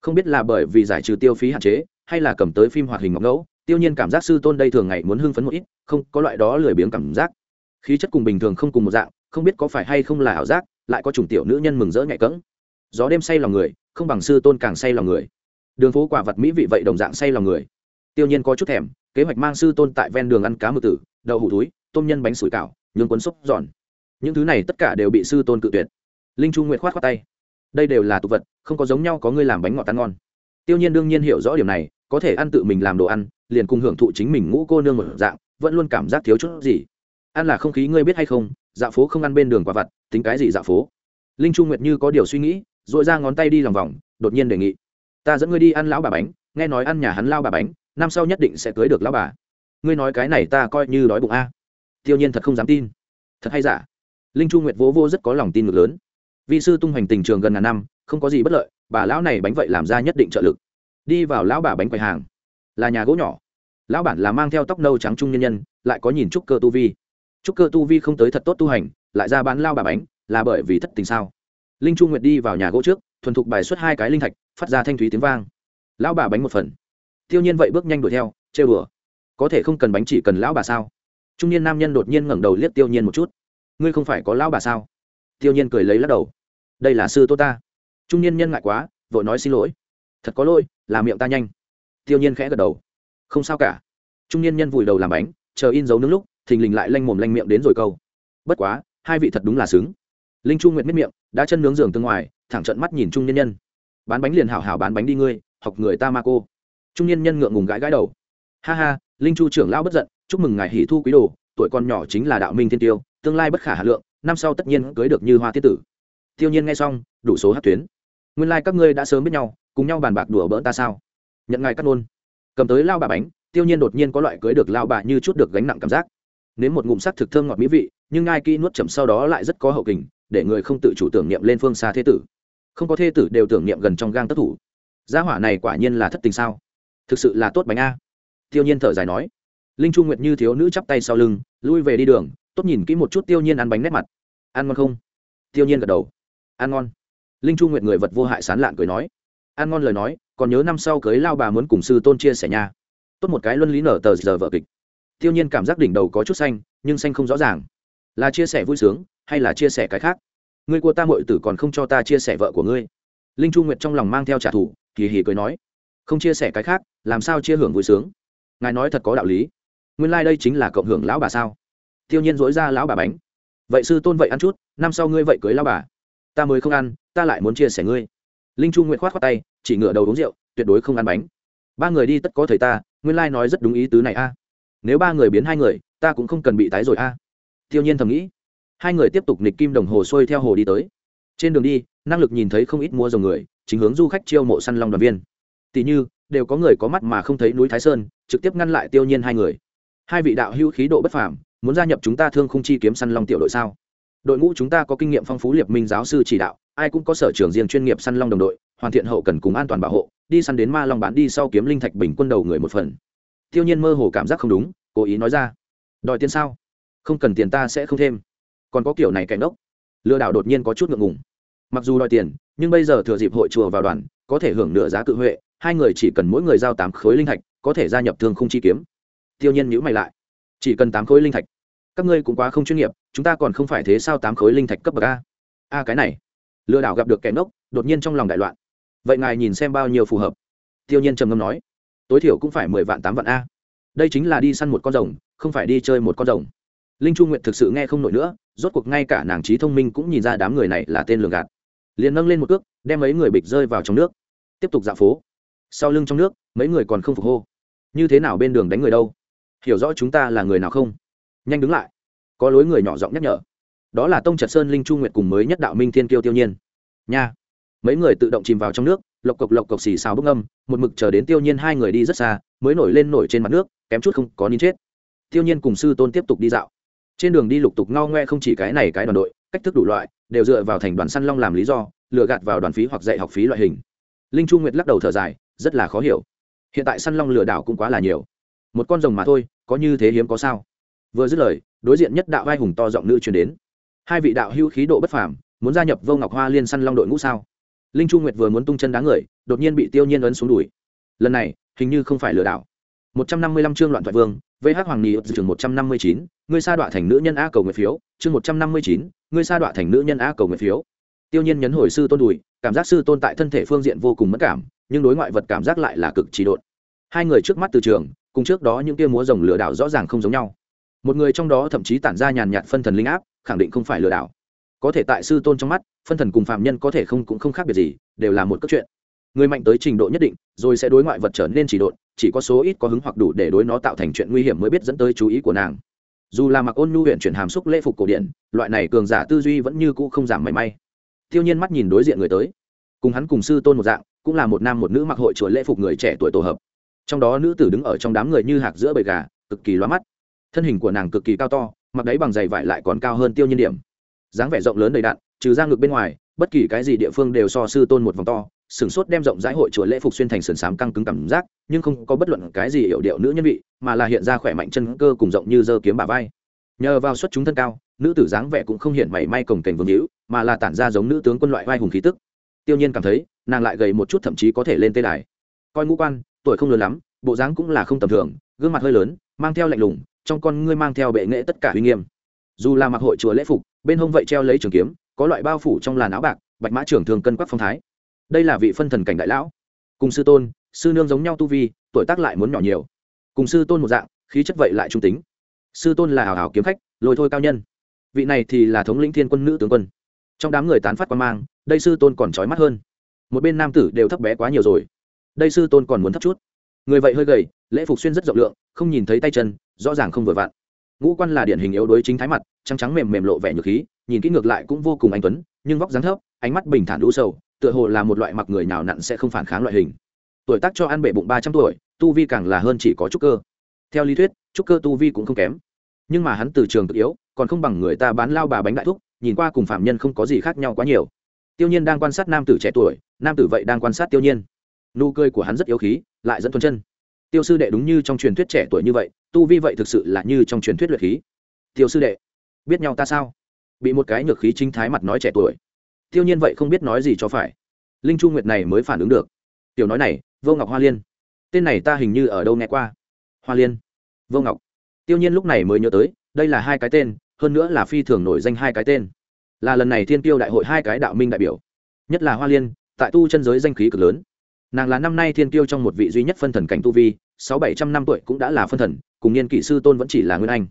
Không biết là bởi vì giải trừ tiêu phí hạn chế, hay là cầm tới phim hoạt hình ngọc ngẫu tiêu nhiên cảm giác sư tôn đây thường ngày muốn hưng phấn một ít, không, có loại đó lười biếng cảm giác. Khí chất cùng bình thường không cùng một dạng, không biết có phải hay không là ảo giác, lại có chủng tiểu nữ nhân mừng rỡ nhạy cẫng. Gió đêm say lòng người, không bằng sư tôn càng say lòng người. Đường phố quả vật mỹ vị vậy đồng dạng say lòng người. Tiêu nhiên có chút thèm, kế hoạch mang sư tôn tại ven đường ăn cá mực tử, đậu hủ túi, tôm nhân bánh sủi cảo nhường cuốn xúc giòn. Những thứ này tất cả đều bị sư tôn cự tuyệt. Linh chu nguyệt khoát khoát tay. Đây đều là tục vật, không có giống nhau có người làm bánh ngọt tan ngon tiêu nhiên đương nhiên hiểu rõ điểm này, có thể ăn tự mình làm đồ ăn, liền cùng hưởng thụ chính mình ngũ cô nương một dạng, vẫn luôn cảm giác thiếu chút gì. Ăn là không khí ngươi biết hay không dạo phố không ăn bên đường quả vặt, tính cái gì dạo phố? Linh Trung nguyệt như có điều suy nghĩ dội ra ngón tay đi lòng vòng, đột nhiên đề nghị. Ta dẫn ngươi đi ăn lão bà bánh, nghe nói ăn nhà hắn lao bà bánh, năm sau nhất định sẽ cưới được lão bà. Ngươi nói cái này ta coi như đói bụng a. Tiêu nhiên thật không dám tin. Thật hay giả? Linh chu nguyệt vỗ vô rất có lòng tin ngược lớn. Vị sư tung hoành tình trường gần ngàn năm không có gì bất lợi, bà lão này bánh vậy làm ra nhất định trợ lực. Đi vào lão bà bánh quầy hàng. Là nhà gỗ nhỏ. Lão bản là mang theo tóc nâu trắng trung nhân nhân, lại có nhìn trúc cơ tu vi. Trúc cơ tu vi không tới thật tốt tu hành, lại ra bán lao bà bánh, là bởi vì thất tình sao? Linh trung nguyệt đi vào nhà gỗ trước, thuần thục bài xuất hai cái linh thạch, phát ra thanh thúy tiếng vang. Lão bà bánh một phần. Tiêu nhiên vậy bước nhanh đuổi theo, trêu đùa. Có thể không cần bánh chỉ cần lão bà sao? Trung niên nam nhân đột nhiên ngẩng đầu liếc tiêu nhiên một chút. Ngươi không phải có lão bà sao? Tiêu nhiên cười lấy lắc đầu. Đây là sư tô ta trung niên nhân ngại quá, vội nói xin lỗi. Thật có lỗi, là miệng ta nhanh. Tiêu nhiên khẽ gật đầu. Không sao cả. Trung niên nhân vùi đầu làm bánh, chờ in dấu nướng lúc, thình lình lại lanh mồm lanh miệng đến rồi câu. Bất quá, hai vị thật đúng là xứng. Linh chu nguyệt miết miệng, đã chân nướng giường tương ngoài, thẳng trận mắt nhìn trung niên nhân. Bán bánh liền hảo hảo bán bánh đi ngươi, học người ta ma cô. Trung niên nhân ngượng ngùng gãi gãi đầu. Ha ha, linh chu trưởng lão bất giận, chúc mừng ngài hỷ thu quý đồ, tuổi con nhỏ chính là đạo minh thiên tiêu, tương lai bất khả hà lượng, năm sau tất nhiên cưới được như hoa tiết tử. Tiêu nhiên nghe xong, đủ số hát tuyến nguyên lai các ngươi đã sớm biết nhau, cùng nhau bàn bạc đùa bỡn ta sao? Nhận ngài cắt nôn cầm tới lao bà bánh, tiêu nhiên đột nhiên có loại cưới được lao bà như chút được gánh nặng cảm giác. Nếm một ngụm sắc thực thơm ngọt mỹ vị, nhưng ngai kỹ nuốt chậm sau đó lại rất có hậu kình, để người không tự chủ tưởng niệm lên phương xa thế tử. Không có thế tử đều tưởng niệm gần trong gang tất thủ. Gia hỏa này quả nhiên là thất tình sao? Thực sự là tốt bánh a. Tiêu nhiên thở dài nói. Linh chu nguyệt như thiếu nữ chắp tay sau lưng, lui về đi đường, tốt nhìn kỹ một chút tiêu nhiên ăn bánh nét mặt. Ăn ngon không? Tiêu nhiên gật đầu. Ăn ngon linh chu nguyệt người vật vô hại sán lạn cười nói. Ăn ngon lời nói, còn nhớ năm sau cưới lao bà muốn cùng sư tôn chia sẻ nha tốt một cái luân lý nở tờ giờ vợ kịch. Tiêu nhiên cảm giác đỉnh đầu có chút xanh, nhưng xanh không rõ ràng. Là chia sẻ vui sướng, hay là chia sẻ cái khác? Ngươi của ta muội tử còn không cho ta chia sẻ vợ của ngươi. Linh chu nguyệt trong lòng mang theo trả thù kỳ hỉ cười nói. Không chia sẻ cái khác, làm sao chia hưởng vui sướng? Ngài nói thật có đạo lý. Nguyên lai、like、đây chính là cộng hưởng lão bà sao? Tiêu nhiên dối ra lão bà bánh. Vậy sư tôn vậy ăn chút, năm sau ngươi vậy cưới lão bà. Ta mới không ăn ta lại muốn chia sẻ ngươi. Linh chu nguyện khoát khoát tay, chỉ ngựa đầu uống rượu, tuyệt đối không ăn bánh. Ba người đi tất có thời ta, nguyên lai nói rất đúng ý tứ này a. Nếu ba người biến hai người, ta cũng không cần bị tái rồi a. Tiêu nhiên thầm nghĩ. Hai người tiếp tục nịch kim đồng hồ xuôi theo hồ đi tới. Trên đường đi, năng lực nhìn thấy không ít mua dòng người, chính hướng du khách chiêu mộ săn long đoàn viên. Tỷ như, đều có người có mắt mà không thấy núi thái sơn, trực tiếp ngăn lại tiêu nhiên hai người. Hai vị đạo hữu khí độ bất phàm, muốn gia nhập chúng ta thương không chi kiếm săn long tiểu đội sao? Đội ngũ chúng ta có kinh nghiệm phong phú liệp minh giáo sư chỉ đạo, ai cũng có sở trường riêng chuyên nghiệp săn long đồng đội, hoàn thiện hậu cần cùng an toàn bảo hộ, đi săn đến ma long bán đi sau kiếm linh thạch bình quân đầu người một phần. Tiêu nhiên mơ hồ cảm giác không đúng, cố ý nói ra. Đòi tiền sao? Không cần tiền ta sẽ không thêm. Còn có kiểu này cảnh đốc. Lừa đảo đột nhiên có chút ngượng ngùng. Mặc dù đòi tiền, nhưng bây giờ thừa dịp hội chùa vào đoàn, có thể hưởng nửa giá cự huệ, hai người chỉ cần mỗi người giao tám khối linh thạch, có thể gia nhập thương không chi kiếm. Tiêu nhiên nhữ mày lại. Chỉ cần tám khối linh thạch các ngươi cũng quá không chuyên nghiệp, chúng ta còn không phải thế sao tám khối linh thạch cấp bậc a? A, cái này. Lừa đảo gặp được kẻ ngốc, đột nhiên trong lòng đại loạn. Vậy ngài nhìn xem bao nhiêu phù hợp? Tiêu nhiên trầm ngâm nói. Tối thiểu cũng phải mười vạn tám vạn a. Đây chính là đi săn một con rồng, không phải đi chơi một con rồng. Linh chu nguyện thực sự nghe không nổi nữa, rốt cuộc ngay cả nàng trí thông minh cũng nhìn ra đám người này là tên lường gạt. Liền nâng lên một cước, đem mấy người bịch rơi vào trong nước. Tiếp tục dạo phố. Sau lưng trong nước, mấy người còn không phục hô. Như thế nào bên đường đánh người đâu? Hiểu rõ chúng ta là người nào không? Nhanh đứng lại. Có lối người nhỏ giọng nhắc nhở. Đó là tông trật sơn linh chu nguyệt cùng mới nhất đạo minh thiên kiêu tiêu nhiên. Nha. Mấy người tự động chìm vào trong nước, lộc cộc lộc cộc xì xào bốc âm một mực chờ đến tiêu nhiên hai người đi rất xa, mới nổi lên nổi trên mặt nước, kém chút không có nín chết. Tiêu nhiên cùng sư tôn tiếp tục đi dạo. Trên đường đi lục tục ngao ngoe không chỉ cái này cái đoàn đội, cách thức đủ loại, đều dựa vào thành đoàn săn long làm lý do, lừa gạt vào đoàn phí hoặc dạy học phí loại hình. Linh chu nguyệt lắc đầu thở dài, rất là khó hiểu. Hiện tại săn long lừa đảo cũng quá là nhiều. Một con rồng mà thôi, có như thế hiếm có sao? Vừa dứt lời, đối diện nhất đạo vai hùng to giọng nữ truyền đến. Hai vị đạo hữu khí độ bất phàm, muốn gia nhập vô ngọc hoa liên săn long đội ngũ sao? Linh chu nguyệt vừa muốn tung chân đá người, đột nhiên bị tiêu nhiên ấn xuống đùi. Lần này, hình như không phải lừa đảo. Một trăm năm mươi lăm chương loạn thoại vương vh hoàng nị chương một trăm năm mươi chín, ngươi sa đọa thành nữ nhân a cầu nguyện phiếu, chương một trăm năm mươi chín, ngươi sa đọa thành nữ nhân a cầu nguyện phiếu. Tiêu nhiên nhấn hồi sư tôn đùi, cảm giác sư tôn tại thân thể phương diện vô cùng mất cảm, nhưng đối ngoại vật cảm giác lại là cực trì độn. Hai người trước mắt từ trường, cùng trước đó những kia múa rồng lừa đảo rõ ràng không giống nhau một người trong đó thậm chí tản ra nhàn nhạt phân thần linh áp, khẳng định không phải lừa đảo. Có thể tại sư tôn trong mắt, phân thần cùng phạm nhân có thể không cũng không khác biệt gì, đều là một câu chuyện người mạnh tới trình độ nhất định, rồi sẽ đối ngoại vật trở nên chỉ độn, chỉ có số ít có hứng hoặc đủ để đối nó tạo thành chuyện nguy hiểm mới biết dẫn tới chú ý của nàng. Dù là mặc ôn nhu huyện chuyển hàm xúc lễ phục cổ điển, loại này cường giả tư duy vẫn như cũ không giảm mảy may. Tiêu nhiên mắt nhìn đối diện người tới. Cùng hắn cùng sư tôn một dạng, cũng là một nam một nữ mặc hội chùa lễ phục người trẻ tuổi tổ hợp. Trong đó nữ tử đứng ở trong đám người như hạc giữa bầy gà, cực kỳ loa mắt thân hình của nàng cực kỳ cao to, mặc đáy bằng giày vải lại còn cao hơn tiêu nhiên điểm. Dáng vẻ rộng lớn đầy đạn trừ ra ngực bên ngoài, bất kỳ cái gì địa phương đều so sư tôn một vòng to sửng sốt đem rộng rãi hội chùa lễ phục xuyên thành sườn xám căng cứng cảm giác, nhưng không có bất luận cái gì hiệu điệu nữ nhân vị, mà là hiện ra khỏe mạnh chân cơ cùng rộng như dơ kiếm bà vai. Nhờ vào xuất chúng thân cao, nữ tử dáng vẻ cũng không hiện mảy may cồng kềnh vương hữu, mà là tản ra giống nữ tướng quân loại vai hùng khí tức. Tiêu nhiên cảm thấy, nàng lại gầy một chút thậm chí có thể lên tê đài. Coi ngũ quan, tuổi không lớn lắm, bộ dáng cũng là không tầm thường, gương mặt hơi lớn, mang theo lạnh lùng trong con ngươi mang theo bệ nghệ tất cả uy nghiêm. Dù là mặc hội chùa lễ phục, bên hông vậy treo lấy trường kiếm, có loại bao phủ trong làn áo bạc, bạch mã trưởng thường cân quắc phong thái. Đây là vị phân thần cảnh đại lão. Cùng sư tôn, sư nương giống nhau tu vi, tuổi tác lại muốn nhỏ nhiều. Cùng sư tôn một dạng, khí chất vậy lại trung tính. Sư tôn là hào hào kiếm khách, lôi thôi cao nhân. Vị này thì là thống lĩnh thiên quân nữ tướng quân. Trong đám người tán phát quan mang, đây sư tôn còn trói mắt hơn. Một bên nam tử đều thấp bé quá nhiều rồi. Đây sư tôn còn muốn thấp chút người vậy hơi gầy, lễ phục xuyên rất rộng lượng, không nhìn thấy tay chân, rõ ràng không vừa vặn. Ngũ quan là điển hình yếu đối chính thái mặt, trắng trắng mềm mềm lộ vẻ nhược khí, nhìn kỹ ngược lại cũng vô cùng anh tuấn, nhưng vóc dáng thấp, ánh mắt bình thản đũ sâu tựa hồ là một loại mặc người nào nặn sẽ không phản kháng loại hình. Tuổi tác cho ăn bể bụng ba trăm tuổi, tu vi càng là hơn chỉ có trúc cơ. Theo lý thuyết, trúc cơ tu vi cũng không kém. Nhưng mà hắn từ trường tự yếu, còn không bằng người ta bán lao bà bánh đại thúc, nhìn qua cùng phạm nhân không có gì khác nhau quá nhiều. Tiêu nhiên đang quan sát nam tử trẻ tuổi, nam tử vậy đang quan sát tiêu nhiên nụ cười của hắn rất yếu khí, lại dẫn thuần chân. Tiêu sư đệ đúng như trong truyền thuyết trẻ tuổi như vậy, tu vi vậy thực sự là như trong truyền thuyết luyện khí. Tiêu sư đệ, biết nhau ta sao? Bị một cái nhược khí chính thái mặt nói trẻ tuổi. Tiêu nhiên vậy không biết nói gì cho phải. Linh chu nguyệt này mới phản ứng được. Tiểu nói này, vô ngọc hoa liên. Tên này ta hình như ở đâu nghe qua? Hoa liên. Vô ngọc. Tiêu nhiên lúc này mới nhớ tới, đây là hai cái tên, hơn nữa là phi thường nổi danh hai cái tên. Là lần này thiên tiêu đại hội hai cái đạo minh đại biểu. Nhất là hoa liên, tại tu chân giới danh khí cực lớn nàng là năm nay thiên tiêu trong một vị duy nhất phân thần cảnh tu vi, sáu bảy trăm năm tuổi cũng đã là phân thần, cùng niên kỷ sư tôn vẫn chỉ là nguyên anh.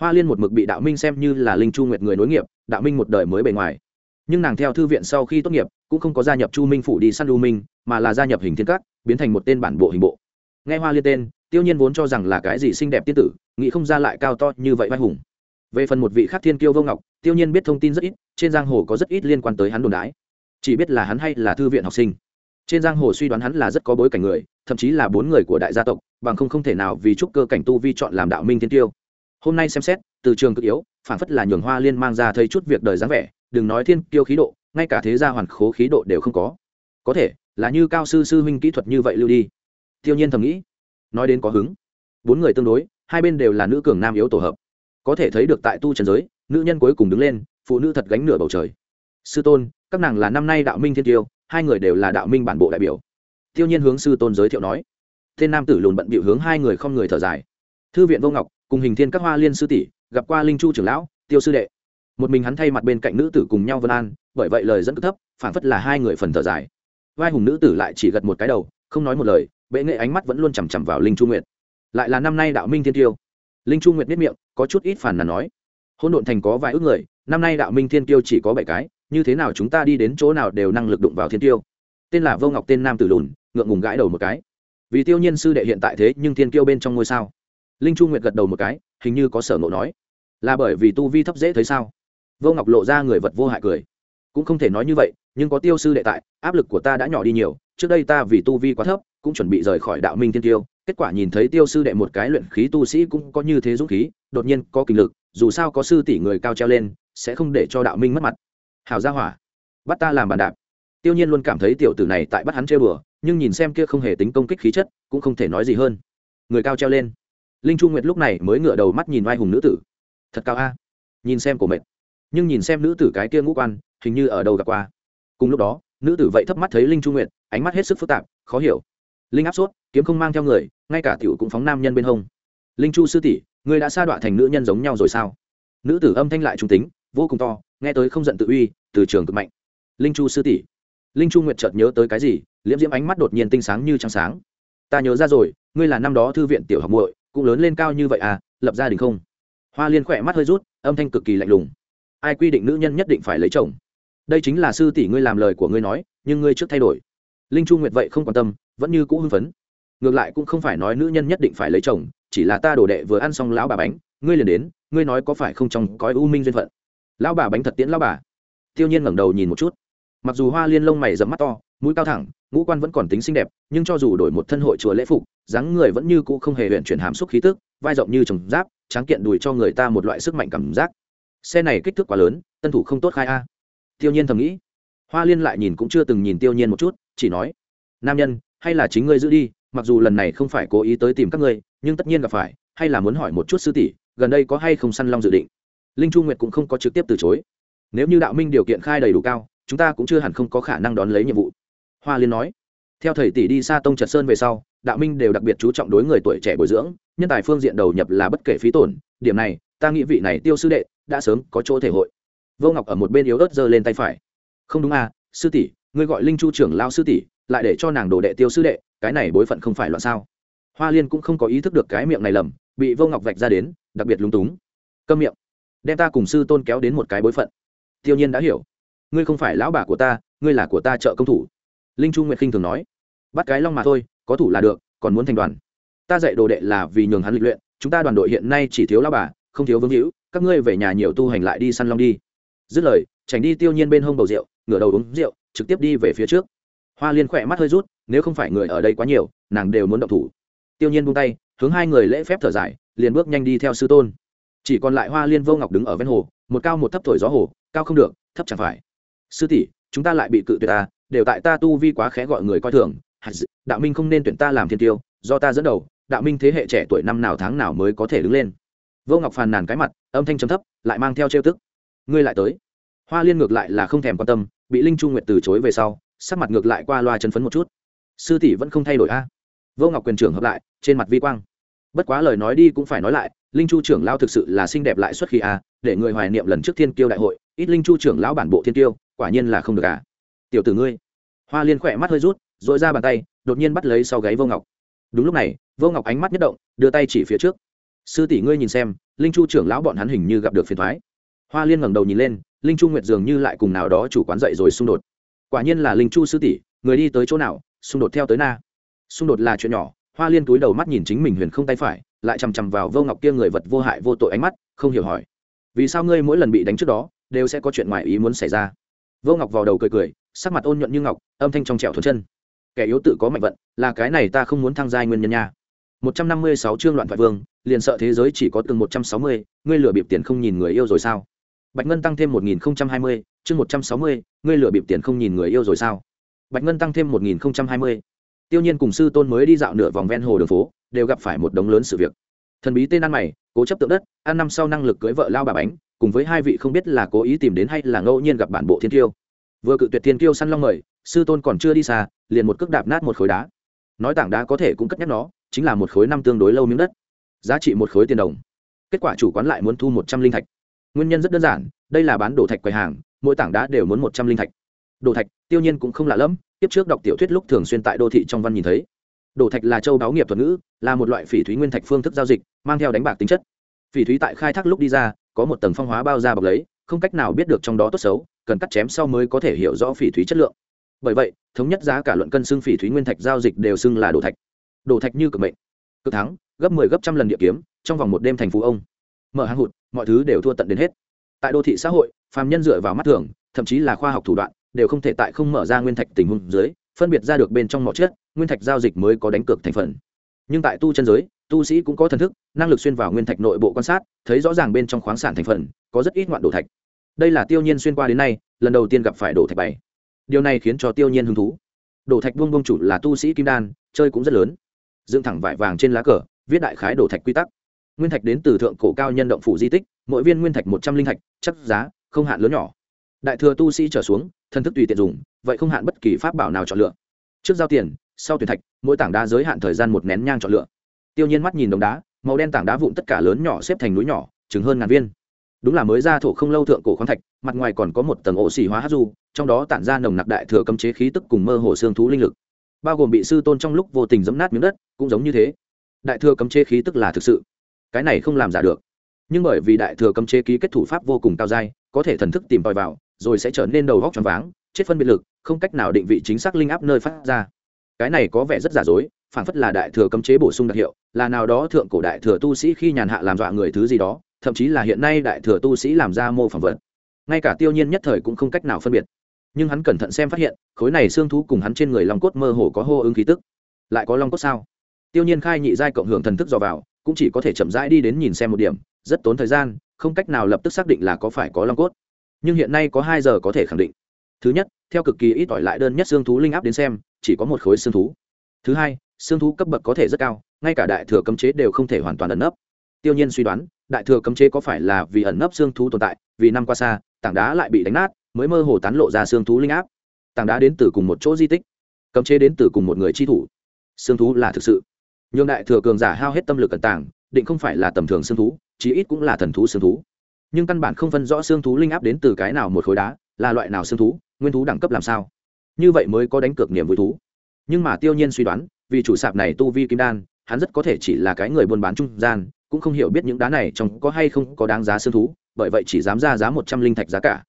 Hoa liên một mực bị đạo minh xem như là linh chu nguyệt người nối nghiệp, đạo minh một đời mới bề ngoài. Nhưng nàng theo thư viện sau khi tốt nghiệp, cũng không có gia nhập chu minh phủ đi săn lưu minh, mà là gia nhập hình thiên các, biến thành một tên bản bộ hình bộ. Nghe hoa liên tên, tiêu nhiên vốn cho rằng là cái gì xinh đẹp tiên tử, nghĩ không ra lại cao to như vậy vai hùng. Về phần một vị khác thiên kiêu vô ngọc, tiêu nhiên biết thông tin rất ít, trên giang hồ có rất ít liên quan tới hắn đồn đái. Chỉ biết là hắn hay là thư viện học sinh trên giang hồ suy đoán hắn là rất có bối cảnh người, thậm chí là bốn người của đại gia tộc, bằng không không thể nào vì chúc cơ cảnh tu vi chọn làm đạo minh thiên tiêu. Hôm nay xem xét, từ trường cực yếu, phản phất là nhường hoa liên mang ra thấy chút việc đời dáng vẻ, đừng nói thiên kiêu khí độ, ngay cả thế gia hoàn khố khí độ đều không có. Có thể, là như cao sư sư huynh kỹ thuật như vậy lưu đi. Tiêu nhiên thầm nghĩ. Nói đến có hứng. Bốn người tương đối, hai bên đều là nữ cường nam yếu tổ hợp. Có thể thấy được tại tu trần giới, nữ nhân cuối cùng đứng lên, phụ nữ thật gánh nửa bầu trời. Sư tôn, các nàng là năm nay đạo minh thiên tiêu hai người đều là đạo minh bản bộ đại biểu. Tiêu nhiên hướng sư tôn giới thiệu nói. Tên nam tử lùn bận bịu hướng hai người không người thở dài. Thư viện vô ngọc, cùng hình thiên các hoa liên sư tỷ, gặp qua linh chu trưởng lão, tiêu sư đệ. Một mình hắn thay mặt bên cạnh nữ tử cùng nhau vân an, bởi vậy lời dẫn cực thấp phản phất là hai người phần thở dài. Vai hùng nữ tử lại chỉ gật một cái đầu, không nói một lời, bệ nghệ ánh mắt vẫn luôn chằm chằm vào linh chu nguyệt. Lại là năm nay đạo minh thiên tiêu. Linh chu nguyệt biết miệng, có chút ít phản là nói. Hôn độn thành có vài ước người, năm nay đạo minh thiên tiêu chỉ có bảy cái như thế nào chúng ta đi đến chỗ nào đều năng lực đụng vào thiên tiêu? Tên là vô ngọc, tên nam tử lùn, ngượng ngùng gãi đầu một cái. Vì tiêu nhiên sư đệ hiện tại thế, nhưng thiên tiêu bên trong ngôi sao? Linh chu nguyệt gật đầu một cái, hình như có sở ngộ nói. Là bởi vì tu vi thấp dễ thấy sao? Vô ngọc lộ ra người vật vô hại cười. Cũng không thể nói như vậy, nhưng có tiêu sư đệ tại, áp lực của ta đã nhỏ đi nhiều. Trước đây ta vì tu vi quá thấp, cũng chuẩn bị rời khỏi đạo minh thiên tiêu kết quả nhìn thấy tiêu sư đệ một cái luyện khí tu sĩ cũng có như thế dũng khí, đột nhiên có kinh lực, dù sao có sư tỷ người cao treo lên, sẽ không để cho đạo minh mất mặt hào gia hỏa bắt ta làm bàn đạp. Tiêu nhiên luôn cảm thấy tiểu tử này tại bắt hắn chơi bừa nhưng nhìn xem kia không hề tính công kích khí chất cũng không thể nói gì hơn. Người cao treo lên. Linh chu nguyệt lúc này mới ngửa đầu mắt nhìn vai hùng nữ tử. Thật cao a. Nhìn xem cổ mệt. Nhưng nhìn xem nữ tử cái kia ngũ quan hình như ở đâu gặp qua. Cùng lúc đó nữ tử vậy thấp mắt thấy linh chu nguyệt ánh mắt hết sức phức tạp khó hiểu. Linh áp suốt, kiếm không mang theo người ngay cả tiểu cũng phóng nam nhân bên hông. Linh chu sư tỷ người đã sa đọa thành nữ nhân giống nhau rồi sao? Nữ tử âm thanh lại trung tính vô cùng to nghe tới không giận tự uy, từ trường cực mạnh. Linh chu sư tỷ. Linh chu nguyệt chợt nhớ tới cái gì, liễm diễm ánh mắt đột nhiên tinh sáng như trăng sáng. Ta nhớ ra rồi, ngươi là năm đó thư viện tiểu học muội, cũng lớn lên cao như vậy à lập gia đình không? Hoa liên khỏe mắt hơi rút, âm thanh cực kỳ lạnh lùng. Ai quy định nữ nhân nhất định phải lấy chồng? Đây chính là sư tỷ ngươi làm lời của ngươi nói, nhưng ngươi trước thay đổi. Linh chu nguyệt vậy không quan tâm, vẫn như cũ hưng phấn. Ngược lại cũng không phải nói nữ nhân nhất định phải lấy chồng, chỉ là ta đổ đệ vừa ăn xong lão bà bánh, ngươi liền đến, ngươi nói có phải không trong cõi u minh duyên phận? Lão bà bánh thật tiễn lão bà. Tiêu nhiên ngẩng đầu nhìn một chút. Mặc dù hoa liên lông mày dẫm mắt to, mũi cao thẳng, ngũ quan vẫn còn tính xinh đẹp, nhưng cho dù đổi một thân hội chùa lễ phục, dáng người vẫn như cũ không hề huyện chuyển hàm xúc khí tức, vai rộng như trồng giáp, tráng kiện đùi cho người ta một loại sức mạnh cảm giác. Xe này kích thước quá lớn, tân thủ không tốt khai a. Tiêu nhiên thầm nghĩ. Hoa liên lại nhìn cũng chưa từng nhìn tiêu nhiên một chút, chỉ nói, nam nhân, hay là chính ngươi giữ đi, mặc dù lần này không phải cố ý tới tìm các ngươi, nhưng tất nhiên gặp phải, hay là muốn hỏi một chút sư tỷ, gần đây có hay không săn long dự định? Linh chu nguyệt cũng không có trực tiếp từ chối. Nếu như đạo minh điều kiện khai đầy đủ cao, chúng ta cũng chưa hẳn không có khả năng đón lấy nhiệm vụ. Hoa liên nói, theo thầy tỷ đi xa tông trật sơn về sau, đạo minh đều đặc biệt chú trọng đối người tuổi trẻ bồi dưỡng, nhân tài phương diện đầu nhập là bất kể phí tổn. Điểm này, ta nghĩ vị này tiêu sư đệ đã sớm có chỗ thể hội. Vô ngọc ở một bên yếu ớt giơ lên tay phải. Không đúng à sư tỷ, ngươi gọi linh chu trưởng lao sư tỷ, lại để cho nàng đồ đệ tiêu sư đệ, cái này bối phận không phải loạn sao? Hoa liên cũng không có ý thức được cái miệng này lầm, bị vô ngọc vạch ra đến, đặc biệt lúng túng. Câm miệng đem ta cùng sư tôn kéo đến một cái bối phận. Tiêu nhiên đã hiểu. Ngươi không phải lão bà của ta, ngươi là của ta trợ công thủ. Linh chu nguyệt khinh thường nói. Bắt cái long mà thôi, có thủ là được, còn muốn thành đoàn. Ta dạy đồ đệ là vì nhường hắn lịch luyện, chúng ta đoàn đội hiện nay chỉ thiếu lão bà, không thiếu vương hữu, các ngươi về nhà nhiều tu hành lại đi săn long đi. Dứt lời tránh đi tiêu nhiên bên hông bầu rượu, ngửa đầu uống rượu, trực tiếp đi về phía trước. Hoa liên khỏe mắt hơi rút, nếu không phải người ở đây quá nhiều, nàng đều muốn động thủ. Tiêu nhiên buông tay, hướng hai người lễ phép thở dài, liền bước nhanh đi theo sư tôn chỉ còn lại hoa liên vô ngọc đứng ở ven hồ, một cao một thấp thổi gió hồ, cao không được, thấp chẳng phải. Sư tỷ, chúng ta lại bị cự tuyệt ta đều tại ta tu vi quá khẽ gọi người coi thường. Đạo minh không nên tuyển ta làm thiên tiêu, do ta dẫn đầu, đạo minh thế hệ trẻ tuổi năm nào tháng nào mới có thể đứng lên. Vô ngọc phàn nàn cái mặt, âm thanh trầm thấp, lại mang theo trêu tức. Ngươi lại tới. Hoa liên ngược lại là không thèm quan tâm, bị linh chu nguyệt từ chối về sau, sắc mặt ngược lại qua loa chân phấn một chút. Sư tỷ vẫn không thay đổi a. Vô ngọc quyền trưởng hợp lại, trên mặt vi quang. Bất quá lời nói đi cũng phải nói lại linh chu trưởng lão thực sự là xinh đẹp lại xuất khi à? để người hoài niệm lần trước thiên kiêu đại hội, ít linh chu trưởng lão bản bộ thiên kiêu, quả nhiên là không được à. Tiểu tử ngươi. Hoa liên khỏe mắt hơi rút dội ra bàn tay, đột nhiên bắt lấy sau gáy vô ngọc. Đúng lúc này, vô ngọc ánh mắt nhất động, đưa tay chỉ phía trước. Sư tỷ ngươi nhìn xem, linh chu trưởng lão bọn hắn hình như gặp được phiền thoái. Hoa liên ngẩng đầu nhìn lên, linh chu nguyệt dường như lại cùng nào đó chủ quán dậy rồi xung đột. Quả nhiên là linh chu sư tỷ, người đi tới chỗ nào, xung đột theo tới na. Xung đột là chuyện nhỏ, hoa liên túi đầu mắt nhìn chính mình huyền không tay phải lại chằm chằm vào vô ngọc kia người vật vô hại vô tội ánh mắt, không hiểu hỏi, vì sao ngươi mỗi lần bị đánh trước đó, đều sẽ có chuyện ngoài ý muốn xảy ra? Vô ngọc vào đầu cười cười, sắc mặt ôn nhuận như ngọc, âm thanh trong trẻo thuần chân, kẻ yếu tự có mạnh vận, là cái này ta không muốn thăng giai nguyên nhân nha. Một trăm năm mươi sáu chương loạn thoại vương, liền sợ thế giới chỉ có từng một trăm sáu mươi, ngươi lừa bịp tiền không nhìn người yêu rồi sao? Bạch ngân tăng thêm một nghìn hai mươi, chương một trăm sáu mươi, ngươi lừa bịp tiền không nhìn người yêu rồi sao? Bạch ngân tăng thêm một nghìn hai mươi tiêu nhiên cùng sư tôn mới đi dạo nửa vòng ven hồ đường phố, đều gặp phải một đống lớn sự việc. Thần bí tên ăn mày, cố chấp tượng đất, ăn năm sau năng lực cưới vợ lao bà bánh, cùng với hai vị không biết là cố ý tìm đến hay là ngẫu nhiên gặp bản bộ thiên tiêu vừa cự tuyệt thiên tiêu săn long mời, sư tôn còn chưa đi xa, liền một cước đạp nát một khối đá. Nói tảng đá có thể cũng cất nhắc nó, chính là một khối năm tương đối lâu miếng đất. Giá trị một khối tiền đồng. Kết quả chủ quán lại muốn thu một trăm linh thạch. Nguyên nhân rất đơn giản, đây là bán đồ thạch quầy hàng, mỗi tảng đá đều muốn một trăm linh thạch. Đồ thạch, tiêu nhiên cũng không lạ lẫm tiếp trước đọc tiểu thuyết lúc thường xuyên tại đô thị trong văn nhìn thấy. Đồ thạch là châu báo nghiệp thuật ngữ, là một loại phỉ thúy nguyên thạch phương thức giao dịch, mang theo đánh bạc tính chất. Phỉ thúy tại khai thác lúc đi ra, có một tầng phong hóa bao ra bọc lấy, không cách nào biết được trong đó tốt xấu, cần cắt chém sau mới có thể hiểu rõ phỉ thúy chất lượng. Bởi vậy, thống nhất giá cả luận cân xưng phỉ thúy nguyên thạch giao dịch đều xưng là đồ thạch. Đồ thạch như cực mệnh. Cực thắng, gấp 10 gấp trăm lần địa kiếm, trong vòng một đêm thành phú ông. Mở hàng hụt, mọi thứ đều thua tận đến hết. Tại đô thị xã hội, phàm nhân dựa vào mắt thường, thậm chí là khoa học thủ đoạn đều không thể tại không mở ra nguyên thạch tình huống dưới, phân biệt ra được bên trong mỏ chất nguyên thạch giao dịch mới có đánh cược thành phần. Nhưng tại tu chân giới, tu sĩ cũng có thần thức, năng lực xuyên vào nguyên thạch nội bộ quan sát, thấy rõ ràng bên trong khoáng sản thành phần, có rất ít ngoạn đồ thạch. Đây là tiêu nhiên xuyên qua đến nay, lần đầu tiên gặp phải đồ thạch bày. Điều này khiến cho tiêu nhiên hứng thú. Đồ thạch buông buông chủ là tu sĩ kim đan, chơi cũng rất lớn. Dựng thẳng vải vàng trên lá cờ, viết đại khái đồ thạch quy tắc. Nguyên thạch đến từ thượng cổ cao nhân động phủ di tích, mỗi viên nguyên thạch một trăm linh thạch, chắc giá, không hạn lớn nhỏ đại thừa tu sĩ trở xuống thân thức tùy tiện dùng, vậy không hạn bất kỳ pháp bảo nào chọn lựa. Trước giao tiền, sau tuyển thạch, mỗi tảng đá giới hạn thời gian một nén nhang chọn lựa. Tiêu nhiên mắt nhìn đồng đá, màu đen tảng đá vụn tất cả lớn nhỏ xếp thành núi nhỏ, chừng hơn ngàn viên. Đúng là mới ra thổ không lâu thượng cổ khoáng thạch, mặt ngoài còn có một tầng ổ xỉ hóa hát du, trong đó tản ra nồng nặc đại thừa cấm chế khí tức cùng mơ hồ xương thú linh lực. Bao gồm bị sư tôn trong lúc vô tình giẫm nát miếng đất, cũng giống như thế. Đại thừa cấm chế khí tức là thực sự. Cái này không làm giả được. Nhưng bởi vì đại thừa cấm chế ký kết thủ pháp vô cùng cao dai, có thể thần thức tìm tòi vào rồi sẽ trở nên đầu góc tròn váng, chết phân biệt lực, không cách nào định vị chính xác linh áp nơi phát ra. Cái này có vẻ rất giả dối phản phất là đại thừa cấm chế bổ sung đặc hiệu, là nào đó thượng cổ đại thừa tu sĩ khi nhàn hạ làm dọa người thứ gì đó, thậm chí là hiện nay đại thừa tu sĩ làm ra mô phỏng vật. Ngay cả tiêu nhiên nhất thời cũng không cách nào phân biệt. Nhưng hắn cẩn thận xem phát hiện, khối này xương thú cùng hắn trên người long cốt mơ hồ có hô ứng khí tức. Lại có long cốt sao? Tiêu nhiên khai nhị giai cộng hưởng thần thức dò vào, cũng chỉ có thể chậm rãi đi đến nhìn xem một điểm, rất tốn thời gian, không cách nào lập tức xác định là có phải có long cốt nhưng hiện nay có hai giờ có thể khẳng định. Thứ nhất, theo cực kỳ ít ỏi lại đơn nhất xương thú linh áp đến xem, chỉ có một khối xương thú. Thứ hai, xương thú cấp bậc có thể rất cao, ngay cả đại thừa cấm chế đều không thể hoàn toàn ẩn nấp. Tiêu nhiên suy đoán, đại thừa cấm chế có phải là vì ẩn nấp xương thú tồn tại, vì năm qua xa, tảng đá lại bị đánh nát, mới mơ hồ tán lộ ra xương thú linh áp. Tảng đá đến từ cùng một chỗ di tích, cấm chế đến từ cùng một người chi thủ. Xương thú là thực sự. Nhưng đại thừa cường giả hao hết tâm lực ẩn tàng, định không phải là tầm thường xương thú, chí ít cũng là thần thú xương thú nhưng căn bản không phân rõ xương thú linh áp đến từ cái nào một khối đá, là loại nào xương thú, nguyên thú đẳng cấp làm sao? Như vậy mới có đánh cược niềm vui thú. Nhưng mà tiêu nhiên suy đoán, vì chủ sạp này tu vi kim đan, hắn rất có thể chỉ là cái người buôn bán trung gian, cũng không hiểu biết những đá này trong có hay không có đáng giá xương thú, bởi vậy chỉ dám ra giá một trăm linh thạch giá cả.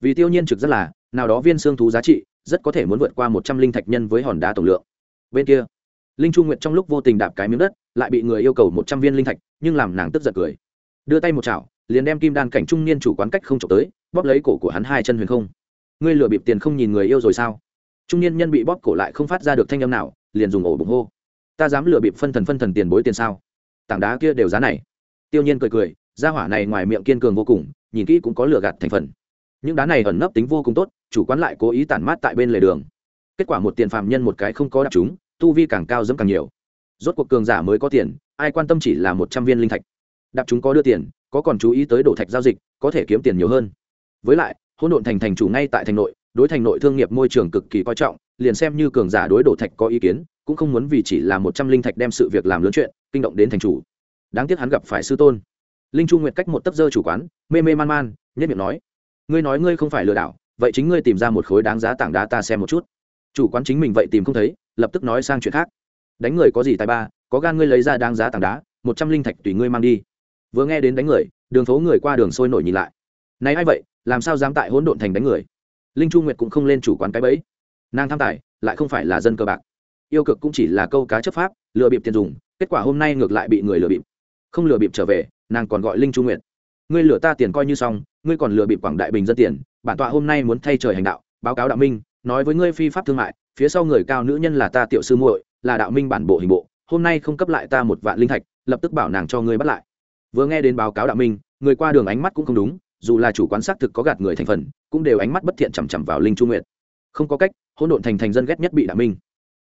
Vì tiêu nhiên trực rất là, nào đó viên xương thú giá trị, rất có thể muốn vượt qua một trăm linh thạch nhân với hòn đá tổng lượng. Bên kia, linh chu nguyệt trong lúc vô tình đạp cái miếng đất, lại bị người yêu cầu một trăm viên linh thạch, nhưng làm nàng tức giận cười. Đưa tay một chảo liền đem kim đan cảnh trung niên chủ quán cách không trộm tới, bóp lấy cổ của hắn hai chân huyền không. Ngươi lừa bịp tiền không nhìn người yêu rồi sao? Trung niên nhân bị bóp cổ lại không phát ra được thanh âm nào, liền dùng ổ bụng hô. Ta dám lừa bịp phân thần phân thần tiền bối tiền sao? Tảng đá kia đều giá này. Tiêu nhiên cười cười, gia hỏa này ngoài miệng kiên cường vô cùng, nhìn kỹ cũng có lừa gạt thành phần. Những đá này ẩn nấp tính vô cùng tốt, chủ quán lại cố ý tản mát tại bên lề đường. Kết quả một tiền phạm nhân một cái không có đạp chúng, tu vi càng cao dẫm càng nhiều. Rốt cuộc cường giả mới có tiền, ai quan tâm chỉ là một trăm viên linh thạch. Đạp chúng có đưa tiền có còn chú ý tới đổ thạch giao dịch, có thể kiếm tiền nhiều hơn. Với lại, hỗn độn thành thành chủ ngay tại thành nội, đối thành nội thương nghiệp môi trường cực kỳ coi trọng, liền xem như cường giả đối đổ thạch có ý kiến, cũng không muốn vì chỉ là một trăm linh thạch đem sự việc làm lớn chuyện, kinh động đến thành chủ. Đáng tiếc hắn gặp phải sư tôn. Linh chu nguyệt cách một tấc dơ chủ quán, mê mê man man nhất miệng nói, ngươi nói ngươi không phải lừa đảo, vậy chính ngươi tìm ra một khối đáng giá tảng đá ta xem một chút. Chủ quán chính mình vậy tìm không thấy, lập tức nói sang chuyện khác. Đánh người có gì tài ba, có gan ngươi lấy ra đáng giá tảng đá, một trăm linh thạch tùy ngươi mang đi vừa nghe đến đánh người, đường phố người qua đường sôi nổi nhìn lại. Này a i vậy, làm sao dám tại hỗn độn thành đánh người? Linh chu nguyệt cũng không lên chủ quán cái bẫy. Nàng tham tài, lại không phải là dân cơ bạc. Yêu cực cũng chỉ là câu cá chấp pháp, lừa bịp tiền dùng, kết quả hôm nay ngược lại bị người lừa bịp. Không lừa bịp trở về, nàng còn gọi linh chu nguyệt. Ngươi lừa ta tiền coi như xong, ngươi còn lừa bịp quảng đại bình dân tiền, bản tọa hôm nay muốn thay trời hành đạo, báo cáo đạo minh, nói với ngươi phi pháp thương mại, phía sau người cao nữ nhân là ta tiểu sư muội, là đạo minh bản bộ hình bộ, hôm nay không cấp lại ta một vạn linh thạch, lập tức bảo nàng cho ngươi bắt lại vừa nghe đến báo cáo đạo minh, người qua đường ánh mắt cũng không đúng, dù là chủ quán xác thực có gạt người thành phần, cũng đều ánh mắt bất thiện chằm chằm vào linh chu nguyệt. Không có cách, hỗn độn thành thành dân ghét nhất bị đạo minh.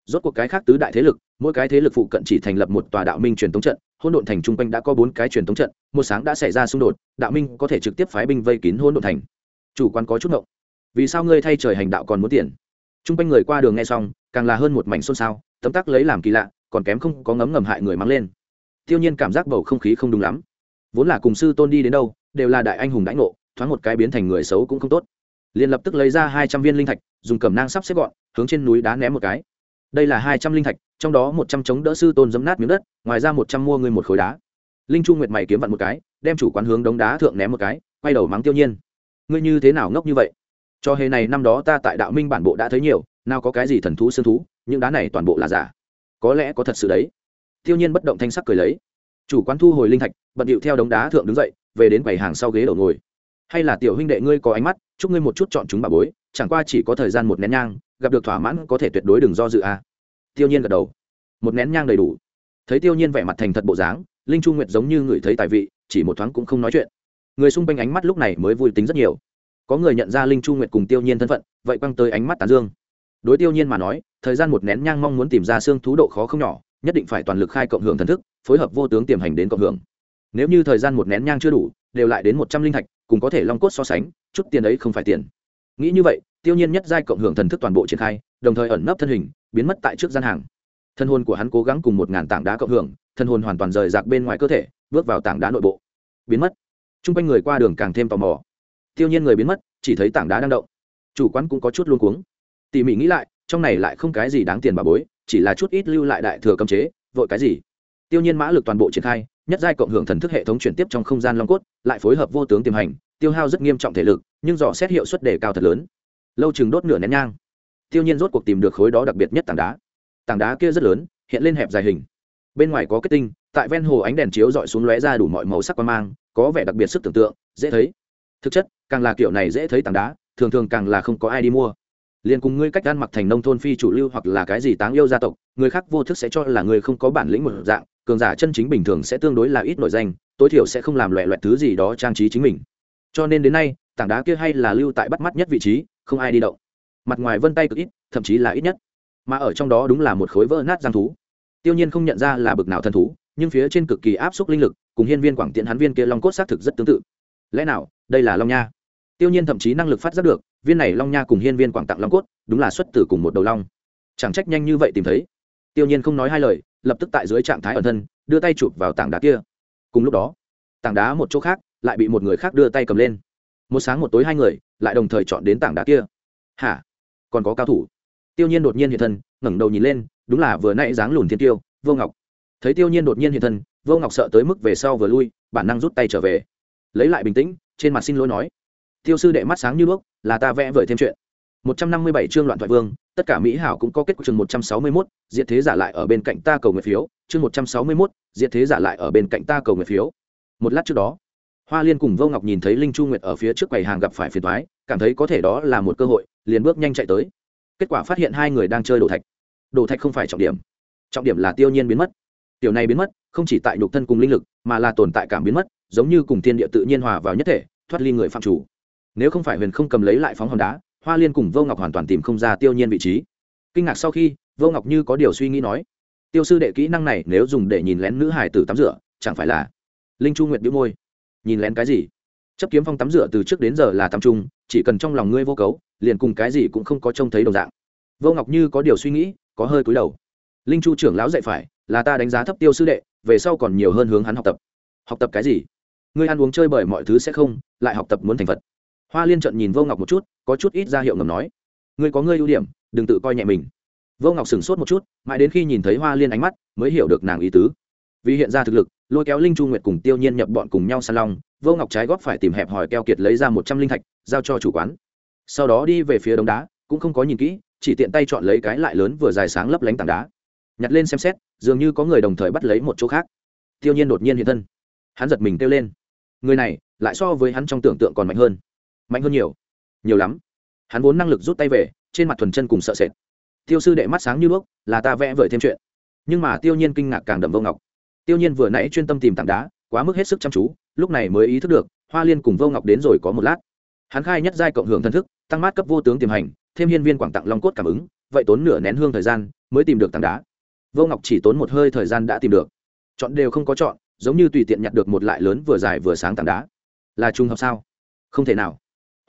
Rốt cuộc cái khác tứ đại thế lực, mỗi cái thế lực phụ cận chỉ thành lập một tòa đạo minh truyền thống trận, hỗn độn thành trung quanh đã có bốn cái truyền thống trận, một sáng đã xảy ra xung đột, đạo minh có thể trực tiếp phái binh vây kín hỗn độn thành. Chủ quan có chút ngộng. Vì sao ngươi thay trời hành đạo còn muốn tiền? Trung quanh người qua đường nghe xong, càng là hơn một mảnh xôn xao, tấm tắc lấy làm kỳ lạ, còn kém không có ngấm ngầm hại người mắng lên. Tiêu nhiên cảm giác bầu không khí không đúng lắm vốn là cùng sư tôn đi đến đâu, đều là đại anh hùng đãi ngộ, thoáng một cái biến thành người xấu cũng không tốt. Liền lập tức lấy ra hai trăm viên linh thạch, dùng cẩm nang sắp xếp gọn, hướng trên núi đá ném một cái. Đây là hai trăm linh thạch, trong đó một trăm chống đỡ sư tôn dấm nát miếng đất, ngoài ra một trăm mua ngươi một khối đá. Linh chu nguyệt mày kiếm vặn một cái, đem chủ quán hướng đống đá thượng ném một cái, quay đầu mắng tiêu nhiên. Ngươi như thế nào ngốc như vậy? Cho hề này năm đó ta tại đạo minh bản bộ đã thấy nhiều, nào có cái gì thần thú xương thú, những đá này toàn bộ là giả. Có lẽ có thật sự đấy. Tiêu nhiên bất động thanh sắc cười lấy chủ quán thu hồi linh thạch, bận điệu theo đống đá thượng đứng dậy, về đến quầy hàng sau ghế đầu ngồi. Hay là tiểu huynh đệ ngươi có ánh mắt, chúc ngươi một chút chọn chúng bà bối, chẳng qua chỉ có thời gian một nén nhang, gặp được thỏa mãn có thể tuyệt đối đừng do dự a. À. tiêu nhiên gật đầu. Một nén nhang đầy đủ. Thấy tiêu nhiên vẻ mặt thành thật bộ dáng, linh chu nguyệt giống như người thấy tài vị, chỉ một thoáng cũng không nói chuyện. Người xung quanh ánh mắt lúc này mới vui tính rất nhiều. Có người nhận ra linh chu nguyệt cùng tiêu nhiên thân phận, vậy quăng tới ánh mắt tán dương. Đối tiêu nhiên mà nói, thời gian một nén nhang mong muốn tìm ra xương thú độ khó không nhỏ nhất định phải toàn lực khai cộng hưởng thần thức, phối hợp vô tướng tiềm hành đến cộng hưởng. Nếu như thời gian một nén nhang chưa đủ, đều lại đến một trăm linh thạch, cùng có thể long cốt so sánh, chút tiền ấy không phải tiền. Nghĩ như vậy, tiêu nhiên nhất giai cộng hưởng thần thức toàn bộ triển khai, đồng thời ẩn nấp thân hình, biến mất tại trước gian hàng. Thân hồn của hắn cố gắng cùng một ngàn tảng đá cộng hưởng, thân hồn hoàn toàn rời rạc bên ngoài cơ thể, bước vào tảng đá nội bộ. Biến mất. T r u n g quanh người qua đường càng thêm tò mò. Tiêu nhiên người biến mất, chỉ thấy tảng đá đang động. Chủ quán cũng có chút luôn cuống. Tỉ mỉ nghĩ lại, trong này lại không cái gì đáng tiền bà bối chỉ là chút ít lưu lại đại thừa cấm chế, vội cái gì? Tiêu nhiên mã lực toàn bộ triển khai, nhất giai cộng hưởng thần thức hệ thống chuyển tiếp trong không gian long cốt, lại phối hợp vô tướng tiềm hành, tiêu hao rất nghiêm trọng thể lực, nhưng dò xét hiệu suất đề cao thật lớn. Lâu chừng đốt nửa nén nhang. Tiêu nhiên rốt cuộc tìm được khối đó đặc biệt nhất tảng đá. Tảng đá kia rất lớn, hiện lên hẹp dài hình. Bên ngoài có kết tinh, tại ven hồ ánh đèn chiếu dọi xuống lóe ra đủ mọi màu sắc quan mang, có vẻ đặc biệt sức tưởng tượng, dễ thấy. Thực chất, càng là kiểu này dễ thấy tảng đá, thường thường càng là không có ai đi mua liền cùng ngươi cách ăn mặc thành nông thôn phi chủ lưu hoặc là cái gì táng yêu gia tộc, người khác vô thức sẽ cho là người không có bản lĩnh một dạng, cường giả chân chính bình thường sẽ tương đối là ít nổi danh, tối thiểu sẽ không làm loẹ loẹt thứ gì đó trang trí chính mình. Cho nên đến nay, tảng đá kia hay là lưu tại bắt mắt nhất vị trí, không ai đi động. Mặt ngoài vân tay cực ít, thậm chí là ít nhất. Mà ở trong đó đúng là một khối vỡ nát giang thú. Tiêu nhiên không nhận ra là bực nào thần thú, nhưng phía trên cực kỳ áp suất linh lực, cùng hiên viên quảng tiện hắn viên kia long cốt xác thực rất tương tự. Lẽ nào, đây là long nha? Tiêu nhiên thậm chí năng lực phát giác được, viên này long nha cùng hiên viên quảng tặng long cốt, đúng là xuất từ cùng một đầu long. Chẳng trách nhanh như vậy tìm thấy. Tiêu nhiên không nói hai lời, lập tức tại dưới trạng thái ẩn thân, đưa tay chụp vào tảng đá kia. Cùng lúc đó, tảng đá một chỗ khác, lại bị một người khác đưa tay cầm lên. Một sáng một tối hai người, lại đồng thời chọn đến tảng đá kia. Hả? Còn có cao thủ. Tiêu nhiên đột nhiên hiện thân, ngẩng đầu nhìn lên, đúng là vừa nãy dáng lùn thiên tiêu, vô ngọc. Thấy tiêu nhiên đột nhiên hiện thân, vô ngọc sợ tới mức về sau vừa lui, bản năng rút tay trở về. Lấy lại bình tĩnh, trên mặt xin lỗi nói tiêu sư đệ mắt sáng như đuốc là ta vẽ vời thêm chuyện. 157 chương loạn thoại vương tất cả mỹ hảo cũng có kết chương 161, diệt thế giả lại ở bên cạnh ta cầu nguyện phiếu. Chương 161, diệt thế giả lại ở bên cạnh ta cầu nguyện phiếu. Một lát trước đó hoa liên cùng vô ngọc nhìn thấy linh chu nguyệt ở phía trước quầy hàng gặp phải phiền toái cảm thấy có thể đó là một cơ hội liền bước nhanh chạy tới. Kết quả phát hiện hai người đang chơi đồ thạch. Đồ thạch không phải trọng điểm. Trọng điểm là tiêu nhiên biến mất. Tiểu này biến mất không chỉ tại nhục thân cùng linh lực mà là tồn tại cảm biến mất giống như cùng thiên địa tự nhiên hòa vào nhất thể thoát ly người phạm chủ nếu không phải huyền không cầm lấy lại phóng hòn đá, hoa liên cùng vô ngọc hoàn toàn tìm không ra tiêu nhiên vị trí. Kinh ngạc sau khi, vô ngọc như có điều suy nghĩ nói, tiêu sư đệ kỹ năng này nếu dùng để nhìn lén nữ hải tử tắm rửa, chẳng phải là linh chu nguyệt đĩu môi. Nhìn lén cái gì? Chấp kiếm phong tắm rửa từ trước đến giờ là tắm trung chỉ cần trong lòng ngươi vô cấu, liền cùng cái gì cũng không có trông thấy đồng dạng. Vô ngọc như có điều suy nghĩ, có hơi cúi đầu. Linh chu trưởng lão dạy phải, là ta đánh giá thấp tiêu sư đệ, về sau còn nhiều hơn hướng hắn học tập. Học tập cái gì? Ngươi ăn uống chơi bởi mọi thứ sẽ không, lại học tập muốn thành phật hoa liên trận nhìn vô ngọc một chút, có chút ít ra hiệu ngầm nói. Ngươi có ngươi ưu điểm, đừng tự coi nhẹ mình. Vô ngọc sửng sốt một chút, mãi đến khi nhìn thấy hoa liên ánh mắt, mới hiểu được nàng ý tứ. Vì hiện ra thực lực, lôi kéo linh chu nguyệt cùng tiêu nhiên nhập bọn cùng nhau salon. long, vô ngọc trái góp phải tìm hẹp hỏi keo kiệt lấy ra một trăm linh thạch, giao cho chủ quán. Sau đó đi về phía đống đá, cũng không có nhìn kỹ, chỉ tiện tay chọn lấy cái lại lớn vừa dài sáng lấp lánh tảng đá. Nhặt lên xem xét, dường như có người đồng thời bắt lấy một chỗ khác. Tiêu nhiên đột nhiên hiện thân. Hắn giật mình kêu lên. Người này, lại so với hắn trong tưởng tượng còn mạnh hơn mạnh hơn nhiều. Nhiều lắm. Hắn vốn năng lực rút tay về, trên mặt thuần chân cùng sợ sệt. Tiêu sư đệ mắt sáng như đuốc là ta vẽ vời thêm chuyện. Nhưng mà tiêu nhiên kinh ngạc càng đậm vô ngọc. Tiêu nhiên vừa nãy chuyên tâm tìm tảng đá, quá mức hết sức chăm chú, lúc này mới ý thức được, hoa liên cùng vô ngọc đến rồi có một lát. Hắn khai nhất giai cộng hưởng thân thức, tăng mát cấp vô tướng tiềm hành, thêm hiên viên quảng tặng long cốt cảm ứng, vậy tốn nửa nén hương thời gian, mới tìm được tảng đá. Vô ngọc chỉ tốn một hơi thời gian đã tìm được. Chọn đều không có chọn, giống như tùy tiện nhặt được một lại lớn vừa dài vừa sáng tảng đá. Là trùng hợp sao? Không thể nào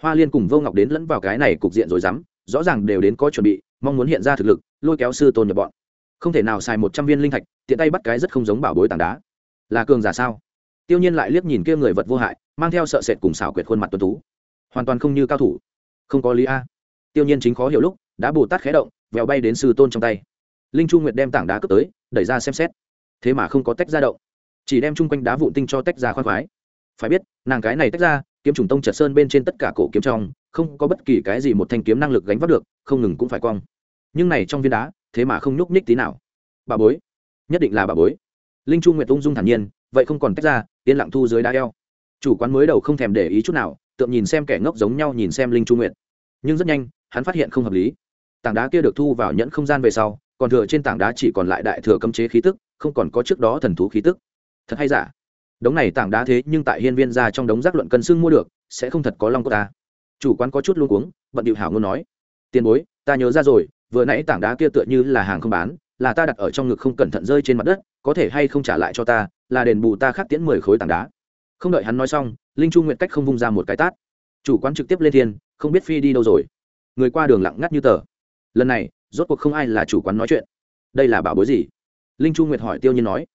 hoa liên cùng vô ngọc đến lẫn vào cái này cục diện rồi dám, rõ ràng đều đến có chuẩn bị, mong muốn hiện ra thực lực, lôi kéo sư tôn nhập bọn. Không thể nào xài một trăm viên linh thạch, tiện tay bắt cái rất không giống bảo bối tảng đá. Là cường giả sao? Tiêu nhiên lại liếc nhìn kia người vật vô hại, mang theo sợ sệt cùng xảo quyệt khuôn mặt tuấn tú. Hoàn toàn không như cao thủ. Không có lý a. Tiêu nhiên chính khó hiểu lúc, đã bù tát khé động, vèo bay đến sư tôn trong tay. Linh chu nguyệt đem tảng đá cướp tới, đẩy ra xem xét. Thế mà không có tách ra động. Chỉ đem chung quanh đá vụn tinh cho tách ra khoan khoái. Phải biết, nàng cái này tách ra kiếm trùng tông trật sơn bên trên tất cả cổ kiếm trong, không có bất kỳ cái gì một thanh kiếm năng lực gánh vác được, không ngừng cũng phải cong nhưng này trong viên đá, thế mà không nhúc nhích tí nào. Bà bối, nhất định là bà bối. Linh chu nguyệt ung dung thản nhiên, vậy không còn tách ra, yên lặng thu dưới đá eo. Chủ quán mới đầu không thèm để ý chút nào, tượng nhìn xem kẻ ngốc giống nhau nhìn xem linh chu nguyệt. Nhưng rất nhanh, hắn phát hiện không hợp lý. Tảng đá kia được thu vào nhẫn không gian về sau, còn thừa trên tảng đá chỉ còn lại đại thừa cấm chế khí tức, không còn có trước đó thần thú khí tức. Thật hay giả? Đống này tảng đá thế nhưng tại hiên viên ra trong đống rác luận cân xương mua được, sẽ không thật có long cốt ta. Chủ quán có chút luôn cuống, bận điệu hảo ngôn nói. Tiền bối, ta nhớ ra rồi, vừa nãy tảng đá kia tựa như là hàng không bán, là ta đặt ở trong ngực không cẩn thận rơi trên mặt đất, có thể hay không trả lại cho ta, là đền bù ta khắc tiễn mười khối tảng đá. Không đợi hắn nói xong, linh chu nguyện cách không vung ra một cái tát. Chủ quán trực tiếp lên thiên, không biết phi đi đâu rồi. Người qua đường lặng ngắt như tờ. Lần này, rốt cuộc không ai là chủ quán nói chuyện. Đây là bảo bối gì? Linh chu nguyệt hỏi tiêu nhiên nói.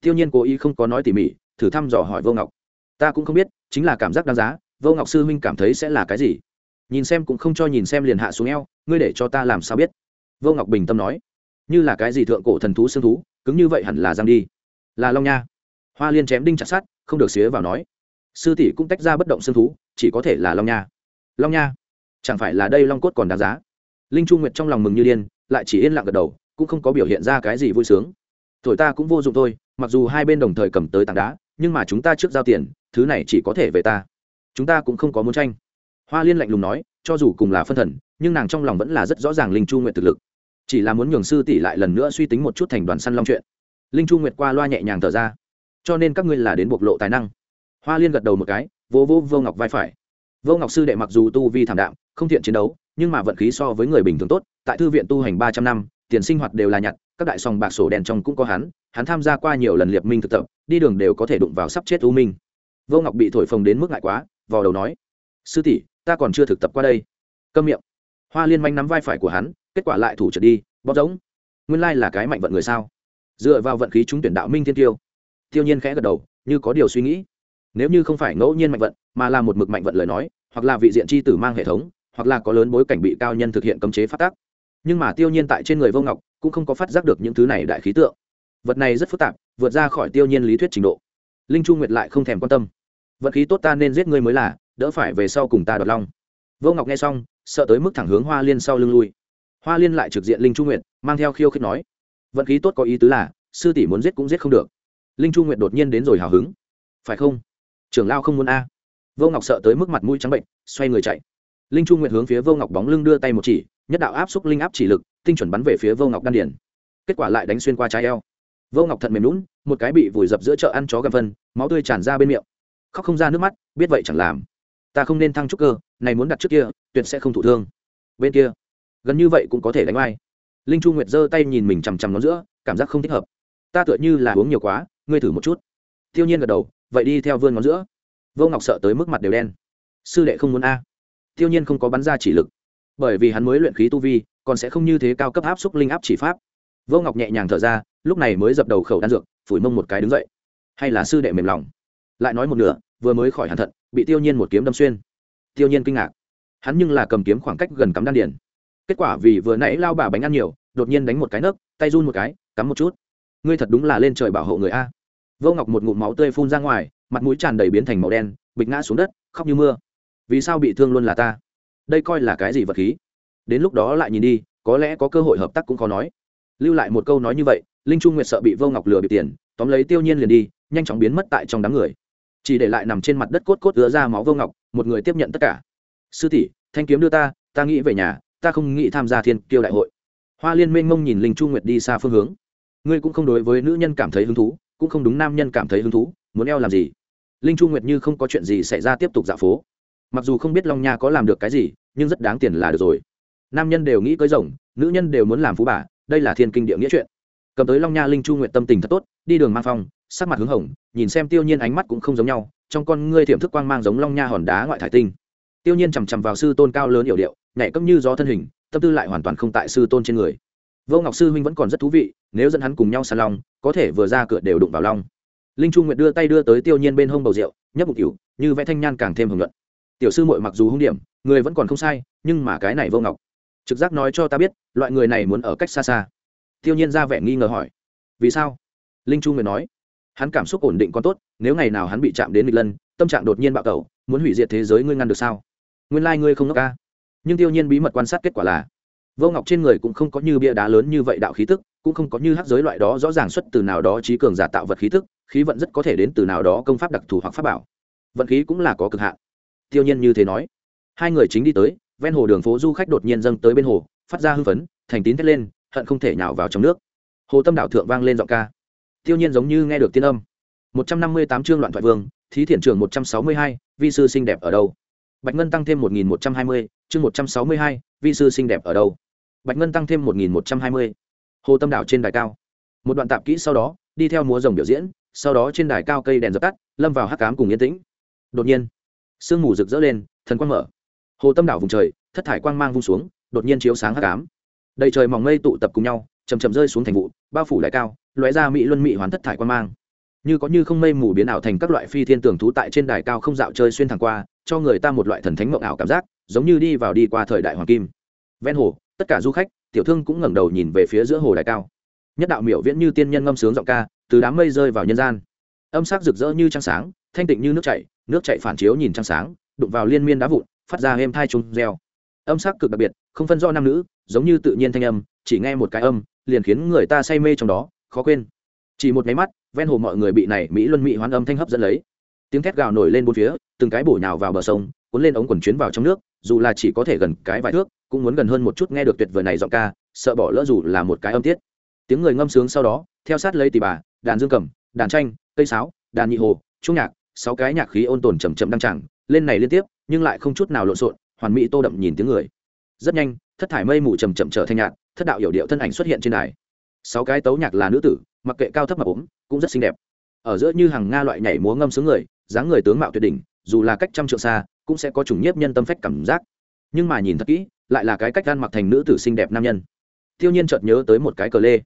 Tiêu nhiên cố ý không có nói tỉ mỉ thử thăm dò hỏi vô ngọc. Ta cũng không biết, chính là cảm giác đáng giá, vô ngọc sư huynh cảm thấy sẽ là cái gì? Nhìn xem cũng không cho nhìn xem liền hạ xuống eo, ngươi để cho ta làm sao biết? Vô ngọc bình tâm nói. Như là cái gì thượng cổ thần thú xương thú, cứng như vậy hẳn là giang đi. Là long nha. Hoa liên chém đinh chặt sát không được xía vào nói. Sư tỷ cũng tách ra bất động xương thú, chỉ có thể là long nha. Long nha? Chẳng phải là đây long cốt còn đáng giá? Linh chu nguyệt trong lòng mừng như điên, lại chỉ yên lặng gật đầu, cũng không có biểu hiện ra cái gì vui sướng. Thổi ta cũng vô dụng thôi, mặc dù hai bên đồng thời cầm tới tảng đá nhưng mà chúng ta trước giao tiền, thứ này chỉ có thể về ta. Chúng ta cũng không có muốn tranh. Hoa liên lạnh lùng nói, cho dù cùng là phân thần, nhưng nàng trong lòng vẫn là rất rõ ràng linh chu nguyệt thực lực. Chỉ là muốn nhường sư tỷ lại lần nữa suy tính một chút thành đoàn săn long chuyện. Linh chu nguyệt qua loa nhẹ nhàng thở ra. Cho nên các ngươi là đến bộc lộ tài năng. Hoa liên gật đầu một cái vô vô vô ngọc vai phải. Vô ngọc sư đệ mặc dù tu vi thảm đạm, không thiện chiến đấu, nhưng mà vận khí so với người bình thường tốt, tại thư viện tu hành ba trăm năm, tiền sinh hoạt đều là nhặt, các đại sòng bạc sổ đèn trong cũng có hắn hắn tham gia qua nhiều lần liệp minh thực tập, đi đường đều có thể đụng vào sắp chết u minh. Vô ngọc bị thổi phồng đến mức ngại quá vào đầu nói, sư tỷ, ta còn chưa thực tập qua đây. Câm miệng. Hoa liên manh nắm vai phải của hắn, kết quả lại thủ trượt đi, bóp giống nguyên lai là cái mạnh vận người sao? Dựa vào vận khí trúng tuyển đạo minh thiên tiêu. Tiêu nhiên khẽ gật đầu, như có điều suy nghĩ. Nếu như không phải ngẫu nhiên mạnh vận, mà là một mực mạnh vận lời nói, hoặc là vị diện c h i tử mang hệ thống, hoặc là có lớn bối cảnh bị cao nhân thực hiện cấm chế phát tác nhưng mà tiêu nhiên tại trên người vô ngọc cũng không có phát giác được những thứ này đại khí tượng vật này rất phức tạp, vượt ra khỏi tiêu nhiên lý thuyết trình độ. Linh chu nguyệt lại không thèm quan tâm. Vật khí tốt ta nên giết ngươi mới là, đỡ phải về sau cùng ta đoạt long. Vô ngọc nghe xong, sợ tới mức thẳng hướng hoa liên sau lưng lui. Hoa liên lại trực diện linh chu nguyệt, mang theo khiêu khích nói, vận khí tốt có ý tứ là, sư tỷ muốn giết cũng giết không được. Linh chu nguyệt đột nhiên đến rồi hào hứng. Phải không? Trưởng lao không muốn a? Vô ngọc sợ tới mức mặt mũi trắng bệnh, xoay người chạy. Linh chu nguyệt hướng phía vô ngọc bóng lưng đưa tay một chỉ, nhất đạo áp xúc linh áp chỉ lực, tinh chuẩn bắn về phía vô ngọc đan điển kết quả lại đánh xuyên qua trái eo vô ngọc thận mềm lún một cái bị vùi dập giữa chợ ăn chó gầm phân, máu tươi tràn ra bên miệng. Khóc không ra nước mắt, biết vậy chẳng làm. Ta không nên thăng trúc cơ, này muốn đặt trước kia, tuyệt sẽ không thụ thương. Bên kia, gần như vậy cũng có thể đánh vai linh chu nguyệt giơ tay nhìn mình chằm chằm nó giữa, cảm giác không thích hợp. Ta tựa như là uống nhiều quá, ngươi thử một chút. Tiêu nhiên gật đầu, vậy đi theo vươn ngón giữa. Vô ngọc sợ tới mức mặt đều đen. Sư đệ không muốn a. Tiêu nhiên không có bắn ra chỉ lực. Bởi vì hắn mới luyện khí tu vi, còn sẽ không như thế cao cấp áp xúc linh áp chỉ pháp vô ngọc nhẹ nhàng thở ra, lúc này mới dập đầu khẩu đan dược, phủi mông một cái đứng dậy. Hay là sư đệ mềm lòng. Lại nói một nửa, vừa mới khỏi hàn thận, bị tiêu nhiên một kiếm đâm xuyên. Tiêu nhiên kinh ngạc. Hắn nhưng là cầm kiếm khoảng cách gần cắm đan điền. Kết quả vì vừa nãy lao bà bánh ăn nhiều, đột nhiên đánh một cái nấc, tay run một cái, cắm một chút. Ngươi thật đúng là lên trời bảo hộ người a. Vô ngọc một ngụm máu tươi phun ra ngoài, mặt mũi tràn đầy biến thành màu đen, bịch ngã xuống đất, khóc như mưa. Vì sao bị thương luôn là ta? Đây coi là cái gì vật khí? Đến lúc đó lại nhìn đi, có lẽ có cơ hội hợp tác cũng khó nói lưu lại một câu nói như vậy, linh trung nguyệt sợ bị vô ngọc lừa bị tiền, tóm lấy tiêu nhiên liền đi, nhanh chóng biến mất tại trong đám người. Chỉ để lại nằm trên mặt đất cốt cốt ứa ra máu vô ngọc, một người tiếp nhận tất cả. Sư tỷ, thanh kiếm đưa ta ta nghĩ về nhà, ta không nghĩ tham gia thiên kiêu đại hội. Hoa liên mênh mông nhìn linh chu nguyệt đi xa phương hướng. Ngươi cũng không đối với nữ nhân cảm thấy hứng thú, cũng không đúng nam nhân cảm thấy hứng thú, muốn eo làm gì? Linh chu nguyệt như không có chuyện gì xảy ra tiếp tục dạo phố. Mặc dù không biết long nha có làm được cái gì, nhưng rất đáng tiền là được rồi. Nam nhân đều nghĩ cưới rồng, nữ nhân đều muốn làm phú bà đây là thiên kinh địa nghĩa chuyện. Cầm tới long nha linh chu nguyện tâm tình thật tốt, đi đường mang phong, sắc mặt hướng hồng, nhìn xem tiêu nhiên ánh mắt cũng không giống nhau, trong con ngươi thiểm thức quang mang giống long nha hòn đá ngoại thải tinh. Tiêu nhiên chằm chằm vào sư tôn cao lớn hiểu điệu, nhảy cấp như gió thân hình, tâm tư lại hoàn toàn không tại sư tôn trên người. Vô ngọc sư huynh vẫn còn rất thú vị, nếu dẫn hắn cùng nhau san long, có thể vừa ra cửa đều đụng vào long. Linh chu nguyệt đưa tay đưa tới tiêu nhiên bên hông bầu rượu, nhấp một kiểu như vẽ thanh nhan càng thêm hưởng luận tiểu sư muội mặc dù hung điểm, người vẫn còn không sai, nhưng mà cái này vô ngọc trực giác nói cho ta biết, loại người này muốn ở cách xa xa. Tiêu nhiên ra vẻ nghi ngờ hỏi. Vì sao? Linh chu nguyệt nói. Hắn cảm xúc ổn định còn tốt, nếu ngày nào hắn bị chạm đến nghịch lân, tâm trạng đột nhiên bạo tẩu, muốn hủy diệt thế giới ngươi ngăn được sao? Nguyên lai ngươi không ngốc ca. Nhưng tiêu nhiên bí mật quan sát kết quả là, vô ngọc trên người cũng không có như bia đá lớn như vậy đạo khí tức, cũng không có như hắc giới loại đó rõ ràng xuất từ nào đó trí cường giả tạo vật khí tức, khí vận rất có thể đến từ nào đó công pháp đặc thù hoặc pháp bảo. Vận khí cũng là có cực hạn. Tiêu nhiên như thế nói. Hai người chính đi tới ven hồ đường phố du khách đột nhiên dâng tới bên hồ, phát ra hưng phấn, thành tín thét lên, hận không thể nhào vào trong nước. Hồ tâm đảo thượng vang lên giọng ca. Tiêu nhiên giống như nghe được tiên âm. Một trăm năm mươi tám chương loạn thoại vương, thí thiển trường một trăm sáu mươi hai, vi sư xinh đẹp ở đâu? Bạch ngân tăng thêm một nghìn một trăm hai mươi, chương một trăm sáu mươi hai, vi sư xinh đẹp ở đâu? Bạch ngân tăng thêm một nghìn một trăm hai mươi. Hồ tâm đảo trên đài cao. Một đoạn tạp kỹ sau đó, đi theo múa rồng biểu diễn, sau đó trên đài cao cây đèn dập tắt, lâm vào hắc cám cùng yên tĩnh. Đột nhiên, sương mù rực rỡ lên, thần quang mở hồ tâm đảo vùng trời, thất thải quang mang vung xuống, đột nhiên chiếu sáng hắc cám đầy trời mỏng mây tụ tập cùng nhau chầm chầm rơi xuống thành vụ, bao phủ lại cao, lóe ra mỹ luân mỹ hoàn thất thải quang mang. Như có như không mây mù biến ảo thành các loại phi thiên tường thú tại trên đài cao không dạo chơi xuyên thẳng qua, cho người ta một loại thần thánh mộng ảo cảm giác, giống như đi vào đi qua thời đại hoàng kim. Ven hồ, tất cả du khách, tiểu thương cũng ngẩng đầu nhìn về phía giữa hồ đài cao. Nhất đạo miểu viễn như tiên nhân ngâm sướng giọng ca, từ đám mây rơi vào nhân gian. Âm sắc rực rỡ như trăng sáng, thanh tịnh như nước chảy nước chảy phản chiếu nhìn trăng sáng, đụng vào liên miên đá vụn phát ra êm thai trùng reo. Âm sắc cực đặc biệt, không phân do nam nữ, giống như tự nhiên thanh âm, chỉ nghe một cái âm, liền khiến người ta say mê trong đó, khó quên. Chỉ một máy mắt, ven hồ mọi người bị này mỹ luân mỹ hoán âm thanh hấp dẫn lấy. Tiếng thét gào nổi lên bốn phía, từng cái bổ nhào vào bờ sông, cuốn lên ống quần chuyến vào trong nước, dù là chỉ có thể gần cái vài thước, cũng muốn gần hơn một chút nghe được tuyệt vời này giọng ca, sợ bỏ lỡ dù là một cái âm tiết. Tiếng người ngâm sướng sau đó, theo sát lấy tỉ bà, đàn dương cầm, đàn tranh, cây sáo, đàn nhị hồ, trung nhạc, sáu cái nhạc khí ôn tồn chầm chậm đăng chẳng lên này liên tiếp nhưng lại không chút nào lộn xộn, hoàn mỹ tô đậm nhìn tiếng người. Rất nhanh, thất thải mây mù chầm chậm trở thành nhạc thất đạo hiểu điệu thân ảnh xuất hiện trên đài. Sáu cái tấu nhạc là nữ tử, mặc kệ cao thấp mà ốm, cũng rất xinh đẹp. Ở giữa như hàng nga loại nhảy múa ngâm sướng người, dáng người tướng mạo tuyệt đỉnh, dù là cách trăm trượng xa, cũng sẽ có chủng nhiếp nhân tâm phách cảm giác. Nhưng mà nhìn thật kỹ, lại là cái cách gan mặc thành nữ tử xinh đẹp nam nhân. Tiêu nhiên chợt nhớ tới một cái cờ lê.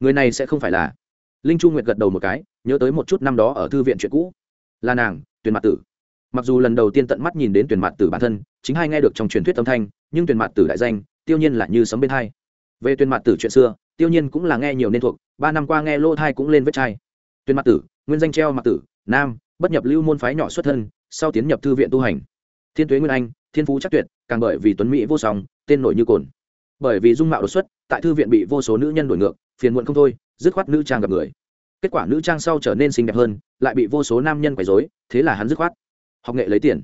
Người này sẽ không phải là. Linh chu nguyệt gật đầu một cái, nhớ tới một chút năm đó ở thư viện chuyện cũ. Là nàng, tuyền mặt tử mặc dù lần đầu tiên tận mắt nhìn đến tuyển mặt tử bản thân, chính hai nghe được trong truyền thuyết âm thanh, nhưng tuyển mặt tử đại danh, tiêu nhiên là như sấm bên hai. Về tuyển mặt tử chuyện xưa, tiêu nhiên cũng là nghe nhiều nên thuộc, ba năm qua nghe lô thai cũng lên vết chai. Tuyển mặt tử, nguyên danh treo mặt tử, nam, bất nhập lưu môn phái nhỏ xuất thân, sau tiến nhập thư viện tu hành. Thiên tuế nguyên anh, thiên phú chắc tuyệt, càng bởi vì tuấn mỹ vô song, tên nổi như cồn. Bởi vì dung mạo đột xuất, tại thư viện bị vô số nữ nhân đổi ngược, phiền muộn không thôi, dứt khoát nữ trang gặp người. Kết quả nữ trang sau trở nên xinh đẹp hơn, lại bị vô số nam nhân quấy dối thế là hắn dứt khoát học nghệ lấy tiền.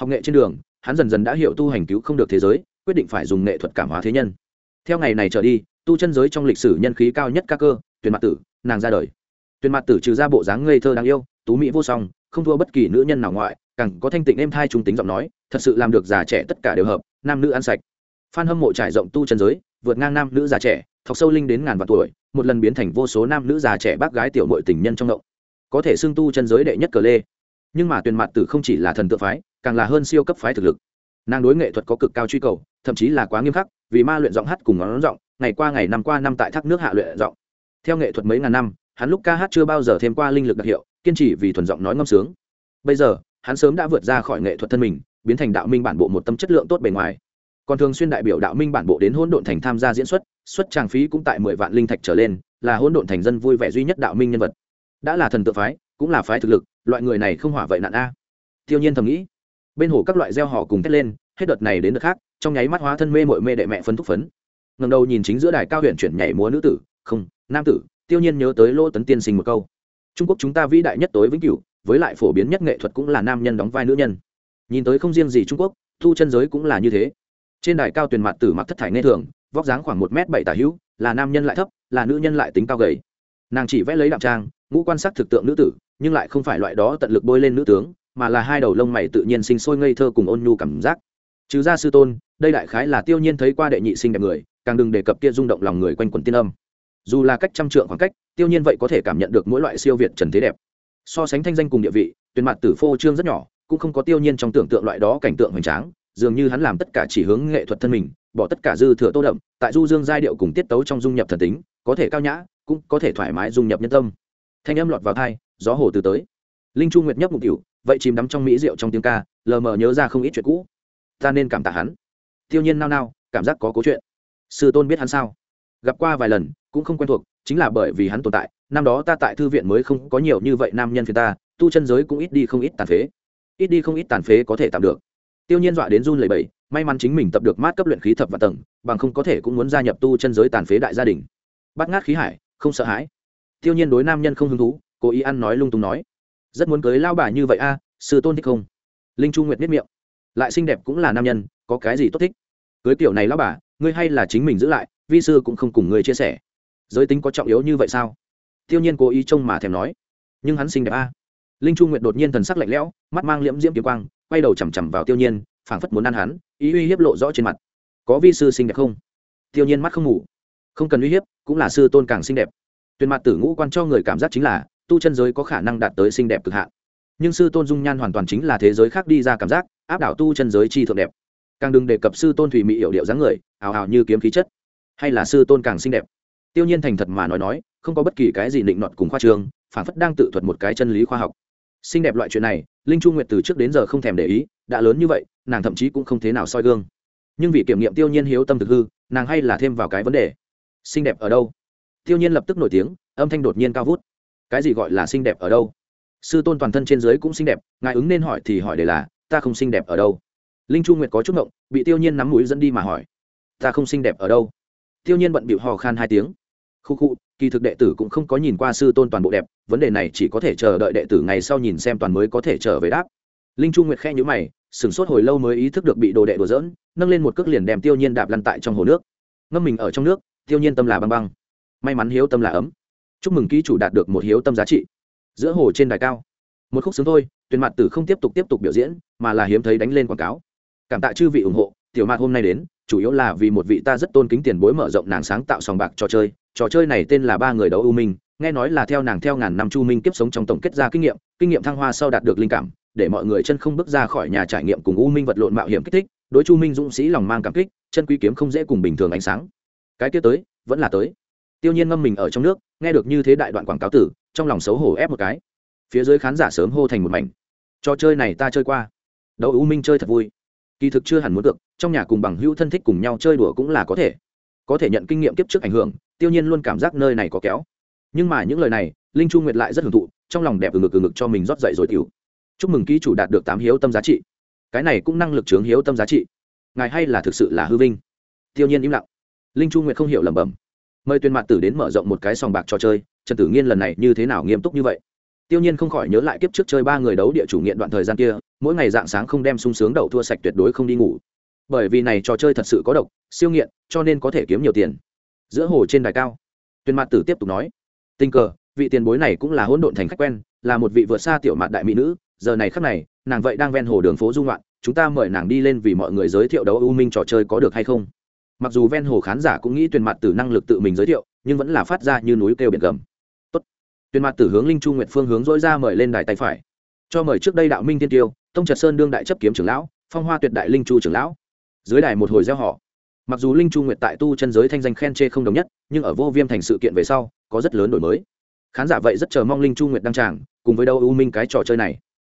Học nghệ trên đường, hắn dần dần đã hiểu tu hành cứu không được thế giới, quyết định phải dùng nghệ thuật cảm hóa thế nhân. Theo ngày này trở đi, tu chân giới trong lịch sử nhân khí cao nhất ca cơ tuyển mặt tử, nàng ra đời. Tuyển mặt tử trừ ra bộ dáng ngây thơ đáng yêu, tú mỹ vô song, không thua bất kỳ nữ nhân nào ngoại, càng có thanh tịnh êm thai trung tính giọng nói, thật sự làm được già trẻ tất cả đều hợp, nam nữ ăn sạch. Phan hâm mộ trải rộng tu chân giới, vượt ngang nam nữ già trẻ, thọc sâu linh đến ngàn vạn tuổi, một lần biến thành vô số nam nữ già trẻ bác gái tiểu mội tình nhân trong động. Có thể xưng tu chân giới đệ nhất cờ lê nhưng mà tuyển mặt tử không chỉ là thần tượng phái, càng là hơn siêu cấp phái thực lực. Nàng đối nghệ thuật có cực cao truy cầu, thậm chí là quá nghiêm khắc, vì ma luyện giọng hát cùng ngón giọng, ngày qua ngày năm qua năm tại thác nước hạ luyện giọng. Theo nghệ thuật mấy ngàn năm, hắn lúc ca hát chưa bao giờ thêm qua linh lực đặc hiệu, kiên trì vì thuần giọng nói ngâm sướng. Bây giờ, hắn sớm đã vượt ra khỏi nghệ thuật thân mình, biến thành đạo minh bản bộ một tâm chất lượng tốt bề ngoài. Còn thường xuyên đại biểu đạo minh bản bộ đến hỗn độn thành tham gia diễn xuất xuất trang phí cũng tại mười vạn linh thạch trở lên, là hỗn độn thành dân vui vẻ duy nhất đạo minh nhân vật đã là thần tự phái, cũng là phái thực lực, loại người này không hỏa vậy nạn a. Tiêu nhiên thầm nghĩ. Bên hồ các loại gieo họ cùng thét lên, hết đợt này đến đợt khác, trong nháy mắt hóa thân mê mội mê đệ mẹ phấn thúc phấn. Ngầm đầu nhìn chính giữa đài cao huyện chuyển nhảy múa nữ tử, không, nam tử, tiêu nhiên nhớ tới lô tấn tiên sinh một câu. Trung quốc chúng ta vĩ đại nhất tối vĩnh cửu, với lại phổ biến nhất nghệ thuật cũng là nam nhân đóng vai nữ nhân. Nhìn tới không riêng gì trung quốc, thu chân giới cũng là như thế. Trên đài cao tuyển mặt tử mặc thất thải nghe thường, vóc dáng khoảng một m bảy tả hữu, là nam nhân lại thấp, là nữ nhân lại tính cao gầy. Nàng chỉ vẽ lấy đạm trang ngũ quan sát thực tượng nữ tử, nhưng lại không phải loại đó tận lực bôi lên nữ tướng, mà là hai đầu lông mày tự nhiên sinh sôi ngây thơ cùng ôn nhu cảm giác. Trừ ra sư tôn, đây đại khái là tiêu nhiên thấy qua đệ nhị sinh đẹp người, càng đừng đề cập kia rung động lòng người quanh quần tiên âm. Dù là cách trăm trượng khoảng cách, tiêu nhiên vậy có thể cảm nhận được mỗi loại siêu việt trần thế đẹp. So sánh thanh danh cùng địa vị, tuyển mặt tử phô trương rất nhỏ, cũng không có tiêu nhiên trong tưởng tượng loại đó cảnh tượng hoành tráng, dường như hắn làm tất cả chỉ hướng nghệ thuật thân mình, bỏ tất cả dư thừa tô đậm, tại du dương giai điệu cùng tiết tấu trong dung nhập thần tính, có thể cao nhã, cũng có thể thoải mái dung nhập nhân tâm thanh âm lọt vào thai gió hồ từ tới. Linh chu nguyệt nhấp mục cửu vậy chìm đắm trong mỹ rượu trong tiếng ca, lờ mờ nhớ ra không ít chuyện cũ. Ta nên cảm tạ hắn. Tiêu nhiên nao nao, cảm giác có cố chuyện. Sư tôn biết hắn sao? Gặp qua vài lần, cũng không quen thuộc, chính là bởi vì hắn tồn tại. Năm đó ta tại thư viện mới không có nhiều như vậy nam nhân phiền ta, tu chân giới cũng ít đi không ít tàn phế. Ít đi không ít tàn phế có thể tạm được. Tiêu nhiên dọa đến run lẩy bẩy, may mắn chính mình tập được mát cấp luyện khí thập và tầng, bằng không có thể cũng muốn gia nhập tu chân giới tàn phế đại gia đình. Bắt ngát khí hải, không sợ hãi tiêu nhiên đối nam nhân không hứng thú, cố ý ăn nói lung tung nói. Rất muốn cưới lao bà như vậy a, sư tôn thích không? Linh chu nguyệt biết miệng. Lại xinh đẹp cũng là nam nhân, có cái gì tốt thích? Cưới tiểu này lao bà, ngươi hay là chính mình giữ lại, vi sư cũng không cùng ngươi chia sẻ. Giới tính có trọng yếu như vậy sao? Tiêu nhiên cố ý trông mà thèm nói. Nhưng hắn xinh đẹp a. Linh chu nguyệt đột nhiên thần sắc lạnh lẽo, mắt mang liễm diễm kiếm quang, quay đầu chằm chằm vào tiêu nhiên, phảng phất muốn ăn hắn, ý uy hiếp lộ rõ trên mặt. Có vi sư xinh đẹp không? Tiêu nhiên mắt không ngủ. Không cần uy hiếp, cũng là sư tôn càng xinh đẹp tuyền mặt tử ngũ quan cho người cảm giác chính là, tu chân giới có khả năng đạt tới xinh đẹp cực hạn. Nhưng sư tôn dung nhan hoàn toàn chính là thế giới khác đi ra cảm giác, áp đảo tu chân giới chi thượng đẹp. Càng đừng đề cập sư tôn thủy mỹ hiệu điệu dáng người hào hào như kiếm khí chất. Hay là sư tôn càng xinh đẹp. Tiêu nhiên thành thật mà nói nói, không có bất kỳ cái gì định nọt cùng khoa trương, phản phất đang tự thuật một cái chân lý khoa học. Xinh đẹp loại chuyện này, linh chu nguyệt từ trước đến giờ không thèm để ý, đã lớn như vậy, nàng thậm chí cũng không thế nào soi gương. Nhưng vì kiểm nghiệm tiêu nhiên hiếu tâm thực hư, nàng hay là thêm vào cái vấn đề, xinh đẹp ở đâu? Tiêu nhiên lập tức nổi tiếng, âm thanh đột nhiên cao vút. Cái gì gọi là xinh đẹp ở đâu? Sư tôn toàn thân trên dưới cũng xinh đẹp, ngài ứng nên hỏi thì hỏi để là, ta không xinh đẹp ở đâu? Linh chu nguyệt có chút ngộng, bị tiêu nhiên nắm mũi dẫn đi mà hỏi. Ta không xinh đẹp ở đâu? Tiêu nhiên bận bịu hò khan hai tiếng. Khu khu, kỳ thực đệ tử cũng không có nhìn qua sư tôn toàn bộ đẹp, vấn đề này chỉ có thể chờ đợi đệ tử ngày sau nhìn xem toàn mới có thể trở về đáp. Linh chu nguyệt khe nhữ mày, sửng sốt hồi lâu mới ý thức được bị đồ đệ đùa dỡn nâng lên một cước liền đem tiêu nhiên đạp lăn tại trong hồ nước. Ngâm mình ở trong nước, tiêu nhiên tâm là băng băng may mắn hiếu tâm là ấm. Chúc mừng ký chủ đạt được một hiếu tâm giá trị. Giữa hồ trên đài cao, một khúc sướng thôi tuyển mặt tử không tiếp tục tiếp tục biểu diễn, mà là hiếm thấy đánh lên quảng cáo. Cảm tạ chư vị ủng hộ, tiểu mạt hôm nay đến, chủ yếu là vì một vị ta rất tôn kính tiền bối mở rộng nàng sáng tạo sòng bạc trò chơi. Trò chơi này tên là ba người đấu ưu minh, nghe nói là theo nàng theo ngàn năm chu minh kiếp sống trong tổng kết ra kinh nghiệm kinh nghiệm thăng hoa sau đạt được linh cảm, để mọi người chân không bước ra khỏi nhà trải nghiệm cùng u minh vật lộn mạo hiểm kích thích, đối chu minh dũng sĩ lòng mang cảm kích, chân quý kiếm không dễ cùng bình thường ánh sáng. Cái kia tới, vẫn là tới tiêu nhiên ngâm mình ở trong nước, nghe được như thế đại đoạn quảng cáo tử, trong lòng xấu hổ ép một cái. Phía dưới khán giả sớm hô thành một mảnh. Trò chơi này ta chơi qua. Đấu u minh chơi thật vui. Kỳ thực chưa hẳn muốn được, trong nhà cùng bằng hữu thân thích cùng nhau chơi đùa cũng là có thể. Có thể nhận kinh nghiệm kiếp trước ảnh hưởng, tiêu nhiên luôn cảm giác nơi này có kéo. Nhưng mà những lời này, linh chu nguyệt lại rất hưởng thụ, trong lòng đẹp từ ngực từ ngực cho mình rót dậy rồi tiểu. Chúc mừng ký chủ đạt được tám hiếu tâm giá trị. Cái này cũng năng lực chướng hiếu tâm giá trị. Ngài hay là thực sự là hư vinh. Tiêu nhiên im lặng. Linh chu nguyệt không hiểu lẩm bẩm mời tuyên mặt tử đến mở rộng một cái sòng bạc trò chơi trần tử nghiên lần này như thế nào nghiêm túc như vậy? Tiêu nhiên không khỏi nhớ lại kiếp trước chơi ba người đấu địa chủ nghiện đoạn thời gian kia mỗi ngày dạng sáng không đem sung sướng đầu thua sạch tuyệt đối không đi ngủ. Bởi vì này trò chơi thật sự có độc siêu nghiện cho nên có thể kiếm nhiều tiền. Giữa hồ trên đài cao tuyên mặt tử tiếp tục nói tình cờ vị tiền bối này cũng là hỗn độn thành khách quen là một vị vượt xa tiểu mạt đại mỹ nữ giờ này khắc này nàng vậy đang ven hồ đường phố du ngoạn, chúng ta mời nàng đi lên vì mọi người giới thiệu đấu ưu minh trò chơi có được hay không? Mặc dù ven hồ khán giả cũng nghĩ tuyển mặt tử năng lực tự mình giới thiệu, nhưng vẫn là phát ra như núi kêu biển gầm. Tốt. Tuyển mặt tử hướng linh chu nguyệt phương hướng dỗi ra mời lên đài tay phải. Cho mời trước đây đạo minh tiên tiêu, tông trật sơn đương đại chấp kiếm trưởng lão, phong hoa tuyệt đại linh chu trưởng lão. Dưới đài một hồi gieo họ. Mặc dù linh chu nguyệt tại tu chân giới thanh danh khen chê không đồng nhất, nhưng ở vô viêm thành sự kiện về sau, có rất lớn đổi mới. Khán giả vậy rất chờ mong linh chu nguyệt đăng tràng, cùng với đâu u minh cái trò chơi này.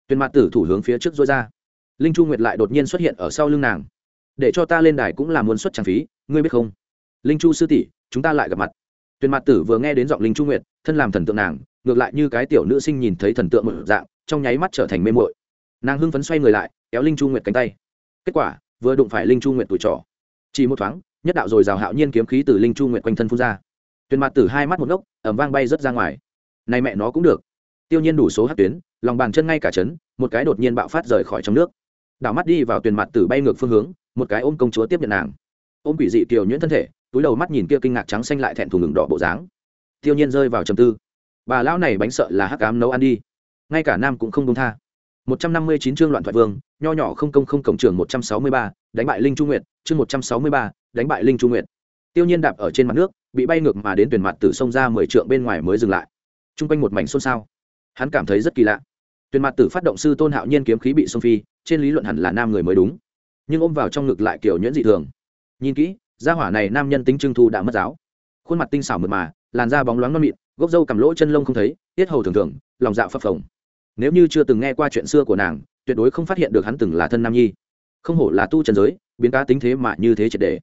Tuyền mặt tử thủ hướng phía trước dối ra. Linh chu nguyệt lại đột nhiên xuất hiện ở sau lưng nàng để cho ta lên đài cũng là muốn xuất trang phí, ngươi biết không? Linh chu sư tỷ, chúng ta lại gặp mặt. Tuyên mặt tử vừa nghe đến giọng linh chu nguyệt, thân làm thần tượng nàng, ngược lại như cái tiểu nữ sinh nhìn thấy thần tượng một dạng, trong nháy mắt trở thành mê muội. Nàng hưng phấn xoay người lại, kéo linh chu nguyệt cánh tay. Kết quả, vừa đụng phải linh chu nguyệt tuổi trỏ chỉ một thoáng, nhất đạo rồi rào hạo nhiên kiếm khí từ linh chu nguyệt quanh thân phun ra. Tuyên mặt tử hai mắt một ngốc ẩm vang bay rớt ra ngoài. Này mẹ nó cũng được. Tiêu nhiên đủ số hát tuyến, lòng bàn chân ngay cả chấn, một cái đột nhiên bạo phát rời khỏi trong nước. Đảo mắt đi vào tuyền mặt tử bay ngược phương hướng một cái ôm công chúa tiếp nhận nàng. Ôm quỷ dị kiều nhuyễn thân thể, túi đầu mắt nhìn kia kinh ngạc trắng xanh lại thẹn thùng ngừng đỏ bộ dáng. Tiêu nhiên rơi vào trầm tư. Bà lão này bánh sợ là hắc cám nấu ăn đi. Ngay cả nam cũng không công tha. Một trăm năm mươi chín chương loạn thoại vương, nho nhỏ không công không cổng trường một trăm sáu mươi ba, đánh bại linh trung nguyệt, chương một trăm sáu mươi ba, đánh bại linh trung nguyệt. Tiêu nhiên đạp ở trên mặt nước, bị bay ngược mà đến tuyển mặt tử sông ra mười trượng bên ngoài mới dừng lại. Trung quanh một mảnh xôn xao. Hắn cảm thấy rất kỳ lạ. Tuyển mặt tử phát động sư tôn hạo nhiên kiếm khí bị sông phi, trên lý luận hẳn là nam người mới đúng nhưng ôm vào trong ngực lại kiểu nhuyễn dị thường. Nhìn kỹ, gia hỏa này nam nhân tính trưng thu đã mất giáo. Khuôn mặt tinh xảo mượt mà, làn da bóng loáng non mịn, gốc râu cầm lỗ chân lông không thấy, tiết hầu thường thường, lòng dạo phập phồng. Nếu như chưa từng nghe qua chuyện xưa của nàng, tuyệt đối không phát hiện được hắn từng là thân nam nhi. Không hổ là tu trần giới, biến cá tính thế mà như thế triệt đề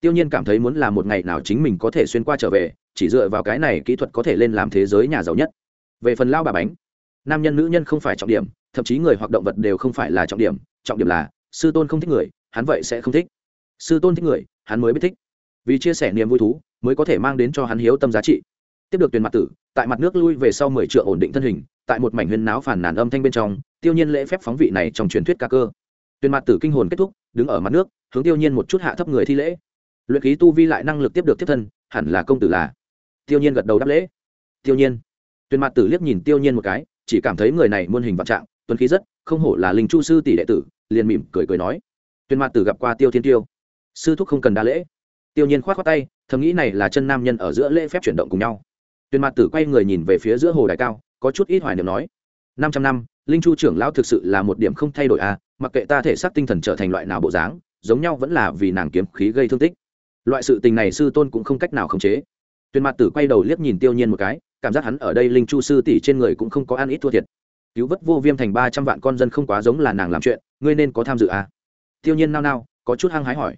tiêu nhiên cảm thấy muốn là một ngày nào chính mình có thể xuyên qua trở về, chỉ dựa vào cái này kỹ thuật có thể lên làm thế giới nhà giàu nhất. Về phần lao bà bánh, nam nhân nữ nhân không phải trọng điểm, thậm chí người hoặc động vật đều không phải là trọng điểm trọng điểm là sư tôn không thích người, hắn vậy sẽ không thích. Sư tôn thích người, hắn mới biết thích. Vì chia sẻ niềm vui thú, mới có thể mang đến cho hắn hiếu tâm giá trị. Tiếp được tuyển mặt tử, tại mặt nước lui về sau mười triệu ổn định thân hình, tại một mảnh huyên náo phản nàn âm thanh bên trong, tiêu nhiên lễ phép phóng vị này trong truyền thuyết ca cơ. Tuyển mặt tử kinh hồn kết thúc, đứng ở mặt nước, hướng tiêu nhiên một chút hạ thấp người thi lễ. Luyện khí tu vi lại năng lực tiếp được tiếp thân, hẳn là công tử là. Tiêu nhiên gật đầu đáp lễ. Tiêu nhiên. Tuyển mặt tử liếc nhìn tiêu nhiên một cái, chỉ cảm thấy người này muôn hình vạn trạng, tuấn khí rất không hổ là linh chu sư tỷ đệ tử, liền mỉm cười cười nói. Tuyên mạt tử gặp qua tiêu thiên tiêu. Sư thúc không cần đa lễ. Tiêu nhiên khoát khoát tay, thầm nghĩ này là chân nam nhân ở giữa lễ phép chuyển động cùng nhau. Tuyên mạt tử quay người nhìn về phía giữa hồ đại cao, có chút ít hoài niệm nói. Năm trăm năm, linh chu trưởng lão thực sự là một điểm không thay đổi à mặc kệ ta thể xác tinh thần trở thành loại nào bộ dáng, giống nhau vẫn là vì nàng kiếm khí gây thương tích. Loại sự tình này sư tôn cũng không cách nào khống chế. Tuyền mạt tử quay đầu liếc nhìn tiêu nhiên một cái, cảm giác hắn ở đây linh chu sư tỷ trên người cũng không có ăn ít thua thiệt cứu vớt vô viêm thành ba trăm vạn con dân không quá giống là nàng làm chuyện, ngươi nên có tham dự à? Tiêu nhiên nao nao, có chút hăng hái hỏi.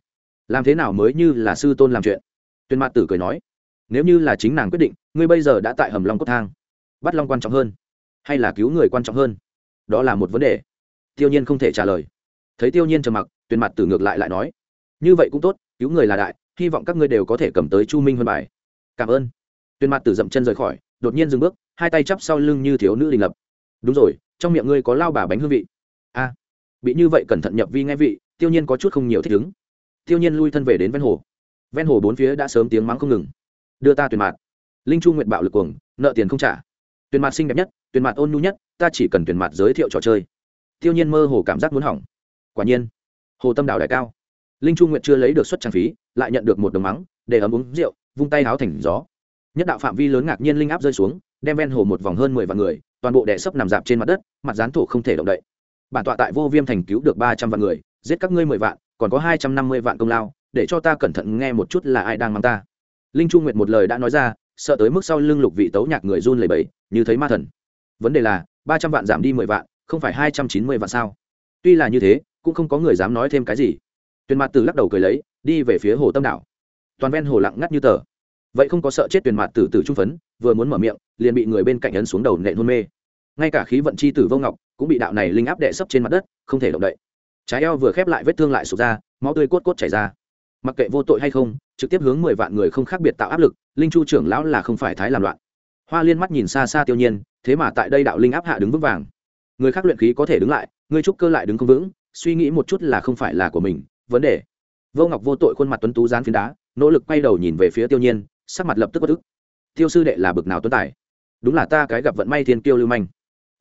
Làm thế nào mới như là sư tôn làm chuyện? Tuyên Mạt tử cười nói. Nếu như là chính nàng quyết định, ngươi bây giờ đã tại hầm long cốt thang. Bắt long quan trọng hơn, hay là cứu người quan trọng hơn? Đó là một vấn đề. Tiêu nhiên không thể trả lời. Thấy tiêu nhiên trầm mặc, Tuyên mặt tử ngược lại lại nói. Như vậy cũng tốt, cứu người là đại, hy vọng các ngươi đều có thể cầm tới chu minh hơn bài. Cảm ơn. Tuyên mặt tử dậm chân rời khỏi, đột nhiên dừng bước, hai tay chắp sau lưng như thiếu nữ đình lập đúng rồi trong miệng ngươi có lao bà bánh hương vị. A bị như vậy cẩn thận nhập vi nghe vị tiêu nhiên có chút không nhiều thích ứng. Tiêu nhiên lui thân về đến ven hồ. Ven hồ bốn phía đã sớm tiếng mắng không ngừng. Đưa ta tuyển mạt, linh chu nguyện bạo lực cuồng nợ tiền không trả. Tuyển mạt xinh đẹp nhất tuyển mạt ôn nhu nhất ta chỉ cần tuyển mạt giới thiệu trò chơi. Tiêu nhiên mơ hồ cảm giác muốn hỏng. Quả nhiên hồ tâm đảo đại cao. Linh chu nguyện chưa lấy được suất trang phí lại nhận được một đồng mắng để ấm uống rượu vung tay háo thành gió. Nhất đạo phạm vi lớn ngạc nhiên linh áp rơi xuống đem ven hồ một vòng hơn mười vạn người toàn bộ đẻ sấp nằm dạp trên mặt đất, mặt dán thổ không thể động đậy. Bản tọa tại vô viêm thành cứu được ba trăm vạn người, giết các ngươi mười vạn, còn có hai trăm năm mươi vạn công lao, để cho ta cẩn thận nghe một chút là ai đang mang ta. Linh chu nguyệt một lời đã nói ra, sợ tới mức sau lưng lục vị tấu nhạc người run lẩy bẩy, như thấy ma thần. Vấn đề là, ba trăm vạn giảm đi mười vạn, không phải hai trăm chín mươi vạn sao? Tuy là như thế, cũng không có người dám nói thêm cái gì. Tuyền mặt từ lắc đầu cười lấy, đi về phía hồ tâm đảo. Toàn ven hồ lặng ngắt như tờ vậy không có sợ chết tuyển mạt tử tử trung phấn, vừa muốn mở miệng, liền bị người bên cạnh ấn xuống đầu nện hôn mê. Ngay cả khí vận chi tử vô ngọc cũng bị đạo này linh áp đệ sấp trên mặt đất, không thể động đậy. Trái eo vừa khép lại vết thương lại sụp ra, máu tươi cốt cốt chảy ra. Mặc kệ vô tội hay không, trực tiếp hướng mười vạn người không khác biệt tạo áp lực, linh chu trưởng lão là không phải thái làm loạn. Hoa liên mắt nhìn xa xa tiêu nhiên, thế mà tại đây đạo linh áp hạ đứng vững vàng. Người khác luyện khí có thể đứng lại, người trúc cơ lại đứng không vững, suy nghĩ một chút là không phải là của mình, vấn đề. Vô ngọc vô tội khuôn mặt tuấn tú gián phiến đá, nỗ lực quay đầu nhìn về phía tiêu nhiên sắc mặt lập tức bất ức. Tiêu sư đệ là bực nào tuấn tài. Đúng là ta cái gặp vận may thiên kiêu lưu manh.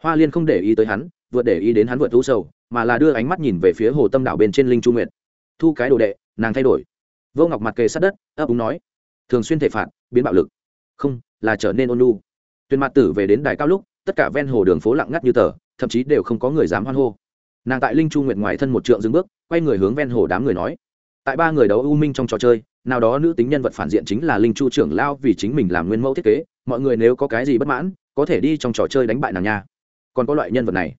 Hoa liên không để ý tới hắn vượt để ý đến hắn vượt thu sầu, mà là đưa ánh mắt nhìn về phía hồ tâm đảo bên trên linh chu nguyệt. Thu cái đồ đệ, nàng thay đổi. Vô ngọc mặt kề sát đất, ấp úng nói, thường xuyên thể phạt, biến bạo lực. Không, là trở nên ôn lu tuyên mặt tử về đến đài cao lúc, tất cả ven hồ đường phố lặng ngắt như tờ, thậm chí đều không có người dám hoan hô. Nàng tại linh chu nguyệt ngoài thân một trượng dừng bước, quay người hướng ven hồ đám người nói, tại ba người đấu u minh trong trò chơi nào đó nữ tính nhân vật phản diện chính là linh chu trưởng lao vì chính mình làm nguyên mẫu thiết kế, mọi người nếu có cái gì bất mãn, có thể đi trong trò chơi đánh bại nàng nha. Còn có loại nhân vật này.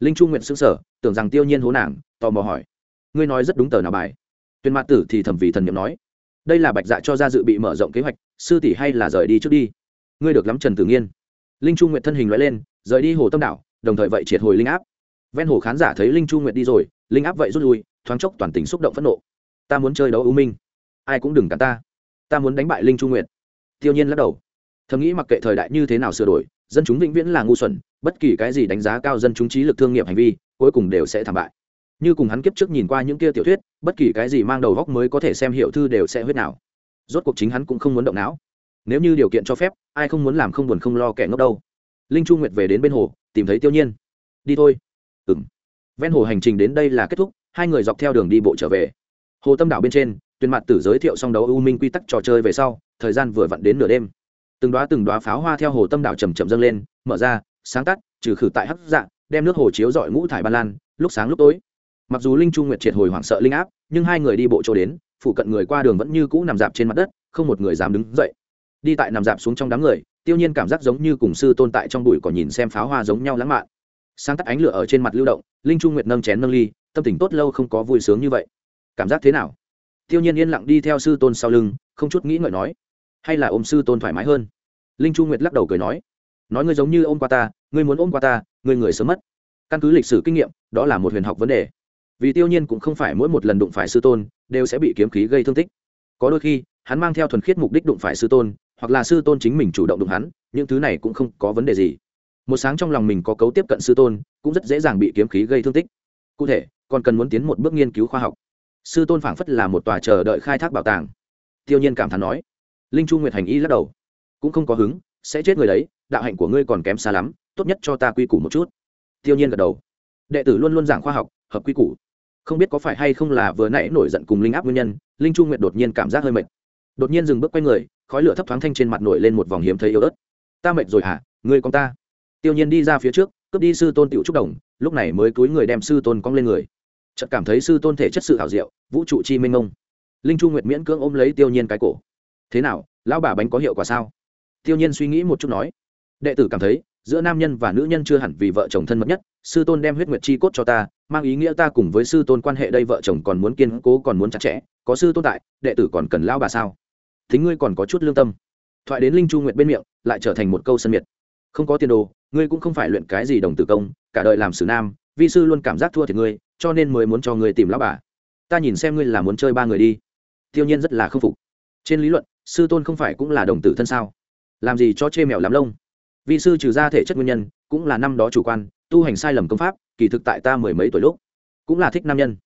Linh chu nguyện xứng sở tưởng rằng tiêu nhiên hố nàng, tò mò hỏi. Ngươi nói rất đúng tờ nào bài? Tuyên mạt tử thì thẩm vì thần n i ệ m nói. Đây là bạch dạ cho ra dự bị mở rộng kế hoạch, sư tỷ hay là rời đi trước đi? Ngươi được lắm trần tử nghiên. Linh chu nguyện thân hình loại lên, rời đi hồ tâm đảo, đồng thời vậy triệt hồi linh áp. Ven hồ khán giả thấy linh chu nguyện đi rồi, linh áp vậy rút lui, thoáng chốc toàn tình xúc động phẫn nộ. Ta muốn chơi đấu ưu minh ai cũng đừng cản ta. Ta muốn đánh bại linh chu nguyện tiêu nhiên lắc đầu. Thầm nghĩ mặc kệ thời đại như thế nào sửa đổi, dân chúng vĩnh viễn là ngu xuẩn, bất kỳ cái gì đánh giá cao dân chúng trí lực thương nghiệp hành vi, cuối cùng đều sẽ thảm bại. Như cùng hắn kiếp trước nhìn qua những kia tiểu thuyết, bất kỳ cái gì mang đầu góc mới có thể xem hiệu thư đều sẽ huyết nào rốt cuộc chính hắn cũng không muốn động não. Nếu như điều kiện cho phép, ai không muốn làm không buồn không lo kẻ ngốc đâu. Linh chu nguyệt về đến bên hồ, tìm thấy tiêu nhiên. Đi thôi. Ừng ven hồ hành trình đến đây là kết thúc, hai người dọc theo đường đi bộ trở về. Hồ tâm đảo bên trên tuyên mặt tử giới thiệu xong đấu u minh quy tắc trò chơi về sau, thời gian vừa vặn đến nửa đêm. Từng đoá từng đoá pháo hoa theo hồ tâm đảo chầm chậm dâng lên, mở ra, sáng tắt, trừ khử tại hấp dạng đem nước hồ chiếu dọi ngũ thải ba lan, lúc sáng lúc tối. Mặc dù linh trung nguyệt triệt hồi hoảng sợ linh áp, nhưng hai người đi bộ chỗ đến, phụ cận người qua đường vẫn như cũ nằm dạp trên mặt đất, không một người dám đứng dậy. Đi tại nằm dạp xuống trong đám người, tiêu nhiên cảm giác giống như cùng sư tồn tại trong bụi còn nhìn xem pháo hoa giống nhau lãng mạn. Sáng tắt ánh lửa ở trên mặt lưu động, linh trung nguyệt nâng chén nâng ly, tâm tình tốt lâu không có vui sướng như vậy. Cảm giác thế nào? Tiêu nhiên yên lặng đi theo sư tôn sau lưng, không chút nghĩ ngợi nói, hay là ôm sư tôn thoải mái hơn? Linh chu nguyệt lắc đầu cười nói nói ngươi giống như ôm qua ta, ngươi muốn ôm qua ta, ngươi người sớm mất. Căn cứ lịch sử kinh nghiệm, đó là một huyền học vấn đề. Vì tiêu nhiên cũng không phải mỗi một lần đụng phải sư tôn, đều sẽ bị kiếm khí gây thương tích. Có đôi khi, hắn mang theo thuần khiết mục đích đụng phải sư tôn, hoặc là sư tôn chính mình chủ động đụng hắn, những thứ này cũng không có vấn đề gì. Một sáng trong lòng mình có cấu tiếp cận sư tôn, cũng rất dễ dàng bị kiếm khí gây thương tích. Cụ thể, còn cần muốn tiến một bước nghiên cứu khoa học sư tôn phảng phất là một tòa chờ đợi khai thác bảo tàng. Tiêu nhiên cảm thán nói. Linh chu nguyệt hành y lắc đầu. Cũng không có hứng, sẽ chết người đấy, đạo hạnh của ngươi còn kém xa lắm, tốt nhất cho ta quy củ một chút. Tiêu nhiên gật đầu. Đệ tử luôn luôn giảng khoa học, hợp quy củ. Không biết có phải hay không là vừa nãy nổi giận cùng linh áp nguyên nhân, linh chu nguyệt đột nhiên cảm giác hơi mệt. Đột nhiên dừng bước quay người, khói lửa thấp thoáng thanh trên mặt nổi lên một vòng hiếm thấy yếu ớt. Ta mệt rồi hả? Ngươi con ta. Tiêu nhiên đi ra phía trước, cướp đi sư tôn tiểu trúc đồng, lúc này mới cúi người đem sư tôn cong lên người chợt cảm thấy sư tôn thể chất sự hảo diệu, vũ trụ chi minh ông. Linh chu nguyệt miễn cưỡng ôm lấy tiêu nhiên cái cổ. Thế nào, lão bà bánh có hiệu quả sao? Tiêu nhiên suy nghĩ một chút nói. Đệ tử cảm thấy, giữa nam nhân và nữ nhân chưa hẳn vì vợ chồng thân mật nhất, sư tôn đem huyết nguyệt chi cốt cho ta, mang ý nghĩa ta cùng với sư tôn quan hệ đây vợ chồng còn muốn kiên cố, còn muốn chặt chẽ, có sư tôn tại, đệ tử còn cần lao bà sao? Thính ngươi còn có chút lương tâm. Thoại đến linh chu nguyệt bên miệng, lại trở thành một câu sân miệt. Không có tiền đồ, ngươi cũng không phải luyện cái gì đồng tử công, cả đời làm sử nam, vi sư luôn cảm giác thua thiệt ngươi cho nên mới muốn cho ngươi tìm lão bà. Ta nhìn xem ngươi là muốn chơi ba người đi. Tiêu nhiên rất là k phục. Trên lý luận, sư tôn không phải cũng là đồng tử thân sao? Làm gì cho chê mèo lắm lông? Vị sư trừ ra thể chất nguyên nhân, cũng là năm đó chủ quan, tu hành sai lầm công pháp, kỳ thực tại ta mười mấy tuổi lúc, cũng là thích nam nhân.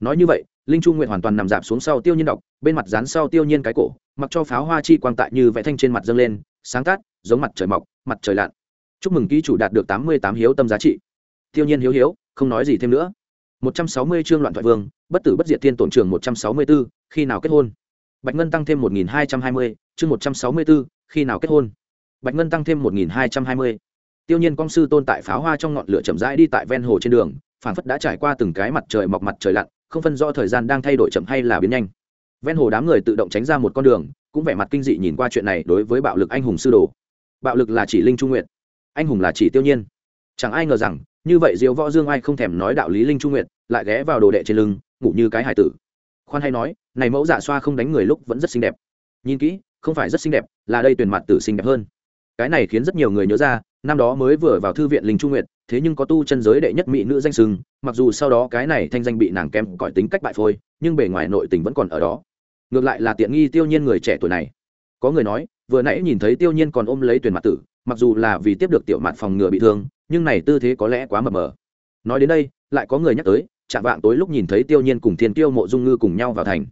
Nói như vậy, linh trung nguyện hoàn toàn nằm dạp xuống sau tiêu nhiên đọc, bên mặt dán sau tiêu nhiên cái cổ, mặc cho pháo hoa chi quang tại như vẽ thanh trên mặt dâng lên, sáng tát, giống mặt trời mọc, mặt trời lặn. Chúc mừng ký chủ đạt được tám mươi tám hiếu tâm giá trị. Tiêu nhiên hiếu hiếu, không nói gì thêm nữa một trăm sáu mươi chương loạn thoại vương bất tử bất diệt thiên tổn trường 164, khi nào kết hôn? Bạch ngân tăng thêm một nghìn hai trăm hai mươi chương 164, khi nào kết hôn? Bạch ngân tăng thêm một nghìn hai trăm hai mươi. Tiêu nhiên công sư tôn tại pháo hoa trong ngọn lửa chậm rãi đi tại ven hồ trên đường phản phất đã trải qua từng cái mặt trời mọc mặt trời lặn không phân rõ thời gian đang thay đổi chậm hay là biến nhanh. Ven hồ đám người tự động tránh ra một con đường cũng vẻ mặt kinh dị nhìn qua chuyện này đối với bạo lực anh hùng sư đồ. Bạo lực là chỉ linh trung nguyện anh hùng là chỉ tiêu nhiên. Chẳng ai ngờ rằng như vậy diều võ dương ai không thèm nói đạo lý linh trung nguyện lại ghé vào đồ đệ trên lưng, ngủ như cái hải tử. Khoan hay nói, này mẫu dạ xoa không đánh người lúc vẫn rất xinh đẹp. Nhìn kỹ, không phải rất xinh đẹp, là đây tuyển mặt tử xinh đẹp hơn. Cái này khiến rất nhiều người nhớ ra, năm đó mới vừa vào thư viện linh trung nguyệt, thế nhưng có tu chân giới đệ nhất mỹ nữ danh sừng mặc dù sau đó cái này thanh danh bị nàng kém cõi tính cách bại phôi, nhưng bề ngoài nội tình vẫn còn ở đó. Ngược lại là tiện nghi tiêu nhiên người trẻ tuổi này. Có người nói, vừa nãy nhìn thấy tiêu nhiên còn ôm lấy tuyển mặt tử mặc dù là vì tiếp được tiểu mạt phòng ngừa bị thương, nhưng này tư thế có lẽ quá mập mờ. Nói đến đây, lại có người nhắc tới chạm vạng tối lúc nhìn thấy tiêu nhiên cùng thiên tiêu mộ dung ngư cùng nhau vào thành.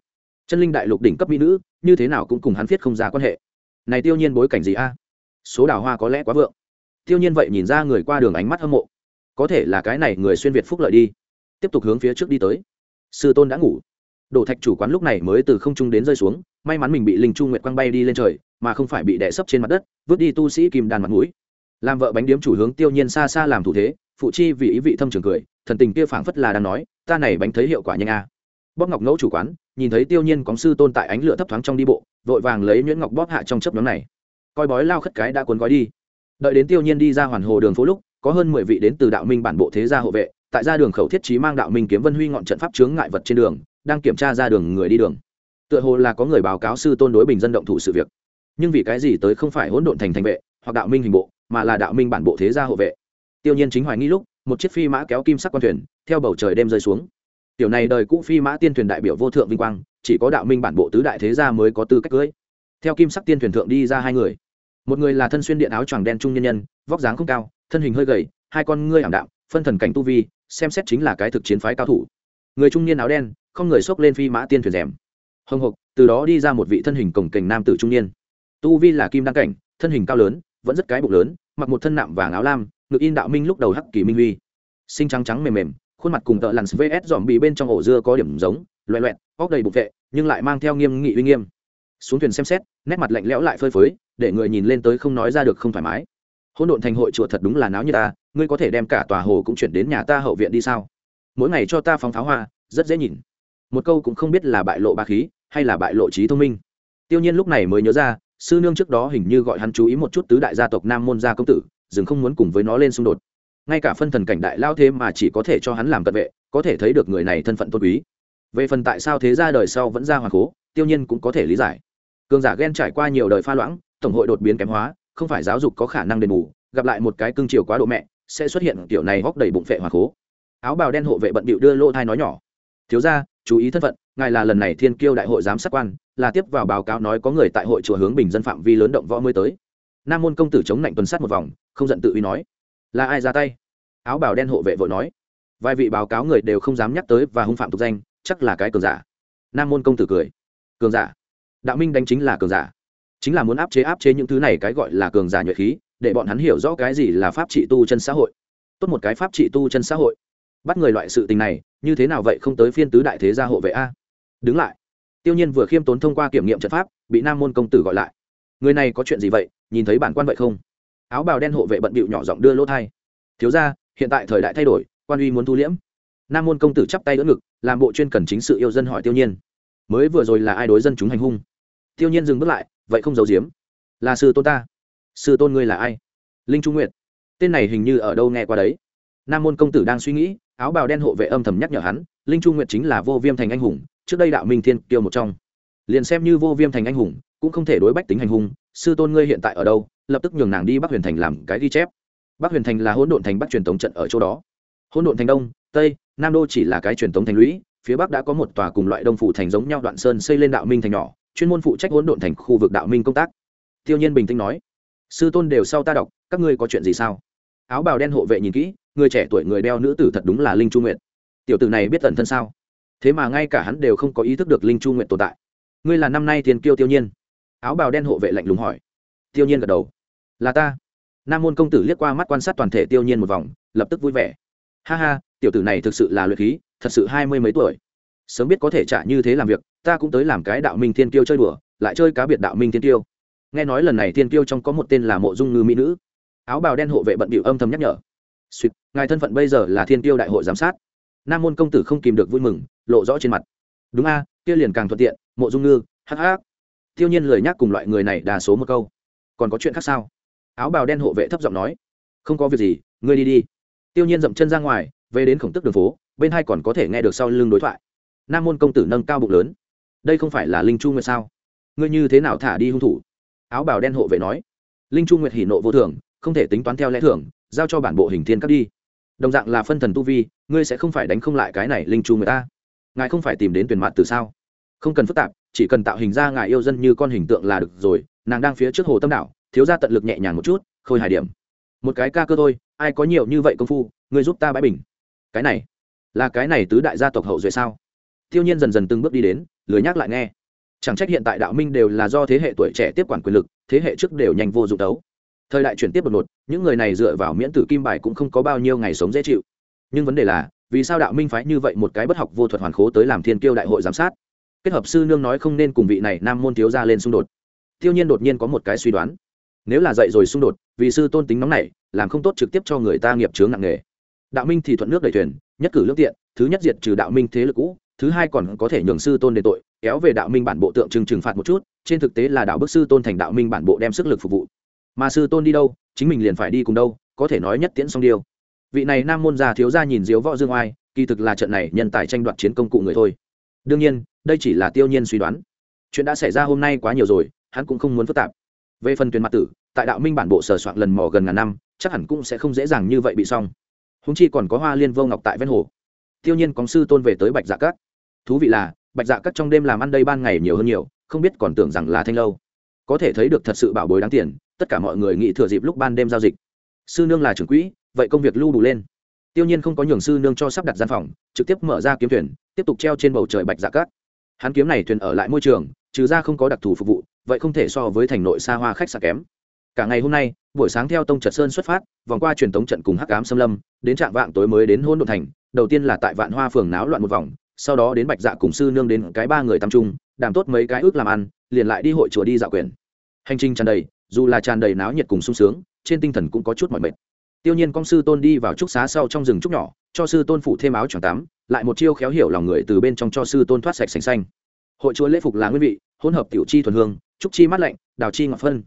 Chân linh đại lục đỉnh cấp mỹ nữ, như thế nào cũng cùng hắn viết không ra quan hệ. Này tiêu nhiên bối cảnh gì a? Số đào hoa có lẽ quá vượng. Tiêu nhiên vậy nhìn ra người qua đường ánh mắt hâm mộ. Có thể là cái này người xuyên việt phúc lợi đi. Tiếp tục hướng phía trước đi tới. Sư tôn đã ngủ. Đổ thạch chủ quán lúc này mới từ không trung đến rơi xuống, may mắn mình bị linh trung nguyệt quang bay đi lên trời mà không phải bị đè sấp trên mặt đất, vứt đi tu sĩ kim đàn mặt mũi. Làm vợ bánh điếm chủ hướng tiêu nhiên xa xa làm thủ thế, phụ chi vì ý vị thâm trường cười, thần tình kia phảng phất là đang nói, ta này bánh thấy hiệu quả nhanh a. À. bóp ngọc ngẫu chủ quán, nhìn thấy tiêu nhiên có sư tôn tại ánh lửa thấp thoáng trong đi bộ, vội vàng lấy nhuyễn ngọc bóp hạ trong chớp nhóm này. Coi bói lao khất cái đã cuốn gói đi. Đợi đến tiêu nhiên đi ra hoàn hồ đường phố lúc, có hơn mười vị đến từ đạo minh bản bộ thế gia hộ vệ, tại ra đường khẩu thiết trí mang đạo minh kiếm vân huy ngọn trận pháp chướng ngại vật trên đường, đang kiểm tra ra đường người đi đường. Tựa hồ là có người báo cáo sư tôn đối bình dân động thủ sự việc nhưng vì cái gì tới không phải hỗn độn thành thành vệ, hoặc đạo minh hình bộ, mà là đạo minh bản bộ thế gia hộ vệ? Tiêu nhiên chính hoài nghi lúc, một chiếc phi mã kéo kim sắc quan thuyền, theo bầu trời đêm rơi xuống. Tiểu này đời cũ phi mã tiên thuyền đại biểu vô thượng vinh quang, chỉ có đạo minh bản bộ tứ đại thế gia mới có tư cách cưới. Theo kim sắc tiên thuyền thượng đi ra hai người. Một người là thân xuyên điện áo choàng đen trung nhân nhân, vóc dáng không cao, thân hình hơi gầy, hai con ngươi ảm đạm, phân thần cảnh tu vi, xem xét chính là cái thực chiến phái cao thủ. Người trung niên áo đen, không người xốc lên phi mã tiên thuyền rèm. Hồng hộc từ đó đi ra một vị thân hình cổng kềnh nam tử trung niên tu vi là kim đăng cảnh, thân hình cao lớn, vẫn rất cái bụng lớn, mặc một thân nạm vàng áo lam, ngực in đạo minh lúc đầu hắc kỳ minh huy. Sinh trắng trắng mềm mềm, khuôn mặt cùng tợ lằn vs dòm bị bên trong ổ dưa có điểm giống, loẹ loẹt, óc đầy bụng vệ, nhưng lại mang theo nghiêm nghị uy nghiêm. Xuống thuyền xem xét, nét mặt lạnh lẽo lại phơi phới, để người nhìn lên tới không nói ra được không thoải mái. Hỗn độn thành hội chùa thật đúng là náo như ta, ngươi có thể đem cả tòa hồ cũng chuyển đến nhà ta hậu viện đi sao? Mỗi ngày cho ta phóng pháo hoa, rất dễ nhìn. Một câu cũng không biết là bại lộ ba khí, hay là bại lộ trí thông minh. Tiêu nhiên lúc này mới nhớ ra sư nương trước đó hình như gọi hắn chú ý một chút tứ đại gia tộc nam môn gia công tử dừng không muốn cùng với nó lên xung đột. Ngay cả phân thần cảnh đại lao thế mà chỉ có thể cho hắn làm cận vệ, có thể thấy được người này thân phận tôn quý. Về phần tại sao thế ra đời sau vẫn ra hoàng cố, tiêu nhiên cũng có thể lý giải. Cường giả ghen trải qua nhiều đời pha loãng, tổng hội đột biến kém hóa, không phải giáo dục có khả năng đền bù, gặp lại một cái cương chiều quá độ mẹ, sẽ xuất hiện kiểu này hóc đầy bụng phệ hoàng cố. Áo bào đen hộ vệ bận bịu đưa lô thai nói nhỏ. Thiếu ra chú ý thân phận, ngài là lần này thiên kiêu đại hội giám sát quan, là tiếp vào báo cáo nói có người tại hội chùa hướng bình dân phạm vi lớn động võ mới tới. Nam môn công tử chống lạnh tuần sát một vòng, không giận tự ý nói, là ai ra tay? Áo bào đen hộ vệ vội nói, vài vị báo cáo người đều không dám nhắc tới và hung phạm tục danh, chắc là cái cường giả. Nam môn công tử cười, cường giả? Đạo minh đánh chính là cường giả. Chính là muốn áp chế áp chế những thứ này cái gọi là cường giả nhuệ khí, để bọn hắn hiểu rõ cái gì là pháp trị tu chân xã hội. Tốt một cái pháp trị tu chân xã hội bắt người loại sự tình này, như thế nào vậy không tới phiên tứ đại thế gia hộ vệ a? Đứng lại. Tiêu nhiên vừa khiêm tốn thông qua kiểm nghiệm trận pháp, bị nam môn công tử gọi lại. Người này có chuyện gì vậy, nhìn thấy bản quan vậy không? Áo bào đen hộ vệ bận bịu nhỏ giọng đưa lỗ thai. Thiếu ra hiện tại thời đại thay đổi, quan uy muốn thu liễm. Nam môn công tử chắp tay đỡ ngực, làm bộ chuyên cần chính sự yêu dân hỏi tiêu nhiên. Mới vừa rồi là ai đối dân chúng hành hung? Tiêu nhiên dừng bước lại, vậy không giấu giếm. Là sư tôn ta. Sư tôn ngươi là ai? Linh trung nguyệt. Tên này hình như ở đâu nghe qua đấy nam môn công tử đang suy nghĩ, áo bào đen hộ vệ âm thầm nhắc nhở hắn, linh trung nguyệt chính là vô viêm thành anh hùng, trước đây đạo minh thiên kiêu một trong. Liền xem như vô viêm thành anh hùng, cũng không thể đối bách tính hành hung, sư tôn ngươi hiện tại ở đâu, lập tức nhường nàng đi bắc huyền thành làm cái ghi chép. Bắc huyền thành là hỗn độn thành bắc truyền thống trận ở chỗ đó. Hỗn độn thành đông, tây, nam đô chỉ là cái truyền thống thành lũy, phía bắc đã có một tòa cùng loại đông phủ thành giống nhau đoạn sơn xây lên đạo minh thành nhỏ, chuyên môn phụ trách hỗn độn thành khu vực đạo minh công tác. Tiêu nhiên bình tĩnh nói, sư tôn đều sau ta đọc, các ngươi có chuyện gì sao? Áo bào đen hộ vệ nhìn kỹ người trẻ tuổi người đeo nữ tử thật đúng là linh chu nguyện tiểu tử này biết tận thân sao? Thế mà ngay cả hắn đều không có ý thức được linh chu nguyện tồn tại. Ngươi là năm nay thiên kiêu tiêu nhiên. Áo bào đen hộ vệ lạnh lùng hỏi. Tiêu nhiên gật đầu. Là ta. Nam môn công tử liếc qua mắt quan sát toàn thể tiêu nhiên một vòng, lập tức vui vẻ. Ha ha, tiểu tử này thực sự là luyện khí, thật sự hai mươi mấy tuổi. Sớm biết có thể trả như thế làm việc, ta cũng tới làm cái đạo minh thiên tiêu chơi đùa, lại chơi cá biệt đạo minh thiên tiêu nghe nói lần này thiên tiêu trong có một tên là mộ dung ngư mỹ nữ. Áo bào đen hộ vệ bận bịu âm thầm nhắc nhở suýt, ngài thân phận bây giờ là thiên tiêu đại hội giám sát. Nam môn công tử không kìm được vui mừng, lộ rõ trên mặt. Đúng a, kia liền càng thuận tiện, mộ dung ngư, hắc hắc. Tiêu nhiên lời nhắc cùng loại người này đa số một câu. Còn có chuyện khác sao? Áo bào đen hộ vệ thấp giọng nói. Không có việc gì, ngươi đi đi. Tiêu nhiên dậm chân ra ngoài, về đến khổng tức đường phố, bên hai còn có thể nghe được sau lưng đối thoại. Nam môn công tử nâng cao bụng lớn. Đây không phải là linh chu nguyệt sao? Ngươi như thế nào thả đi hung thủ? Áo bào đen hộ vệ nói. Linh chu nguyệt hỉ nộ vô thường, không thể tính toán theo lẽ thường giao cho bản bộ hình thiên các đi. Đồng dạng là phân thần tu vi, ngươi sẽ không phải đánh không lại cái này linh chu người ta. Ngài không phải tìm đến tuyển mặt từ sao? Không cần phức tạp, chỉ cần tạo hình ra ngài yêu dân như con hình tượng là được rồi, nàng đang phía trước hồ tâm đảo, thiếu ra tận lực nhẹ nhàng một chút, khôi hài điểm. Một cái ca cơ thôi, ai có nhiều như vậy công phu, ngươi giúp ta bãi bình. Cái này, là cái này tứ đại gia tộc hậu duệ sao? Tiêu nhiên dần dần từng bước đi đến, lười nhắc lại nghe. Chẳng trách hiện tại đạo minh đều là do thế hệ tuổi trẻ tiếp quản quyền lực, thế hệ trước đều nhanh vô dụng đấu thời đại chuyển tiếp đột ngột, những người này dựa vào miễn tử kim bài cũng không có bao nhiêu ngày sống dễ chịu. Nhưng vấn đề là, vì sao đạo minh phái như vậy một cái bất học vô thuật hoàn khố tới làm thiên kiêu đại hội giám sát? Kết hợp sư nương nói không nên cùng vị này nam môn thiếu ra lên xung đột. Tiêu nhiên đột nhiên có một cái suy đoán. Nếu là dậy rồi xung đột, vì sư tôn tính nóng này làm không tốt trực tiếp cho người ta nghiệp chướng nặng nghề đạo minh thì thuận nước đầy thuyền, nhất cử lương tiện, thứ nhất diệt trừ đạo minh thế lực cũ, thứ hai còn có thể nhường sư tôn đền tội, kéo về đạo minh bản bộ tượng trừng trừng phạt một chút, trên thực tế là đạo bức sư tôn thành đạo minh bản bộ đem sức lực phục vụ mà sư tôn đi đâu, chính mình liền phải đi cùng đâu, có thể nói nhất tiễn song điêu. Vị này nam môn già thiếu gia nhìn diếu võ dương oai, kỳ thực là trận này nhân tài tranh đoạt chiến công cụ người thôi. Đương nhiên, đây chỉ là tiêu nhiên suy đoán. Chuyện đã xảy ra hôm nay quá nhiều rồi, hắn cũng không muốn phức tạp. Về phần tuyển mặt tử, tại đạo minh bản bộ sở soạn lần mò gần ngàn năm, chắc hẳn cũng sẽ không dễ dàng như vậy bị xong. Húng chi còn có hoa liên vô ngọc tại ven hồ. Tiêu nhiên có sư tôn về tới bạch dạ cát. Thú vị là, bạch dạ cát trong đêm làm ăn đây ban ngày nhiều hơn nhiều, không biết còn tưởng rằng là thanh lâu. Có thể thấy được thật sự bảo bối đáng tiền tất cả mọi người nghĩ thừa dịp lúc ban đêm giao dịch. Sư nương là trưởng quỹ, vậy công việc lưu đủ lên. Tiêu nhiên không có nhường sư nương cho sắp đặt gian phòng, trực tiếp mở ra kiếm thuyền, tiếp tục treo trên bầu trời bạch dạ cát. Hắn kiếm này thuyền ở lại môi trường, trừ ra không có đặc thù phục vụ, vậy không thể so với thành nội xa hoa khách sạn kém. Cả ngày hôm nay, buổi sáng theo tông trật sơn xuất phát, vòng qua truyền tống trận cùng hắc cám xâm lâm, đến trạm vạng tối mới đến hôn đồn thành, đầu tiên là tại vạn hoa phường náo loạn một vòng, sau đó đến bạch dạ cùng sư nương đến cái ba người tam trung đảm tốt mấy cái ước làm ăn, liền lại đi hội chùa đi dạo quyền. Hành trình tràn đầy dù là tràn đầy náo nhiệt cùng sung sướng, trên tinh thần cũng có chút mỏi mệt. Tiêu nhiên công sư tôn đi vào trúc xá sau trong rừng trúc nhỏ, cho sư tôn phủ thêm áo choàng tắm, lại một chiêu khéo hiểu lòng người từ bên trong cho sư tôn thoát sạch sành xanh. Hội chúa lễ phục là nguyên vị, hỗn hợp tiểu chi thuần hương, trúc chi mát lạnh, đào chi ngọc phân.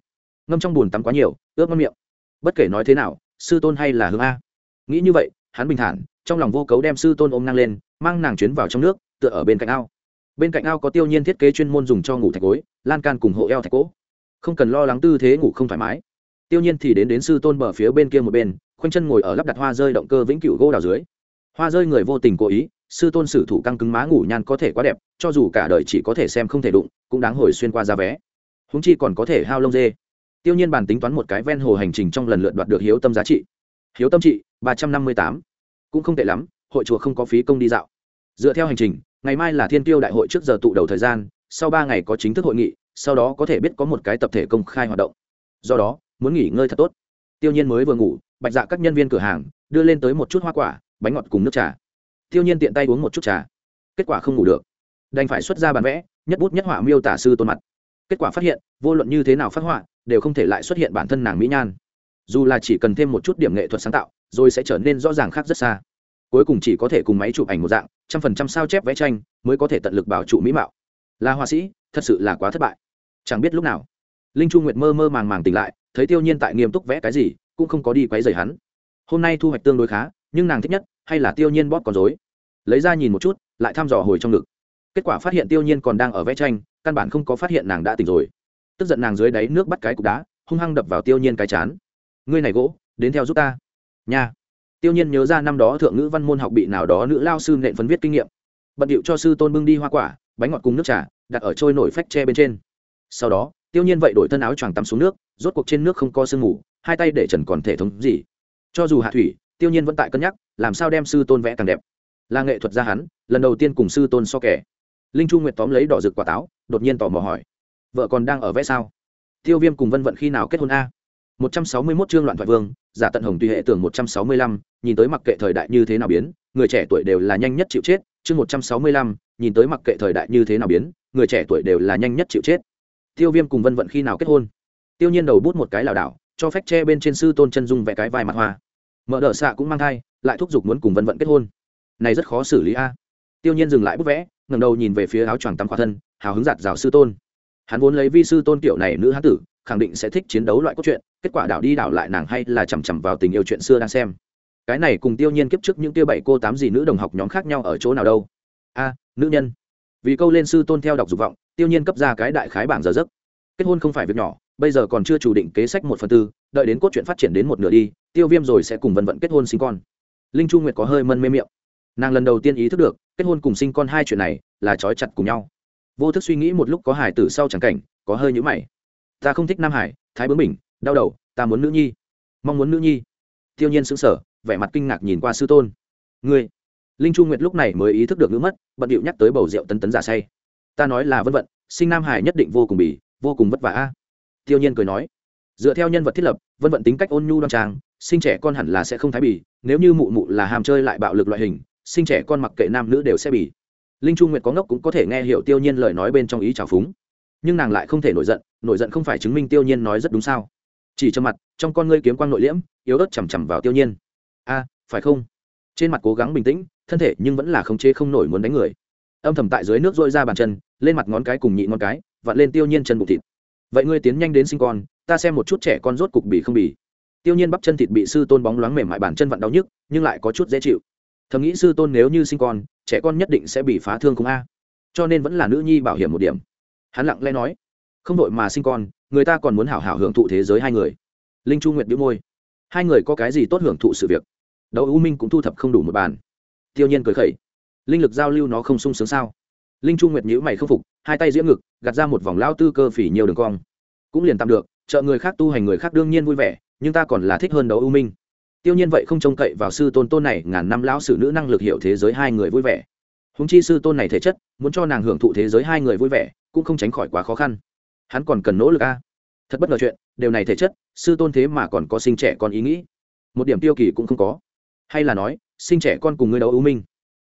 Ngâm trong bùn tắm quá nhiều, ướp ngon miệng. Bất kể nói thế nào, sư tôn hay là hương a. Nghĩ như vậy, hắn bình thản, trong lòng vô cấu đem sư tôn ôm nang lên, mang nàng chuyến vào trong nước, tựa ở bên cạnh ao. Bên cạnh ao có tiêu nhiên thiết kế chuyên môn dùng cho ngủ thạch gối, lan can cùng hộ eo thạch cỗ không cần lo lắng tư thế ngủ không thoải mái. Tiêu nhiên thì đến đến sư tôn bờ phía bên kia một bên, khoanh chân ngồi ở lắp đặt hoa rơi động cơ vĩnh cửu gỗ đào dưới. Hoa rơi người vô tình cố ý, sư tôn sử thủ căng cứng má ngủ nhan có thể quá đẹp, cho dù cả đời chỉ có thể xem không thể đụng, cũng đáng hồi xuyên qua giá vé. Húng chi còn có thể hao lông dê. Tiêu nhiên bàn tính toán một cái ven hồ hành trình trong lần lượt đoạt được hiếu tâm giá trị. Hiếu tâm trị, ba trăm năm mươi tám. Cũng không tệ lắm, hội chùa không có phí công đi dạo. Dựa theo hành trình, ngày mai là thiên tiêu đại hội trước giờ tụ đầu thời gian, sau ba ngày có chính thức hội nghị sau đó có thể biết có một cái tập thể công khai hoạt động. Do đó, muốn nghỉ ngơi thật tốt. Tiêu nhiên mới vừa ngủ, bạch dạ các nhân viên cửa hàng đưa lên tới một chút hoa quả, bánh ngọt cùng nước trà. Tiêu nhiên tiện tay uống một chút trà. Kết quả không ngủ được. Đành phải xuất ra bản vẽ, nhất bút nhất họa miêu tả sư tôn mặt. Kết quả phát hiện, vô luận như thế nào phát họa, đều không thể lại xuất hiện bản thân nàng mỹ nhan. Dù là chỉ cần thêm một chút điểm nghệ thuật sáng tạo, rồi sẽ trở nên rõ ràng khác rất xa. Cuối cùng chỉ có thể cùng máy chụp ảnh một dạng, trăm phần trăm sao chép vẽ tranh, mới có thể tận lực bảo trụ mỹ mạo. Là họa sĩ, thật sự là quá thất bại chẳng biết lúc nào, linh chu nguyệt mơ mơ màng màng tỉnh lại, thấy tiêu nhiên tại nghiêm túc vẽ cái gì, cũng không có đi quấy rầy hắn. Hôm nay thu hoạch tương đối khá, nhưng nàng thích nhất hay là tiêu nhiên bóp con rối? Lấy ra nhìn một chút, lại thăm dò hồi trong ngực. Kết quả phát hiện tiêu nhiên còn đang ở vẽ tranh, căn bản không có phát hiện nàng đã tỉnh rồi. Tức giận nàng dưới đáy nước bắt cái cục đá, hung hăng đập vào tiêu nhiên cái chán. Ngươi này gỗ, đến theo giúp ta. Nha. Tiêu nhiên nhớ ra năm đó thượng ngữ văn môn học bị nào đó nữ lao sư nện phấn viết kinh nghiệm. Bận điệu cho sư tôn bưng đi hoa quả, bánh ngọt cùng nước trà, đặt ở trôi nổi phách tre bên trên sau đó, tiêu nhiên vậy đổi thân áo choàng tắm xuống nước, rốt cuộc trên nước không có sương ngủ hai tay để trần còn thể thống gì. Cho dù hạ thủy, tiêu nhiên vẫn tại cân nhắc, làm sao đem sư tôn vẽ càng đẹp. Là nghệ thuật gia hắn, lần đầu tiên cùng sư tôn so kẻ. Linh chu nguyệt tóm lấy đỏ rực quả táo, đột nhiên tò mò hỏi, vợ còn đang ở vẽ sao? Tiêu viêm cùng vân vận khi nào kết hôn a? Một trăm sáu mươi 161 chương loạn thoại vương, giả tận hồng tùy hệ tưởng một trăm sáu mươi lăm, nhìn tới mặc kệ thời đại như thế nào biến, người trẻ tuổi đều là nhanh nhất chịu chết, chương một trăm sáu mươi lăm, nhìn tới mặc kệ thời đại như thế nào biến, người trẻ tuổi đều là nhanh nhất chịu chết tiêu viêm cùng vân vận khi nào kết hôn? Tiêu nhiên đầu bút một cái lảo đảo, cho phép che bên trên sư tôn chân dung vẽ cái vai mặt hoa. Mở đỡ xạ cũng mang thai, lại thúc giục muốn cùng vân vận kết hôn. Này rất khó xử lý a. Tiêu nhiên dừng lại bút vẽ, ngẩng đầu nhìn về phía áo choàng tắm khỏa thân, hào hứng giạt rào sư tôn. Hắn vốn lấy vi sư tôn kiểu này nữ hán tử, khẳng định sẽ thích chiến đấu loại cốt truyện, kết quả đảo đi đảo lại nàng hay là chằm chằm vào tình yêu chuyện xưa đang xem. Cái này cùng tiêu nhiên kiếp trước những tiêu bảy cô tám gì nữ đồng học nhóm khác nhau ở chỗ nào đâu? A, nữ nhân vì câu lên sư tôn theo đọc dục vọng, tiêu nhiên cấp ra cái đại khái bảng giờ giấc. Kết hôn không phải việc nhỏ, bây giờ còn chưa chủ định kế sách một phần tư, đợi đến cốt truyện phát triển đến một nửa đi, tiêu viêm rồi sẽ cùng vân vận kết hôn sinh con. Linh chu nguyệt có hơi mân mê miệng. Nàng lần đầu tiên ý thức được, kết hôn cùng sinh con hai chuyện này là trói chặt cùng nhau. Vô thức suy nghĩ một lúc có hải tử sau chẳng cảnh, có hơi nhữ mày. Ta không thích nam hải, thái bướng bình đau đầu, ta muốn nữ nhi. Mong muốn nữ nhi. Tiêu nhiên xứng sở vẻ mặt kinh ngạc nhìn qua sư tôn. Ngươi linh chu nguyệt lúc này mới ý thức được ngữ mất, bận điệu nhắc tới bầu rượu tấn tấn giả say. Ta nói là vân vận, sinh nam hải nhất định vô cùng bỉ, vô cùng vất vả a. Tiêu nhiên cười nói, dựa theo nhân vật thiết lập, vân vận tính cách ôn nhu đoan trang, sinh trẻ con hẳn là sẽ không thái bỉ, nếu như mụ mụ là hàm chơi lại bạo lực loại hình, sinh trẻ con mặc kệ nam nữ đều sẽ bỉ. Linh chu nguyệt có ngốc cũng có thể nghe hiểu tiêu nhiên lời nói bên trong ý trào phúng. Nhưng nàng lại không thể nổi giận nổi giận không phải chứng minh tiêu nhiên nói rất đúng sao? Chỉ cho mặt, trong con ngươi kiếm quang nội liễm, yếu ớt chằm chằm vào tiêu nhiên. A, phải không? Trên mặt cố gắng bình tĩnh thân thể nhưng vẫn là không chế không nổi muốn đánh người. Âm thầm tại dưới nước dội ra bàn chân, lên mặt ngón cái cùng nhị ngón cái, vặn lên tiêu nhiên chân bụng thịt. Vậy ngươi tiến nhanh đến sinh con, ta xem một chút trẻ con rốt cục bỉ không bỉ tiêu nhiên bắp chân thịt bị sư tôn bóng loáng mềm mại bàn chân vặn đau nhức, nhưng lại có chút dễ chịu. Thầm nghĩ sư tôn nếu như sinh con, trẻ con nhất định sẽ bị phá thương không a. Cho nên vẫn là nữ nhi bảo hiểm một điểm. Hắn lặng lẽ nói, không đội mà sinh con, người ta còn muốn hảo hảo hưởng thụ thế giới hai người. Linh chu nguyệt bĩu môi. Hai người có cái gì tốt hưởng thụ sự việc? Đấu u minh cũng thu thập không đủ một bàn tiêu nhiên cười khẩy. Linh lực giao lưu nó không sung sướng sao? Linh Trung nguyệt nhữ mày không phục, hai tay diễm ngực, gạt ra một vòng lao tư cơ phỉ nhiều đường cong. Cũng liền tạm được, trợ người khác tu hành người khác đương nhiên vui vẻ, nhưng ta còn là thích hơn đấu ưu minh. Tiêu nhiên vậy không trông cậy vào sư tôn tôn này, ngàn năm lão sử nữ năng lực hiểu thế giới hai người vui vẻ. Húng chi sư tôn này thể chất, muốn cho nàng hưởng thụ thế giới hai người vui vẻ, cũng không tránh khỏi quá khó khăn. Hắn còn cần nỗ lực a. Thật bất ngờ chuyện, điều này thể chất, sư tôn thế mà còn có sinh trẻ con ý nghĩ. Một điểm tiêu kỳ cũng không có. Hay là nói sinh trẻ con cùng ngươi đấu ưu minh.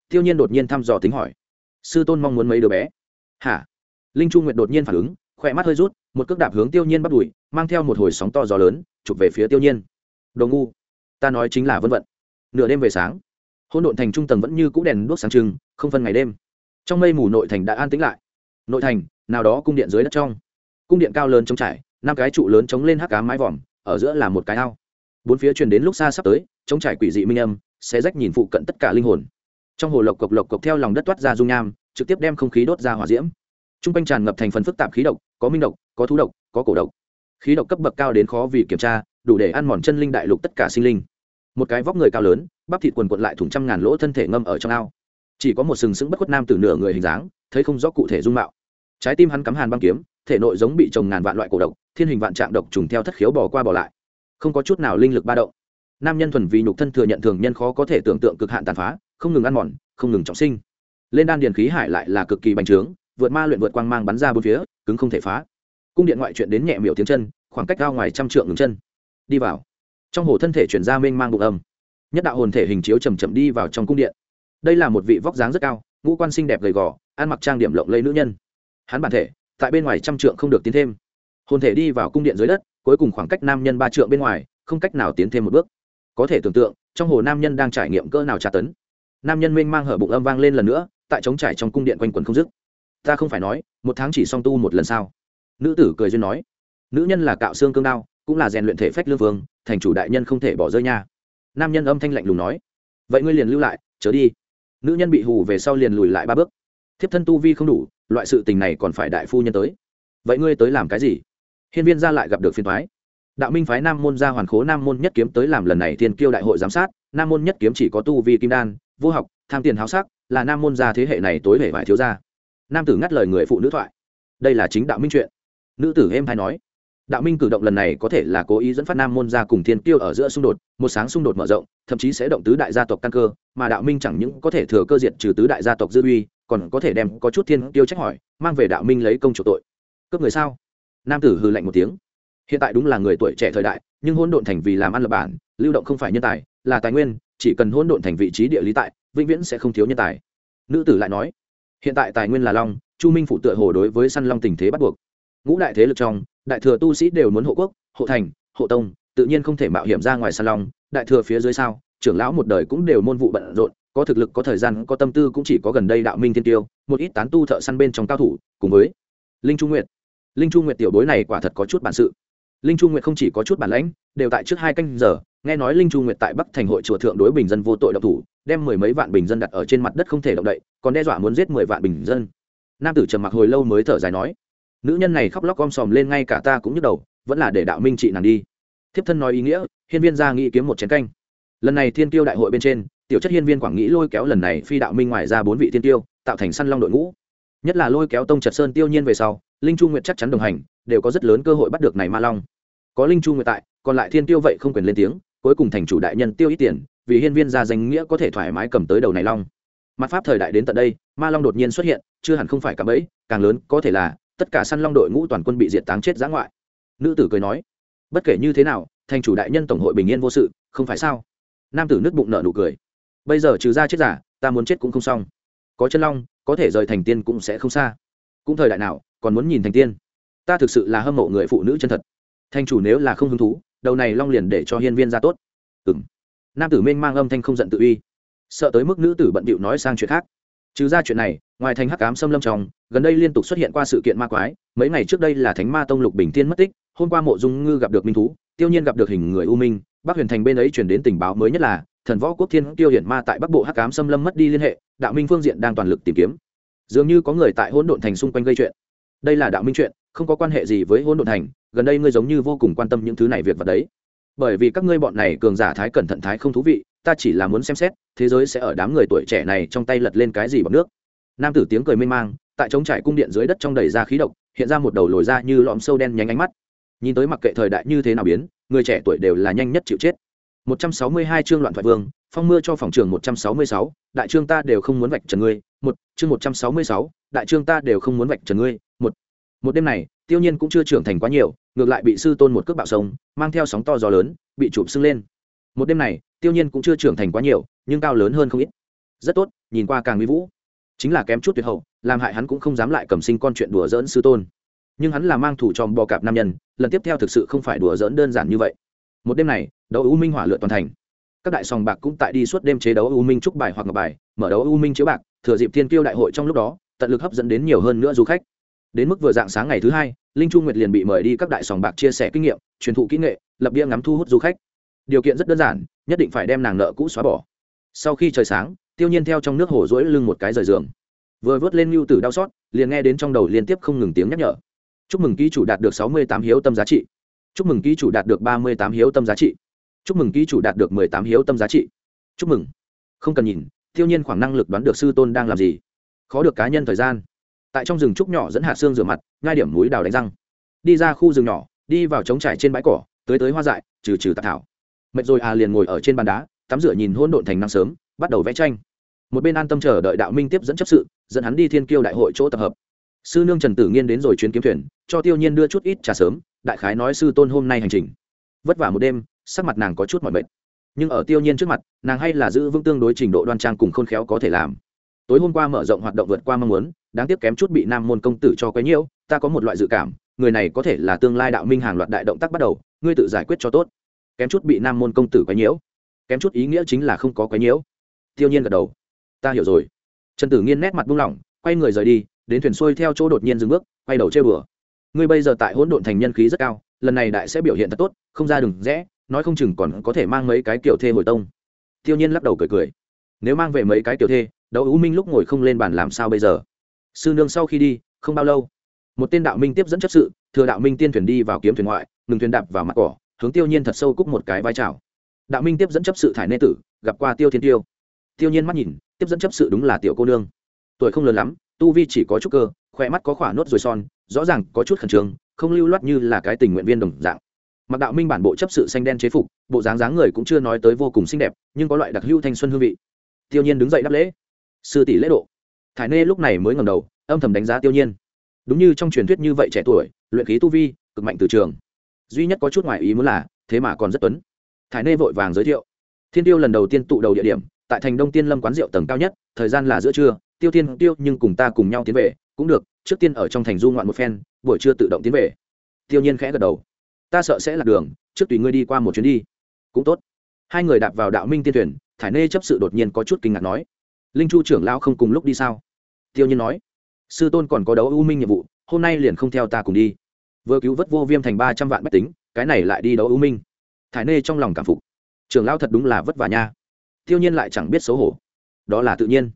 Tiêu nhiên đột nhiên thăm dò tính hỏi. Sư tôn mong muốn mấy đứa bé? Hả? Linh chu nguyệt đột nhiên phản ứng, khỏe mắt hơi rút, một cước đạp hướng tiêu nhiên bắt đùi, mang theo một hồi sóng to gió lớn, chụp về phía tiêu nhiên. Đồ ngu, ta nói chính là vân vận. Nửa đêm về sáng hôn độn thành trung tầng vẫn như cũ đèn đuốc sáng trưng, không phân ngày đêm. Trong mây mù nội thành đã an tĩnh lại. Nội thành, nào đó cung điện dưới đất trong. Cung điện cao lớn trống trải, năm cái trụ lớn chống lên hắc cá mái vòm, ở giữa là một cái ao. Bốn phía truyền đến lúc xa sắp tới chống trải quỷ dị minh âm sẽ rách nhìn phụ cận tất cả linh hồn. Trong hồ lộc cộc lộc cộc theo lòng đất toát ra dung nham, trực tiếp đem không khí đốt ra hỏa diễm. T r u n g quanh tràn ngập thành phần phức tạp khí độc, có minh độc, có thú độc, có cổ độc. Khí độc cấp bậc cao đến khó vì kiểm tra, đủ để ăn mòn chân linh đại lục tất cả sinh linh. Một cái vóc người cao lớn, bắp thịt quần quận lại thủng trăm ngàn lỗ thân thể ngâm ở trong ao. Chỉ có một sừng sững bất khuất nam từ nửa người hình dáng, thấy không rõ cụ thể dung mạo. Trái tim hắn cắm hàn băng kiếm, thể nội giống bị trồng ngàn vạn loại cổ độc, thiên hình vạn trạng độc trùng theo thất khiếu bỏ qua bỏ lại. Không có chút nào linh lực ba động nam nhân thuần vì nhục thân thừa nhận thường nhân khó có thể tưởng tượng cực hạn tàn phá, không ngừng ăn mòn, không ngừng trọng sinh. Lên đan điền khí hải lại là cực kỳ bành trướng, vượt ma luyện vượt quang mang bắn ra bốn phía, cứng không thể phá. Cung điện ngoại chuyện đến nhẹ miểu tiếng chân, khoảng cách cao ngoài trăm trượng ngừng chân. Đi vào. Trong hồ thân thể chuyển ra mênh mang bụng âm. Nhất đạo hồn thể hình chiếu chầm chậm đi vào trong cung điện. Đây là một vị vóc dáng rất cao, ngũ quan xinh đẹp gầy gò, ăn mặc trang điểm lộng lẫy nữ nhân. Hắn bản thể, tại bên ngoài trăm trượng không được tiến thêm. Hồn thể đi vào cung điện dưới đất, cuối cùng khoảng cách nam nhân ba trượng bên ngoài, không cách nào tiến thêm một bước có thể tưởng tượng, trong hồ nam nhân đang trải nghiệm cỡ nào tra tấn. Nam nhân mênh mang hở bụng âm vang lên lần nữa, tại trống trải trong cung điện quanh quần không dứt. Ta không phải nói, một tháng chỉ song tu một lần sao? Nữ tử cười duyên nói. Nữ nhân là cạo xương cương đao, cũng là rèn luyện thể phách lương vương, thành chủ đại nhân không thể bỏ rơi nha. Nam nhân âm thanh lạnh lùng nói. Vậy ngươi liền lưu lại, chớ đi. Nữ nhân bị hù về sau liền lùi lại ba bước. Thiếp thân tu vi không đủ, loại sự tình này còn phải đại phu nhân tới. Vậy ngươi tới làm cái gì? Hiên viên ra lại gặp được phiên thoái đạo minh phái nam môn ra hoàn khố nam môn nhất kiếm tới làm lần này thiên kiêu đại hội giám sát. Nam môn nhất kiếm chỉ có tu vi kim đan, vô học, tham tiền háo sắc, là nam môn gia thế hệ này tối hệ vải thiếu gia. Nam tử ngắt lời người phụ nữ thoại. Đây là chính đạo minh chuyện. Nữ tử êm hay nói. Đạo minh cử động lần này có thể là cố ý dẫn phát nam môn ra cùng thiên kiêu ở giữa xung đột, một sáng xung đột mở rộng, thậm chí sẽ động tứ đại gia tộc căn cơ, mà đạo minh chẳng những có thể thừa cơ diệt trừ tứ đại gia tộc dư uy, còn có thể đem có chút thiên kiêu trách hỏi, mang về đạo minh lấy công chủ tội. Cướp người sao? Nam tử hư lạnh một tiếng hiện tại đúng là người tuổi trẻ thời đại, nhưng hỗn độn thành vì làm ăn lập bản, lưu động không phải nhân tài, là tài nguyên, chỉ cần hỗn độn thành vị trí địa lý tại, vĩnh viễn sẽ không thiếu nhân tài. Nữ tử lại nói, hiện tại tài nguyên là long, chu minh phụ tựa hồ đối với săn long tình thế bắt buộc. Ngũ đại thế lực trong, đại thừa tu sĩ đều muốn hộ quốc, hộ thành, hộ tông, tự nhiên không thể mạo hiểm ra ngoài săn long. Đại thừa phía dưới sao, trưởng lão một đời cũng đều môn vụ bận rộn, có thực lực, có thời gian, có tâm tư cũng chỉ có gần đây đạo minh thiên tiêu, một ít tán tu thợ săn bên trong cao thủ, cùng với linh trung nguyệt. Linh trung nguyệt tiểu bối này quả thật có chút bản sự linh chu nguyệt không chỉ có chút bản lãnh, đều tại trước hai canh giờ, nghe nói linh chu nguyệt tại bắc thành hội chùa thượng đối bình dân vô tội độc thủ, đem mười mấy vạn bình dân đặt ở trên mặt đất không thể động đậy, còn đe dọa muốn giết mười vạn bình dân. Nam tử trầm mặc hồi lâu mới thở dài nói, nữ nhân này khóc lóc om sòm lên ngay cả ta cũng nhức đầu, vẫn là để đạo minh trị nàng đi. Thiếp thân nói ý nghĩa, hiên viên ra nghĩ kiếm một chén canh. Lần này thiên tiêu đại hội bên trên, tiểu chất hiên viên quảng nghĩ lôi kéo lần này phi đạo minh ngoài ra bốn vị thiên tiêu tạo thành săn long đội ngũ. Nhất là lôi kéo tông trật sơn tiêu nhiên về sau, linh chu nguyệt chắc chắn đồng hành, đều có rất lớn cơ hội bắt được này ma long có linh chu nguyệt tại, còn lại thiên tiêu vậy không quyền lên tiếng, cuối cùng thành chủ đại nhân tiêu ít tiền, vì hiên viên ra danh nghĩa có thể thoải mái cầm tới đầu này long. Mặt pháp thời đại đến tận đây, ma long đột nhiên xuất hiện, chưa hẳn không phải cả bẫy, càng lớn có thể là, tất cả săn long đội ngũ toàn quân bị diệt táng chết giã ngoại. Nữ tử cười nói, bất kể như thế nào, thành chủ đại nhân tổng hội bình yên vô sự, không phải sao? Nam tử nước bụng nợ nụ cười, bây giờ trừ ra chết giả, ta muốn chết cũng không xong. Có chân long, có thể rời thành tiên cũng sẽ không xa. Cũng thời đại nào, còn muốn nhìn thành tiên. Ta thực sự là hâm mộ người phụ nữ chân thật. Thanh chủ nếu là không hứng thú, đầu này long liền để cho hiên viên ra tốt. Ừ m nam tử Minh mang âm thanh không giận tự uy. Sợ tới mức nữ tử bận bịu nói sang chuyện khác. Trừ ra chuyện này, ngoài thành hắc cám xâm lâm trong, gần đây liên tục xuất hiện qua sự kiện ma quái, mấy ngày trước đây là thánh ma tông lục bình thiên mất tích, hôm qua mộ dung ngư gặp được minh thú, tiêu nhiên gặp được hình người u minh, bắc huyền thành bên ấy chuyển đến tình báo mới nhất là, thần võ quốc thiên tiêu hiển ma tại bắc bộ hắc cám xâm lâm mất đi liên hệ, đạo minh phương diện đang toàn lực tìm kiếm. Dường như có người tại hỗn độn thành xung quanh gây chuyện. Đây là đạo minh chuyện, không có quan hệ gì với hỗn độn thành gần đây ngươi giống như vô cùng quan tâm những thứ này việc vật đấy. Bởi vì các ngươi bọn này cường giả thái cẩn thận thái không thú vị ta chỉ là muốn xem xét thế giới sẽ ở đám người tuổi trẻ này trong tay lật lên cái gì bằng nước. Nam tử tiếng cười mênh mang tại trống trải cung điện dưới đất trong đầy ra khí độc hiện ra một đầu lồi ra như lõm sâu đen nhánh ánh mắt. Nhìn tới mặc kệ thời đại như thế nào biến người trẻ tuổi đều là nhanh nhất chịu chết. 162 chương loạn thoại vương phong mưa cho phòng trường 166, đại trương ta đều không muốn vạch trần ngươi. Một chương 166, đại trương ta đều không muốn vạch trần ngươi một đêm này, tiêu nhiên cũng chưa trưởng thành quá nhiều, ngược lại bị sư tôn một cước bạo sông, mang theo sóng to gió lớn, bị chụp sưng lên. Một đêm này, tiêu nhiên cũng chưa trưởng thành quá nhiều, nhưng cao lớn hơn không ít. Rất tốt, nhìn qua càng mỹ vũ. Chính là kém chút tuyệt hậu, làm hại hắn cũng không dám lại cầm sinh con chuyện đùa dỡn sư tôn. Nhưng hắn là mang thủ tròm bò cạp nam nhân, lần tiếp theo thực sự không phải đùa dỡn đơn giản như vậy. Một đêm này, đấu u minh hỏa lượn toàn thành. Các đại sòng bạc cũng tại đi suốt đêm chế đấu u minh trúc bài hoặc ngọc bài, mở đấu u minh chiếu bạc, thừa dịp thiên kiêu đại hội trong lúc đó, tận lực hấp dẫn đến nhiều hơn nữa du khách đến mức vừa dạng sáng ngày thứ hai, linh chu nguyệt liền bị mời đi các đại sòng bạc chia sẻ kinh nghiệm, truyền thụ kỹ nghệ, lập bia ngắm thu hút du khách. Điều kiện rất đơn giản, nhất định phải đem nàng nợ cũ xóa bỏ. Sau khi trời sáng, tiêu nhiên theo trong nước hồ rỗi lưng một cái rời giường. Vừa vớt lên mưu tử đau xót, liền nghe đến trong đầu liên tiếp không ngừng tiếng nhắc nhở. Chúc mừng ký chủ đạt được sáu mươi tám hiếu tâm giá trị. Chúc mừng ký chủ đạt được ba mươi tám hiếu tâm giá trị. Chúc mừng ký chủ đạt được mười tám hiếu tâm giá trị. Chúc mừng. Không cần nhìn, tiêu nhiên khoảng năng lực đoán được sư tôn đang làm gì. Khó được cá nhân thời gian tại trong rừng trúc nhỏ dẫn hạt xương rửa mặt ngai điểm mũi đào đánh răng. Đi ra khu rừng nhỏ, đi vào trống trải trên bãi cỏ, tới tới hoa dại, trừ trừ tạp thảo. Mệt rồi à liền ngồi ở trên bàn đá, tắm rửa nhìn hôn độn thành năng sớm, bắt đầu vẽ tranh. Một bên an tâm chờ đợi đạo minh tiếp dẫn chấp sự, dẫn hắn đi thiên kiêu đại hội chỗ tập hợp. Sư nương trần tử nghiên đến rồi chuyến kiếm thuyền, cho tiêu nhiên đưa chút ít trà sớm, đại khái nói sư tôn hôm nay hành trình. Vất vả một đêm, sắc mặt nàng có chút mọi mệt. Nhưng ở tiêu nhiên trước mặt, nàng hay là giữ vững tương đối trình độ đoan trang cùng khôn khéo có thể làm. Tối hôm qua mở rộng hoạt động vượt qua mong muốn đáng tiếc kém chút bị nam môn công tử cho quấy nhiễu, ta có một loại dự cảm, người này có thể là tương lai đạo minh hàng loạt đại động tác bắt đầu, ngươi tự giải quyết cho tốt. Kém chút bị nam môn công tử quấy nhiễu, kém chút ý nghĩa chính là không có quấy nhiễu. Tiêu nhiên gật đầu. Ta hiểu rồi. Trần tử nghiên nét mặt buông lỏng, quay người rời đi, đến thuyền xuôi theo chỗ đột nhiên dừng bước, quay đầu chơi bừa ngươi bây giờ tại hỗn độn thành nhân khí rất cao, lần này đại sẽ biểu hiện thật tốt, không ra đừng rẽ, nói không chừng còn có thể mang mấy cái kiểu thê hồi tông. Tiêu nhiên lắc đầu cười cười. Nếu mang về mấy cái kiểu thê đấu ưu minh lúc ngồi không lên bàn làm sao bây giờ? Sư nương sau khi đi, không bao lâu, một tên đạo minh tiếp dẫn chấp sự, thừa đạo minh tiên thuyền đi vào kiếm thuyền ngoại, ngừng thuyền đạp vào mặt cỏ, hướng tiêu nhiên thật sâu cúc một cái vai trào đạo minh tiếp dẫn chấp sự thải nê tử, gặp qua tiêu thiên tiêu. Tiêu nhiên mắt nhìn, tiếp dẫn chấp sự đúng là tiểu cô nương. Tuổi không lớn lắm, tu vi chỉ có chút cơ, khỏe mắt có khỏa nốt rồi son, rõ ràng có chút khẩn trương, không lưu loát như là cái tình nguyện viên đồng dạng. Mặc đạo minh bản bộ chấp sự xanh đen chế phục, bộ dáng dáng người cũng chưa nói tới vô cùng xinh đẹp, nhưng có loại đặc hữu thanh xuân hương vị. Tiêu nhiên đứng dậy đáp lễ. Sư tỷ lễ độ thải nê lúc này mới ngầm đầu, âm thầm đánh giá tiêu nhiên. Đúng như trong truyền thuyết như vậy trẻ tuổi, luyện khí tu vi, cực mạnh từ trường. Duy nhất có chút ngoại ý muốn là, thế mà còn rất tuấn. Thải nê vội vàng giới thiệu. Thiên tiêu lần đầu tiên tụ đầu địa điểm, tại thành đông tiên lâm quán rượu tầng cao nhất, thời gian là giữa trưa, tiêu tiên tiêu nhưng cùng ta cùng nhau tiến về, cũng được, trước tiên ở trong thành du ngoạn một phen, buổi trưa tự động tiến về. Tiêu nhiên khẽ gật đầu. Ta sợ sẽ là đường, trước tùy ngươi đi qua một chuyến đi. Cũng tốt. Hai người đạp vào đạo minh tiên thuyền, thải nê chấp sự đột nhiên có chút kinh ngạc nói. Linh chu trưởng lão không cùng lúc đi sao? Tiêu nhiên nói, sư tôn còn có đấu ưu minh nhiệm vụ, hôm nay liền không theo ta cùng đi. Vừa cứu vớt vô viêm thành ba trăm vạn bách tính, cái này lại đi đấu ưu minh. Thải nê trong lòng cảm phục. Trường lão thật đúng là vất vả nha. Tiêu nhiên lại chẳng biết xấu hổ. Đó là tự nhiên.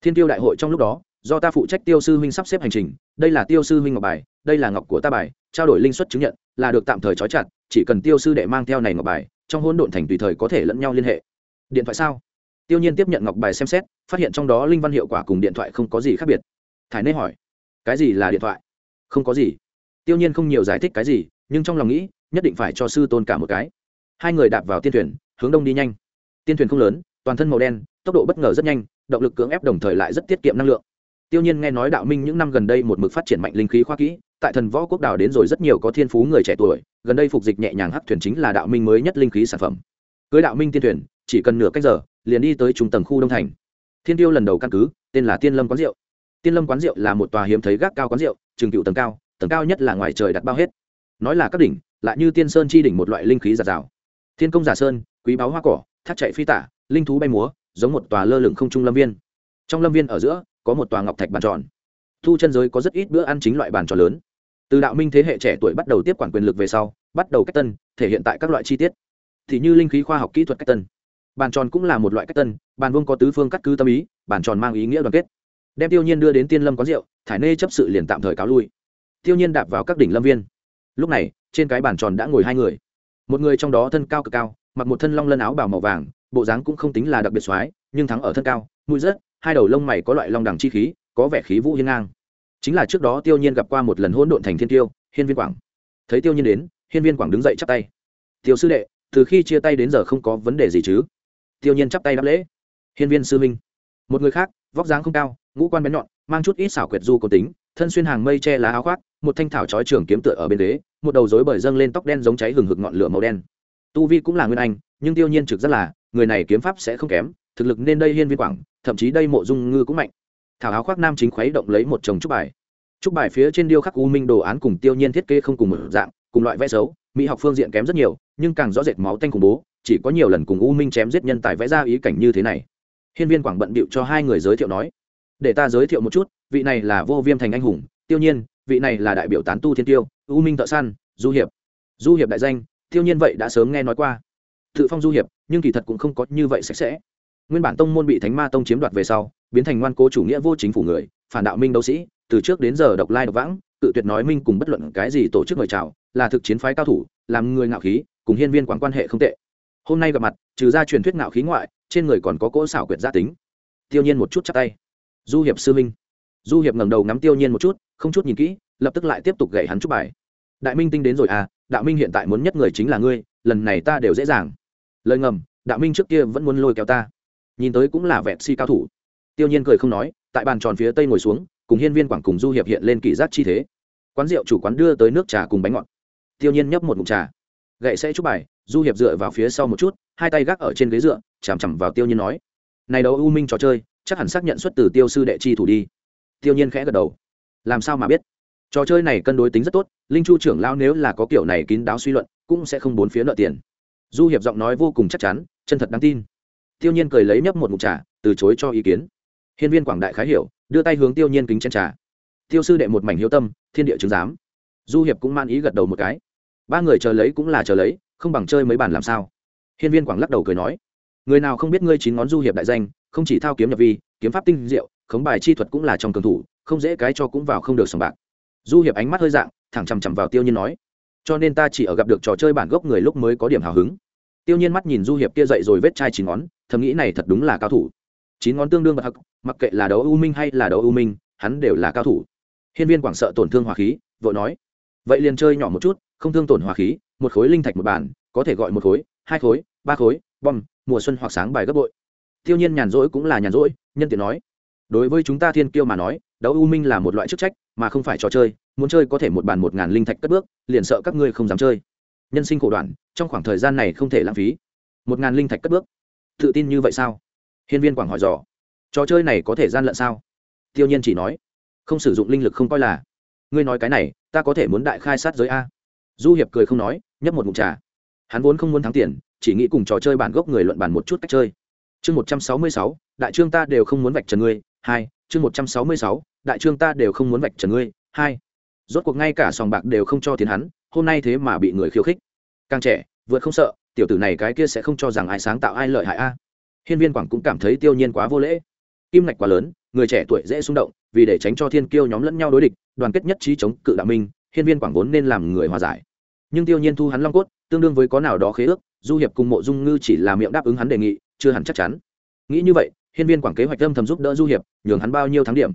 Thiên tiêu đại hội trong lúc đó, do ta phụ trách tiêu sư huynh sắp xếp hành trình, đây là tiêu sư huynh ngọc bài, đây là ngọc của ta bài, trao đổi linh xuất chứng nhận, là được tạm thời trói chặt, chỉ cần tiêu sư đệ mang theo này ngọc bài, trong hỗn độn thành tùy thời có thể lẫn nhau liên hệ. Điện thoại sao? Tiêu nhiên tiếp nhận ngọc bài xem xét, phát hiện trong đó linh văn hiệu quả cùng điện thoại không có gì khác biệt. Thải nê hỏi, cái gì là điện thoại? Không có gì. Tiêu nhiên không nhiều giải thích cái gì, nhưng trong lòng nghĩ, nhất định phải cho sư tôn cả một cái. Hai người đạp vào tiên thuyền, hướng đông đi nhanh. Tiên thuyền không lớn, toàn thân màu đen, tốc độ bất ngờ rất nhanh, động lực cưỡng ép đồng thời lại rất tiết kiệm năng lượng. Tiêu nhiên nghe nói đạo minh những năm gần đây một mực phát triển mạnh linh khí khoa kỹ, tại thần võ quốc đảo đến rồi rất nhiều có thiên phú người trẻ tuổi, gần đây phục dịch nhẹ nhàng hắc thuyền chính là đạo minh mới nhất linh khí sản phẩm. Cưới đạo minh tiên thuyền, chỉ cần nửa cách giờ liền đi tới trung tầng khu đông thành. Thiên tiêu lần đầu căn cứ, tên là tiên lâm quán rượu. Tiên lâm quán rượu là một tòa hiếm thấy gác cao quán rượu, trường cựu tầng cao tầng cao nhất là ngoài trời đặt bao hết. Nói là các đỉnh, lại như tiên sơn chi đỉnh một loại linh khí giạt rào. Thiên công giả sơn, quý báo hoa cỏ, thác chạy phi tả, linh thú bay múa, giống một tòa lơ lửng không trung lâm viên. Trong lâm viên ở giữa, có một tòa ngọc thạch bàn tròn. Thu chân giới có rất ít bữa ăn chính loại bàn tròn lớn. Từ đạo minh thế hệ trẻ tuổi bắt đầu tiếp quản quyền lực về sau, bắt đầu cách tân, thể hiện tại các loại chi tiết. Thì như linh khí khoa học kỹ thuật cách tân bàn tròn cũng là một loại cách tân bàn vương có tứ phương cắt cứ tâm ý bàn tròn mang ý nghĩa đoàn kết. Đem tiêu nhiên đưa đến tiên lâm quán rượu thải nê chấp sự liền tạm thời cáo lui. Tiêu nhiên đạp vào các đỉnh lâm viên. Lúc này trên cái bàn tròn đã ngồi hai người. Một người trong đó thân cao cực cao mặc một thân long lân áo bào màu vàng bộ dáng cũng không tính là đặc biệt xoái nhưng thắng ở thân cao mũi rớt, hai đầu lông mày có loại long đằng chi khí có vẻ khí vũ hiên ngang. Chính là trước đó tiêu nhiên gặp qua một lần hỗn độn thành thiên tiêu hiên viên quảng. Thấy tiêu nhiên đến hiên viên quảng đứng dậy chắp tay. Tiêu sư đệ từ khi chia tay đến giờ không có vấn đề gì chứ? Tiêu nhiên chắp tay đáp lễ. Hiên viên sư minh. Một người khác, vóc dáng không cao, ngũ quan bén nhọn, mang chút ít xảo quyệt du cổ tính, thân xuyên hàng mây che lá áo khoác, một thanh thảo trói trường kiếm tựa ở bên đế một đầu rối bời dâng lên tóc đen giống cháy hừng hực ngọn lửa màu đen. Tu vi cũng là nguyên anh, nhưng tiêu nhiên trực rất là, người này kiếm pháp sẽ không kém, thực lực nên đây hiên viên quảng, thậm chí đây mộ dung ngư cũng mạnh. Thảo áo khoác nam chính khuấy động lấy một chồng trúc bài. Trúc bài phía trên điêu khắc u minh đồ án cùng tiêu nhiên thiết kế không cùng một dạng, cùng loại vẽ xấu, mỹ học phương diện kém rất nhiều, nhưng càng rõ rệt máu tanh khủng bố chỉ có nhiều lần cùng u minh chém giết nhân tài vẽ ra ý cảnh như thế này. Hiên viên quảng bận bịu cho hai người giới thiệu nói, để ta giới thiệu một chút, vị này là vô viêm thành anh hùng, tiêu nhiên, vị này là đại biểu tán tu thiên tiêu, u minh thợ săn, du hiệp. Du hiệp đại danh, tiêu nhiên vậy đã sớm nghe nói qua. Tự phong du hiệp, nhưng kỳ thật cũng không có như vậy sạch sẽ. Nguyên bản tông môn bị thánh ma tông chiếm đoạt về sau, biến thành ngoan cố chủ nghĩa vô chính phủ người, phản đạo minh đấu sĩ, từ trước đến giờ độc lai độc vãng, tự tuyệt nói minh cùng bất luận cái gì tổ chức mời chào, là thực chiến phái cao thủ, làm người ngạo khí, cùng hiên viên quảng quan hệ không tệ hôm nay gặp mặt, trừ ra truyền thuyết ngạo khí ngoại, trên người còn có cỗ xảo quyệt gia tính. Tiêu nhiên một chút chắp tay. Du hiệp sư minh du hiệp ngẩng đầu ngắm tiêu nhiên một chút, không chút nhìn kỹ, lập tức lại tiếp tục gậy hắn chút bài. Đại minh tinh đến rồi à đạo minh hiện tại muốn nhất người chính là ngươi, lần này ta đều dễ dàng. Lời ngầm, đạo minh trước kia vẫn muốn lôi kéo ta. Nhìn tới cũng là vẹn si cao thủ. Tiêu nhiên cười không nói, tại bàn tròn phía tây ngồi xuống, cùng hiên viên quảng cùng du hiệp hiện lên kỷ giác chi thế. Quán rượu chủ quán đưa tới nước trà cùng bánh ngọt. Tiêu nhiên nhấp một mụn trà gậy sẽ chút bài, du hiệp dựa vào phía sau một chút, hai tay gác ở trên ghế dựa, chằm chằm vào tiêu nhiên nói, này đấu u minh trò chơi, chắc hẳn xác nhận xuất từ tiêu sư đệ chi thủ đi. Tiêu nhiên khẽ gật đầu, làm sao mà biết? Trò chơi này cân đối tính rất tốt, linh chu trưởng lao nếu là có kiểu này kín đáo suy luận, cũng sẽ không bốn phía nợ tiền. Du hiệp giọng nói vô cùng chắc chắn, chân thật đáng tin. Tiêu nhiên cười lấy nhấp một mục trà, từ chối cho ý kiến. Hiên viên quảng đại khái hiểu, đưa tay hướng tiêu nhiên kính chen trà. Tiêu sư đệ một mảnh hiếu tâm, thiên địa chứng giám. Du hiệp cũng man ý gật đầu một cái ba người chờ lấy cũng là chờ lấy, không bằng chơi mấy bàn làm sao? Hiên viên quảng lắc đầu cười nói, người nào không biết ngươi chín ngón du hiệp đại danh, không chỉ thao kiếm nhập vi, kiếm pháp tinh diệu, khống bài chi thuật cũng là trong cường thủ, không dễ cái cho cũng vào không được sòng bạc. Du hiệp ánh mắt hơi dạng, thẳng chằm chằm vào tiêu nhiên nói, cho nên ta chỉ ở gặp được trò chơi bản gốc người lúc mới có điểm hào hứng. Tiêu nhiên mắt nhìn du hiệp kia dậy rồi vết chai chín ngón, thầm nghĩ này thật đúng là cao thủ. Chín ngón tương đương bậc hắc mặc kệ là đấu u minh hay là đấu u minh, hắn đều là cao thủ. Hiên viên quảng sợ tổn thương hòa khí, vội nói, vậy liền chơi nhỏ một chút không thương tổn hòa khí, một khối linh thạch một bản, có thể gọi một khối, hai khối, ba khối, bom, mùa xuân hoặc sáng bài gấp bội. Tiêu nhiên nhàn rỗi cũng là nhàn rỗi, nhân tiện nói. Đối với chúng ta thiên kiêu mà nói, đấu u minh là một loại chức trách, mà không phải trò chơi, muốn chơi có thể một bàn một ngàn linh thạch cất bước, liền sợ các ngươi không dám chơi. Nhân sinh khổ đoạn, trong khoảng thời gian này không thể lãng phí. Một ngàn linh thạch cất bước. Tự tin như vậy sao? Hiên viên quảng hỏi dò. Trò chơi này có thể gian lận sao? Tiêu nhiên chỉ nói. Không sử dụng linh lực không coi là. Ngươi nói cái này, ta có thể muốn đại khai sát giới a du hiệp cười không nói, nhấp một mụn trà. Hắn vốn không muốn thắng tiền, chỉ nghĩ cùng trò chơi bản gốc người luận bàn một chút cách chơi. Chương một trăm sáu mươi sáu, đại trương ta đều không muốn vạch trần ngươi, hai, chương một trăm sáu mươi sáu, đại trương ta đều không muốn vạch trần ngươi, hai. Rốt cuộc ngay cả sòng bạc đều không cho tiền hắn, hôm nay thế mà bị người khiêu khích. Càng trẻ, vượt không sợ, tiểu tử này cái kia sẽ không cho rằng ai sáng tạo ai lợi hại a. Hiên viên quảng cũng cảm thấy tiêu nhiên quá vô lễ. Kim ngạch quá lớn, người trẻ tuổi dễ xung động, vì để tránh cho thiên kiêu nhóm lẫn nhau đối địch, đoàn kết nhất trí chống cự đạo minh hiên viên quảng vốn nên làm người hòa giải. Nhưng tiêu nhiên thu hắn long cốt, tương đương với có nào đó khế ước, du hiệp cùng mộ dung ngư chỉ là miệng đáp ứng hắn đề nghị, chưa hẳn chắc chắn. Nghĩ như vậy, hiên viên quảng kế hoạch âm thầm giúp đỡ du hiệp, nhường hắn bao nhiêu thắng điểm.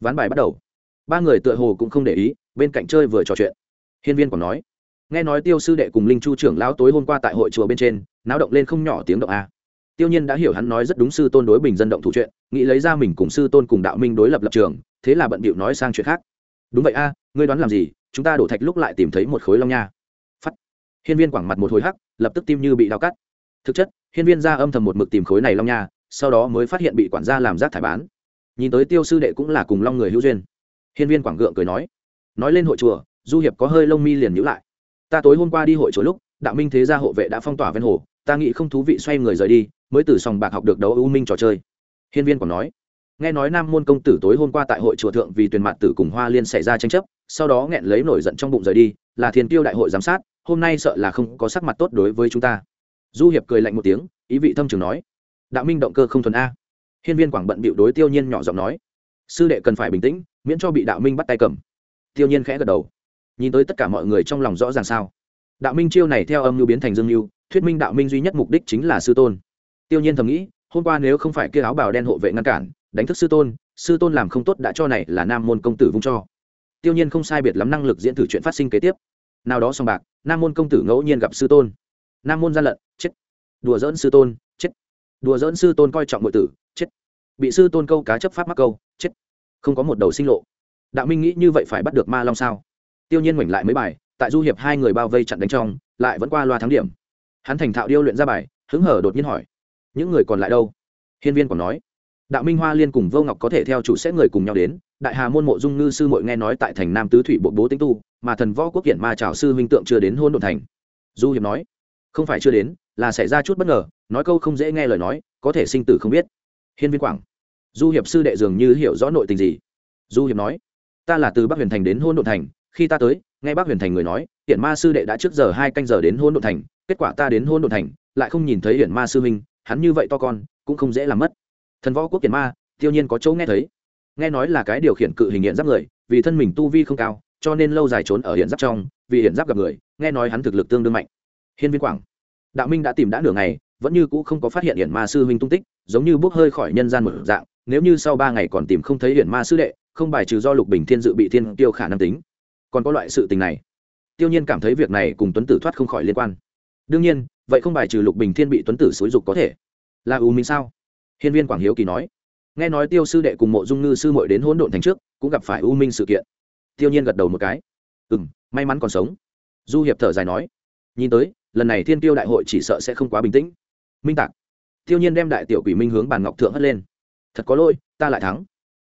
Ván bài bắt đầu. Ba người tựa hồ cũng không để ý, bên cạnh chơi vừa trò chuyện. Hiên viên quảng nói, nghe nói tiêu sư đệ cùng linh chu trưởng lão tối hôm qua tại hội chùa bên trên, náo động lên không nhỏ tiếng động a. Tiêu nhiên đã hiểu hắn nói rất đúng sư tôn đối bình dân động thủ chuyện, nghĩ lấy ra mình cùng sư tôn cùng đạo minh đối lập lập trường, thế là bận bịu nói sang chuyện khác. Đúng vậy a, ngươi đoán làm gì? Chúng ta đổ thạch lúc lại tìm thấy một khối long nha. Phắt. Hiên viên quảng mặt một hồi hắc, lập tức tim như bị đau cắt. Thực chất, hiên viên ra âm thầm một mực tìm khối này long nha, sau đó mới phát hiện bị quản gia làm rác thải bán. Nhìn tới tiêu sư đệ cũng là cùng long người hữu duyên. Hiên viên quảng gượng cười nói nói lên hội chùa, du hiệp có hơi lông mi liền nhữ lại. Ta tối hôm qua đi hội chùa lúc, đạo minh thế gia hộ vệ đã phong tỏa ven hồ, ta nghĩ không thú vị xoay người rời đi, mới từ sòng bạc học được đấu ưu minh trò chơi. Hiên viên còn nói, nghe nói nam môn công tử tối hôm qua tại hội chùa thượng vì tuyển mặt tử cùng hoa liên xảy ra tranh chấp sau đó nghẹn lấy nổi giận trong bụng rời đi, là thiên tiêu đại hội giám sát, hôm nay sợ là không có sắc mặt tốt đối với chúng ta. Du hiệp cười lạnh một tiếng, ý vị thâm trường nói, đạo minh động cơ không thuần a. Hiên viên quảng bận bịu đối tiêu nhiên nhỏ giọng nói, sư đệ cần phải bình tĩnh, miễn cho bị đạo minh bắt tay cầm. Tiêu nhiên khẽ gật đầu. Nhìn tới tất cả mọi người trong lòng rõ ràng sao? Đạo minh chiêu này theo âm mưu biến thành dương mưu, thuyết minh đạo minh duy nhất mục đích chính là sư tôn. Tiêu nhiên thầm nghĩ, hôm qua nếu không phải kia áo bào đen hộ vệ ngăn cản, đánh thức sư tôn sư tôn làm không tốt đã cho này là nam môn công tử vung cho tiêu nhiên không sai biệt lắm năng lực diễn thử chuyện phát sinh kế tiếp. Nào đó song bạc, nam môn công tử ngẫu nhiên gặp sư tôn. Nam môn gian lận, chết. Đùa dỡn sư tôn, chết. Đùa dỡn sư tôn coi trọng nội tử, chết. Bị sư tôn câu cá chấp pháp mắc câu, chết. Không có một đầu sinh lộ. Đạo minh nghĩ như vậy phải bắt được ma long sao? Tiêu nhiên ngoảnh lại mấy bài, tại du hiệp hai người bao vây chặn đánh trong, lại vẫn qua loa thắng điểm. Hắn thành thạo điêu luyện ra bài, hứng hở đột nhiên hỏi, những người còn lại đâu? Hiên viên còn nói đạo minh hoa liên cùng vô ngọc có thể theo chủ sẽ người cùng nhau đến đại hà môn mộ dung ngư sư mội nghe nói tại thành nam tứ thủy bộ bố tĩnh tu mà thần võ quốc kiện ma trào sư huynh tượng chưa đến hôn đồn thành. Du hiệp nói không phải chưa đến là xảy ra chút bất ngờ nói câu không dễ nghe lời nói có thể sinh tử không biết. Hiên viên quảng du hiệp sư đệ dường như hiểu rõ nội tình gì? Du hiệp nói ta là từ bắc huyền thành đến hôn đồn thành khi ta tới nghe bác huyền thành người nói hiện ma sư đệ đã trước giờ hai canh giờ đến hôn đồn thành kết quả ta đến hôn đồn thành lại không nhìn thấy hiện ma sư Minh, hắn như vậy to con cũng không dễ làm mất thần võ quốc kiển ma, tiêu nhiên có chỗ nghe thấy. Nghe nói là cái điều khiển cự hình hiện giáp người, vì thân mình tu vi không cao, cho nên lâu dài trốn ở hiện giáp trong, vì hiện giáp gặp người, nghe nói hắn thực lực tương đương mạnh. Hiên viên quảng, đạo minh đã tìm đã nửa ngày, vẫn như cũ không có phát hiện hiện ma sư huynh tung tích, giống như bốc hơi khỏi nhân gian một dạng, nếu như sau ba ngày còn tìm không thấy hiện ma sư đệ, không bài trừ do lục bình thiên dự bị thiên tiêu khả năng tính. Còn có loại sự tình này. Tiêu nhiên cảm thấy việc này cùng tuấn tử thoát không khỏi liên quan. Đương nhiên, vậy không bài trừ lục bình thiên bị tuấn tử xúi dục có thể. Là u minh sao? Hiên viên quảng hiếu kỳ nói, nghe nói tiêu sư đệ cùng mộ dung ngư sư mội đến hỗn độn thành trước, cũng gặp phải u minh sự kiện. Tiêu nhiên gật đầu một cái ừ m may mắn còn sống. Du hiệp thở dài nói, nhìn tới, lần này thiên tiêu đại hội chỉ sợ sẽ không quá bình tĩnh. Minh tạc. Tiêu nhiên đem đại tiểu quỷ minh hướng bàn ngọc thượng hất lên. Thật có lỗi, ta lại thắng.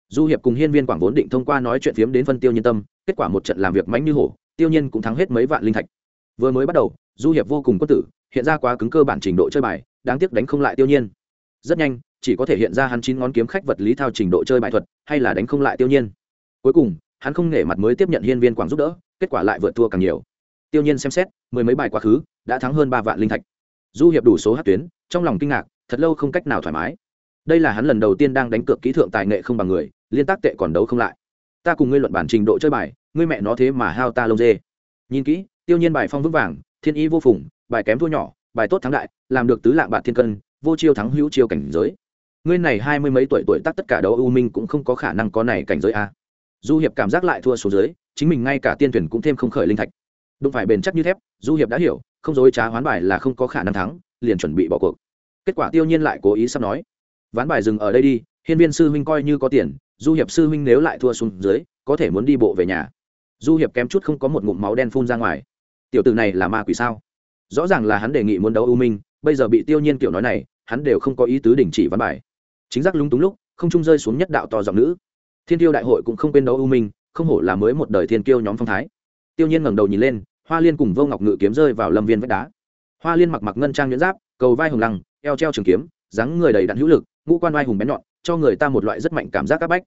Du hiệp cùng hiên viên quảng vốn định thông qua nói chuyện phiếm đến phân tiêu nhiên tâm, kết quả một trận làm việc mánh như hổ, tiêu nhiên cũng thắng hết mấy vạn linh thạch. Vừa mới bắt đầu, du hiệp vô cùng quân tử, hiện ra quá cứng cơ bản trình độ chơi bài, đáng tiếc đánh không lại tiêu nhiên. Rất nhanh chỉ có thể hiện ra hắn chín ngón kiếm khách vật lý thao trình độ chơi bài thuật, hay là đánh không lại tiêu nhiên. Cuối cùng, hắn không nể mặt mới tiếp nhận hiên viên quảng giúp đỡ, kết quả lại vượt thua càng nhiều. Tiêu nhiên xem xét, mười mấy bài quá khứ, đã thắng hơn ba vạn linh thạch. Du hiệp đủ số hát tuyến, trong lòng kinh ngạc, thật lâu không cách nào thoải mái. Đây là hắn lần đầu tiên đang đánh cược kỹ thượng tài nghệ không bằng người, liên tác tệ còn đấu không lại. Ta cùng ngươi luận bản trình độ chơi bài, ngươi mẹ nó thế mà hao ta lông dê. Nhìn kỹ, tiêu nhiên bài phong vững vàng, thiên ý vô phùng, bài kém thua nhỏ, bài tốt thắng đại, làm được tứ lạng bạc thiên cân, vô chiêu thắng hữu chiêu cảnh giới ngươi này hai mươi mấy tuổi tuổi tác tất cả đấu U minh cũng không có khả năng có này cảnh giới a du hiệp cảm giác lại thua số dưới, chính mình ngay cả tiên thuyền cũng thêm không khởi linh thạch. Đụng phải bền chắc như thép, du hiệp đã hiểu, không dối trá hoán bài là không có khả năng thắng, liền chuẩn bị bỏ cuộc. Kết quả tiêu nhiên lại cố ý sắp nói, ván bài dừng ở đây đi, hiên viên sư huynh coi như có tiền, du hiệp sư huynh nếu lại thua xuống dưới, có thể muốn đi bộ về nhà. Du hiệp kém chút không có một ngụm máu đen phun ra ngoài. Tiểu tử này là ma quỷ sao? Rõ ràng là hắn đề nghị muốn đấu ưu minh, bây giờ bị tiêu nhiên kiểu nói này, hắn đều không có ý tứ đình chỉ ván bài chính giác lúng túng lúc, không trung rơi xuống nhất đạo to giọng nữ. Thiên tiêu đại hội cũng không quên đấu ưu minh, không hổ là mới một đời thiên tiêu nhóm phong thái. Tiêu nhiên ngẩng đầu nhìn lên, hoa liên cùng vô ngọc ngự kiếm rơi vào lâm viên vách đá. Hoa liên mặc mặc ngân trang nhuyễn giáp, cầu vai hồng lăng, eo treo trường kiếm, dáng người đầy đặn hữu lực, ngũ quan vai hùng bén nhọn, cho người ta một loại rất mạnh cảm giác áp bách.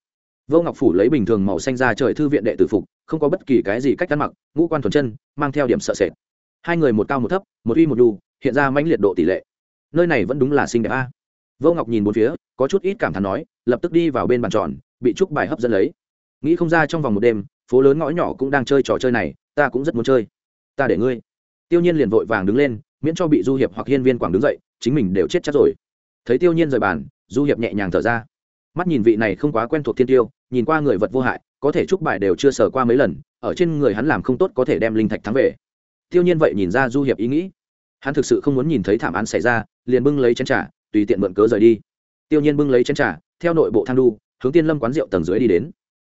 Vô ngọc phủ lấy bình thường màu xanh ra trời thư viện đệ tử phục, không có bất kỳ cái gì cách ăn mặc, ngũ quan thuần chân, mang theo điểm sợ sệt. Hai người một cao một thấp, một uy một đu hiện ra mãnh liệt độ tỷ lệ. Nơi này vẫn đúng là xinh đẹp a vô ngọc nhìn bốn phía, có chút ít cảm thán nói, lập tức đi vào bên bàn tròn, bị trúc bài hấp dẫn lấy. Nghĩ không ra trong vòng một đêm, phố lớn ngõ nhỏ cũng đang chơi trò chơi này, ta cũng rất muốn chơi. Ta để ngươi. Tiêu nhiên liền vội vàng đứng lên, miễn cho bị du hiệp hoặc hiên viên quảng đứng dậy, chính mình đều chết chắc rồi. Thấy tiêu nhiên rời bàn, du hiệp nhẹ nhàng thở ra. Mắt nhìn vị này không quá quen thuộc thiên tiêu, nhìn qua người vật vô hại, có thể trúc bài đều chưa sờ qua mấy lần, ở trên người hắn làm không tốt có thể đem linh thạch thắng về. Tiêu nhiên vậy nhìn ra du hiệp ý nghĩ. Hắn thực sự không muốn nhìn thấy thảm án xảy ra, liền bưng lấy chén trà tùy tiện mượn cớ rời đi. Tiêu nhiên bưng lấy chén trà, theo nội bộ thang đu, hướng tiên lâm quán rượu tầng dưới đi đến.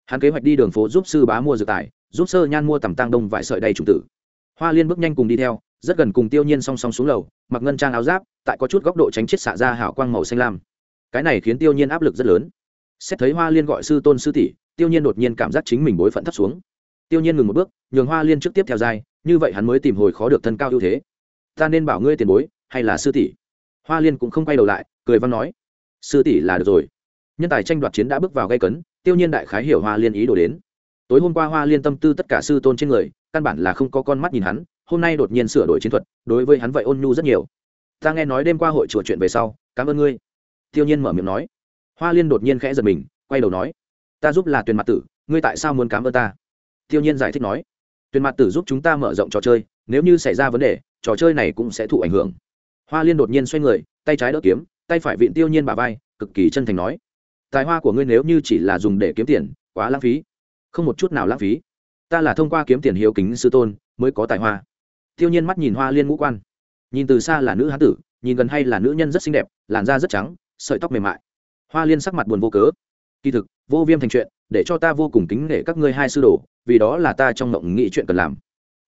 Hắn kế hoạch đi đường phố giúp sư bá mua dược tài, giúp sơ nhan mua tầm tăng đông vải sợi đầy trùng tử. Hoa liên bước nhanh cùng đi theo, rất gần cùng tiêu nhiên song song xuống lầu, mặc ngân trang áo giáp, tại có chút góc độ tránh chết xạ ra hảo quang màu xanh lam. Cái này khiến tiêu nhiên áp lực rất lớn. Xét thấy hoa liên gọi sư tôn sư tỷ, tiêu nhiên đột nhiên cảm giác chính mình bối phận thấp xuống. Tiêu nhiên ngừng một bước, nhường hoa liên trước tiếp theo dai như vậy hắn mới tìm hồi khó được thân cao ưu thế. Ta nên bảo ngươi tiền bối, hay là sư tỷ? Hoa liên cũng không quay đầu lại, cười văn nói, sư tỷ là được rồi. Nhân tài tranh đoạt chiến đã bước vào gây cấn, tiêu nhiên đại khái hiểu hoa liên ý đồ đến. Tối hôm qua hoa liên tâm tư tất cả sư tôn trên người, căn bản là không có con mắt nhìn hắn, hôm nay đột nhiên sửa đổi chiến thuật, đối với hắn vậy ôn nhu rất nhiều. Ta nghe nói đêm qua hội chùa chuyện về sau, cảm ơn ngươi. Tiêu nhiên mở miệng nói. Hoa liên đột nhiên khẽ giật mình, quay đầu nói, ta giúp là tuyền mặt tử, ngươi tại sao muốn cảm ơn ta? Tiêu nhiên giải thích nói, tuyền mặt tử giúp chúng ta mở rộng trò chơi, nếu như xảy ra vấn đề, trò chơi này cũng sẽ thụ ảnh hưởng hoa liên đột nhiên xoay người, tay trái đỡ kiếm, tay phải vịn tiêu nhiên bà vai, cực kỳ chân thành nói, tài hoa của ngươi nếu như chỉ là dùng để kiếm tiền, quá lãng phí. Không một chút nào lãng phí. Ta là thông qua kiếm tiền hiếu kính sư tôn, mới có tài hoa. Tiêu nhiên mắt nhìn hoa liên ngũ quan. Nhìn từ xa là nữ hán tử, nhìn gần hay là nữ nhân rất xinh đẹp, làn da rất trắng, sợi tóc mềm mại. Hoa liên sắc mặt buồn vô cớ. Kỳ thực, vô viêm thành chuyện, để cho ta vô cùng kính nể các ngươi hai sư đồ, vì đó là ta trong mộng nghĩ chuyện cần làm.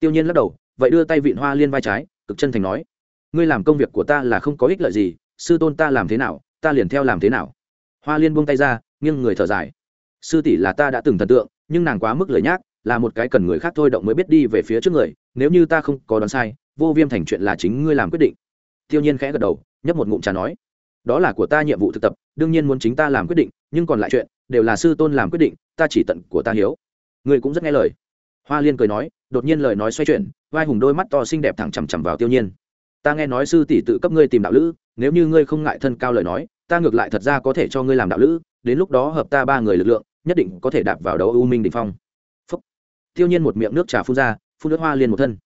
Tiêu nhiên lắc đầu, vậy đưa tay vịn hoa liên vai trái, cực chân thành nói ngươi làm công việc của ta là không có ích lợi gì, sư tôn ta làm thế nào, ta liền theo làm thế nào. Hoa liên buông tay ra, nghiêng người thở dài. Sư tỷ là ta đã từng thần tượng, nhưng nàng quá mức lời nhác, là một cái cần người khác thôi động mới biết đi về phía trước người, nếu như ta không có đoán sai, vô viêm thành chuyện là chính ngươi làm quyết định. Tiêu nhiên khẽ gật đầu, nhấp một ngụm trà nói, đó là của ta nhiệm vụ thực tập, đương nhiên muốn chính ta làm quyết định, nhưng còn lại chuyện, đều là sư tôn làm quyết định, ta chỉ tận của ta hiếu. Ngươi cũng rất nghe lời. Hoa liên cười nói, đột nhiên lời nói xoay chuyển, vai hùng đôi mắt to xinh đẹp thẳng chằm chằm vào tiêu nhiên ta nghe nói sư tỷ tự cấp ngươi tìm đạo lữ, nếu như ngươi không ngại thân cao lời nói, ta ngược lại thật ra có thể cho ngươi làm đạo lữ, đến lúc đó hợp ta ba người lực lượng, nhất định có thể đạp vào đấu u minh đình phong. Phúc. tiêu nhiên một miệng nước trà phun ra, phun nước hoa liên một thân.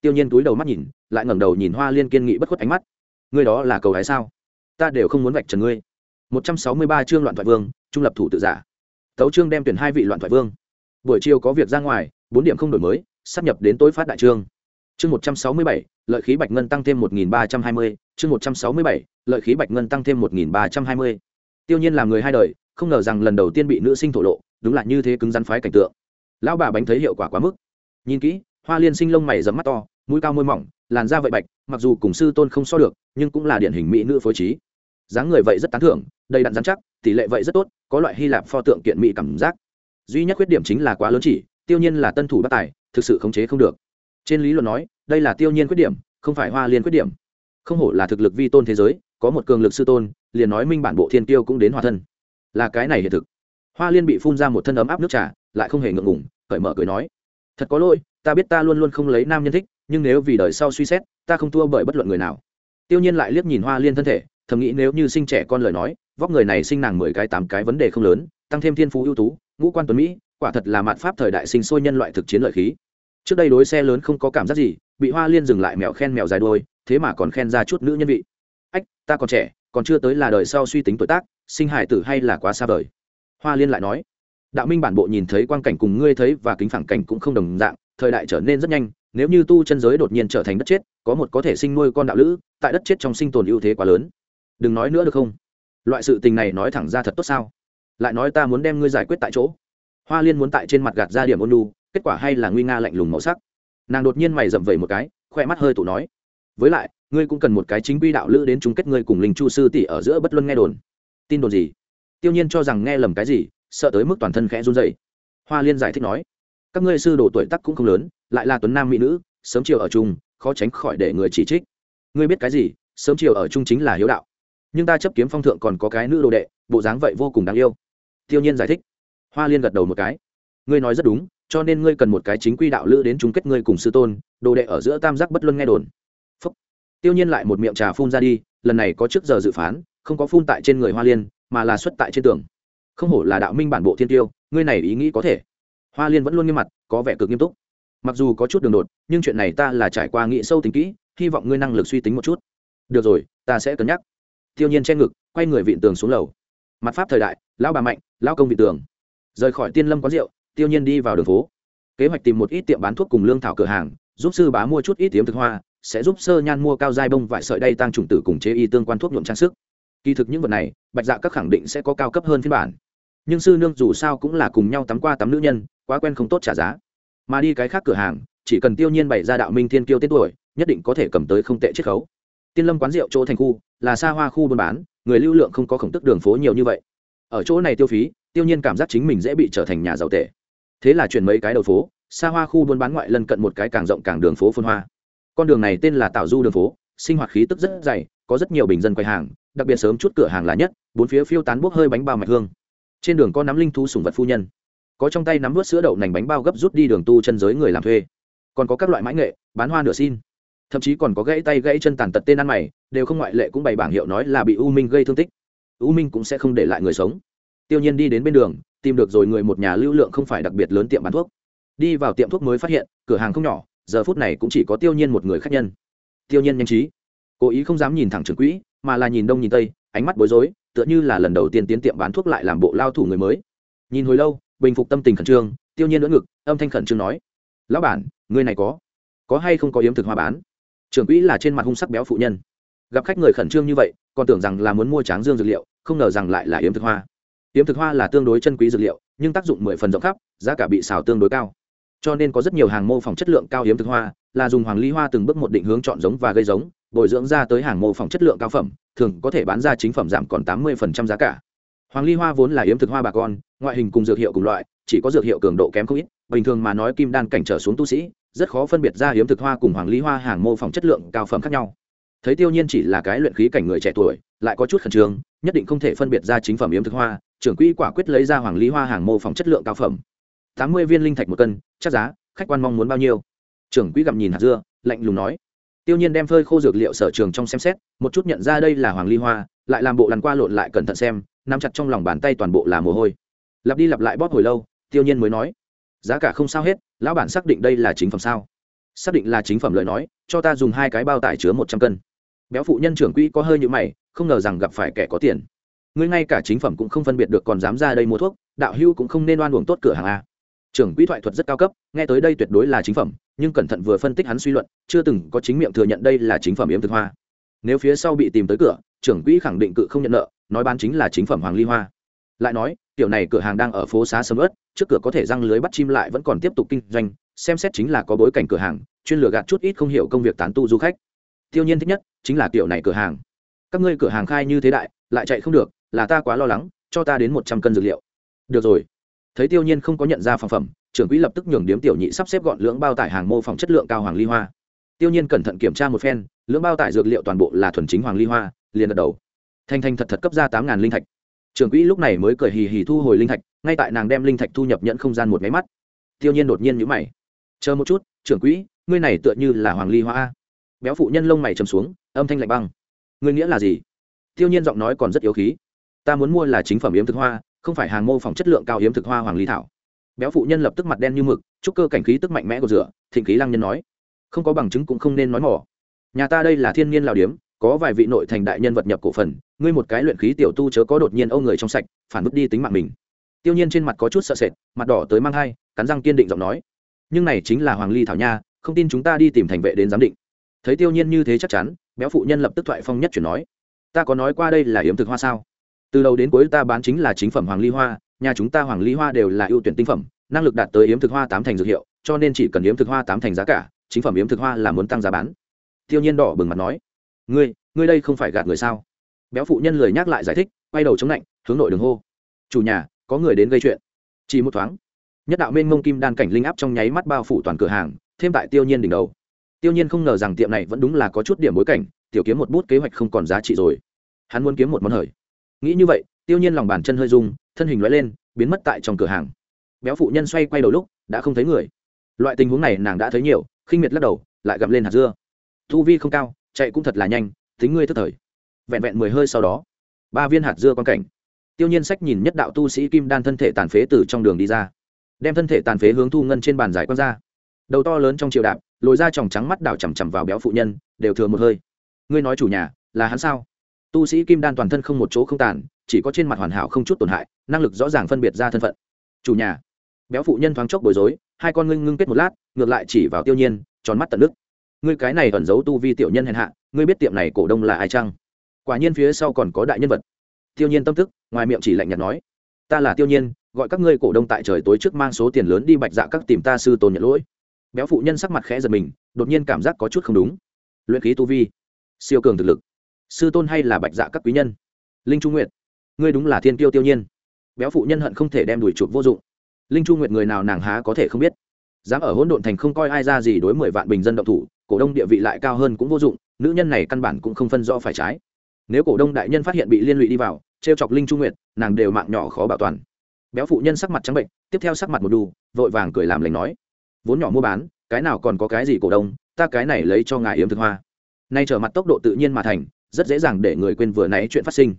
Tiêu nhiên túi đầu mắt nhìn, lại ngẩng đầu nhìn hoa liên kiên nghị bất khuất ánh mắt. Ngươi đó là cầu gái sao? Ta đều không muốn vạch trần ngươi. 163 chương loạn thoại vương, trung lập thủ tự giả. Tấu chương đem tuyển hai vị loạn thoại vương. Buổi chiều có việc ra ngoài, bốn điểm không đổi mới, sắp nhập đến tối phát đại trương chương 167, lợi khí bạch ngân tăng thêm 1320, chương 167, lợi khí bạch ngân tăng thêm 1320. tiêu nhiên làm người hai đời không ngờ rằng lần đầu tiên bị nữ sinh thổ lộ đúng là như thế cứng rắn phái cảnh tượng. Lão bà bánh thấy hiệu quả quá mức. Nhìn kỹ hoa liên sinh lông mày dấm mắt to mũi cao môi mỏng làn da vậy bạch mặc dù cùng sư tôn không so được nhưng cũng là điển hình mỹ nữ phối trí. Dáng người vậy rất tán thưởng đầy đặn dán chắc tỷ lệ vậy rất tốt có loại hy lạp pho tượng kiện mỹ cảm giác. Duy nhất khuyết điểm chính là quá lớn chỉ tiêu nhiên là tân thủ bất tài thực sự khống chế không được trên lý luận nói, đây là tiêu nhiên khuyết điểm, không phải hoa liên khuyết điểm. Không hổ là thực lực vi tôn thế giới, có một cường lực sư tôn, liền nói minh bản bộ thiên tiêu cũng đến hòa thân. Là cái này hiện thực. Hoa liên bị phun ra một thân ấm áp nước trà, lại không hề ngượng ngùng, cởi mở cười nói. Thật có lỗi, ta biết ta luôn luôn không lấy nam nhân thích, nhưng nếu vì đời sau suy xét, ta không thua bởi bất luận người nào. Tiêu nhiên lại liếc nhìn hoa liên thân thể, thầm nghĩ nếu như sinh trẻ con lời nói, vóc người này sinh nàng mười cái tám cái vấn đề không lớn, tăng thêm thiên phú ưu tú, ngũ quan tuấn mỹ, quả thật là mạn pháp thời đại sinh sôi nhân loại thực chiến lợi khí trước đây đối xe lớn không có cảm giác gì, bị hoa liên dừng lại mèo khen mèo dài đôi, thế mà còn khen ra chút nữ nhân vị. Ách, ta còn trẻ, còn chưa tới là đời sau suy tính tuổi tác, sinh hải tử hay là quá xa vời. Hoa liên lại nói, đạo minh bản bộ nhìn thấy quang cảnh cùng ngươi thấy và kính phản cảnh cũng không đồng dạng, thời đại trở nên rất nhanh, nếu như tu chân giới đột nhiên trở thành đất chết, có một có thể sinh nuôi con đạo lữ, tại đất chết trong sinh tồn ưu thế quá lớn. Đừng nói nữa được không? Loại sự tình này nói thẳng ra thật tốt sao? Lại nói ta muốn đem ngươi giải quyết tại chỗ. Hoa liên muốn tại trên mặt gạt ra điểm ôn lu kết quả hay là nguy nga lạnh lùng màu sắc. Nàng đột nhiên mày dậm vẩy một cái khoe mắt hơi tủ nói, với lại, ngươi cũng cần một cái chính quy đạo lữ đến chung kết ngươi cùng linh chu sư tỷ ở giữa bất luân nghe đồn. Tin đồn gì? Tiêu nhiên cho rằng nghe lầm cái gì, sợ tới mức toàn thân khẽ run dậy hoa liên giải thích nói, các ngươi sư đồ tuổi tác cũng không lớn, lại là tuấn nam mỹ nữ, sớm chiều ở chung, khó tránh khỏi để người chỉ trích. Ngươi biết cái gì, sớm chiều ở chung chính là hiếu đạo. Nhưng ta chấp kiếm phong thượng còn có cái nữ đồ đệ, bộ dáng vậy vô cùng đáng yêu. Tiêu nhiên giải thích. Hoa liên gật đầu một cái, ngươi nói rất đúng cho nên ngươi cần một cái chính quy đạo lữ đến chung kết ngươi cùng sư tôn, đồ đệ ở giữa tam giác bất luân nghe đồn. Phúc. tiêu nhiên lại một miệng trà phun ra đi, lần này có trước giờ dự phán, không có phun tại trên người hoa liên, mà là xuất tại trên tường. Không hổ là đạo minh bản bộ thiên tiêu, ngươi này ý nghĩ có thể. Hoa liên vẫn luôn nghiêm mặt, có vẻ cực nghiêm túc. Mặc dù có chút đường đột, nhưng chuyện này ta là trải qua nghĩ sâu tính kỹ, hy vọng ngươi năng lực suy tính một chút. Được rồi, ta sẽ cân nhắc. Tiêu nhiên che ngực, quay người vịn tường xuống lầu. Mặt pháp thời đại, lão bà mạnh, lão công vị tường. Rời khỏi tiên lâm quán rượu tiêu nhiên đi vào đường phố. Kế hoạch tìm một ít tiệm bán thuốc cùng lương thảo cửa hàng, giúp sư bá mua chút ít tiếm thực hoa, sẽ giúp sơ nhan mua cao dai bông vải sợi đay tăng trùng tử cùng chế y tương quan thuốc nhuộm trang sức. Kỳ thực những vật này, bạch dạ các khẳng định sẽ có cao cấp hơn phiên bản. Nhưng sư nương dù sao cũng là cùng nhau tắm qua tắm nữ nhân, quá quen không tốt trả giá. Mà đi cái khác cửa hàng, chỉ cần tiêu nhiên bày ra đạo minh thiên kiêu tên tuổi, nhất định có thể cầm tới không tệ chiết khấu. Tiên lâm quán rượu chỗ thành khu, là xa hoa khu buôn bán, người lưu lượng không có khổng tức đường phố nhiều như vậy. Ở chỗ này tiêu phí, tiêu nhiên cảm giác chính mình dễ bị trở thành nhà giàu tệ thế là chuyển mấy cái đầu phố, xa hoa khu buôn bán ngoại lân cận một cái càng rộng càng đường phố phun hoa. Con đường này tên là tạo du đường phố, sinh hoạt khí tức rất dày, có rất nhiều bình dân quầy hàng, đặc biệt sớm chút cửa hàng là nhất, bốn phía phiêu tán bốc hơi bánh bao mạch hương. Trên đường có nắm linh thu sủng vật phu nhân. Có trong tay nắm vớt sữa đậu nành bánh bao gấp rút đi đường tu chân giới người làm thuê. Còn có các loại mãi nghệ, bán hoa nửa xin. Thậm chí còn có gãy tay gãy chân tàn tật tên ăn mày, đều không ngoại lệ cũng bày bảng hiệu nói là bị u minh gây thương tích. U minh cũng sẽ không để lại người sống. Tiêu nhiên đi đến bên đường tìm được rồi người một nhà lưu lượng không phải đặc biệt lớn tiệm bán thuốc. Đi vào tiệm thuốc mới phát hiện, cửa hàng không nhỏ, giờ phút này cũng chỉ có tiêu nhiên một người khách nhân. Tiêu nhiên nhanh trí. Cố ý không dám nhìn thẳng trưởng quỹ, mà là nhìn đông nhìn tây, ánh mắt bối rối, tựa như là lần đầu tiên tiến tiệm bán thuốc lại làm bộ lao thủ người mới. Nhìn hồi lâu, bình phục tâm tình khẩn trương, tiêu nhiên đỡ ngực, âm thanh khẩn trương nói, lão bản, người này có có hay không có yếm thực hoa bán? Trưởng quỹ là trên mặt hung sắc béo phụ nhân. Gặp khách người khẩn trương như vậy, còn tưởng rằng là muốn mua tráng dương dược liệu, không ngờ rằng lại là yếm thực hoa yếm thực hoa là tương đối chân quý dược liệu, nhưng tác dụng mười phần rộng khắp, giá cả bị xào tương đối cao. Cho nên có rất nhiều hàng mô phỏng chất lượng cao yếm thực hoa, là dùng hoàng ly hoa từng bước một định hướng chọn giống và gây giống, bồi dưỡng ra tới hàng mô phỏng chất lượng cao phẩm, thường có thể bán ra chính phẩm giảm còn tám mươi giá cả. Hoàng ly hoa vốn là yếm thực hoa bà con, ngoại hình cùng dược hiệu cùng loại, chỉ có dược hiệu cường độ kém không ít, bình thường mà nói kim đan cảnh trở xuống tu sĩ, rất khó phân biệt ra hiếm thực hoa cùng hoàng ly hoa hàng mô phỏng chất lượng cao phẩm khác nhau thấy tiêu nhiên chỉ là cái luyện khí cảnh người trẻ tuổi, lại có chút khẩn trương, nhất định không thể phân biệt ra chính phẩm yếm thực hoa, trưởng quỹ quả quyết lấy ra hoàng lý hoa hàng mô phỏng chất lượng cao phẩm. Tám mươi viên linh thạch một cân, chắc giá, khách quan mong muốn bao nhiêu? Trưởng quỹ gặm nhìn hạt dưa, lạnh lùng nói. Tiêu nhiên đem phơi khô dược liệu sở trường trong xem xét, một chút nhận ra đây là hoàng ly hoa, lại làm bộ lăn qua lộn lại cẩn thận xem, nắm chặt trong lòng bàn tay toàn bộ là mồ hôi. Lặp đi lặp lại bóp hồi lâu, tiêu nhiên mới nói. Giá cả không sao hết, lão bản xác định đây là chính phẩm sao? Xác định là chính phẩm lời nói, cho ta dùng hai cái bao tải chứa một trăm cân. Béo phụ nhân trưởng quỹ có hơi như mày, không ngờ rằng gặp phải kẻ có tiền. Ngươi ngay cả chính phẩm cũng không phân biệt được còn dám ra đây mua thuốc, đạo hưu cũng không nên oan uổng tốt cửa hàng a. Trưởng quỹ thoại thuật rất cao cấp, nghe tới đây tuyệt đối là chính phẩm, nhưng cẩn thận vừa phân tích hắn suy luận, chưa từng có chính miệng thừa nhận đây là chính phẩm yếm thực hoa. Nếu phía sau bị tìm tới cửa, trưởng quỹ khẳng định cự không nhận nợ, nói bán chính là chính phẩm hoàng ly hoa. Lại nói, tiểu này cửa hàng đang ở phố xá sầm ớt trước cửa có thể răng lưới bắt chim lại vẫn còn tiếp tục kinh doanh xem xét chính là có bối cảnh cửa hàng, chuyên lừa gạt chút ít không hiểu công việc tán tu du khách. Tiêu nhiên thích nhất chính là kiểu này cửa hàng. Các ngươi cửa hàng khai như thế đại, lại chạy không được, là ta quá lo lắng, cho ta đến một trăm cân dược liệu. Được rồi. Thấy tiêu nhiên không có nhận ra phòng phẩm, trưởng quỹ lập tức nhường điếm tiểu nhị sắp xếp gọn lưỡng bao tải hàng mô phỏng chất lượng cao hoàng ly hoa. Tiêu nhiên cẩn thận kiểm tra một phen, lưỡng bao tải dược liệu toàn bộ là thuần chính hoàng ly hoa, liền gật đầu. Thanh thanh thật thật cấp ra tám ngàn linh thạch. Trưởng quỹ lúc này mới cười hì hì thu hồi linh thạch, ngay tại nàng đem linh thạch thu nhập nhận không gian một máy mắt. Tiêu nhiên đột nhiên nhữ mày chờ một chút, trưởng quỹ, ngươi này tựa như là hoàng ly hoa béo phụ nhân lông mày trầm xuống, âm thanh lạnh băng. Ngươi nghĩa là gì? Tiêu nhiên giọng nói còn rất yếu khí. Ta muốn mua là chính phẩm yếm thực hoa, không phải hàng mô phỏng chất lượng cao yếm thực hoa hoàng ly thảo. Béo phụ nhân lập tức mặt đen như mực, chúc cơ cảnh khí tức mạnh mẽ của rửa, thịnh khí lăng nhân nói. Không có bằng chứng cũng không nên nói mỏ. Nhà ta đây là thiên nhiên lào điếm, có vài vị nội thành đại nhân vật nhập cổ phần, ngươi một cái luyện khí tiểu tu chớ có đột nhiên âu người trong sạch, phản bức đi tính mạng mình. Tiêu nhiên trên mặt có chút sợ sệt, mặt đỏ tới mang hai cắn răng kiên định giọng nói nhưng này chính là hoàng ly thảo nha, không tin chúng ta đi tìm thành vệ đến giám định. Thấy tiêu nhiên như thế chắc chắn, béo phụ nhân lập tức thoại phong nhất chuyển nói. Ta có nói qua đây là yếm thực hoa sao? Từ đầu đến cuối ta bán chính là chính phẩm hoàng ly hoa, nhà chúng ta hoàng ly hoa đều là ưu tuyển tinh phẩm, năng lực đạt tới yếm thực hoa tám thành dược hiệu, cho nên chỉ cần yếm thực hoa tám thành giá cả, chính phẩm yếm thực hoa là muốn tăng giá bán. Tiêu nhiên đỏ bừng mặt nói. Ngươi ngươi đây không phải gạt người sao? Béo phụ nhân lời nhắc lại giải thích, quay đầu chống lạnh, hướng nội đường hô. Chủ nhà, có người đến gây chuyện. Chỉ một thoáng nhất đạo mênh mông kim đan cảnh linh áp trong nháy mắt bao phủ toàn cửa hàng, thêm tại tiêu nhiên đỉnh đầu. Tiêu nhiên không ngờ rằng tiệm này vẫn đúng là có chút điểm bối cảnh, tiểu kiếm một bút kế hoạch không còn giá trị rồi. Hắn muốn kiếm một món hời. Nghĩ như vậy, tiêu nhiên lòng bàn chân hơi rung, thân hình lóe lên, biến mất tại trong cửa hàng. Béo phụ nhân xoay quay đầu lúc, đã không thấy người. Loại tình huống này nàng đã thấy nhiều, khinh miệt lắc đầu, lại gặm lên hạt dưa. Thu vi không cao, chạy cũng thật là nhanh, tính ngươi tức thời. Vẹn vẹn mười hơi sau đó, ba viên hạt dưa quan cảnh. Tiêu nhiên sách nhìn nhất đạo tu sĩ kim đan thân thể tàn phế từ trong đường đi ra đem thân thể tàn phế hướng thu ngân trên bàn giải quang ra. Đầu to lớn trong triều đạp, lồi ra tròng trắng mắt đảo chằm chằm vào béo phụ nhân, đều thừa một hơi. Ngươi nói chủ nhà, là hắn sao? Tu sĩ kim đan toàn thân không một chỗ không tàn, chỉ có trên mặt hoàn hảo không chút tổn hại, năng lực rõ ràng phân biệt ra thân phận. Chủ nhà. Béo phụ nhân thoáng chốc bối rối, hai con ngưng ngưng kết một lát, ngược lại chỉ vào tiêu nhiên, tròn mắt tận nước. Ngươi cái này ẩn giấu tu vi tiểu nhân hèn hạ, ngươi biết tiệm này cổ đông là ai chăng? Quả nhiên phía sau còn có đại nhân vật. Tiêu nhiên tâm thức ngoài miệng chỉ lạnh nhạt nói. Ta là tiêu nhiên gọi các ngươi cổ đông tại trời tối trước mang số tiền lớn đi bạch dạ các tìm ta sư tôn nhận lỗi. Béo phụ nhân sắc mặt khẽ giật mình, đột nhiên cảm giác có chút không đúng. Luyện khí tu vi, siêu cường thực lực. Sư tôn hay là bạch dạ các quý nhân? Linh trung nguyệt, ngươi đúng là thiên tiêu tiêu nhiên. Béo phụ nhân hận không thể đem đuổi chuột vô dụng. Linh trung nguyệt người nào nàng há có thể không biết. Dám ở hỗn độn thành không coi ai ra gì đối mười vạn bình dân động thủ, cổ đông địa vị lại cao hơn cũng vô dụng, nữ nhân này căn bản cũng không phân rõ phải trái. Nếu cổ đông đại nhân phát hiện bị liên lụy đi vào t chọc linh trung nguyệt, nàng đều mạng nhỏ khó bảo toàn béo phụ nhân sắc mặt trắng bệnh, tiếp theo sắc mặt một đù, vội vàng cười làm lành nói, vốn nhỏ mua bán, cái nào còn có cái gì cổ đông, ta cái này lấy cho ngài yếm thực hoa. Nay trở mặt tốc độ tự nhiên mà thành, rất dễ dàng để người quên vừa nãy chuyện phát sinh.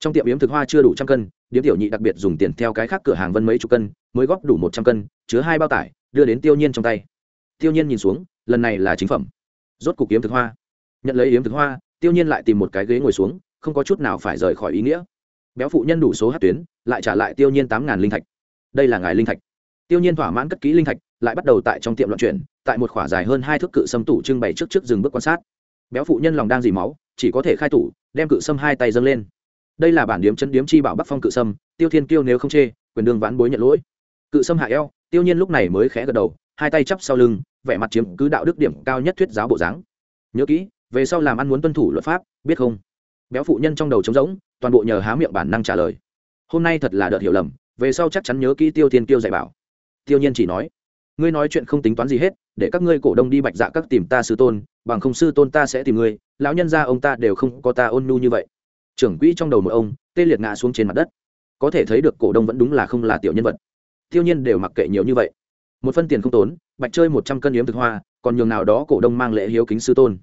Trong tiệm yếm thực hoa chưa đủ trăm cân, điếm tiểu nhị đặc biệt dùng tiền theo cái khác cửa hàng vân mấy chục cân, mới góp đủ một trăm cân, chứa hai bao tải, đưa đến tiêu nhiên trong tay. Tiêu nhiên nhìn xuống, lần này là chính phẩm. Rốt cục yếm thực hoa. Nhận lấy yếm thực hoa, tiêu nhiên lại tìm một cái ghế ngồi xuống, không có chút nào phải rời khỏi ý nghĩa béo phụ nhân đủ số hát tuyến, lại trả lại tiêu nhiên tám ngàn linh thạch. Đây là ngài linh thạch. Tiêu nhiên thỏa mãn cất kỹ linh thạch, lại bắt đầu tại trong tiệm loạn chuyển, tại một khỏa dài hơn hai thước cự sâm tủ trưng bày trước trước dừng bước quan sát. Béo phụ nhân lòng đang dì máu, chỉ có thể khai tủ, đem cự sâm hai tay dâng lên. Đây là bản điếm chân điếm chi bảo bắc phong cự sâm, tiêu thiên kiêu nếu không chê, quyền đương vãn bối nhận lỗi. Cự sâm hạ eo, tiêu nhiên lúc này mới khẽ gật đầu, hai tay chắp sau lưng, vẻ mặt chiếm cứ đạo đức điểm cao nhất thuyết giáo bộ dáng. Nhớ kỹ, về sau làm ăn muốn tuân thủ luật pháp, biết không? Béo phụ nhân trong đầu trống rỗng toàn bộ nhờ há miệng bản năng trả lời. Hôm nay thật là đợt hiểu lầm, về sau chắc chắn nhớ kỹ tiêu thiên tiêu dạy bảo. Tiêu nhiên chỉ nói, ngươi nói chuyện không tính toán gì hết, để các ngươi cổ đông đi bạch dạ các tìm ta sư tôn, bằng không sư tôn ta sẽ tìm ngươi, lão nhân gia ông ta đều không có ta ôn nhu như vậy. Trưởng quỹ trong đầu một ông, tê liệt ngã xuống trên mặt đất. Có thể thấy được cổ đông vẫn đúng là không là tiểu nhân vật. Tiêu nhiên đều mặc kệ nhiều như vậy. Một phân tiền không tốn, bạch chơi một trăm cân yếm thực hoa, còn nhường nào đó cổ đông mang lễ hiếu kính sư tôn.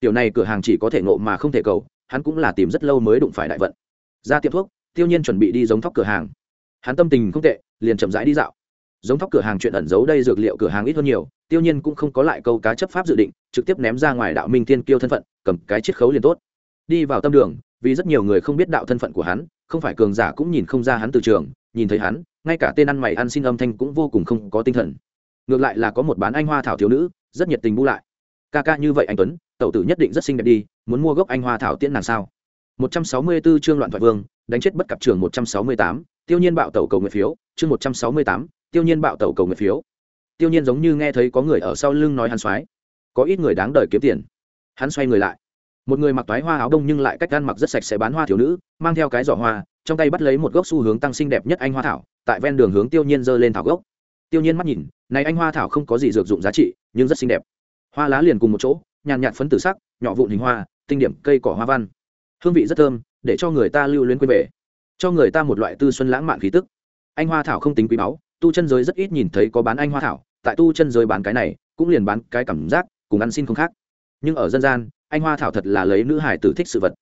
Tiểu này cửa hàng chỉ có thể ngộ mà không thể cầu hắn cũng là tìm rất lâu mới đụng phải đại vận. Ra tiệm thuốc, tiêu nhiên chuẩn bị đi giống thóc cửa hàng. Hắn tâm tình không tệ, liền chậm rãi đi dạo. Giống thóc cửa hàng chuyện ẩn giấu đây dược liệu cửa hàng ít hơn nhiều, tiêu nhiên cũng không có lại câu cá chấp pháp dự định, trực tiếp ném ra ngoài đạo minh tiên kiêu thân phận, cầm cái chiết khấu liền tốt. Đi vào tâm đường, vì rất nhiều người không biết đạo thân phận của hắn, không phải cường giả cũng nhìn không ra hắn từ trường, nhìn thấy hắn, ngay cả tên ăn mày ăn xin âm thanh cũng vô cùng không có tinh thần. Ngược lại là có một bán anh hoa thảo thiếu nữ, rất nhiệt tình bu lại. Ca ca như vậy anh tuấn, tẩu tử nhất định rất xinh đẹp đi muốn mua gốc anh hoa thảo tiễn nàng sao? 164 chương loạn thoại vương đánh chết bất cặp trường 168, tiêu nhiên bạo tẩu cầu nguyện phiếu chương 168, tiêu nhiên bạo tẩu cầu nguyện phiếu. Tiêu nhiên giống như nghe thấy có người ở sau lưng nói hắn xoái. Có ít người đáng đời kiếm tiền. Hắn xoay người lại. Một người mặc toái hoa áo đông nhưng lại cách ăn mặc rất sạch sẽ bán hoa thiếu nữ mang theo cái giỏ hoa trong tay bắt lấy một gốc xu hướng tăng xinh đẹp nhất anh hoa thảo tại ven đường hướng tiêu nhiên giơ lên thảo gốc. Tiêu nhiên mắt nhìn này anh hoa thảo không có gì dược dụng giá trị nhưng rất xinh đẹp. Hoa lá liền cùng một chỗ nhàn nhạt phấn tử sắc nhỏ vụn hình hoa tinh điểm cây cỏ hoa văn. Hương vị rất thơm, để cho người ta lưu luyến quên về. Cho người ta một loại tư xuân lãng mạn khí tức. Anh hoa thảo không tính quý báu, tu chân giới rất ít nhìn thấy có bán anh hoa thảo, tại tu chân giới bán cái này, cũng liền bán cái cảm giác, cùng ăn xin không khác. Nhưng ở dân gian, anh hoa thảo thật là lấy nữ hải tử thích sự vật.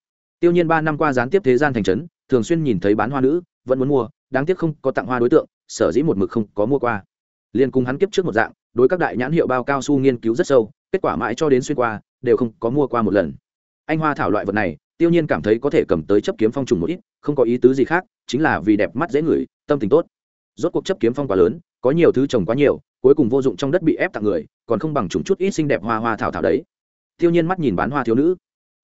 Tiêu nhiên ba năm qua gián tiếp thế gian thành trấn, thường xuyên nhìn thấy bán hoa nữ, vẫn muốn mua, đáng tiếc không có tặng hoa đối tượng, sở dĩ một mực không có mua qua. Liên cùng hắn kiếp trước một dạng, đối các đại nhãn hiệu bao cao su nghiên cứu rất sâu, kết quả mãi cho đến xuyên qua, đều không có mua qua một lần anh hoa thảo loại vật này, tiêu nhiên cảm thấy có thể cầm tới chấp kiếm phong trùng một ít, không có ý tứ gì khác, chính là vì đẹp mắt dễ ngửi, tâm tình tốt. Rốt cuộc chấp kiếm phong quá lớn, có nhiều thứ trồng quá nhiều, cuối cùng vô dụng trong đất bị ép tặng người, còn không bằng trùng chút ít xinh đẹp hoa hoa thảo thảo đấy. Tiêu nhiên mắt nhìn bán hoa thiếu nữ.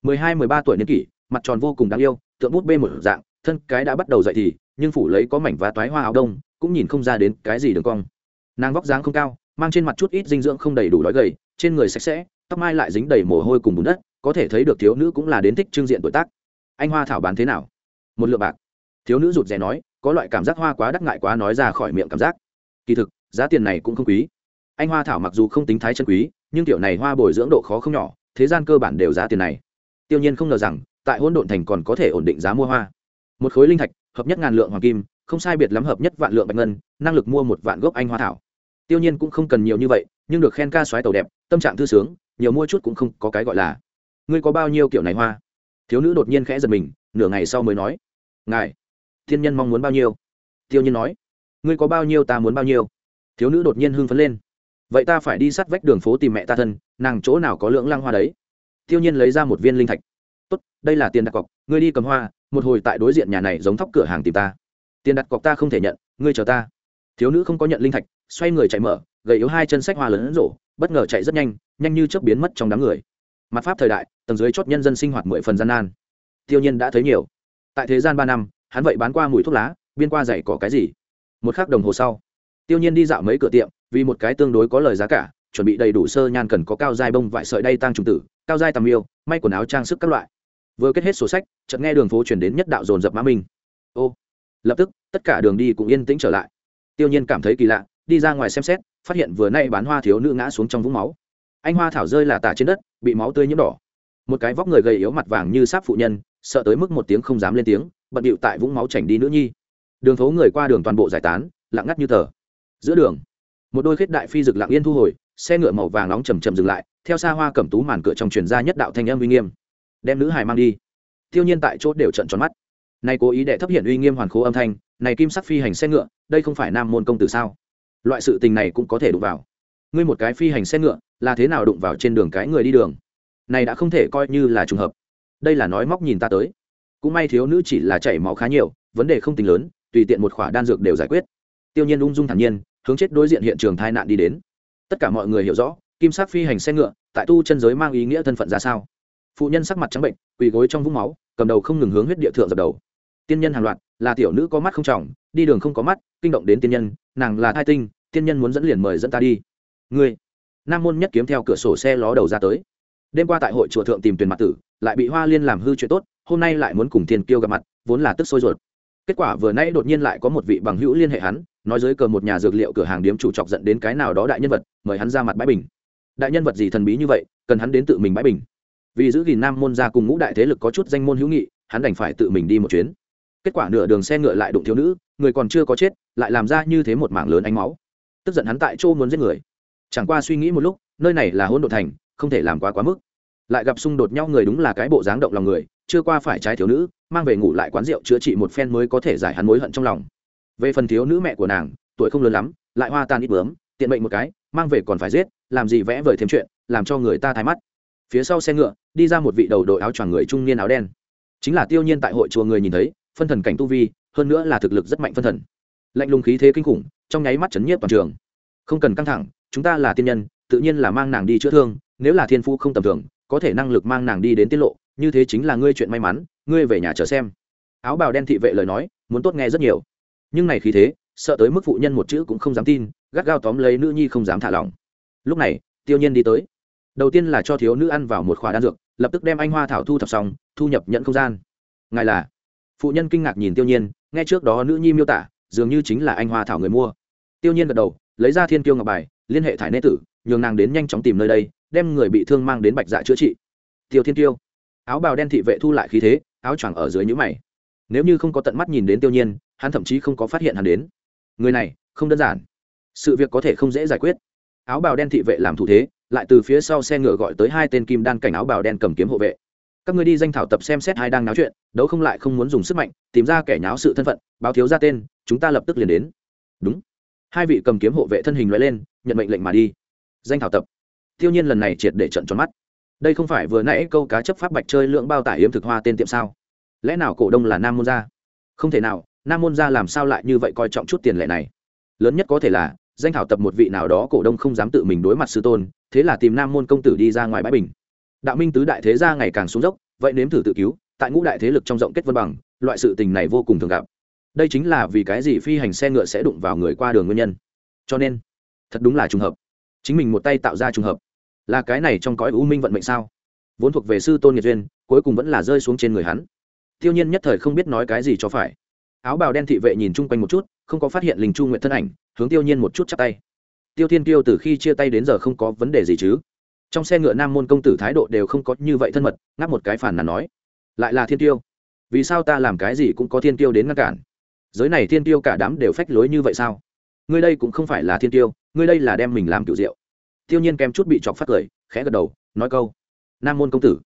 Mười hai, mười ba tuổi niên kỷ, mặt tròn vô cùng đáng yêu, tượng bút bê một dạng, thân cái đã bắt đầu dậy thì, nhưng phủ lấy có mảnh và toái hoa áo đông, cũng nhìn không ra đến cái gì đường cong. Nàng vóc dáng không cao, mang trên mặt chút ít dinh dưỡng không đầy đủ đói gầy, trên người sạch sẽ, tóc mai lại dính đầy mồ hôi cùng bùn đất có thể thấy được thiếu nữ cũng là đến thích trưng diện tuổi tác. Anh hoa thảo bán thế nào? Một lượng bạc. Thiếu nữ rụt rè nói, có loại cảm giác hoa quá đắc ngại quá nói ra khỏi miệng cảm giác. Kỳ thực, giá tiền này cũng không quý. Anh hoa thảo mặc dù không tính thái chân quý, nhưng kiểu này hoa bồi dưỡng độ khó không nhỏ, thế gian cơ bản đều giá tiền này. Tiêu nhiên không ngờ rằng, tại hôn độn thành còn có thể ổn định giá mua hoa. Một khối linh thạch, hợp nhất ngàn lượng hoàng kim, không sai biệt lắm hợp nhất vạn lượng bạch ngân, năng lực mua một vạn gốc anh hoa thảo. Tiêu nhiên cũng không cần nhiều như vậy, nhưng được khen ca xoáy tàu đẹp, tâm trạng thư sướng, nhiều mua chút cũng không có cái gọi là ngươi có bao nhiêu kiểu này hoa? Thiếu nữ đột nhiên khẽ giật mình, nửa ngày sau mới nói. Ngài, thiên nhân mong muốn bao nhiêu? Tiêu nhiên nói. Ngươi có bao nhiêu ta muốn bao nhiêu? Thiếu nữ đột nhiên hưng phấn lên. Vậy ta phải đi sát vách đường phố tìm mẹ ta thân, nàng chỗ nào có lưỡng lăng hoa đấy? Tiêu nhiên lấy ra một viên linh thạch. Tốt, đây là tiền đặt cọc, ngươi đi cầm hoa, một hồi tại đối diện nhà này giống thóc cửa hàng tìm ta. Tiền đặt cọc ta không thể nhận, ngươi chờ ta. Thiếu nữ không có nhận linh thạch, xoay người chạy mở, gầy yếu hai chân sách hoa lớn rổ bất ngờ chạy rất nhanh nhanh như chớp biến mất trong đám người mặt pháp thời đại, tầng dưới chót nhân dân sinh hoạt mười phần gian nan. Tiêu nhiên đã thấy nhiều. Tại thế gian ba năm, hắn vậy bán qua mùi thuốc lá, biên qua giày có cái gì? Một khắc đồng hồ sau, tiêu nhiên đi dạo mấy cửa tiệm, vì một cái tương đối có lời giá cả, chuẩn bị đầy đủ sơ nhan cần có cao dai bông vải sợi đay tăng trùng tử, cao dai tầm yêu may quần áo trang sức các loại. Vừa kết hết sổ sách, chợt nghe đường phố chuyển đến nhất đạo dồn dập mã minh. Ô, lập tức, tất cả đường đi cũng yên tĩnh trở lại. Tiêu nhiên cảm thấy kỳ lạ, đi ra ngoài xem xét, phát hiện vừa nay bán hoa thiếu nữ ngã xuống trong vũng máu. Anh hoa thảo rơi là tả trên đất bị máu tươi nhiễm đỏ. Một cái vóc người gầy yếu mặt vàng như sáp phụ nhân, sợ tới mức một tiếng không dám lên tiếng, bận điệu tại vũng máu chảnh đi nữ nhi. Đường phố người qua đường toàn bộ giải tán, lặng ngắt như tờ. Giữa đường, một đôi khết đại phi rực lặng yên thu hồi, xe ngựa màu vàng nóng chầm chầm dừng lại, theo xa hoa cẩm tú màn cửa trong truyền ra nhất đạo thanh âm uy nghiêm. Đem nữ hài mang đi. Tiêu nhiên tại chốt đều trận tròn mắt. Này cố ý đệ thấp hiện uy nghiêm hoàn khố âm thanh, này kim sắc phi hành xe ngựa, đây không phải nam môn công tử sao? Loại sự tình này cũng có thể đụng vào ngươi một cái phi hành xe ngựa, là thế nào đụng vào trên đường cái người đi đường? Này đã không thể coi như là trùng hợp. Đây là nói móc nhìn ta tới. Cũng may thiếu nữ chỉ là chảy máu khá nhiều, vấn đề không tính lớn, tùy tiện một khỏa đan dược đều giải quyết. Tiêu nhiên ung dung thản nhiên, hướng chết đối diện hiện trường tai nạn đi đến. Tất cả mọi người hiểu rõ, kim sắc phi hành xe ngựa, tại tu chân giới mang ý nghĩa thân phận ra sao. Phụ nhân sắc mặt trắng bệnh, quỳ gối trong vũng máu, cầm đầu không ngừng hướng huyết địa thượng dập đầu. Tiên nhân hàng loạt, là tiểu nữ có mắt không trọng, đi đường không có mắt, kinh động đến tiên nhân, nàng là thai tinh, tiên nhân muốn dẫn liền mời dẫn ta đi ngươi. Nam môn nhất kiếm theo cửa sổ xe ló đầu ra tới. Đêm qua tại hội chùa thượng tìm tuyển mặt tử, lại bị hoa liên làm hư chuyện tốt, hôm nay lại muốn cùng thiên kiêu gặp mặt, vốn là tức sôi ruột. Kết quả vừa nãy đột nhiên lại có một vị bằng hữu liên hệ hắn, nói dưới cờ một nhà dược liệu cửa hàng điếm chủ chọc dẫn đến cái nào đó đại nhân vật, mời hắn ra mặt bãi bình. Đại nhân vật gì thần bí như vậy, cần hắn đến tự mình bãi bình. Vì giữ gìn nam môn ra cùng ngũ đại thế lực có chút danh môn hữu nghị, hắn đành phải tự mình đi một chuyến. Kết quả nửa đường xe ngựa lại đụng thiếu nữ, người còn chưa có chết, lại làm ra như thế một mảng lớn ánh máu. Tức giận hắn tại chỗ muốn giết người chẳng qua suy nghĩ một lúc, nơi này là hôn đ ộ thành, không thể làm quá quá mức. Lại gặp xung đột nhau người đúng là cái bộ dáng động lòng người, chưa qua phải trái thiếu nữ, mang về ngủ lại quán rượu chữa trị một phen mới có thể giải hắn mối hận trong lòng. Về phần thiếu nữ mẹ của nàng, tuổi không lớn lắm, lại hoa tan ít bướm, tiện mệnh một cái, mang về còn phải giết, làm gì vẽ vời thêm chuyện, làm cho người ta thái mắt. Phía sau xe ngựa, đi ra một vị đầu đội áo choàng người trung niên áo đen. Chính là tiêu nhiên tại hội chùa người nhìn thấy, phân thần cảnh tu vi, hơn nữa là thực lực rất mạnh phân thần. Lạnh lùng khí thế kinh khủng, trong nháy mắt chấn nhiếp toàn trường. Không cần căng thẳng chúng ta là tiên nhân, tự nhiên là mang nàng đi chữa thương, nếu là thiên phu không tầm thường, có thể năng lực mang nàng đi đến tiết lộ, như thế chính là ngươi chuyện may mắn, ngươi về nhà chờ xem. Áo bào đen thị vệ lời nói, muốn tốt nghe rất nhiều. Nhưng này khí thế, sợ tới mức phụ nhân một chữ cũng không dám tin, gắt gao tóm lấy nữ nhi không dám thả lỏng. Lúc này, tiêu nhiên đi tới. Đầu tiên là cho thiếu nữ ăn vào một khóa đan dược, lập tức đem anh hoa thảo thu thập xong, thu nhập nhận không gian. Ngài là? Phụ nhân kinh ngạc nhìn tiêu nhiên, nghe trước đó nữ nhi miêu tả, dường như chính là anh hoa thảo người mua. Tiêu nhiên gật đầu, lấy ra thiên kiêu ngọc bài liên hệ thải nê tử, nhường nàng đến nhanh chóng tìm nơi đây, đem người bị thương mang đến bạch dạ chữa trị. Tiêu thiên tiêu, áo bào đen thị vệ thu lại khí thế, áo choàng ở dưới nhũ mày. Nếu như không có tận mắt nhìn đến tiêu nhiên, hắn thậm chí không có phát hiện hắn đến. Người này, không đơn giản. Sự việc có thể không dễ giải quyết. Áo bào đen thị vệ làm thủ thế, lại từ phía sau xe ngựa gọi tới hai tên kim đan cảnh áo bào đen cầm kiếm hộ vệ. Các người đi danh thảo tập xem xét hai đang náo chuyện, đấu không lại không muốn dùng sức mạnh, tìm ra kẻ nháo sự thân phận, báo thiếu ra tên, chúng ta lập tức liền đến. Đúng hai vị cầm kiếm hộ vệ thân hình loại lên, nhận mệnh lệnh mà đi. Danh thảo tập. Tiêu nhiên lần này triệt để trận tròn mắt. Đây không phải vừa nãy câu cá chấp pháp bạch chơi lượng bao tải yếm thực hoa tên tiệm sao? Lẽ nào cổ đông là nam môn gia? Không thể nào, nam môn gia làm sao lại như vậy coi trọng chút tiền lệ này? Lớn nhất có thể là, danh thảo tập một vị nào đó cổ đông không dám tự mình đối mặt sư tôn, thế là tìm nam môn công tử đi ra ngoài bãi bình. Đạo minh tứ đại thế gia ngày càng xuống dốc, vậy nếm thử tự cứu, tại ngũ đại thế lực trong rộng kết vân bằng, loại sự tình này vô cùng thường gặp đây chính là vì cái gì phi hành xe ngựa sẽ đụng vào người qua đường nguyên nhân. Cho nên, thật đúng là trùng hợp. Chính mình một tay tạo ra trùng hợp. Là cái này trong cõi u minh vận mệnh sao? Vốn thuộc về sư tôn nghiệt duyên, cuối cùng vẫn là rơi xuống trên người hắn. Tiêu nhiên nhất thời không biết nói cái gì cho phải. Áo bào đen thị vệ nhìn chung quanh một chút, không có phát hiện linh chu nguyện thân ảnh, hướng tiêu nhiên một chút chắp tay. Tiêu thiên tiêu từ khi chia tay đến giờ không có vấn đề gì chứ? Trong xe ngựa nam môn công tử thái độ đều không có như vậy thân mật, ngáp một cái phản là nói. Lại là thiên tiêu vì sao ta làm cái gì cũng có thiên tiêu đến ngăn cản? Giới này thiên tiêu cả đám đều phách lối như vậy sao? Ngươi đây cũng không phải là thiên tiêu, ngươi đây là đem mình làm kiểu rượu tiêu nhiên kèm chút bị chọc phát cười, khẽ gật đầu, nói câu. Nam môn công tử.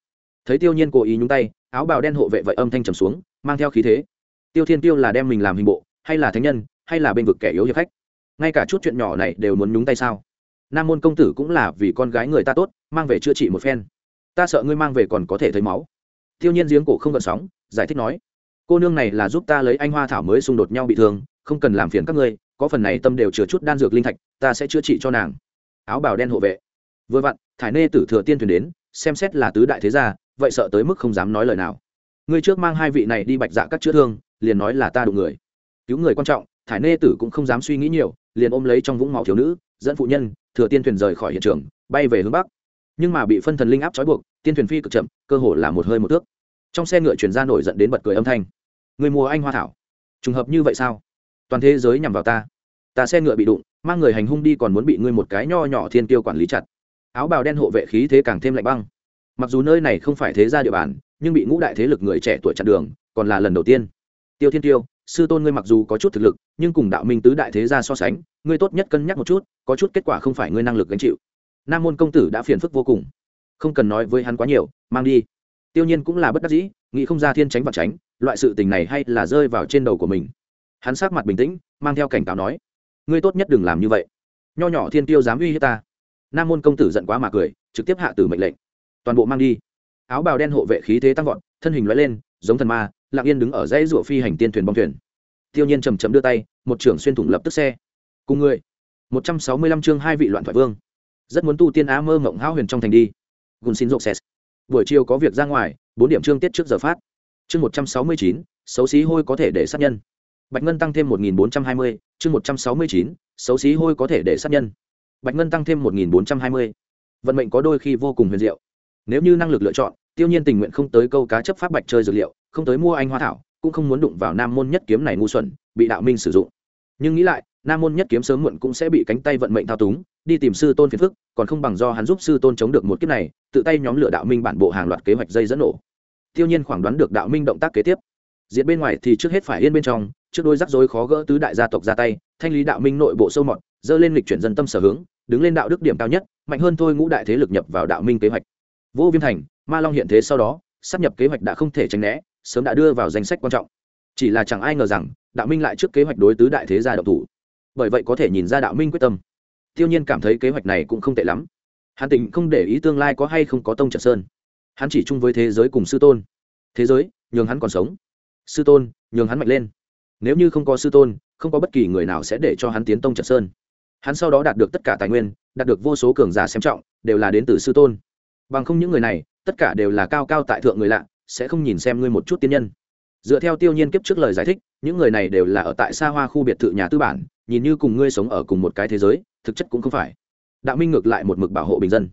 Thấy tiêu nhiên cố ý nhúng tay, áo bào đen hộ vệ vậy âm thanh trầm xuống, mang theo khí thế. Tiêu thiên tiêu là đem mình làm hình bộ, hay là thánh nhân, hay là bên vực kẻ yếu hiệp khách? Ngay cả chút chuyện nhỏ này đều muốn nhúng tay sao? Nam môn công tử cũng là vì con gái người ta tốt, mang về chữa trị một phen. Ta sợ ngươi mang về còn có thể thấy máu. Tiêu nhiên giếng cổ không gợn sóng, giải thích nói cô nương này là giúp ta lấy anh hoa thảo mới xung đột nhau bị thương, không cần làm phiền các ngươi, có phần này tâm đều chứa chút đan dược linh thạch, ta sẽ chữa trị cho nàng. Áo bào đen hộ vệ. Vừa vặn, thải nê tử thừa tiên thuyền đến, xem xét là tứ đại thế gia, vậy sợ tới mức không dám nói lời nào. Ngươi trước mang hai vị này đi bạch dạ các chữa thương, liền nói là ta đụng người. Cứu người quan trọng, thải nê tử cũng không dám suy nghĩ nhiều, liền ôm lấy trong vũng máu thiếu nữ, dẫn phụ nhân, thừa tiên thuyền rời khỏi hiện trường, bay về hướng bắc. Nhưng mà bị phân thần linh áp trói buộc, tiên thuyền phi cực chậm, cơ hồ là một hơi một thước trong xe ngựa chuyển ra nổi dẫn đến bật cười âm thanh. Người mua anh hoa thảo. Trùng hợp như vậy sao? Toàn thế giới nhằm vào ta. Ta xe ngựa bị đụng, mang người hành hung đi còn muốn bị ngươi một cái nho nhỏ thiên tiêu quản lý chặt. Áo bào đen hộ vệ khí thế càng thêm lạnh băng. Mặc dù nơi này không phải thế gia địa bàn, nhưng bị ngũ đại thế lực người trẻ tuổi chặn đường, còn là lần đầu tiên. Tiêu thiên tiêu, sư tôn ngươi mặc dù có chút thực lực, nhưng cùng đạo minh tứ đại thế gia so sánh, ngươi tốt nhất cân nhắc một chút, có chút kết quả không phải ngươi năng lực gánh chịu. Nam môn công tử đã phiền phức vô cùng. Không cần nói với hắn quá nhiều, mang đi tiêu nhiên cũng là bất đắc dĩ, nghĩ không ra thiên tránh và tránh, loại sự tình này hay là rơi vào trên đầu của mình. Hắn sát mặt bình tĩnh, mang theo cảnh cáo nói, ngươi tốt nhất đừng làm như vậy. Nho nhỏ thiên tiêu dám uy hiếp ta. Nam môn công tử giận quá mà cười, trực tiếp hạ tử mệnh lệnh. Toàn bộ mang đi. Áo bào đen hộ vệ khí thế tăng vọt, thân hình loại lên, giống thần ma, lặng yên đứng ở dãy rủa phi hành tiên thuyền bong thuyền. Tiêu nhiên chầm chậm đưa tay, một trưởng xuyên thủng lập tức xe. Cùng người một trăm sáu mươi lăm chương hai vị loạn thoại vương. Rất muốn tu tiên á mơ mộng hao huyền trong thành đi. Gùn xin rộng xét buổi chiều có việc ra ngoài, bốn điểm chương tiết trước giờ phát. Chương một trăm sáu mươi chín, xấu xí hôi có thể để sát nhân. Bạch ngân tăng thêm một nghìn bốn trăm hai mươi, chương một trăm sáu mươi chín, xấu xí hôi có thể để sát nhân. Bạch ngân tăng thêm một nghìn bốn trăm hai mươi. Vận mệnh có đôi khi vô cùng huyền diệu. Nếu như năng lực lựa chọn, tiêu nhiên tình nguyện không tới câu cá chấp pháp bạch chơi dược liệu, không tới mua anh hoa thảo, cũng không muốn đụng vào nam môn nhất kiếm này ngu xuẩn, bị đạo minh sử dụng. Nhưng nghĩ lại nam môn nhất kiếm sớm muộn cũng sẽ bị cánh tay vận mệnh thao túng, đi tìm sư tôn phiền phức, còn không bằng do hắn giúp sư tôn chống được một kiếp này, tự tay nhóm lửa đạo minh bản bộ hàng loạt kế hoạch dây dẫn nổ. Tiêu nhiên khoảng đoán được đạo minh động tác kế tiếp. Diện bên ngoài thì trước hết phải yên bên trong, trước đôi rắc rối khó gỡ tứ đại gia tộc ra tay, thanh lý đạo minh nội bộ sâu mọt, dơ lên lịch chuyển dân tâm sở hướng, đứng lên đạo đức điểm cao nhất, mạnh hơn thôi ngũ đại thế lực nhập vào đạo minh kế hoạch. Vô viêm thành, ma long hiện thế sau đó, sắp nhập kế hoạch đã không thể tránh né, sớm đã đưa vào danh sách quan trọng. Chỉ là chẳng ai ngờ rằng, đạo minh lại trước kế hoạch đối tứ đại thế gia độc thủ bởi vậy có thể nhìn ra đạo minh quyết tâm. Tiêu nhiên cảm thấy kế hoạch này cũng không tệ lắm. Hắn tình không để ý tương lai có hay không có tông trận sơn. Hắn chỉ chung với thế giới cùng sư tôn. Thế giới, nhường hắn còn sống. Sư tôn, nhường hắn mạnh lên. Nếu như không có sư tôn, không có bất kỳ người nào sẽ để cho hắn tiến tông trận sơn. Hắn sau đó đạt được tất cả tài nguyên, đạt được vô số cường giả xem trọng, đều là đến từ sư tôn. Bằng không những người này, tất cả đều là cao cao tại thượng người lạ, sẽ không nhìn xem ngươi một chút tiên nhân. Dựa theo tiêu nhiên kiếp trước lời giải thích, những người này đều là ở tại xa hoa khu biệt thự nhà tư bản nhìn như cùng ngươi sống ở cùng một cái thế giới, thực chất cũng không phải. Đạo minh ngược lại một mực bảo hộ bình dân.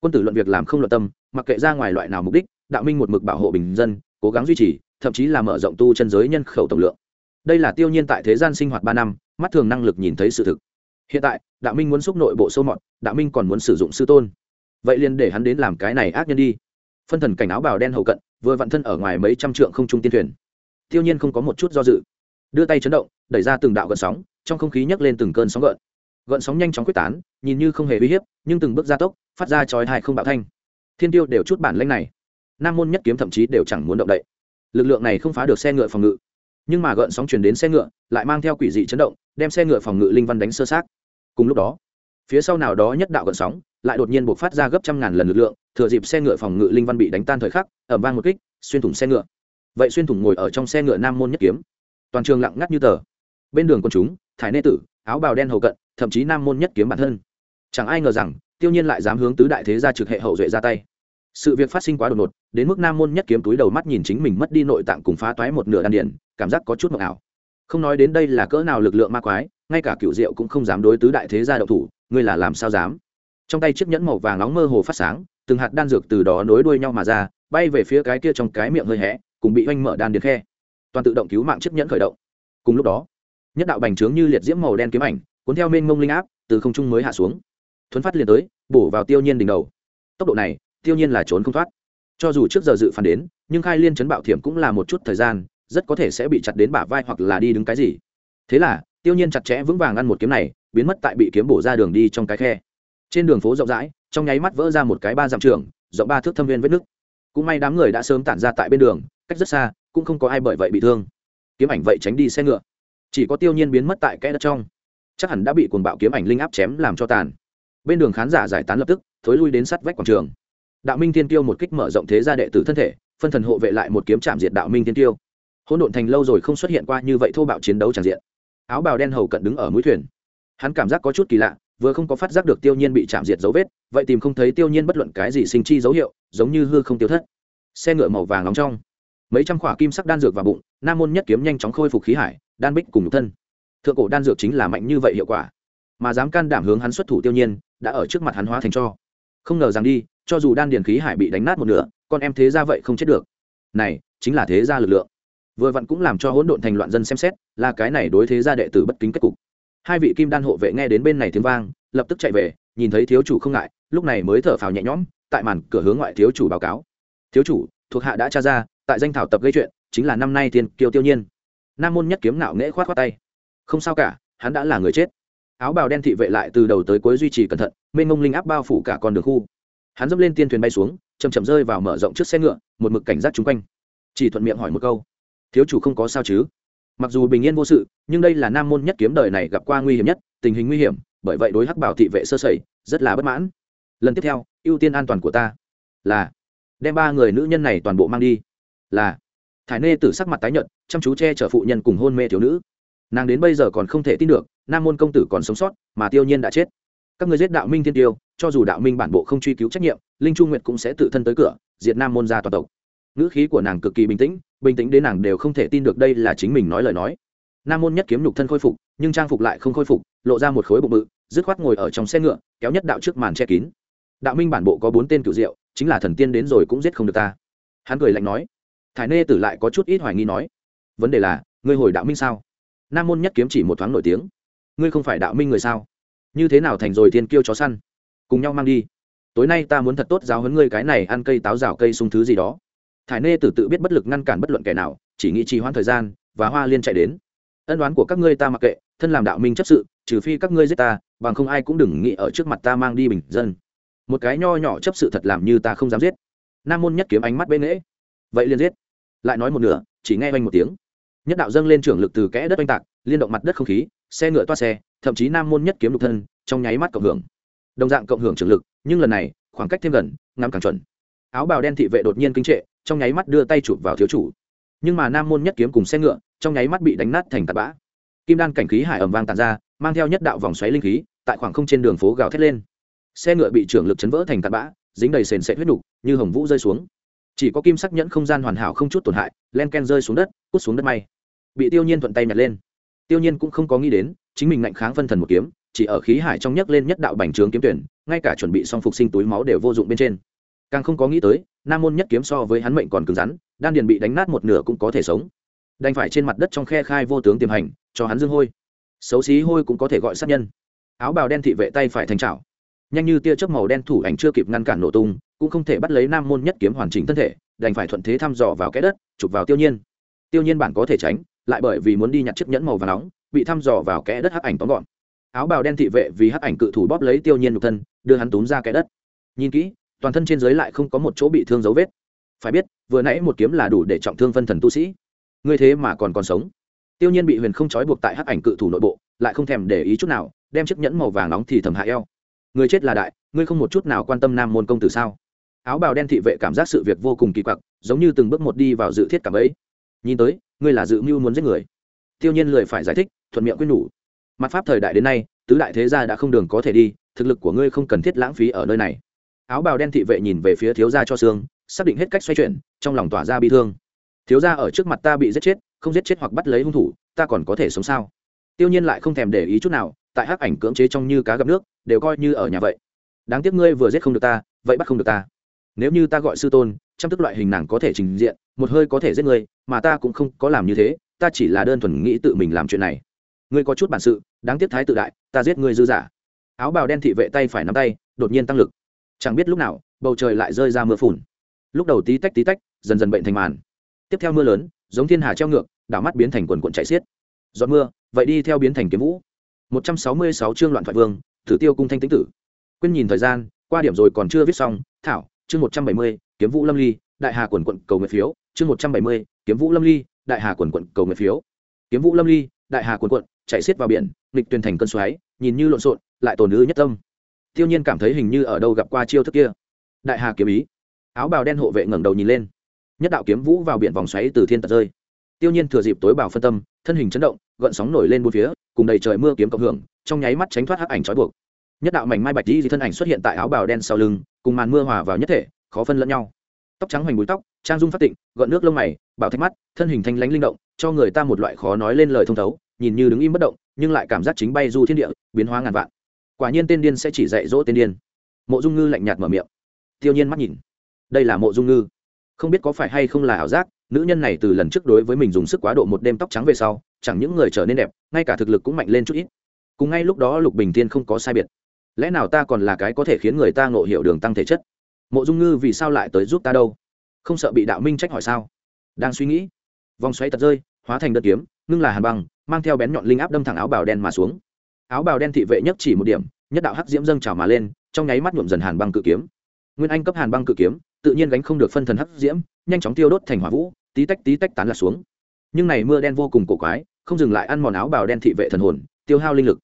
Quân tử luận việc làm không luận tâm, mặc kệ ra ngoài loại nào mục đích, đạo minh một mực bảo hộ bình dân, cố gắng duy trì, thậm chí là mở rộng tu chân giới nhân khẩu tổng lượng. Đây là tiêu nhiên tại thế gian sinh hoạt ba năm, mắt thường năng lực nhìn thấy sự thực. Hiện tại, đạo minh muốn xúc nội bộ sâu mọt, đạo minh còn muốn sử dụng sư tôn. Vậy liền để hắn đến làm cái này ác nhân đi. Phân thần cảnh áo bào đen hậu cận, vừa vặn thân ở ngoài mấy trăm trượng không trung tiên thuyền. Tiêu nhiên không có một chút do dự. Đưa tay chấn động, đẩy ra từng đạo gợn sóng trong không khí nhấc lên từng cơn sóng gợn. Gợn sóng nhanh chóng quyết tán, nhìn như không hề uy hiếp, nhưng từng bước gia tốc, phát ra chói hại không bạo thanh. Thiên tiêu đều chút bản lanh này. Nam môn nhất kiếm thậm chí đều chẳng muốn động đậy. Lực lượng này không phá được xe ngựa phòng ngự. Nhưng mà gợn sóng chuyển đến xe ngựa, lại mang theo quỷ dị chấn động, đem xe ngựa phòng ngự linh văn đánh sơ sát. Cùng lúc đó, phía sau nào đó nhất đạo gợn sóng lại đột nhiên buộc phát ra gấp trăm ngàn lần lực lượng, thừa dịp xe ngựa phòng ngự linh văn bị đánh tan thời khắc ẩm vang một kích, xuyên thủng xe ngựa. Vậy xuyên thủng ngồi ở trong xe ngựa nam môn nhất kiếm. Toàn trường lặng ngắt như tờ. Bên đường con chúng thải nê tử, áo bào đen hầu cận, thậm chí nam môn nhất kiếm bản thân. Chẳng ai ngờ rằng, tiêu nhiên lại dám hướng tứ đại thế gia trực hệ hậu duệ ra tay. Sự việc phát sinh quá đột ngột, đến mức nam môn nhất kiếm túi đầu mắt nhìn chính mình mất đi nội tạng cùng phá toái một nửa đan điển cảm giác có chút mộng ảo. Không nói đến đây là cỡ nào lực lượng ma quái, ngay cả cựu diệu cũng không dám đối tứ đại thế gia đậu thủ, ngươi là làm sao dám? Trong tay chiếc nhẫn màu vàng nóng mơ hồ phát sáng, từng hạt đan dược từ đó nối đuôi nhau mà ra, bay về phía cái kia trong cái miệng hơi hẽ cùng bị oanh mở đan điền khe. Toàn tự động cứu mạng chiếc nhẫn khởi động. Cùng lúc đó nhất đạo bành trướng như liệt diễm màu đen kiếm ảnh, cuốn theo mênh mông linh áp, từ không trung mới hạ xuống. Thuấn phát liền tới, bổ vào tiêu nhiên đỉnh đầu. Tốc độ này, tiêu nhiên là trốn không thoát. Cho dù trước giờ dự phản đến, nhưng khai liên chấn bạo thiểm cũng là một chút thời gian, rất có thể sẽ bị chặt đến bả vai hoặc là đi đứng cái gì. Thế là, tiêu nhiên chặt chẽ vững vàng ăn một kiếm này, biến mất tại bị kiếm bổ ra đường đi trong cái khe. Trên đường phố rộng rãi, trong nháy mắt vỡ ra một cái ba dặm trường, rộng ba thước thâm viên vết nước cũng may đám người đã sớm tản ra tại bên đường, cách rất xa, cũng không có ai bởi vậy bị thương. Kiếm ảnh vậy tránh đi xe ngựa chỉ có tiêu nhiên biến mất tại kẽ đất trong. Chắc hẳn đã bị cuồng bạo kiếm ảnh linh áp chém làm cho tàn. Bên đường khán giả giải tán lập tức, thối lui đến sát vách quảng trường. Đạo minh thiên tiêu một kích mở rộng thế gia đệ tử thân thể, phân thần hộ vệ lại một kiếm chạm diệt đạo minh thiên tiêu hỗn độn thành lâu rồi không xuất hiện qua như vậy thô bạo chiến đấu tràn diện. Áo bào đen hầu cận đứng ở mũi thuyền. Hắn cảm giác có chút kỳ lạ, vừa không có phát giác được tiêu nhiên bị chạm diệt dấu vết, vậy tìm không thấy tiêu nhiên bất luận cái gì sinh chi dấu hiệu, giống như hư không tiêu thất. Xe ngựa màu vàng nóng trong. Mấy trăm khỏa kim sắc đan dược vào bụng, nam môn nhất kiếm nhanh chóng khôi phục khí hải đan bích cùng nhục thân. Thượng cổ đan dược chính là mạnh như vậy hiệu quả, mà dám can đảm hướng hắn xuất thủ tiêu nhiên, đã ở trước mặt hắn hóa thành cho. Không ngờ rằng đi, cho dù đan điền khí hải bị đánh nát một nửa, con em thế ra vậy không chết được. Này, chính là thế gia lực lượng. Vừa vặn cũng làm cho hỗn độn thành loạn dân xem xét, là cái này đối thế gia đệ tử bất kính kết cục. Hai vị kim đan hộ vệ nghe đến bên này tiếng vang, lập tức chạy về, nhìn thấy thiếu chủ không ngại, lúc này mới thở phào nhẹ nhõm, tại màn cửa hướng ngoại thiếu chủ báo cáo. Thiếu chủ, thuộc hạ đã tra ra, tại danh thảo tập gây chuyện, chính là năm nay tiền kiều tiêu nhiên nam môn nhất kiếm nạo nghễ khoát khoát tay. Không sao cả, hắn đã là người chết. Áo bào đen thị vệ lại từ đầu tới cuối duy trì cẩn thận, mênh mông linh áp bao phủ cả con đường khu. Hắn dẫm lên tiên thuyền bay xuống chầm chậm rơi vào mở rộng trước xe ngựa, một mực cảnh giác chung quanh. Chỉ thuận miệng hỏi một câu, thiếu chủ không có sao chứ? Mặc dù bình yên vô sự, nhưng đây là nam môn nhất kiếm đời này gặp qua nguy hiểm nhất, tình hình nguy hiểm, bởi vậy đối hắc bảo thị vệ sơ sẩy, rất là bất mãn. Lần tiếp theo, ưu tiên an toàn của ta là đem ba người nữ nhân này toàn bộ mang đi. Là thải nê tử sắc mặt tái nhợt, chăm chú che chở phụ nhân cùng hôn mê thiếu nữ. Nàng đến bây giờ còn không thể tin được, nam môn công tử còn sống sót, mà tiêu nhiên đã chết. Các người giết đạo minh thiên tiêu, cho dù đạo minh bản bộ không truy cứu trách nhiệm, linh trung nguyệt cũng sẽ tự thân tới cửa, diệt nam môn ra toàn tộc. Ngữ khí của nàng cực kỳ bình tĩnh bình tĩnh đến nàng đều không thể tin được đây là chính mình nói lời nói. Nam môn nhất kiếm nhục thân khôi phục, nhưng trang phục lại không khôi phục, lộ ra một khối bụng bự, dứt khoát ngồi ở trong xe ngựa, kéo nhất đạo trước màn che kín. Đạo minh bản bộ có bốn tên cựu diệu, chính là thần tiên đến rồi cũng giết không được ta. Hắn cười lạnh nói thải nê tử lại có chút ít hoài nghi nói, vấn đề là, ngươi hồi đạo minh sao? Nam môn nhất kiếm chỉ một thoáng nổi tiếng, ngươi không phải đạo minh người sao? Như thế nào thành rồi thiên kiêu chó săn? Cùng nhau mang đi. Tối nay ta muốn thật tốt giáo huấn ngươi cái này ăn cây táo rào cây sung thứ gì đó. Thải nê tử tự biết bất lực ngăn cản bất luận kẻ nào, chỉ nghĩ trì hoãn thời gian, và hoa liên chạy đến. Ân đoán của các ngươi ta mặc kệ, thân làm đạo minh chấp sự, trừ phi các ngươi giết ta, bằng không ai cũng đừng nghĩ ở trước mặt ta mang đi bình dân. Một cái nho nhỏ chấp sự thật làm như ta không dám giết. Nam môn nhất kiếm ánh mắt bên nghễ. Vậy liền giết lại nói một nửa, chỉ nghe oanh một tiếng. Nhất đạo dâng lên trưởng lực từ kẽ đất oanh tạc, liên động mặt đất không khí, xe ngựa toa xe, thậm chí nam môn nhất kiếm lục thân, trong nháy mắt cộng hưởng. Đồng dạng cộng hưởng trưởng lực, nhưng lần này, khoảng cách thêm gần, ngắm càng chuẩn. Áo bào đen thị vệ đột nhiên kinh trệ, trong nháy mắt đưa tay chụp vào thiếu chủ. Nhưng mà nam môn nhất kiếm cùng xe ngựa, trong nháy mắt bị đánh nát thành tạt bã. Kim đan cảnh khí hải ẩm vang tàn ra, mang theo nhất đạo vòng xoáy linh khí, tại khoảng không trên đường phố gào thét lên. Xe ngựa bị trưởng lực chấn vỡ thành tạt bã, dính đầy sền sệt huyết đục như hồng vũ rơi xuống chỉ có kim sắc nhẫn không gian hoàn hảo không chút tổn hại, len ken rơi xuống đất, cút xuống đất may. Bị tiêu nhiên thuận tay nhặt lên. Tiêu nhiên cũng không có nghĩ đến, chính mình ngạnh kháng phân thần một kiếm, chỉ ở khí hải trong nhấc lên nhất đạo bành trướng kiếm tuyển, ngay cả chuẩn bị xong phục sinh túi máu đều vô dụng bên trên. Càng không có nghĩ tới, nam môn nhất kiếm so với hắn mệnh còn cứng rắn, đan điền bị đánh nát một nửa cũng có thể sống. Đành phải trên mặt đất trong khe khai vô tướng tiềm hành, cho hắn dương hôi. Xấu xí hôi cũng có thể gọi sát nhân. Áo bào đen thị vệ tay phải thành trào nhanh như tia chớp màu đen thủ ảnh chưa kịp ngăn cản nổ tung cũng không thể bắt lấy nam môn nhất kiếm hoàn chỉnh thân thể, đành phải thuận thế thăm dò vào cái đất, chụp vào tiêu nhiên. Tiêu nhiên bản có thể tránh, lại bởi vì muốn đi nhặt chiếc nhẫn màu và nóng, bị thăm dò vào kẽ đất hắc ảnh tóm gọn. Áo bào đen thị vệ vì hắc ảnh cự thủ bóp lấy tiêu nhiên nhục thân, đưa hắn túm ra kẽ đất. Nhìn kỹ, toàn thân trên dưới lại không có một chỗ bị thương dấu vết. Phải biết, vừa nãy một kiếm là đủ để trọng thương phân thần tu sĩ. Ngươi thế mà còn còn sống. Tiêu nhiên bị huyền không trói buộc tại hắc ảnh cự thủ nội bộ, lại không thèm để ý chút nào, đem chiếc nhẫn màu vàng nóng thì thầm hạ eo. Người chết là đại, ngươi không một chút nào quan tâm nam môn công tử sao? Áo bào đen thị vệ cảm giác sự việc vô cùng kỳ quặc, giống như từng bước một đi vào dự thiết cảm ấy. Nhìn tới, ngươi là dự mưu muốn giết người. Tiêu nhiên lười phải giải thích, thuận miệng quyết nhủ. Mặt pháp thời đại đến nay, tứ đại thế gia đã không đường có thể đi, thực lực của ngươi không cần thiết lãng phí ở nơi này. Áo bào đen thị vệ nhìn về phía thiếu gia cho xương, xác định hết cách xoay chuyển, trong lòng tỏa ra bi thương. Thiếu gia ở trước mặt ta bị giết chết, không giết chết hoặc bắt lấy hung thủ, ta còn có thể sống sao? Tiêu nhiên lại không thèm để ý chút nào, tại hắc ảnh cưỡng chế trong như cá gặp nước, đều coi như ở nhà vậy. Đáng tiếc ngươi vừa giết không được ta, vậy bắt không được ta nếu như ta gọi sư tôn trăm tức loại hình nàng có thể trình diện một hơi có thể giết người, mà ta cũng không có làm như thế ta chỉ là đơn thuần nghĩ tự mình làm chuyện này. Ngươi có chút bản sự đáng tiếc thái tự đại ta giết ngươi dư giả. Áo bào đen thị vệ tay phải nắm tay đột nhiên tăng lực. Chẳng biết lúc nào bầu trời lại rơi ra mưa phùn. Lúc đầu tí tách tí tách dần dần bệnh thành màn. Tiếp theo mưa lớn giống thiên hà treo ngược đảo mắt biến thành quần quận chạy xiết. Giọt mưa vậy đi theo biến thành kiếm vũ. Một trăm sáu mươi sáu chương loạn thoại vương thử tiêu cung thanh tĩnh tử. Quên nhìn thời gian qua điểm rồi còn chưa viết xong thảo chương một trăm bảy mươi, kiếm vũ lâm ly, đại hà quần quận cầu nguyện phiếu, chương một trăm bảy mươi, kiếm vũ lâm ly, đại hà quần quận cầu nguyện phiếu. Kiếm vũ lâm ly, đại hà quần quận, chạy xiết vào biển, nghịch tuyền thành cơn xoáy, nhìn như lộn xộn, lại tổn ư nhất tâm. Tiêu nhiên cảm thấy hình như ở đâu gặp qua chiêu thức kia. Đại hà kiếm ý. Áo bào đen hộ vệ ngẩng đầu nhìn lên. Nhất đạo kiếm vũ vào biển vòng xoáy từ thiên tật rơi. Tiêu nhiên thừa dịp tối bảo phân tâm, thân hình chấn động, gợn sóng nổi lên bốn phía, cùng đầy trời mưa kiếm cộng hưởng, trong nháy mắt tránh thoát hắc ảnh trói buộc nhất đạo mảnh mai bạch di thân ảnh xuất hiện tại áo bào đen sau lưng, cùng màn mưa hòa vào nhất thể, khó phân lẫn nhau. Tóc trắng hoành búi tóc, trang dung phát tịnh gợn nước lông mày, bảo thách mắt, thân hình thanh lánh linh động, cho người ta một loại khó nói lên lời thông thấu, nhìn như đứng im bất động, nhưng lại cảm giác chính bay du thiên địa, biến hóa ngàn vạn. Quả nhiên tên điên sẽ chỉ dạy dỗ tên điên. Mộ dung ngư lạnh nhạt mở miệng. Tiêu nhiên mắt nhìn. Đây là mộ dung ngư. Không biết có phải hay không là ảo giác, nữ nhân này từ lần trước đối với mình dùng sức quá độ một đêm tóc trắng về sau, chẳng những người trở nên đẹp, ngay cả thực lực cũng mạnh lên chút ít. Cùng ngay lúc đó lục bình tiên không có sai biệt lẽ nào ta còn là cái có thể khiến người ta ngộ hiểu đường tăng thể chất? Mộ dung ngư vì sao lại tới giúp ta đâu? Không sợ bị đạo minh trách hỏi sao? Đang suy nghĩ, vòng xoáy tật rơi, hóa thành đơn kiếm, ngưng là hàn băng, mang theo bén nhọn linh áp đâm thẳng áo bào đen mà xuống. Áo bào đen thị vệ nhất chỉ một điểm, nhất đạo hắc diễm dâng trào mà lên, trong nháy mắt nhuộm dần hàn băng cự kiếm. Nguyên anh cấp hàn băng cự kiếm, tự nhiên gánh không được phân thần hắc diễm, nhanh chóng tiêu đốt thành hỏa vũ, tí tách tí tách tán lạc xuống. Nhưng này mưa đen vô cùng cổ quái, không dừng lại ăn mòn áo bào đen thị vệ thần hồn, tiêu hao linh lực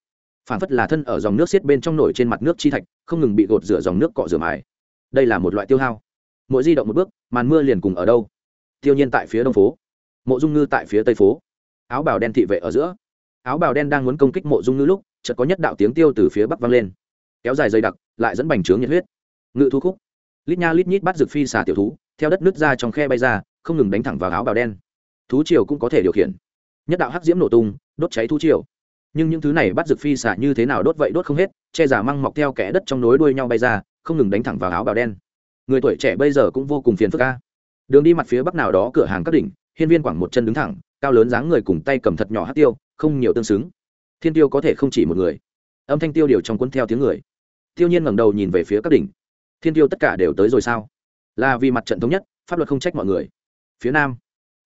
phản phất là thân ở dòng nước xiết bên trong nổi trên mặt nước chi thạch, không ngừng bị gột rửa dòng nước cọ rửa mài. Đây là một loại tiêu hao. Mỗi di động một bước, màn mưa liền cùng ở đâu? Tiêu nhiên tại phía đông phố. Mộ dung ngư tại phía tây phố. Áo bào đen thị vệ ở giữa. Áo bào đen đang muốn công kích mộ dung ngư lúc, chợt có nhất đạo tiếng tiêu từ phía bắc vang lên. Kéo dài dây đặc, lại dẫn bành trướng nhiệt huyết. Ngự thu khúc. Lít nha lít nhít bắt rực phi xà tiểu thú, theo đất nước ra trong khe bay ra, không ngừng đánh thẳng vào áo bào đen. Thú triều cũng có thể điều khiển. Nhất đạo hắc diễm nổ tung, đốt cháy thú triều nhưng những thứ này bắt rực phi xả như thế nào đốt vậy đốt không hết, che giả măng mọc theo kẽ đất trong nối đuôi nhau bay ra, không ngừng đánh thẳng vào áo bào đen. Người tuổi trẻ bây giờ cũng vô cùng phiền phức ca đường đi mặt phía bắc nào đó cửa hàng các đỉnh, hiên viên quảng một chân đứng thẳng, cao lớn dáng người cùng tay cầm thật nhỏ hát tiêu, không nhiều tương xứng. Thiên tiêu có thể không chỉ một người. Âm thanh tiêu điều trong cuốn theo tiếng người. Tiêu nhiên ngẩng đầu nhìn về phía các đỉnh. Thiên tiêu tất cả đều tới rồi sao? Là vì mặt trận thống nhất, pháp luật không trách mọi người. Phía nam,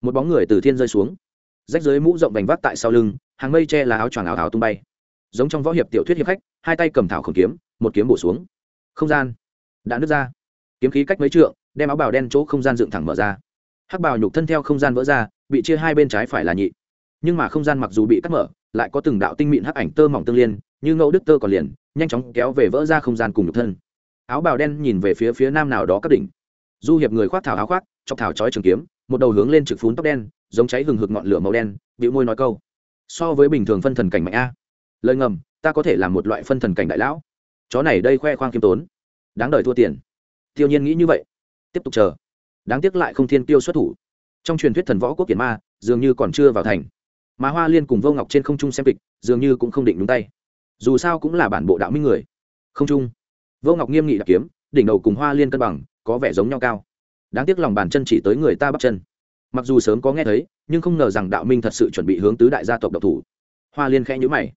một bóng người từ thiên rơi xuống. Rách dưới mũ rộng vành vác tại sau lưng hàng mây che là áo choàng áo áo tung bay. Giống trong võ hiệp tiểu thuyết hiệp khách, hai tay cầm thảo khổng kiếm, một kiếm bổ xuống. Không gian đã nứt ra. Kiếm khí cách mấy trượng, đem áo bào đen chỗ không gian dựng thẳng mở ra. Hắc bào nhục thân theo không gian vỡ ra, bị chia hai bên trái phải là nhị. Nhưng mà không gian mặc dù bị cắt mở, lại có từng đạo tinh mịn hắc ảnh tơ mỏng tương liên, như ngẫu đức tơ còn liền, nhanh chóng kéo về vỡ ra không gian cùng nhục thân. Áo bào đen nhìn về phía phía nam nào đó các đỉnh. Du hiệp người khoác thảo áo khoác, chọc thảo chói trường kiếm, một đầu hướng lên trực phún tóc đen, giống cháy hừng hực ngọn lửa màu đen bị môi nói câu so với bình thường phân thần cảnh mạnh a. Lời ngầm, ta có thể làm một loại phân thần cảnh đại lão. Chó này đây khoe khoang khiêm tốn. Đáng đời thua tiền. Tiêu nhiên nghĩ như vậy. Tiếp tục chờ. Đáng tiếc lại không thiên tiêu xuất thủ. Trong truyền thuyết thần võ quốc kiển ma, dường như còn chưa vào thành. Mà hoa liên cùng vô ngọc trên không trung xem kịch, dường như cũng không định đúng tay. Dù sao cũng là bản bộ đạo minh người. Không trung. Vô ngọc nghiêm nghị đặc kiếm, đỉnh đầu cùng hoa liên cân bằng, có vẻ giống nhau cao. Đáng tiếc lòng bàn chân chỉ tới người ta bắt chân mặc dù sớm có nghe thấy, nhưng không ngờ rằng đạo minh thật sự chuẩn bị hướng tứ đại gia tộc độc thủ. Hoa liên khẽ nhữ mày.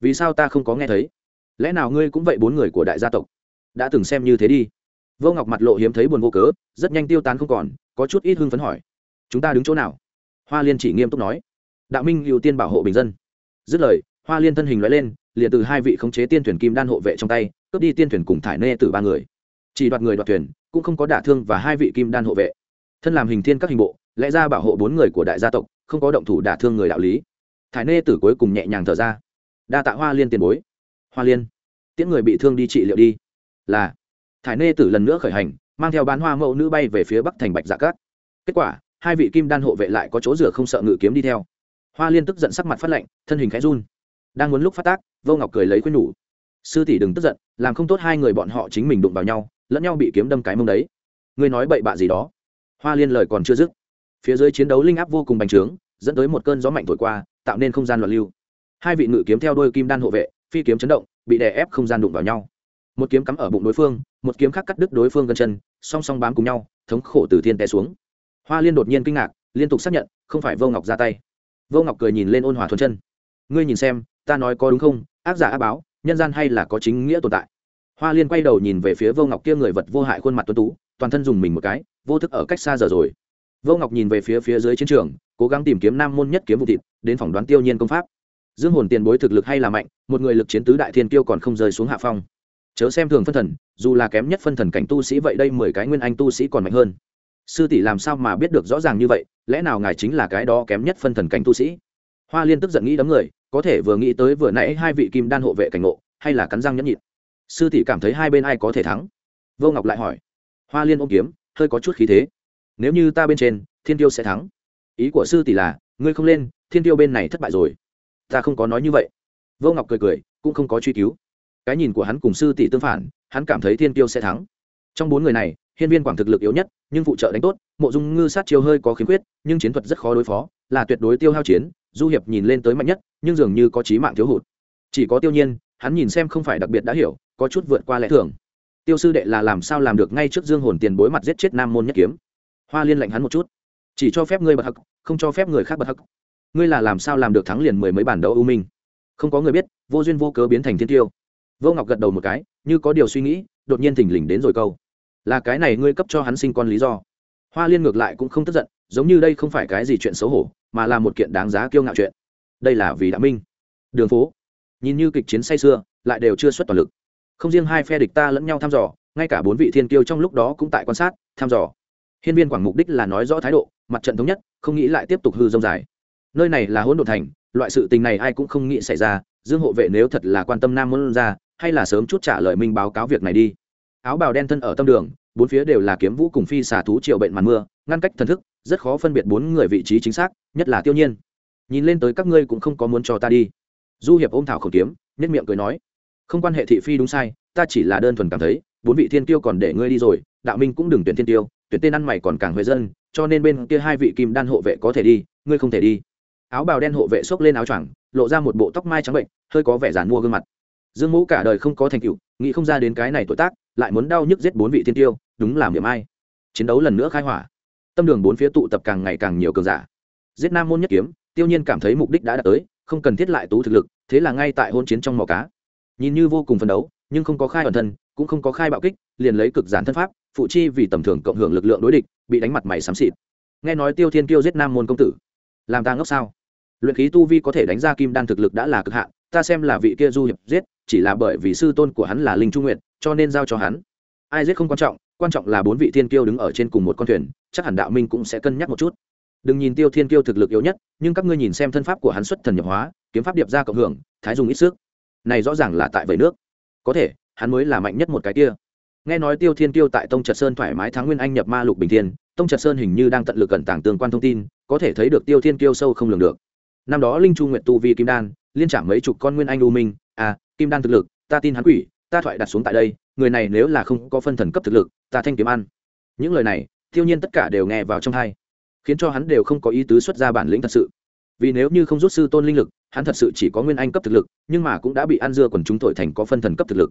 Vì sao ta không có nghe thấy? Lẽ nào ngươi cũng vậy bốn người của đại gia tộc? Đã từng xem như thế đi. Vô ngọc mặt lộ hiếm thấy buồn vô cớ, rất nhanh tiêu tán không còn, có chút ít hưng phấn hỏi. Chúng ta đứng chỗ nào? Hoa liên chỉ nghiêm túc nói. Đạo minh ưu tiên bảo hộ bình dân. Dứt lời, hoa liên thân hình loại lên, liền từ hai vị khống chế tiên thuyền kim đan hộ vệ trong tay, cướp đi tiên thuyền cùng thải nê từ ba người. Chỉ đoạt người đoạt thuyền, cũng không có đả thương và hai vị kim đan hộ vệ. Thân làm hình thiên các hình bộ lẽ ra bảo hộ bốn người của đại gia tộc, không có động thủ đả thương người đạo lý. Thải nê tử cuối cùng nhẹ nhàng thở ra. Đa tạ hoa liên tiền bối. Hoa liên, tiễn người bị thương đi trị liệu đi. Là. Thải nê tử lần nữa khởi hành, mang theo bán hoa mẫu nữ bay về phía bắc thành bạch dạ cát. Kết quả, hai vị kim đan hộ vệ lại có chỗ rửa không sợ ngự kiếm đi theo. Hoa liên tức giận sắc mặt phát lạnh, thân hình khẽ run. Đang muốn lúc phát tác, vô ngọc cười lấy khuyên nhủ. Sư tỷ đừng tức giận, làm không tốt hai người bọn họ chính mình đụng vào nhau, lẫn nhau bị kiếm đâm cái mông đấy. Ngươi nói bậy bạ gì đó? Hoa liên lời còn chưa dứt phía dưới chiến đấu linh áp vô cùng bành trướng, dẫn tới một cơn gió mạnh thổi qua, tạo nên không gian loạn lưu. Hai vị ngự kiếm theo đôi kim đan hộ vệ, phi kiếm chấn động, bị đè ép không gian đụng vào nhau. Một kiếm cắm ở bụng đối phương, một kiếm khác cắt đứt đối phương gần chân, song song bám cùng nhau, thống khổ từ thiên té xuống. Hoa liên đột nhiên kinh ngạc, liên tục xác nhận, không phải vô ngọc ra tay. Vô ngọc cười nhìn lên ôn hòa thuần chân. Ngươi nhìn xem, ta nói có đúng không, ác giả ác báo, nhân gian hay là có chính nghĩa tồn tại? Hoa liên quay đầu nhìn về phía vô ngọc kia người vật vô hại khuôn mặt tuấn tú, toàn thân dùng mình một cái, vô thức ở cách xa giờ rồi vô ngọc nhìn về phía phía dưới chiến trường, cố gắng tìm kiếm nam môn nhất kiếm vụ thịt, đến phỏng đoán tiêu nhiên công pháp. Dương hồn tiền bối thực lực hay là mạnh, một người lực chiến tứ đại thiên tiêu còn không rơi xuống hạ phong. Chớ xem thường phân thần, dù là kém nhất phân thần cảnh tu sĩ vậy đây mười cái nguyên anh tu sĩ còn mạnh hơn. Sư tỷ làm sao mà biết được rõ ràng như vậy, lẽ nào ngài chính là cái đó kém nhất phân thần cảnh tu sĩ? Hoa liên tức giận nghĩ đấm người, có thể vừa nghĩ tới vừa nãy hai vị kim đan hộ vệ cảnh ngộ, hay là cắn răng nhẫn nhịn. Sư tỷ cảm thấy hai bên ai có thể thắng? Vô ngọc lại hỏi. Hoa liên ôm kiếm, hơi có chút khí thế nếu như ta bên trên, thiên tiêu sẽ thắng. Ý của sư tỷ là, ngươi không lên, thiên tiêu bên này thất bại rồi. Ta không có nói như vậy. Vô ngọc cười cười, cũng không có truy cứu. Cái nhìn của hắn cùng sư tỷ tương phản, hắn cảm thấy thiên tiêu sẽ thắng. Trong bốn người này, hiên viên quảng thực lực yếu nhất, nhưng phụ trợ đánh tốt, mộ dung ngư sát chiêu hơi có khiếm khuyết, nhưng chiến thuật rất khó đối phó, là tuyệt đối tiêu hao chiến, du hiệp nhìn lên tới mạnh nhất, nhưng dường như có trí mạng thiếu hụt. Chỉ có tiêu nhiên, hắn nhìn xem không phải đặc biệt đã hiểu, có chút vượt qua lẽ thường. Tiêu sư đệ là làm sao làm được ngay trước dương hồn tiền bối mặt giết chết nam môn nhất kiếm? Hoa liên lạnh hắn một chút. Chỉ cho phép ngươi bật hắc, không cho phép người khác bật hắc. Ngươi là làm sao làm được thắng liền mười mấy bản đấu ưu minh? Không có người biết, vô duyên vô cớ biến thành thiên tiêu. Vô ngọc gật đầu một cái, như có điều suy nghĩ, đột nhiên thình lình đến rồi câu. Là cái này ngươi cấp cho hắn sinh con lý do. Hoa liên ngược lại cũng không tức giận, giống như đây không phải cái gì chuyện xấu hổ, mà là một kiện đáng giá kiêu ngạo chuyện. Đây là vì đã minh. Đường phố. Nhìn như kịch chiến say xưa lại đều chưa xuất toàn lực. Không riêng hai phe địch ta lẫn nhau thăm dò, ngay cả bốn vị thiên kiêu trong lúc đó cũng tại quan sát, thăm dò hiên viên quảng mục đích là nói rõ thái độ, mặt trận thống nhất, không nghĩ lại tiếp tục hư rông dài. Nơi này là hỗn độn thành, loại sự tình này ai cũng không nghĩ xảy ra, dương hộ vệ nếu thật là quan tâm nam môn ra, hay là sớm chút trả lời minh báo cáo việc này đi. Áo bào đen thân ở tâm đường, bốn phía đều là kiếm vũ cùng phi xả thú triệu bệnh màn mưa, ngăn cách thần thức, rất khó phân biệt bốn người vị trí chính xác, nhất là tiêu nhiên. Nhìn lên tới các ngươi cũng không có muốn cho ta đi. Du hiệp ôm thảo khẩu kiếm nhất miệng cười nói, không quan hệ thị phi đúng sai, ta chỉ là đơn thuần cảm thấy, bốn vị thiên tiêu còn để ngươi đi rồi, đạo minh cũng đừng tuyển thiên tiêu tuyển tên ăn mày còn càng huệ dân, cho nên bên kia hai vị kim đan hộ vệ có thể đi, ngươi không thể đi. Áo bào đen hộ vệ xốc lên áo choàng, lộ ra một bộ tóc mai trắng bệnh, hơi có vẻ giàn mua gương mặt. Dương mũ cả đời không có thành tựu, nghĩ không ra đến cái này tuổi tác, lại muốn đau nhức giết bốn vị thiên tiêu, đúng làm điểm ai. Chiến đấu lần nữa khai hỏa. Tâm đường bốn phía tụ tập càng ngày càng nhiều cường giả. Giết nam môn nhất kiếm, tiêu nhiên cảm thấy mục đích đã đạt tới, không cần thiết lại tú thực lực, thế là ngay tại hôn chiến trong mỏ cá. Nhìn như vô cùng phấn đấu, nhưng không có khai bản thân cũng không có khai bạo kích, liền lấy cực giản thân pháp, phụ chi vì tầm thường cộng hưởng lực lượng đối địch, bị đánh mặt mày xám xịt. Nghe nói tiêu thiên kiêu giết nam môn công tử. Làm ta ngốc sao? Luyện khí tu vi có thể đánh ra kim đan thực lực đã là cực hạn, ta xem là vị kia du hiệp giết, chỉ là bởi vì sư tôn của hắn là linh trung nguyện cho nên giao cho hắn. Ai giết không quan trọng quan trọng là bốn vị thiên kiêu đứng ở trên cùng một con thuyền, chắc hẳn đạo minh cũng sẽ cân nhắc một chút. Đừng nhìn tiêu thiên kiêu thực lực yếu nhất, nhưng các ngươi nhìn xem thân pháp của hắn xuất thần nhập hóa, kiếm pháp điệp ra cộng hưởng, thái dùng ít sức. Này rõ ràng là tại vẩy nước. Có thể hắn mới là mạnh nhất một cái kia. Nghe nói tiêu thiên kiêu tại tông trật sơn thoải mái thắng nguyên anh nhập ma lục bình thiên, tông trật sơn hình như đang tận lực cẩn tảng tương quan thông tin, có thể thấy được tiêu thiên kiêu sâu không lường được. Năm đó linh chu nguyện tu vi kim đan, liên trả mấy chục con nguyên anh u minh. À kim đan thực lực, ta tin hắn quỷ, ta thoại đặt xuống tại đây, người này nếu là không có phân thần cấp thực lực, ta thanh kiếm ăn. Những lời này, tiêu nhiên tất cả đều nghe vào trong hai, khiến cho hắn đều không có ý tứ xuất ra bản lĩnh thật sự. Vì nếu như không rút sư tôn linh lực, hắn thật sự chỉ có nguyên anh cấp thực lực, nhưng mà cũng đã bị ăn dưa quần chúng thổi thành có phân thần cấp thực lực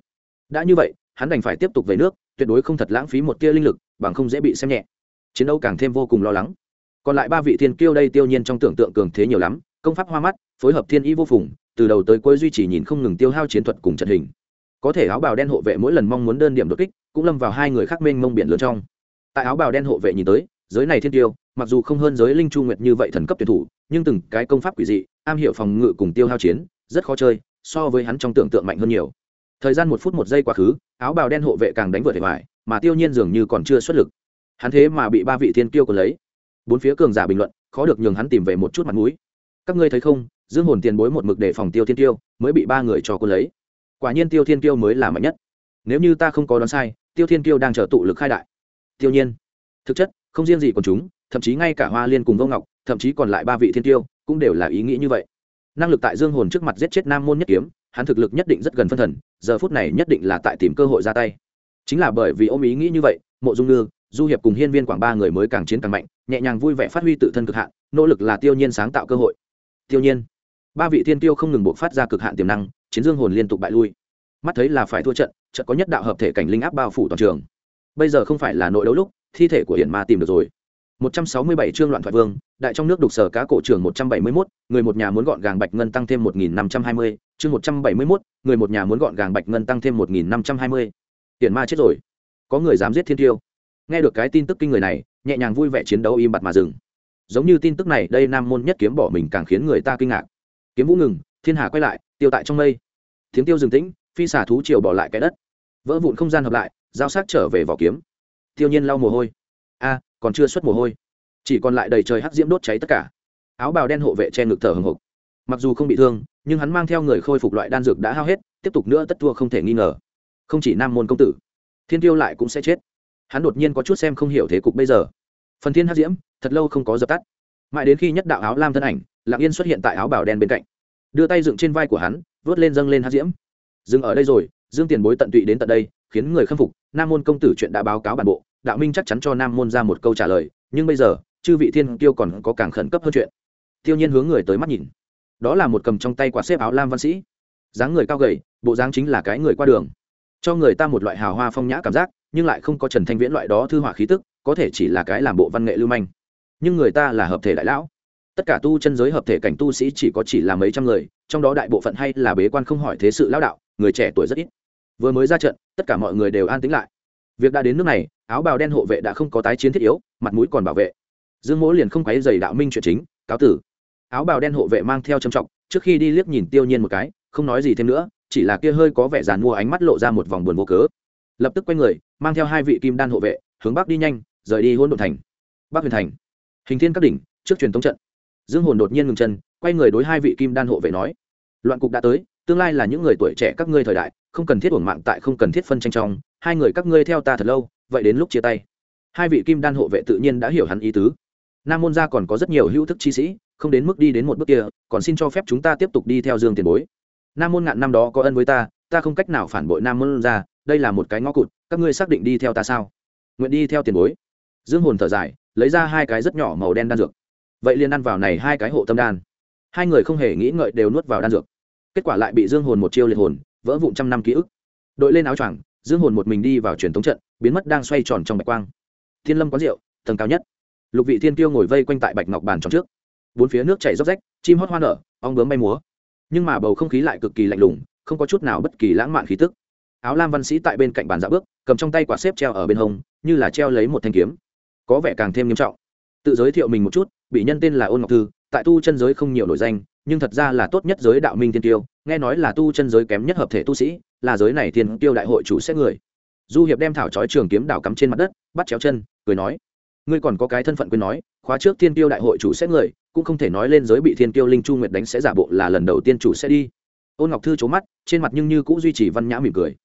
đã như vậy, hắn đành phải tiếp tục về nước, tuyệt đối không thật lãng phí một tia linh lực, bằng không dễ bị xem nhẹ. Chiến đấu càng thêm vô cùng lo lắng. Còn lại ba vị thiên kiêu đây tiêu nhiên trong tưởng tượng cường thế nhiều lắm, công pháp hoa mắt, phối hợp thiên ý vô phùng, từ đầu tới cuối duy trì nhìn không ngừng tiêu hao chiến thuật cùng trận hình. Có thể áo bào đen hộ vệ mỗi lần mong muốn đơn điểm đột kích, cũng lâm vào hai người khác mênh mông biển lớn trong. Tại áo bào đen hộ vệ nhìn tới, giới này thiên tiêu mặc dù không hơn giới linh chu nguyệt như vậy thần cấp tuyển thủ, nhưng từng cái công pháp quỷ dị, am hiểu phòng ngự cùng tiêu hao chiến, rất khó chơi, so với hắn trong tưởng tượng mạnh hơn nhiều thời gian một phút một giây quá khứ, áo bào đen hộ vệ càng đánh vượt hệ hoài, mà tiêu nhiên dường như còn chưa xuất lực. Hắn thế mà bị ba vị thiên kiêu còn lấy. Bốn phía cường giả bình luận, khó được nhường hắn tìm về một chút mặt mũi. Các ngươi thấy không, dương hồn tiền bối một mực để phòng tiêu thiên tiêu mới bị ba người cho cô lấy. Quả nhiên tiêu thiên tiêu mới là mạnh nhất. Nếu như ta không có đoán sai, tiêu thiên tiêu đang chờ tụ lực khai đại. Tiêu nhiên, thực chất, không riêng gì còn chúng, thậm chí ngay cả hoa liên cùng vô ngọc, thậm chí còn lại ba vị thiên tiêu cũng đều là ý nghĩ như vậy. Năng lực tại dương hồn trước mặt giết chết nam môn nhất kiếm hắn thực lực nhất định rất gần phân thần giờ phút này nhất định là tại tìm cơ hội ra tay. Chính là bởi vì ôm ý nghĩ như vậy mộ dung nương du hiệp cùng hiên viên quảng ba người mới càng chiến càng mạnh nhẹ nhàng vui vẻ phát huy tự thân cực hạn nỗ lực là tiêu nhiên sáng tạo cơ hội. Tiêu nhiên ba vị thiên tiêu không ngừng buộc phát ra cực hạn tiềm năng chiến dương hồn liên tục bại lui. Mắt thấy là phải thua trận trận có nhất đạo hợp thể cảnh linh áp bao phủ toàn trường. Bây giờ không phải là nội đấu lúc thi thể của hiển ma tìm được rồi. 167 chương loạn thoại vương, đại trong nước đục sở cá cổ trường 171, người một nhà muốn gọn gàng bạch ngân tăng thêm 1520, chương 171, người một nhà muốn gọn gàng bạch ngân tăng thêm 1520. Tiền ma chết rồi. Có người dám giết thiên tiêu. Nghe được cái tin tức kinh người này, nhẹ nhàng vui vẻ chiến đấu im bặt mà dừng. Giống như tin tức này, đây nam môn nhất kiếm bỏ mình càng khiến người ta kinh ngạc. Kiếm vũ ngừng, thiên hà quay lại, tiêu tại trong mây. Tiếng tiêu dừng tĩnh, phi xả thú triều bỏ lại cái đất. Vỡ vụn không gian hợp lại, giao sắc trở về vỏ kiếm. Tiêu Nhiên lau mồ hôi. A, còn chưa xuất mồ hôi chỉ còn lại đầy trời hắc diễm đốt cháy tất cả áo bào đen hộ vệ che ngực thở hừng hộc mặc dù không bị thương nhưng hắn mang theo người khôi phục loại đan dược đã hao hết, tiếp tục nữa tất thua không thể nghi ngờ. Không chỉ nam môn công tử, thiên tiêu lại cũng sẽ chết. Hắn đột nhiên có chút xem không hiểu thế cục bây giờ. Phần thiên hát diễm, thật lâu không có dập tắt. Mãi đến khi nhất đạo áo lam thân ảnh lạc yên xuất hiện tại áo bảo đen bên cạnh. Đưa tay dựng trên vai của hắn, vớt lên dâng lên hát diễm. Dừng ở đây rồi, dương tiền bối tận tụy đến tận đây, khiến người khâm phục. Nam môn công tử chuyện đã báo cáo bản bộ, đạo minh chắc chắn cho nam môn ra một câu trả lời, nhưng bây giờ, chư vị thiên tiêu còn có càng khẩn cấp hơn chuyện. Tiêu nhiên hướng người tới mắt nhìn đó là một cầm trong tay quạt xếp áo lam văn sĩ. Dáng người cao gầy, bộ dáng chính là cái người qua đường. Cho người ta một loại hào hoa phong nhã cảm giác, nhưng lại không có trần thanh viễn loại đó thư họa khí tức, có thể chỉ là cái làm bộ văn nghệ lưu manh. Nhưng người ta là hợp thể đại lão. Tất cả tu chân giới hợp thể cảnh tu sĩ chỉ có chỉ là mấy trăm người, trong đó đại bộ phận hay là bế quan không hỏi thế sự lão đạo, người trẻ tuổi rất ít. Vừa mới ra trận, tất cả mọi người đều an tính lại. Việc đã đến nước này, áo bào đen hộ vệ đã không có tái chiến thiết yếu, mặt mũi còn bảo vệ. Dương mỗ liền không quấy dày đạo minh chuyện chính, cáo tử áo bào đen hộ vệ mang theo trầm trọng, trước khi đi liếc nhìn tiêu nhiên một cái, không nói gì thêm nữa, chỉ là kia hơi có vẻ giàn mua ánh mắt lộ ra một vòng buồn vô cớ. Lập tức quay người, mang theo hai vị kim đan hộ vệ, hướng bắc đi nhanh, rời đi hôn đ thành. Bắc huyền thành. Hình thiên các đỉnh, trước truyền thống trận. Dương hồn đột nhiên ngừng chân, quay người đối hai vị kim đan hộ vệ nói, loạn cục đã tới, tương lai là những người tuổi trẻ các ngươi thời đại, không cần thiết uổng mạng tại không cần thiết phân tranh trong, hai người các ngươi theo ta thật lâu, vậy đến lúc chia tay. Hai vị kim đan hộ vệ tự nhiên đã hiểu hắn ý tứ. Nam môn gia còn có rất nhiều hữu thức chi sĩ không đến mức đi đến một bước kia, còn xin cho phép chúng ta tiếp tục đi theo dương tiền bối. Nam môn ngạn năm đó có ân với ta ta không cách nào phản bội nam môn ra, đây là một cái ngõ cụt, các ngươi xác định đi theo ta sao? Nguyện đi theo tiền bối. Dương hồn thở dài, lấy ra hai cái rất nhỏ màu đen đan dược. Vậy liền ăn vào này hai cái hộ tâm đan. Hai người không hề nghĩ ngợi đều nuốt vào đan dược. Kết quả lại bị dương hồn một chiêu liệt hồn, vỡ vụn trăm năm ký ức. Đội lên áo choàng, dương hồn một mình đi vào truyền thống trận, biến mất đang xoay tròn trong bạch quang. Thiên lâm có rượu, tầng cao nhất. Lục vị thiên tiêu ngồi vây quanh tại bạch ngọc bàn tròn trước bốn phía nước chảy róc rách, chim hót hoa nở, ong bướm bay múa. Nhưng mà bầu không khí lại cực kỳ lạnh lùng, không có chút nào bất kỳ lãng mạn khí tức. Áo lam văn sĩ tại bên cạnh bàn dạ bước, cầm trong tay quả xếp treo ở bên hông, như là treo lấy một thanh kiếm. Có vẻ càng thêm nghiêm trọng. Tự giới thiệu mình một chút, bị nhân tên là ôn ngọc thư, tại tu chân giới không nhiều nổi danh, nhưng thật ra là tốt nhất giới đạo minh thiên tiêu, nghe nói là tu chân giới kém nhất hợp thể tu sĩ, là giới này thiên tiêu đại hội chủ xét người. Du hiệp đem thảo trói trường kiếm đảo cắm trên mặt đất, bắt chéo chân, cười nói ngươi còn có cái thân phận quên nói, khóa trước thiên tiêu đại hội chủ xét người, cũng không thể nói lên giới bị thiên tiêu linh chu nguyệt đánh sẽ giả bộ là lần đầu tiên chủ sẽ đi. Ôn ngọc thư c mắt, trên mặt nhưng như cũng duy trì văn nhã mỉm cười.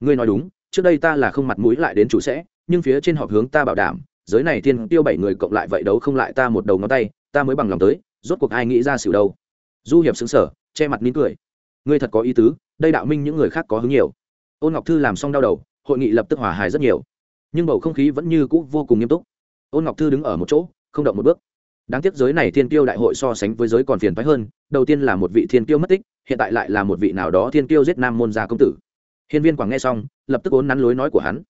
Ngươi nói đúng, trước đây ta là không mặt mũi lại đến chủ sẽ, nhưng phía trên họp hướng ta bảo đảm, giới này thiên tiêu bảy người cộng lại vậy đấu không lại ta một đầu ngón tay, ta mới bằng lòng tới, rốt cuộc ai nghĩ ra xỉu đâu. Du hiệp xứng sở che mặt nín cười. Ngươi thật có ý tứ, đây đạo minh những người khác có hứng nhiều. Ôn ngọc thư làm xong đau đầu, hội nghị lập tức hòa hài rất nhiều. Nhưng bầu không khí vẫn như cũ vô cùng nghiêm túc ôn ngọc thư đứng ở một chỗ không động một bước. Đáng tiếc giới này thiên tiêu đại hội so sánh với giới còn phiền thoái hơn đầu tiên là một vị thiên tiêu mất tích hiện tại lại là một vị nào đó thiên tiêu giết nam môn gia công tử. Hiên viên quảng nghe xong lập tức ốn nắn lối nói của hắn.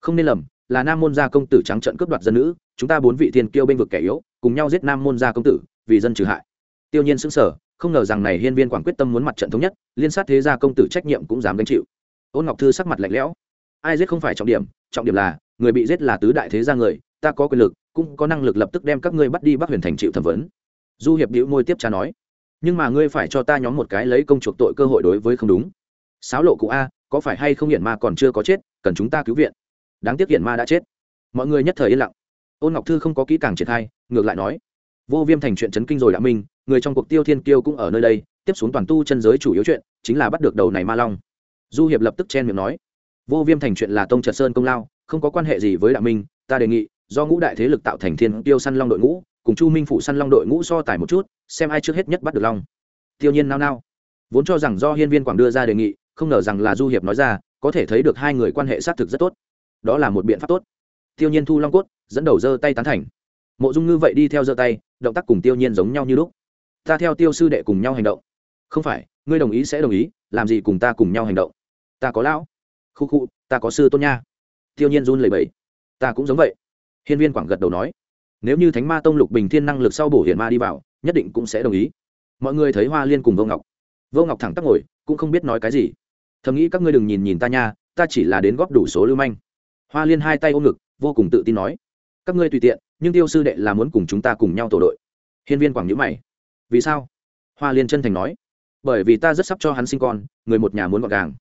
Không nên lầm là nam môn gia công tử trắng trận cướp đoạt dân nữ chúng ta bốn vị thiên tiêu bên vực kẻ yếu cùng nhau giết nam môn gia công tử vì dân trừ hại. Tiêu nhiên sững sờ, không ngờ rằng này hiên viên quảng quyết tâm muốn mặt trận thống nhất liên sát thế gia công tử trách nhiệm cũng dám gánh chịu. Ôn ngọc thư sắc mặt lạnh lẽo. Ai giết không phải trọng điểm trọng điểm là người bị giết là tứ đại thế gia người ta có quyền lực, cũng có năng lực lập tức đem các ngươi bắt đi bắc huyền thành chịu thẩm vấn. Du hiệp đĩu môi tiếp cha nói. Nhưng mà ngươi phải cho ta nhóm một cái lấy công chuộc tội cơ hội đối với không đúng. Sáo lộ cụ a, có phải hay không hiển ma còn chưa có chết, cần chúng ta cứu viện. Đáng tiếc hiển ma đã chết. Mọi người nhất thời yên lặng. Ôn ngọc thư không có kỹ càng triển khai, ngược lại nói. Vô viêm thành chuyện chấn kinh rồi đã minh, người trong cuộc tiêu thiên kiêu cũng ở nơi đây, tiếp xuống toàn tu chân giới chủ yếu chuyện, chính là bắt được đầu này ma long. Du hiệp lập tức chen miệng nói. Vô viêm thành chuyện là tông trật sơn công lao, không có quan hệ gì với đạo minh, ta đề nghị do ngũ đại thế lực tạo thành thiên tiêu săn long đội ngũ, cùng chu minh phủ săn long đội ngũ so tài một chút, xem ai trước hết nhất bắt được long. Tiêu nhiên nao nao. Vốn cho rằng do hiên viên quảng đưa ra đề nghị, không ngờ rằng là du hiệp nói ra, có thể thấy được hai người quan hệ xác thực rất tốt. Đó là một biện pháp tốt. Tiêu nhiên thu long cốt, dẫn đầu giơ tay tán thành. Mộ dung ngư vậy đi theo giơ tay, động tác cùng tiêu nhiên giống nhau như lúc. Ta theo tiêu sư đệ cùng nhau hành động. Không phải, ngươi đồng ý sẽ đồng ý, làm gì cùng ta cùng nhau hành động? Ta có lão. Khu khu, ta có sư tôn nha. Tiêu nhiên run lẩy bẩy. Ta cũng giống vậy hiên viên quảng gật đầu nói, nếu như thánh ma tông lục bình thiên năng lực sau bổ hiển ma đi vào, nhất định cũng sẽ đồng ý. Mọi người thấy hoa liên cùng vô ngọc. Vô ngọc thẳng tắc ngồi, cũng không biết nói cái gì. Thầm nghĩ các ngươi đừng nhìn nhìn ta nha, ta chỉ là đến góp đủ số lưu manh. Hoa liên hai tay ôm ngực, vô cùng tự tin nói, các ngươi tùy tiện, nhưng tiêu sư đệ là muốn cùng chúng ta cùng nhau tổ đội. Hiên viên quảng nhữ mày, vì sao? Hoa liên chân thành nói, bởi vì ta rất sắp cho hắn sinh con, người một nhà muốn gọn gàng.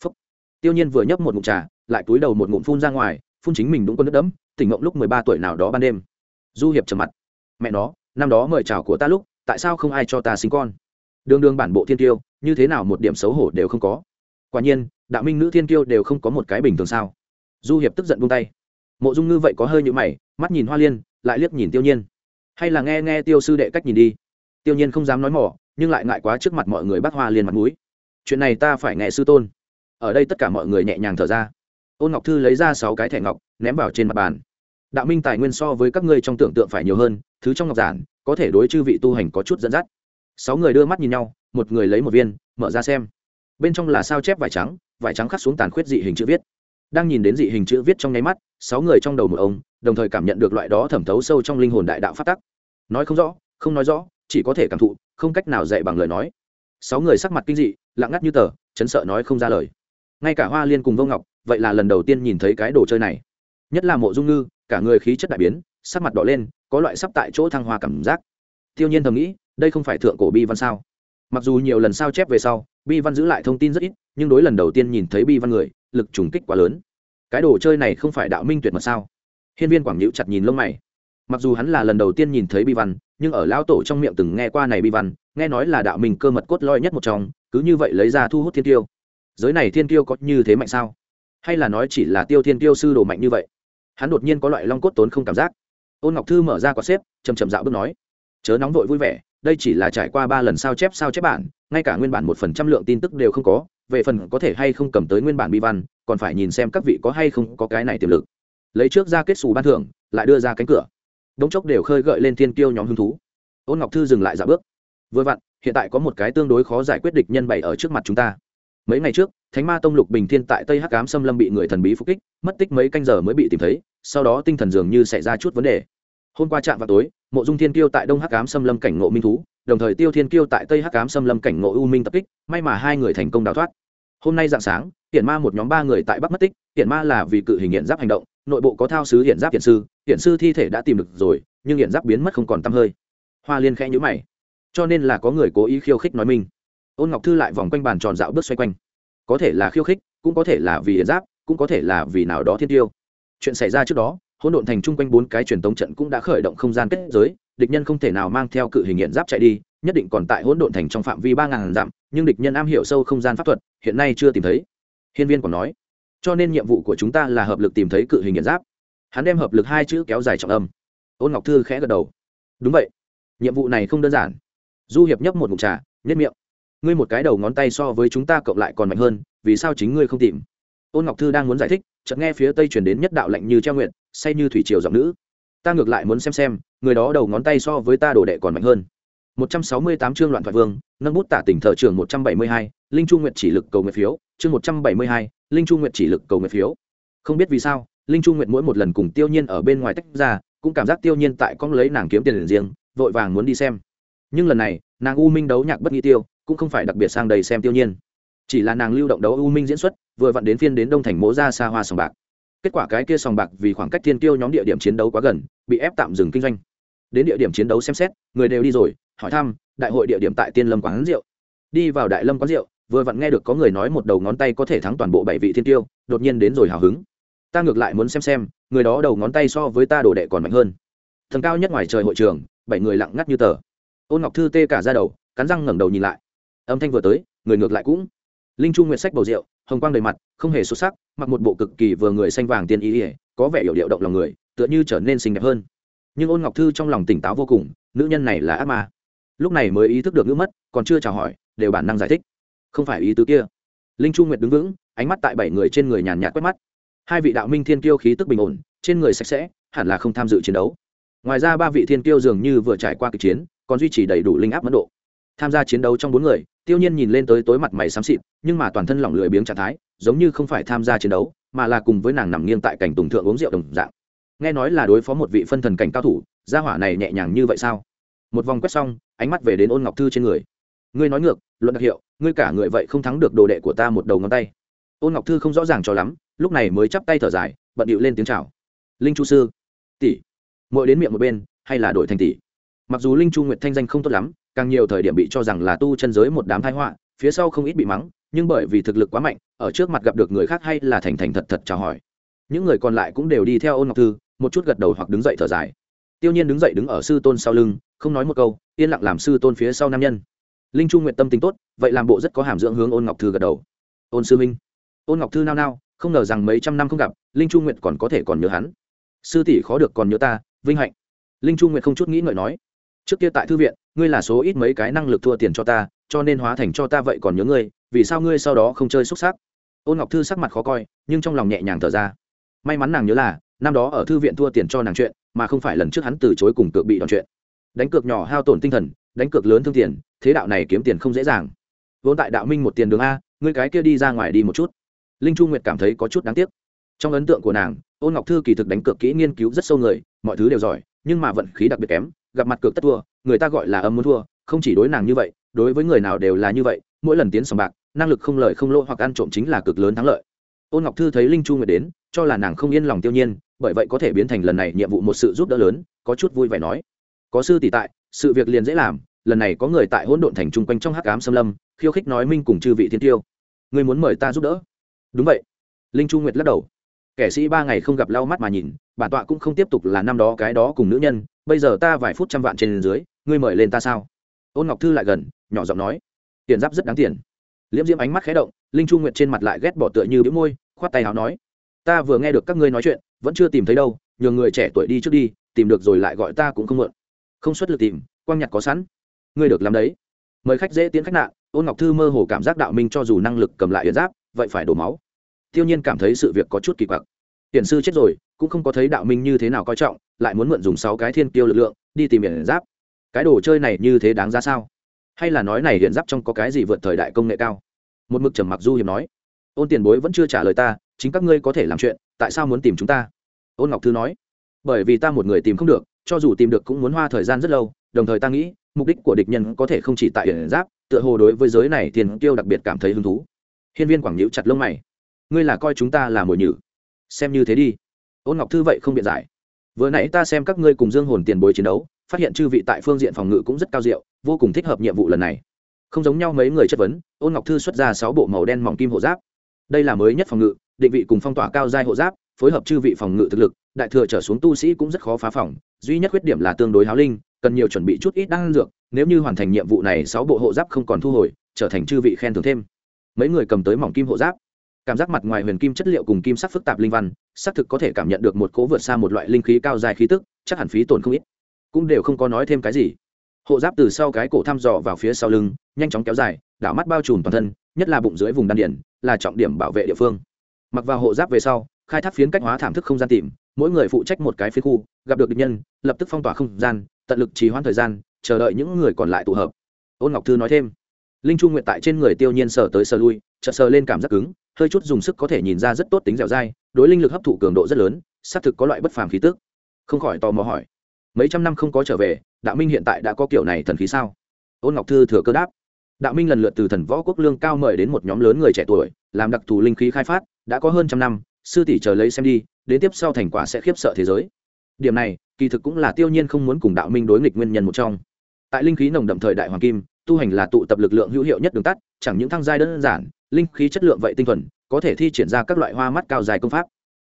Phúc. tiêu nhiên vừa nhấp một ngụm trà, lại túi đầu một ngụm phun ra ngoài phun chính mình đúng con nước đẫm, tỉnh ngộng lúc mười ba tuổi nào đó ban đêm. Du hiệp trầm mặt. Mẹ nó, năm đó mời chào của ta lúc, tại sao không ai cho ta sinh con? Đường đường bản bộ thiên tiêu như thế nào một điểm xấu hổ đều không có. Quả nhiên, đạo minh nữ thiên tiêu đều không có một cái bình thường sao. Du hiệp tức giận buông tay. Mộ dung ngư vậy có hơi nhũ mày, mắt nhìn hoa liên, lại liếc nhìn tiêu nhiên. Hay là nghe nghe tiêu sư đệ cách nhìn đi. Tiêu nhiên không dám nói mỏ, nhưng lại ngại quá trước mặt mọi người bắt hoa liên mặt mũi. Chuyện này ta phải nghe sư tôn. Ở đây tất cả mọi người nhẹ nhàng thở ra ôn ngọc thư lấy ra sáu cái thẻ ngọc, ném vào trên mặt bàn. Đạo minh tài nguyên so với các ngươi trong tưởng tượng phải nhiều hơn, thứ trong ngọc giản, có thể đối chư vị tu hành có chút dẫn dắt. Sáu người đưa mắt nhìn nhau, một người lấy một viên, mở ra xem. Bên trong là sao chép vải trắng vải trắng khắc xuống tàn khuyết dị hình chữ viết. Đang nhìn đến dị hình chữ viết trong nháy mắt, sáu người trong đầu một ông, đồng thời cảm nhận được loại đó thẩm thấu sâu trong linh hồn đại đạo phát tắc. Nói không rõ, không nói rõ, chỉ có thể cảm thụ, không cách nào dạy bằng lời nói. Sáu người sắc mặt kinh dị, lặng ngắt như tờ, chấn sợ nói không ra lời. Ngay cả hoa liên cùng vô ngọc vậy là lần đầu tiên nhìn thấy cái đồ chơi này. Nhất là mộ dung ngư, cả người khí chất đại biến, sắc mặt đỏ lên, có loại sắp tại chỗ thăng hoa cảm giác. Tiêu nhiên thầm nghĩ, đây không phải thượng cổ bi văn sao? Mặc dù nhiều lần sao chép về sau, bi văn giữ lại thông tin rất ít, nhưng đối lần đầu tiên nhìn thấy bi văn người, lực trùng kích quá lớn. Cái đồ chơi này không phải đạo minh tuyệt mật sao? Hiên viên quảng nhữ chặt nhìn lông mày. Mặc dù hắn là lần đầu tiên nhìn thấy bi văn, nhưng ở lão tổ trong miệng từng nghe qua này bi văn, nghe nói là đạo minh cơ mật cốt lõi nhất một trong, cứ như vậy lấy ra thu hút thiên tiêu. Giới này thiên tiêu có như thế mạnh sao? Hay là nói chỉ là tiêu thiên tiêu sư đồ mạnh như vậy? Hắn đột nhiên có loại long cốt tốn không cảm giác. Ôn ngọc thư mở ra quả xếp chầm chầm dạo bước nói, chớ nóng vội vui vẻ, đây chỉ là trải qua ba lần sao chép sao chép bản, ngay cả nguyên bản một phần trăm lượng tin tức đều không có, về phần có thể hay không cầm tới nguyên bản bi văn, còn phải nhìn xem các vị có hay không có cái này tiềm lực. Lấy trước ra kết xù ban thưởng, lại đưa ra cánh cửa. Đống chốc đều khơi gợi lên thiên tiêu nhóm hứng thú. Ôn ngọc thư dừng lại dạo bước. Vừa vặn, hiện tại có một cái tương đối khó giải quyết địch nhân bày ở trước mặt chúng ta mấy ngày trước, thánh ma tông lục bình thiên tại tây hắc cám xâm lâm bị người thần bí phục kích, mất tích mấy canh giờ mới bị tìm thấy, sau đó tinh thần dường như xảy ra chút vấn đề. Hôm qua trạm vào tối, mộ dung thiên kiêu tại đông hắc cám xâm lâm cảnh ngộ minh thú, đồng thời tiêu thiên kiêu tại tây hắc cám xâm lâm cảnh ngộ u minh tập kích, may mà hai người thành công đào thoát. Hôm nay dạng sáng hiện ma một nhóm ba người tại bắc mất tích hiện ma là vì cự hình hiện giáp hành động, nội bộ có thao sứ hiện giáp hiện sư hiện sư thi thể đã tìm được rồi, nhưng hiện giáp biến mất không còn t hơi. Hoa liên khẽ nhữ mày. Cho nên là có người cố ý khiêu khích nói mình ôn ngọc thư lại vòng quanh bàn tròn dạo bước xoay quanh. Có thể là khiêu khích, cũng có thể là vì hiện giáp, cũng có thể là vì nào đó thiên tiêu. Chuyện xảy ra trước đó, hỗn độn thành chung quanh bốn cái truyền tống trận cũng đã khởi động không gian kết giới, địch nhân không thể nào mang theo cự hình hiện giáp chạy đi, nhất định còn tại hỗn độn thành trong phạm vi ba ngàn dặm, nhưng địch nhân am hiểu sâu không gian pháp thuật, hiện nay chưa tìm thấy. Hiên viên còn nói, cho nên nhiệm vụ của chúng ta là hợp lực tìm thấy cự hình hiện giáp. Hắn đem hợp lực hai chữ kéo dài trọng âm. Ôn ngọc thư khẽ gật đầu. Đúng vậy. Nhiệm vụ này không đơn giản. Du hiệp nhấp một mục trà nhất miệng ngươi một cái đầu ngón tay so với chúng ta cộng lại còn mạnh hơn vì sao chính ngươi không tìm? Ôn ngọc thư đang muốn giải thích chợt nghe phía tây chuyển đến nhất đạo lạnh như treo nguyện say như thủy triều giọng nữ. Ta ngược lại muốn xem xem người đó đầu ngón tay so với ta đồ đệ còn mạnh hơn. 168 chương loạn thoại vương nâng bút tả tỉnh thờ trường 172, linh chu nguyệt chỉ lực cầu nguyện phiếu chương 172, linh chu nguyệt chỉ lực cầu nguyện phiếu. Không biết vì sao linh chu nguyệt mỗi một lần cùng tiêu nhiên ở bên ngoài tách ra cũng cảm giác tiêu nhiên tại con lấy nàng kiếm tiền riêng vội vàng muốn đi xem. Nhưng lần này nàng u minh đấu nhạc bất nghi tiêu cũng không phải đặc biệt sang đầy xem tiêu nhiên. Chỉ là nàng lưu động đấu u minh diễn xuất, vừa vặn đến phiên đến đông thành mỗ ra xa hoa sòng bạc. Kết quả cái kia sòng bạc vì khoảng cách thiên tiêu nhóm địa điểm chiến đấu quá gần, bị ép tạm dừng kinh doanh. Đến địa điểm chiến đấu xem xét, người đều đi rồi, hỏi thăm, đại hội địa điểm tại tiên lâm quán rượu. Đi vào đại lâm quán rượu, vừa vặn nghe được có người nói một đầu ngón tay có thể thắng toàn bộ bảy vị thiên tiêu đột nhiên đến rồi hào hứng. Ta ngược lại muốn xem xem, người đó đầu ngón tay so với ta đồ đệ còn mạnh hơn. Thần cao nhất ngoài trời hội trường, bảy người lặng ngắt như tờ. Ôn ngọc thư tê cả ra đầu, cắn răng ngẩng đầu nhìn lại âm thanh vừa tới, người ngược lại cũng. Linh chu nguyệt sách bầu rượu, hồng quang đầy mặt, không hề xuất sắc, mặc một bộ cực kỳ vừa người xanh vàng tiên ý ỉa có vẻ hiểu điệu động lòng người, tựa như trở nên xinh đẹp hơn. Nhưng ôn ngọc thư trong lòng tỉnh táo vô cùng, nữ nhân này là ác ma. Lúc này mới ý thức được ngữ mất, còn chưa chào hỏi, đều bản năng giải thích. Không phải ý tứ kia. Linh chu nguyệt đứng vững, ánh mắt tại bảy người trên người nhàn nhạt quét mắt. Hai vị đạo minh thiên kiêu khí tức bình ổn, trên người sạch sẽ, hẳn là không tham dự chiến đấu. Ngoài ra ba vị thiên kiêu dường như vừa trải qua kịch chiến, còn duy trì đầy đủ linh áp mất độ tham gia chiến đấu trong bốn người, tiêu nhiên nhìn lên tới tối mặt mày xám xịt, nhưng mà toàn thân lỏng lười biếng trạng thái, giống như không phải tham gia chiến đấu, mà là cùng với nàng nằm nghiêng tại cảnh tùng thượng uống rượu đồng dạng. Nghe nói là đối phó một vị phân thần cảnh cao thủ, gia hỏa này nhẹ nhàng như vậy sao? Một vòng quét xong, ánh mắt về đến ôn ngọc thư trên người. Ngươi nói ngược, luận đặc hiệu, ngươi cả người vậy không thắng được đồ đệ của ta một đầu ngón tay. Ôn ngọc thư không rõ ràng cho lắm, lúc này mới chắp tay thở dài, bận điệu lên tiếng chào. Linh chu sư, tỷ mỗi đến miệng một bên, hay là đổi thành tỷ? Mặc dù linh chu nguyệt thanh danh không tốt lắm càng nhiều thời điểm bị cho rằng là tu chân giới một đám thái họa, phía sau không ít bị mắng, nhưng bởi vì thực lực quá mạnh, ở trước mặt gặp được người khác hay là thành thành thật thật chào hỏi. Những người còn lại cũng đều đi theo ôn ngọc thư, một chút gật đầu hoặc đứng dậy thở dài. Tiêu nhiên đứng dậy đứng ở sư tôn sau lưng, không nói một câu, yên lặng làm sư tôn phía sau nam nhân. Linh trung nguyện tâm tính tốt, vậy làm bộ rất có hàm dưỡng hướng ôn ngọc thư gật đầu. Ôn sư minh. Ôn ngọc thư nao nao, không ngờ rằng mấy trăm năm không gặp, linh trung nguyện còn có thể còn nhớ hắn. Sư tỷ khó được còn nhớ ta, vinh hạnh. Linh trung nguyện không chút nghĩ ngợi nói. Trước kia tại thư viện ngươi là số ít mấy cái năng lực thua tiền cho ta, cho nên hóa thành cho ta vậy còn nhớ ngươi, vì sao ngươi sau đó không chơi xúc xác ôn ngọc thư sắc mặt khó coi, nhưng trong lòng nhẹ nhàng thở ra. May mắn nàng nhớ là, năm đó ở thư viện thua tiền cho nàng chuyện, mà không phải lần trước hắn từ chối cùng cược bị đòn chuyện. Đánh cược nhỏ hao tổn tinh thần, đánh cược lớn thương tiền, thế đạo này kiếm tiền không dễ dàng. Vốn tại đạo minh một tiền đường a, ngươi cái kia đi ra ngoài đi một chút. Linh chu nguyệt cảm thấy có chút đáng tiếc. Trong ấn tượng của nàng, ôn ngọc thư kỳ thực đánh cược kỹ nghiên cứu rất sâu người, mọi thứ đều giỏi, nhưng mà vận khí đặc biệt kém gặp mặt cược tất thua, người ta gọi là âm muốn thua, không chỉ đối nàng như vậy, đối với người nào đều là như vậy, mỗi lần tiến sòng bạc, năng lực không lợi không lỗ hoặc ăn trộm chính là cực lớn thắng lợi. Ôn ngọc thư thấy linh chu nguyệt đến, cho là nàng không yên lòng tiêu nhiên, bởi vậy có thể biến thành lần này nhiệm vụ một sự giúp đỡ lớn, có chút vui vẻ nói. Có sư tỷ tại, sự việc liền dễ làm, lần này có người tại hỗn độn thành trung quanh trong hắc ám xâm lâm, khiêu khích nói minh cùng chư vị thiên tiêu. Ngươi muốn mời ta giúp đỡ? Đúng vậy. Linh chu nguyệt lắc đầu. Kẻ sĩ ba ngày không gặp lau mắt mà nhìn, bản tọa cũng không tiếp tục là năm đó cái đó cùng nữ nhân bây giờ ta vài phút trăm vạn trên dưới, ngươi mời lên ta sao? Ôn ngọc thư lại gần, nhỏ giọng nói. Tiền giáp rất đáng tiền. Liễm diễm ánh mắt khé động, linh chu nguyệt trên mặt lại ghét bỏ tựa như bĩu môi, khoát tay áo nói. Ta vừa nghe được các ngươi nói chuyện, vẫn chưa tìm thấy đâu nhường người trẻ tuổi đi trước đi, tìm được rồi lại gọi ta cũng không mượn. Không xuất lực tìm, quang nhặt có sẵn. Ngươi được làm đấy. Mời khách dễ tiến khách nạn, ôn ngọc thư mơ hồ cảm giác đạo minh cho dù năng lực cầm lại yến giáp, vậy phải đổ máu. Tiêu nhiên cảm thấy sự việc có chút kỳ quặc. Hiển sư chết rồi, cũng không có thấy đạo minh như thế nào coi trọng lại muốn mượn dùng sáu cái thiên tiêu lực lượng, đi tìm hiển giáp. Cái đồ chơi này như thế đáng ra sao? Hay là nói này hiện giáp trong có cái gì vượt thời đại công nghệ cao? Một mực trầm mặc du hiệp nói. Ôn tiền bối vẫn chưa trả lời ta, chính các ngươi có thể làm chuyện, tại sao muốn tìm chúng ta? Ôn ngọc thư nói. Bởi vì ta một người tìm không được, cho dù tìm được cũng muốn hoa thời gian rất lâu, đồng thời ta nghĩ, mục đích của địch nhân có thể không chỉ tại hiện giáp, tựa hồ đối với giới này tiền tiêu đặc biệt cảm thấy hứng thú. Hiên viên quảng nhữ chặt lông mày. Ngươi là coi chúng ta là mồi nhử. Xem như thế đi. Ôn ngọc thư vậy không biện giải vừa nãy ta xem các ngươi cùng dương hồn tiền bối chiến đấu, phát hiện chư vị tại phương diện phòng ngự cũng rất cao diệu, vô cùng thích hợp nhiệm vụ lần này. Không giống nhau mấy người chất vấn, ôn ngọc thư xuất ra sáu bộ màu đen mỏng kim hộ giáp. Đây là mới nhất phòng ngự, định vị cùng phong tỏa cao giai hộ giáp, phối hợp chư vị phòng ngự thực lực, đại thừa trở xuống tu sĩ cũng rất khó phá phòng, duy nhất khuyết điểm là tương đối háo linh, cần nhiều chuẩn bị chút ít đan dược, nếu như hoàn thành nhiệm vụ này sáu bộ hộ giáp không còn thu hồi, trở thành chư vị khen thưởng thêm. Mấy người cầm tới mỏng kim hộ giáp cảm giác mặt ngoài huyền kim chất liệu cùng kim sắc phức tạp linh văn, xác thực có thể cảm nhận được một cố vượt xa một loại linh khí cao dài khí tức, chắc hẳn phí tổn không ít. Cũng đều không có nói thêm cái gì. Hộ giáp từ sau cái cổ thăm dò vào phía sau lưng, nhanh chóng kéo dài, đảo mắt bao trùm toàn thân, nhất là bụng dưới vùng đan điển, là trọng điểm bảo vệ địa phương. Mặc vào hộ giáp về sau, khai thác phiến cách hóa thảm thức không gian tìm, mỗi người phụ trách một cái phiến khu, gặp được địch nhân, lập tức phong tỏa không gian, tận lực trì hoãn thời gian, chờ đợi những người còn lại tụ hợp. Ôn ngọc thư nói thêm linh trung nguyện tại trên người tiêu nhiên sờ tới sờ lui, chợt sờ lên cảm giác cứng, hơi chút dùng sức có thể nhìn ra rất tốt tính dẻo dai, đối linh lực hấp thụ cường độ rất lớn, xác thực có loại bất phàm khí tức. Không khỏi tò mò hỏi, mấy trăm năm không có trở về, đạo minh hiện tại đã có kiểu này thần khí sao? Ôn ngọc thư thừa cơ đáp, đạo minh lần lượt từ thần võ quốc lương cao mời đến một nhóm lớn người trẻ tuổi, làm đặc thù linh khí khai phát, đã có hơn trăm năm, sư tỷ chờ lấy xem đi, đến tiếp sau thành quả sẽ khiếp sợ thế giới. Điểm này, kỳ thực cũng là tiêu nhiên không muốn cùng đạo minh đối nghịch nguyên nhân một trong. Tại linh khí nồng đậm thời đại hoàng kim tu hành là tụ tập lực lượng hữu hiệu nhất đường tắt, chẳng những thăng giai đơn giản, linh khí chất lượng vậy tinh thuần, có thể thi triển ra các loại hoa mắt cao dài công pháp.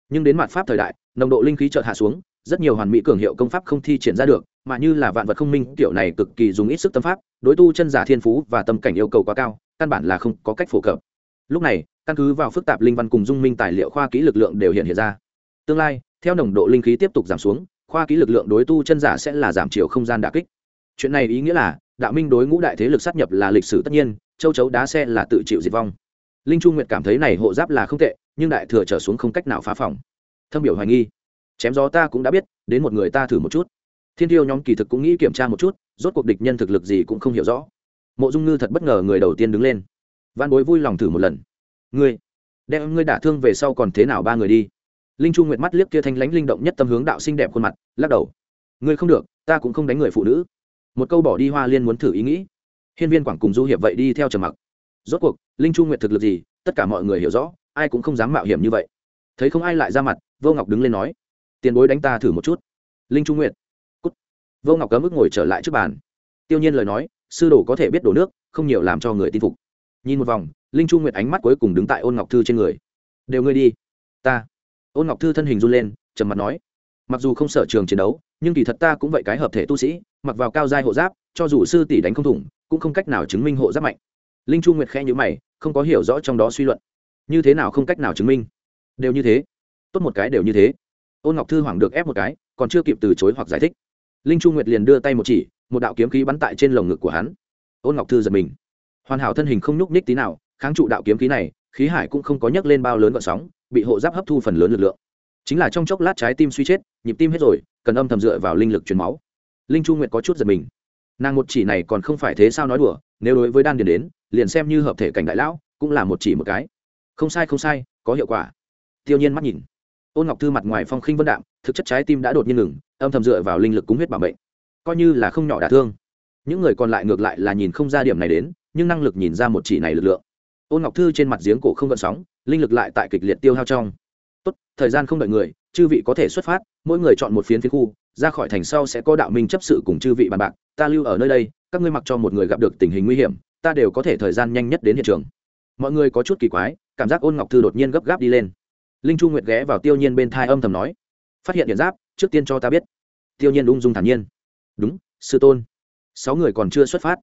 Nhưng đến mặt pháp thời đại, nồng độ linh khí chợt hạ xuống, rất nhiều hoàn mỹ cường hiệu công pháp không thi triển ra được, mà như là vạn vật không minh, kiểu này cực kỳ dùng ít sức tâm pháp, đối tu chân giả thiên phú và tâm cảnh yêu cầu quá cao, căn bản là không có cách phổ cập. Lúc này, căn cứ vào phức tạp linh văn cùng dung minh tài liệu khoa kỹ lực lượng đều hiện hiện ra. Tương lai, theo nồng độ linh khí tiếp tục giảm xuống, khoa kỹ lực lượng đối tu chân giả sẽ là giảm chiều không gian đà kích chuyện này ý nghĩa là, đạo minh đối ngũ đại thế lực sát nhập là lịch sử tất nhiên, châu chấu đá xe là tự chịu diệt vong. Linh trung nguyệt cảm thấy này hộ giáp là không tệ, nhưng đại thừa trở xuống không cách nào phá phòng. Thâm biểu hoài nghi. Chém gió ta cũng đã biết, đến một người ta thử một chút. Thiên tiêu nhóm kỳ thực cũng nghĩ kiểm tra một chút, rốt cuộc địch nhân thực lực gì cũng không hiểu rõ. Mộ dung ngư thật bất ngờ người đầu tiên đứng lên. Văn bối vui lòng thử một lần. Ngươi, đem ngươi đả thương về sau còn thế nào ba người đi? Linh trung nguyệt mắt liếc kia thanh lãnh linh động nhất tâm hướng đạo xinh đẹp khuôn mặt, lắc đầu. Ngươi không được, ta cũng không đánh người phụ nữ một câu bỏ đi hoa liên muốn thử ý nghĩ. Hiên viên quảng cùng du hiệp vậy đi theo trầm mặc. Rốt cuộc, linh trung nguyệt thực lực gì, tất cả mọi người hiểu rõ, ai cũng không dám mạo hiểm như vậy. Thấy không ai lại ra mặt, vô ngọc đứng lên nói, tiền bối đánh ta thử một chút. Linh trung nguyệt cút. Vô ngọc cấm ức ngồi trở lại trước bàn. Tiêu nhiên lời nói, sư đồ có thể biết đổ nước, không nhiều làm cho người tin phục. Nhìn một vòng, linh trung nguyệt ánh mắt cuối cùng đứng tại ôn ngọc thư trên người. Đều ngươi đi. Ta. Ôn ngọc thư thân hình run lên, trầm mặt nói, mặc dù không sở trường chiến đấu nhưng kỳ thật ta cũng vậy cái hợp thể tu sĩ, mặc vào cao giai hộ giáp, cho dù sư tỷ đánh không thủng, cũng không cách nào chứng minh hộ giáp mạnh. Linh chu nguyệt khẽ nhữ mày, không có hiểu rõ trong đó suy luận. Như thế nào không cách nào chứng minh? Đều như thế. Tốt một cái đều như thế. Ôn ngọc thư hoảng được ép một cái, còn chưa kịp từ chối hoặc giải thích. Linh chu nguyệt liền đưa tay một chỉ, một đạo kiếm khí bắn tại trên lồng ngực của hắn. Ôn ngọc thư giật mình. Hoàn hảo thân hình không nhúc ních tí nào, kháng trụ đạo kiếm khí này, khí hải cũng không có nhấc lên bao lớn gọn sóng, bị hộ giáp hấp thu phần lớn lực lượng. Chính là trong chốc lát trái tim suy chết, nhịp tim hết rồi cần âm thầm dựa vào linh lực truyền máu. Linh chu nguyệt có chút giật mình. Nàng một chỉ này còn không phải thế sao nói đùa, nếu đối với đan điền đến, liền xem như hợp thể cảnh đại lão, cũng là một chỉ một cái. Không sai không sai, có hiệu quả. Tiêu nhiên mắt nhìn. Ôn ngọc thư mặt ngoài phong khinh vân đạm, thực chất trái tim đã đột nhiên ngừng, âm thầm dựa vào linh lực cúng huyết bảo mệnh. Coi như là không nhỏ đả thương. Những người còn lại ngược lại là nhìn không ra điểm này đến, nhưng năng lực nhìn ra một chỉ này lực lượng. Ôn ngọc thư trên mặt giếng cổ không gợn sóng, linh lực lại tại kịch liệt tiêu hao trong. Tốt, thời gian không đợi người, chư vị có thể xuất phát mỗi người chọn một phiến phiến khu, ra khỏi thành sau sẽ có đạo minh chấp sự cùng chư vị bàn bạc, ta lưu ở nơi đây, các ngươi mặc cho một người gặp được tình hình nguy hiểm, ta đều có thể thời gian nhanh nhất đến hiện trường. Mọi người có chút kỳ quái, cảm giác ôn ngọc thư đột nhiên gấp gáp đi lên. Linh chu nguyệt ghé vào tiêu nhiên bên thai âm thầm nói, phát hiện điện giáp, trước tiên cho ta biết. Tiêu nhiên ung dung thản nhiên, đúng, sư tôn. Sáu người còn chưa xuất phát,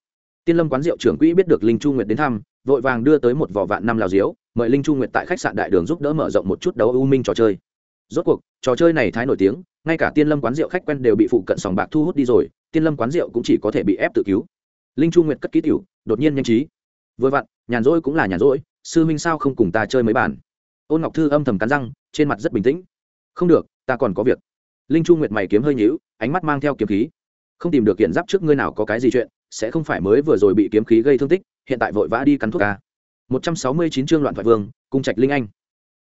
tiên lâm quán rượu trưởng quỹ biết được linh chu nguyệt đến thăm, vội vàng đưa tới một vỏ vạn năm lào diếu, mời linh chu nguyệt tại khách sạn đại đường giúp đỡ mở rộng một chút đấu ưu minh trò chơi rốt cuộc, trò chơi này thái nổi tiếng, ngay cả tiên lâm quán rượu khách quen đều bị phụ cận sòng bạc thu hút đi rồi, tiên lâm quán rượu cũng chỉ có thể bị ép tự cứu. Linh chu nguyệt cất ký tiểu, đột nhiên nhanh trí. Vừa vặn, nhàn rỗi cũng là nhàn rỗi, sư minh sao không cùng ta chơi mấy bản ôn ngọc thư âm thầm cắn răng, trên mặt rất bình tĩnh. Không được, ta còn có việc. Linh chu nguyệt mày kiếm hơi nhíu, ánh mắt mang theo kiếm khí. Không tìm được hiện giáp trước ngươi nào có cái gì chuyện, sẽ không phải mới vừa rồi bị kiếm khí gây thương tích, hiện tại vội vã đi cắn thuốc ca. Một trăm sáu mươi chín chương loạn thoại vương cung trạch linh anh.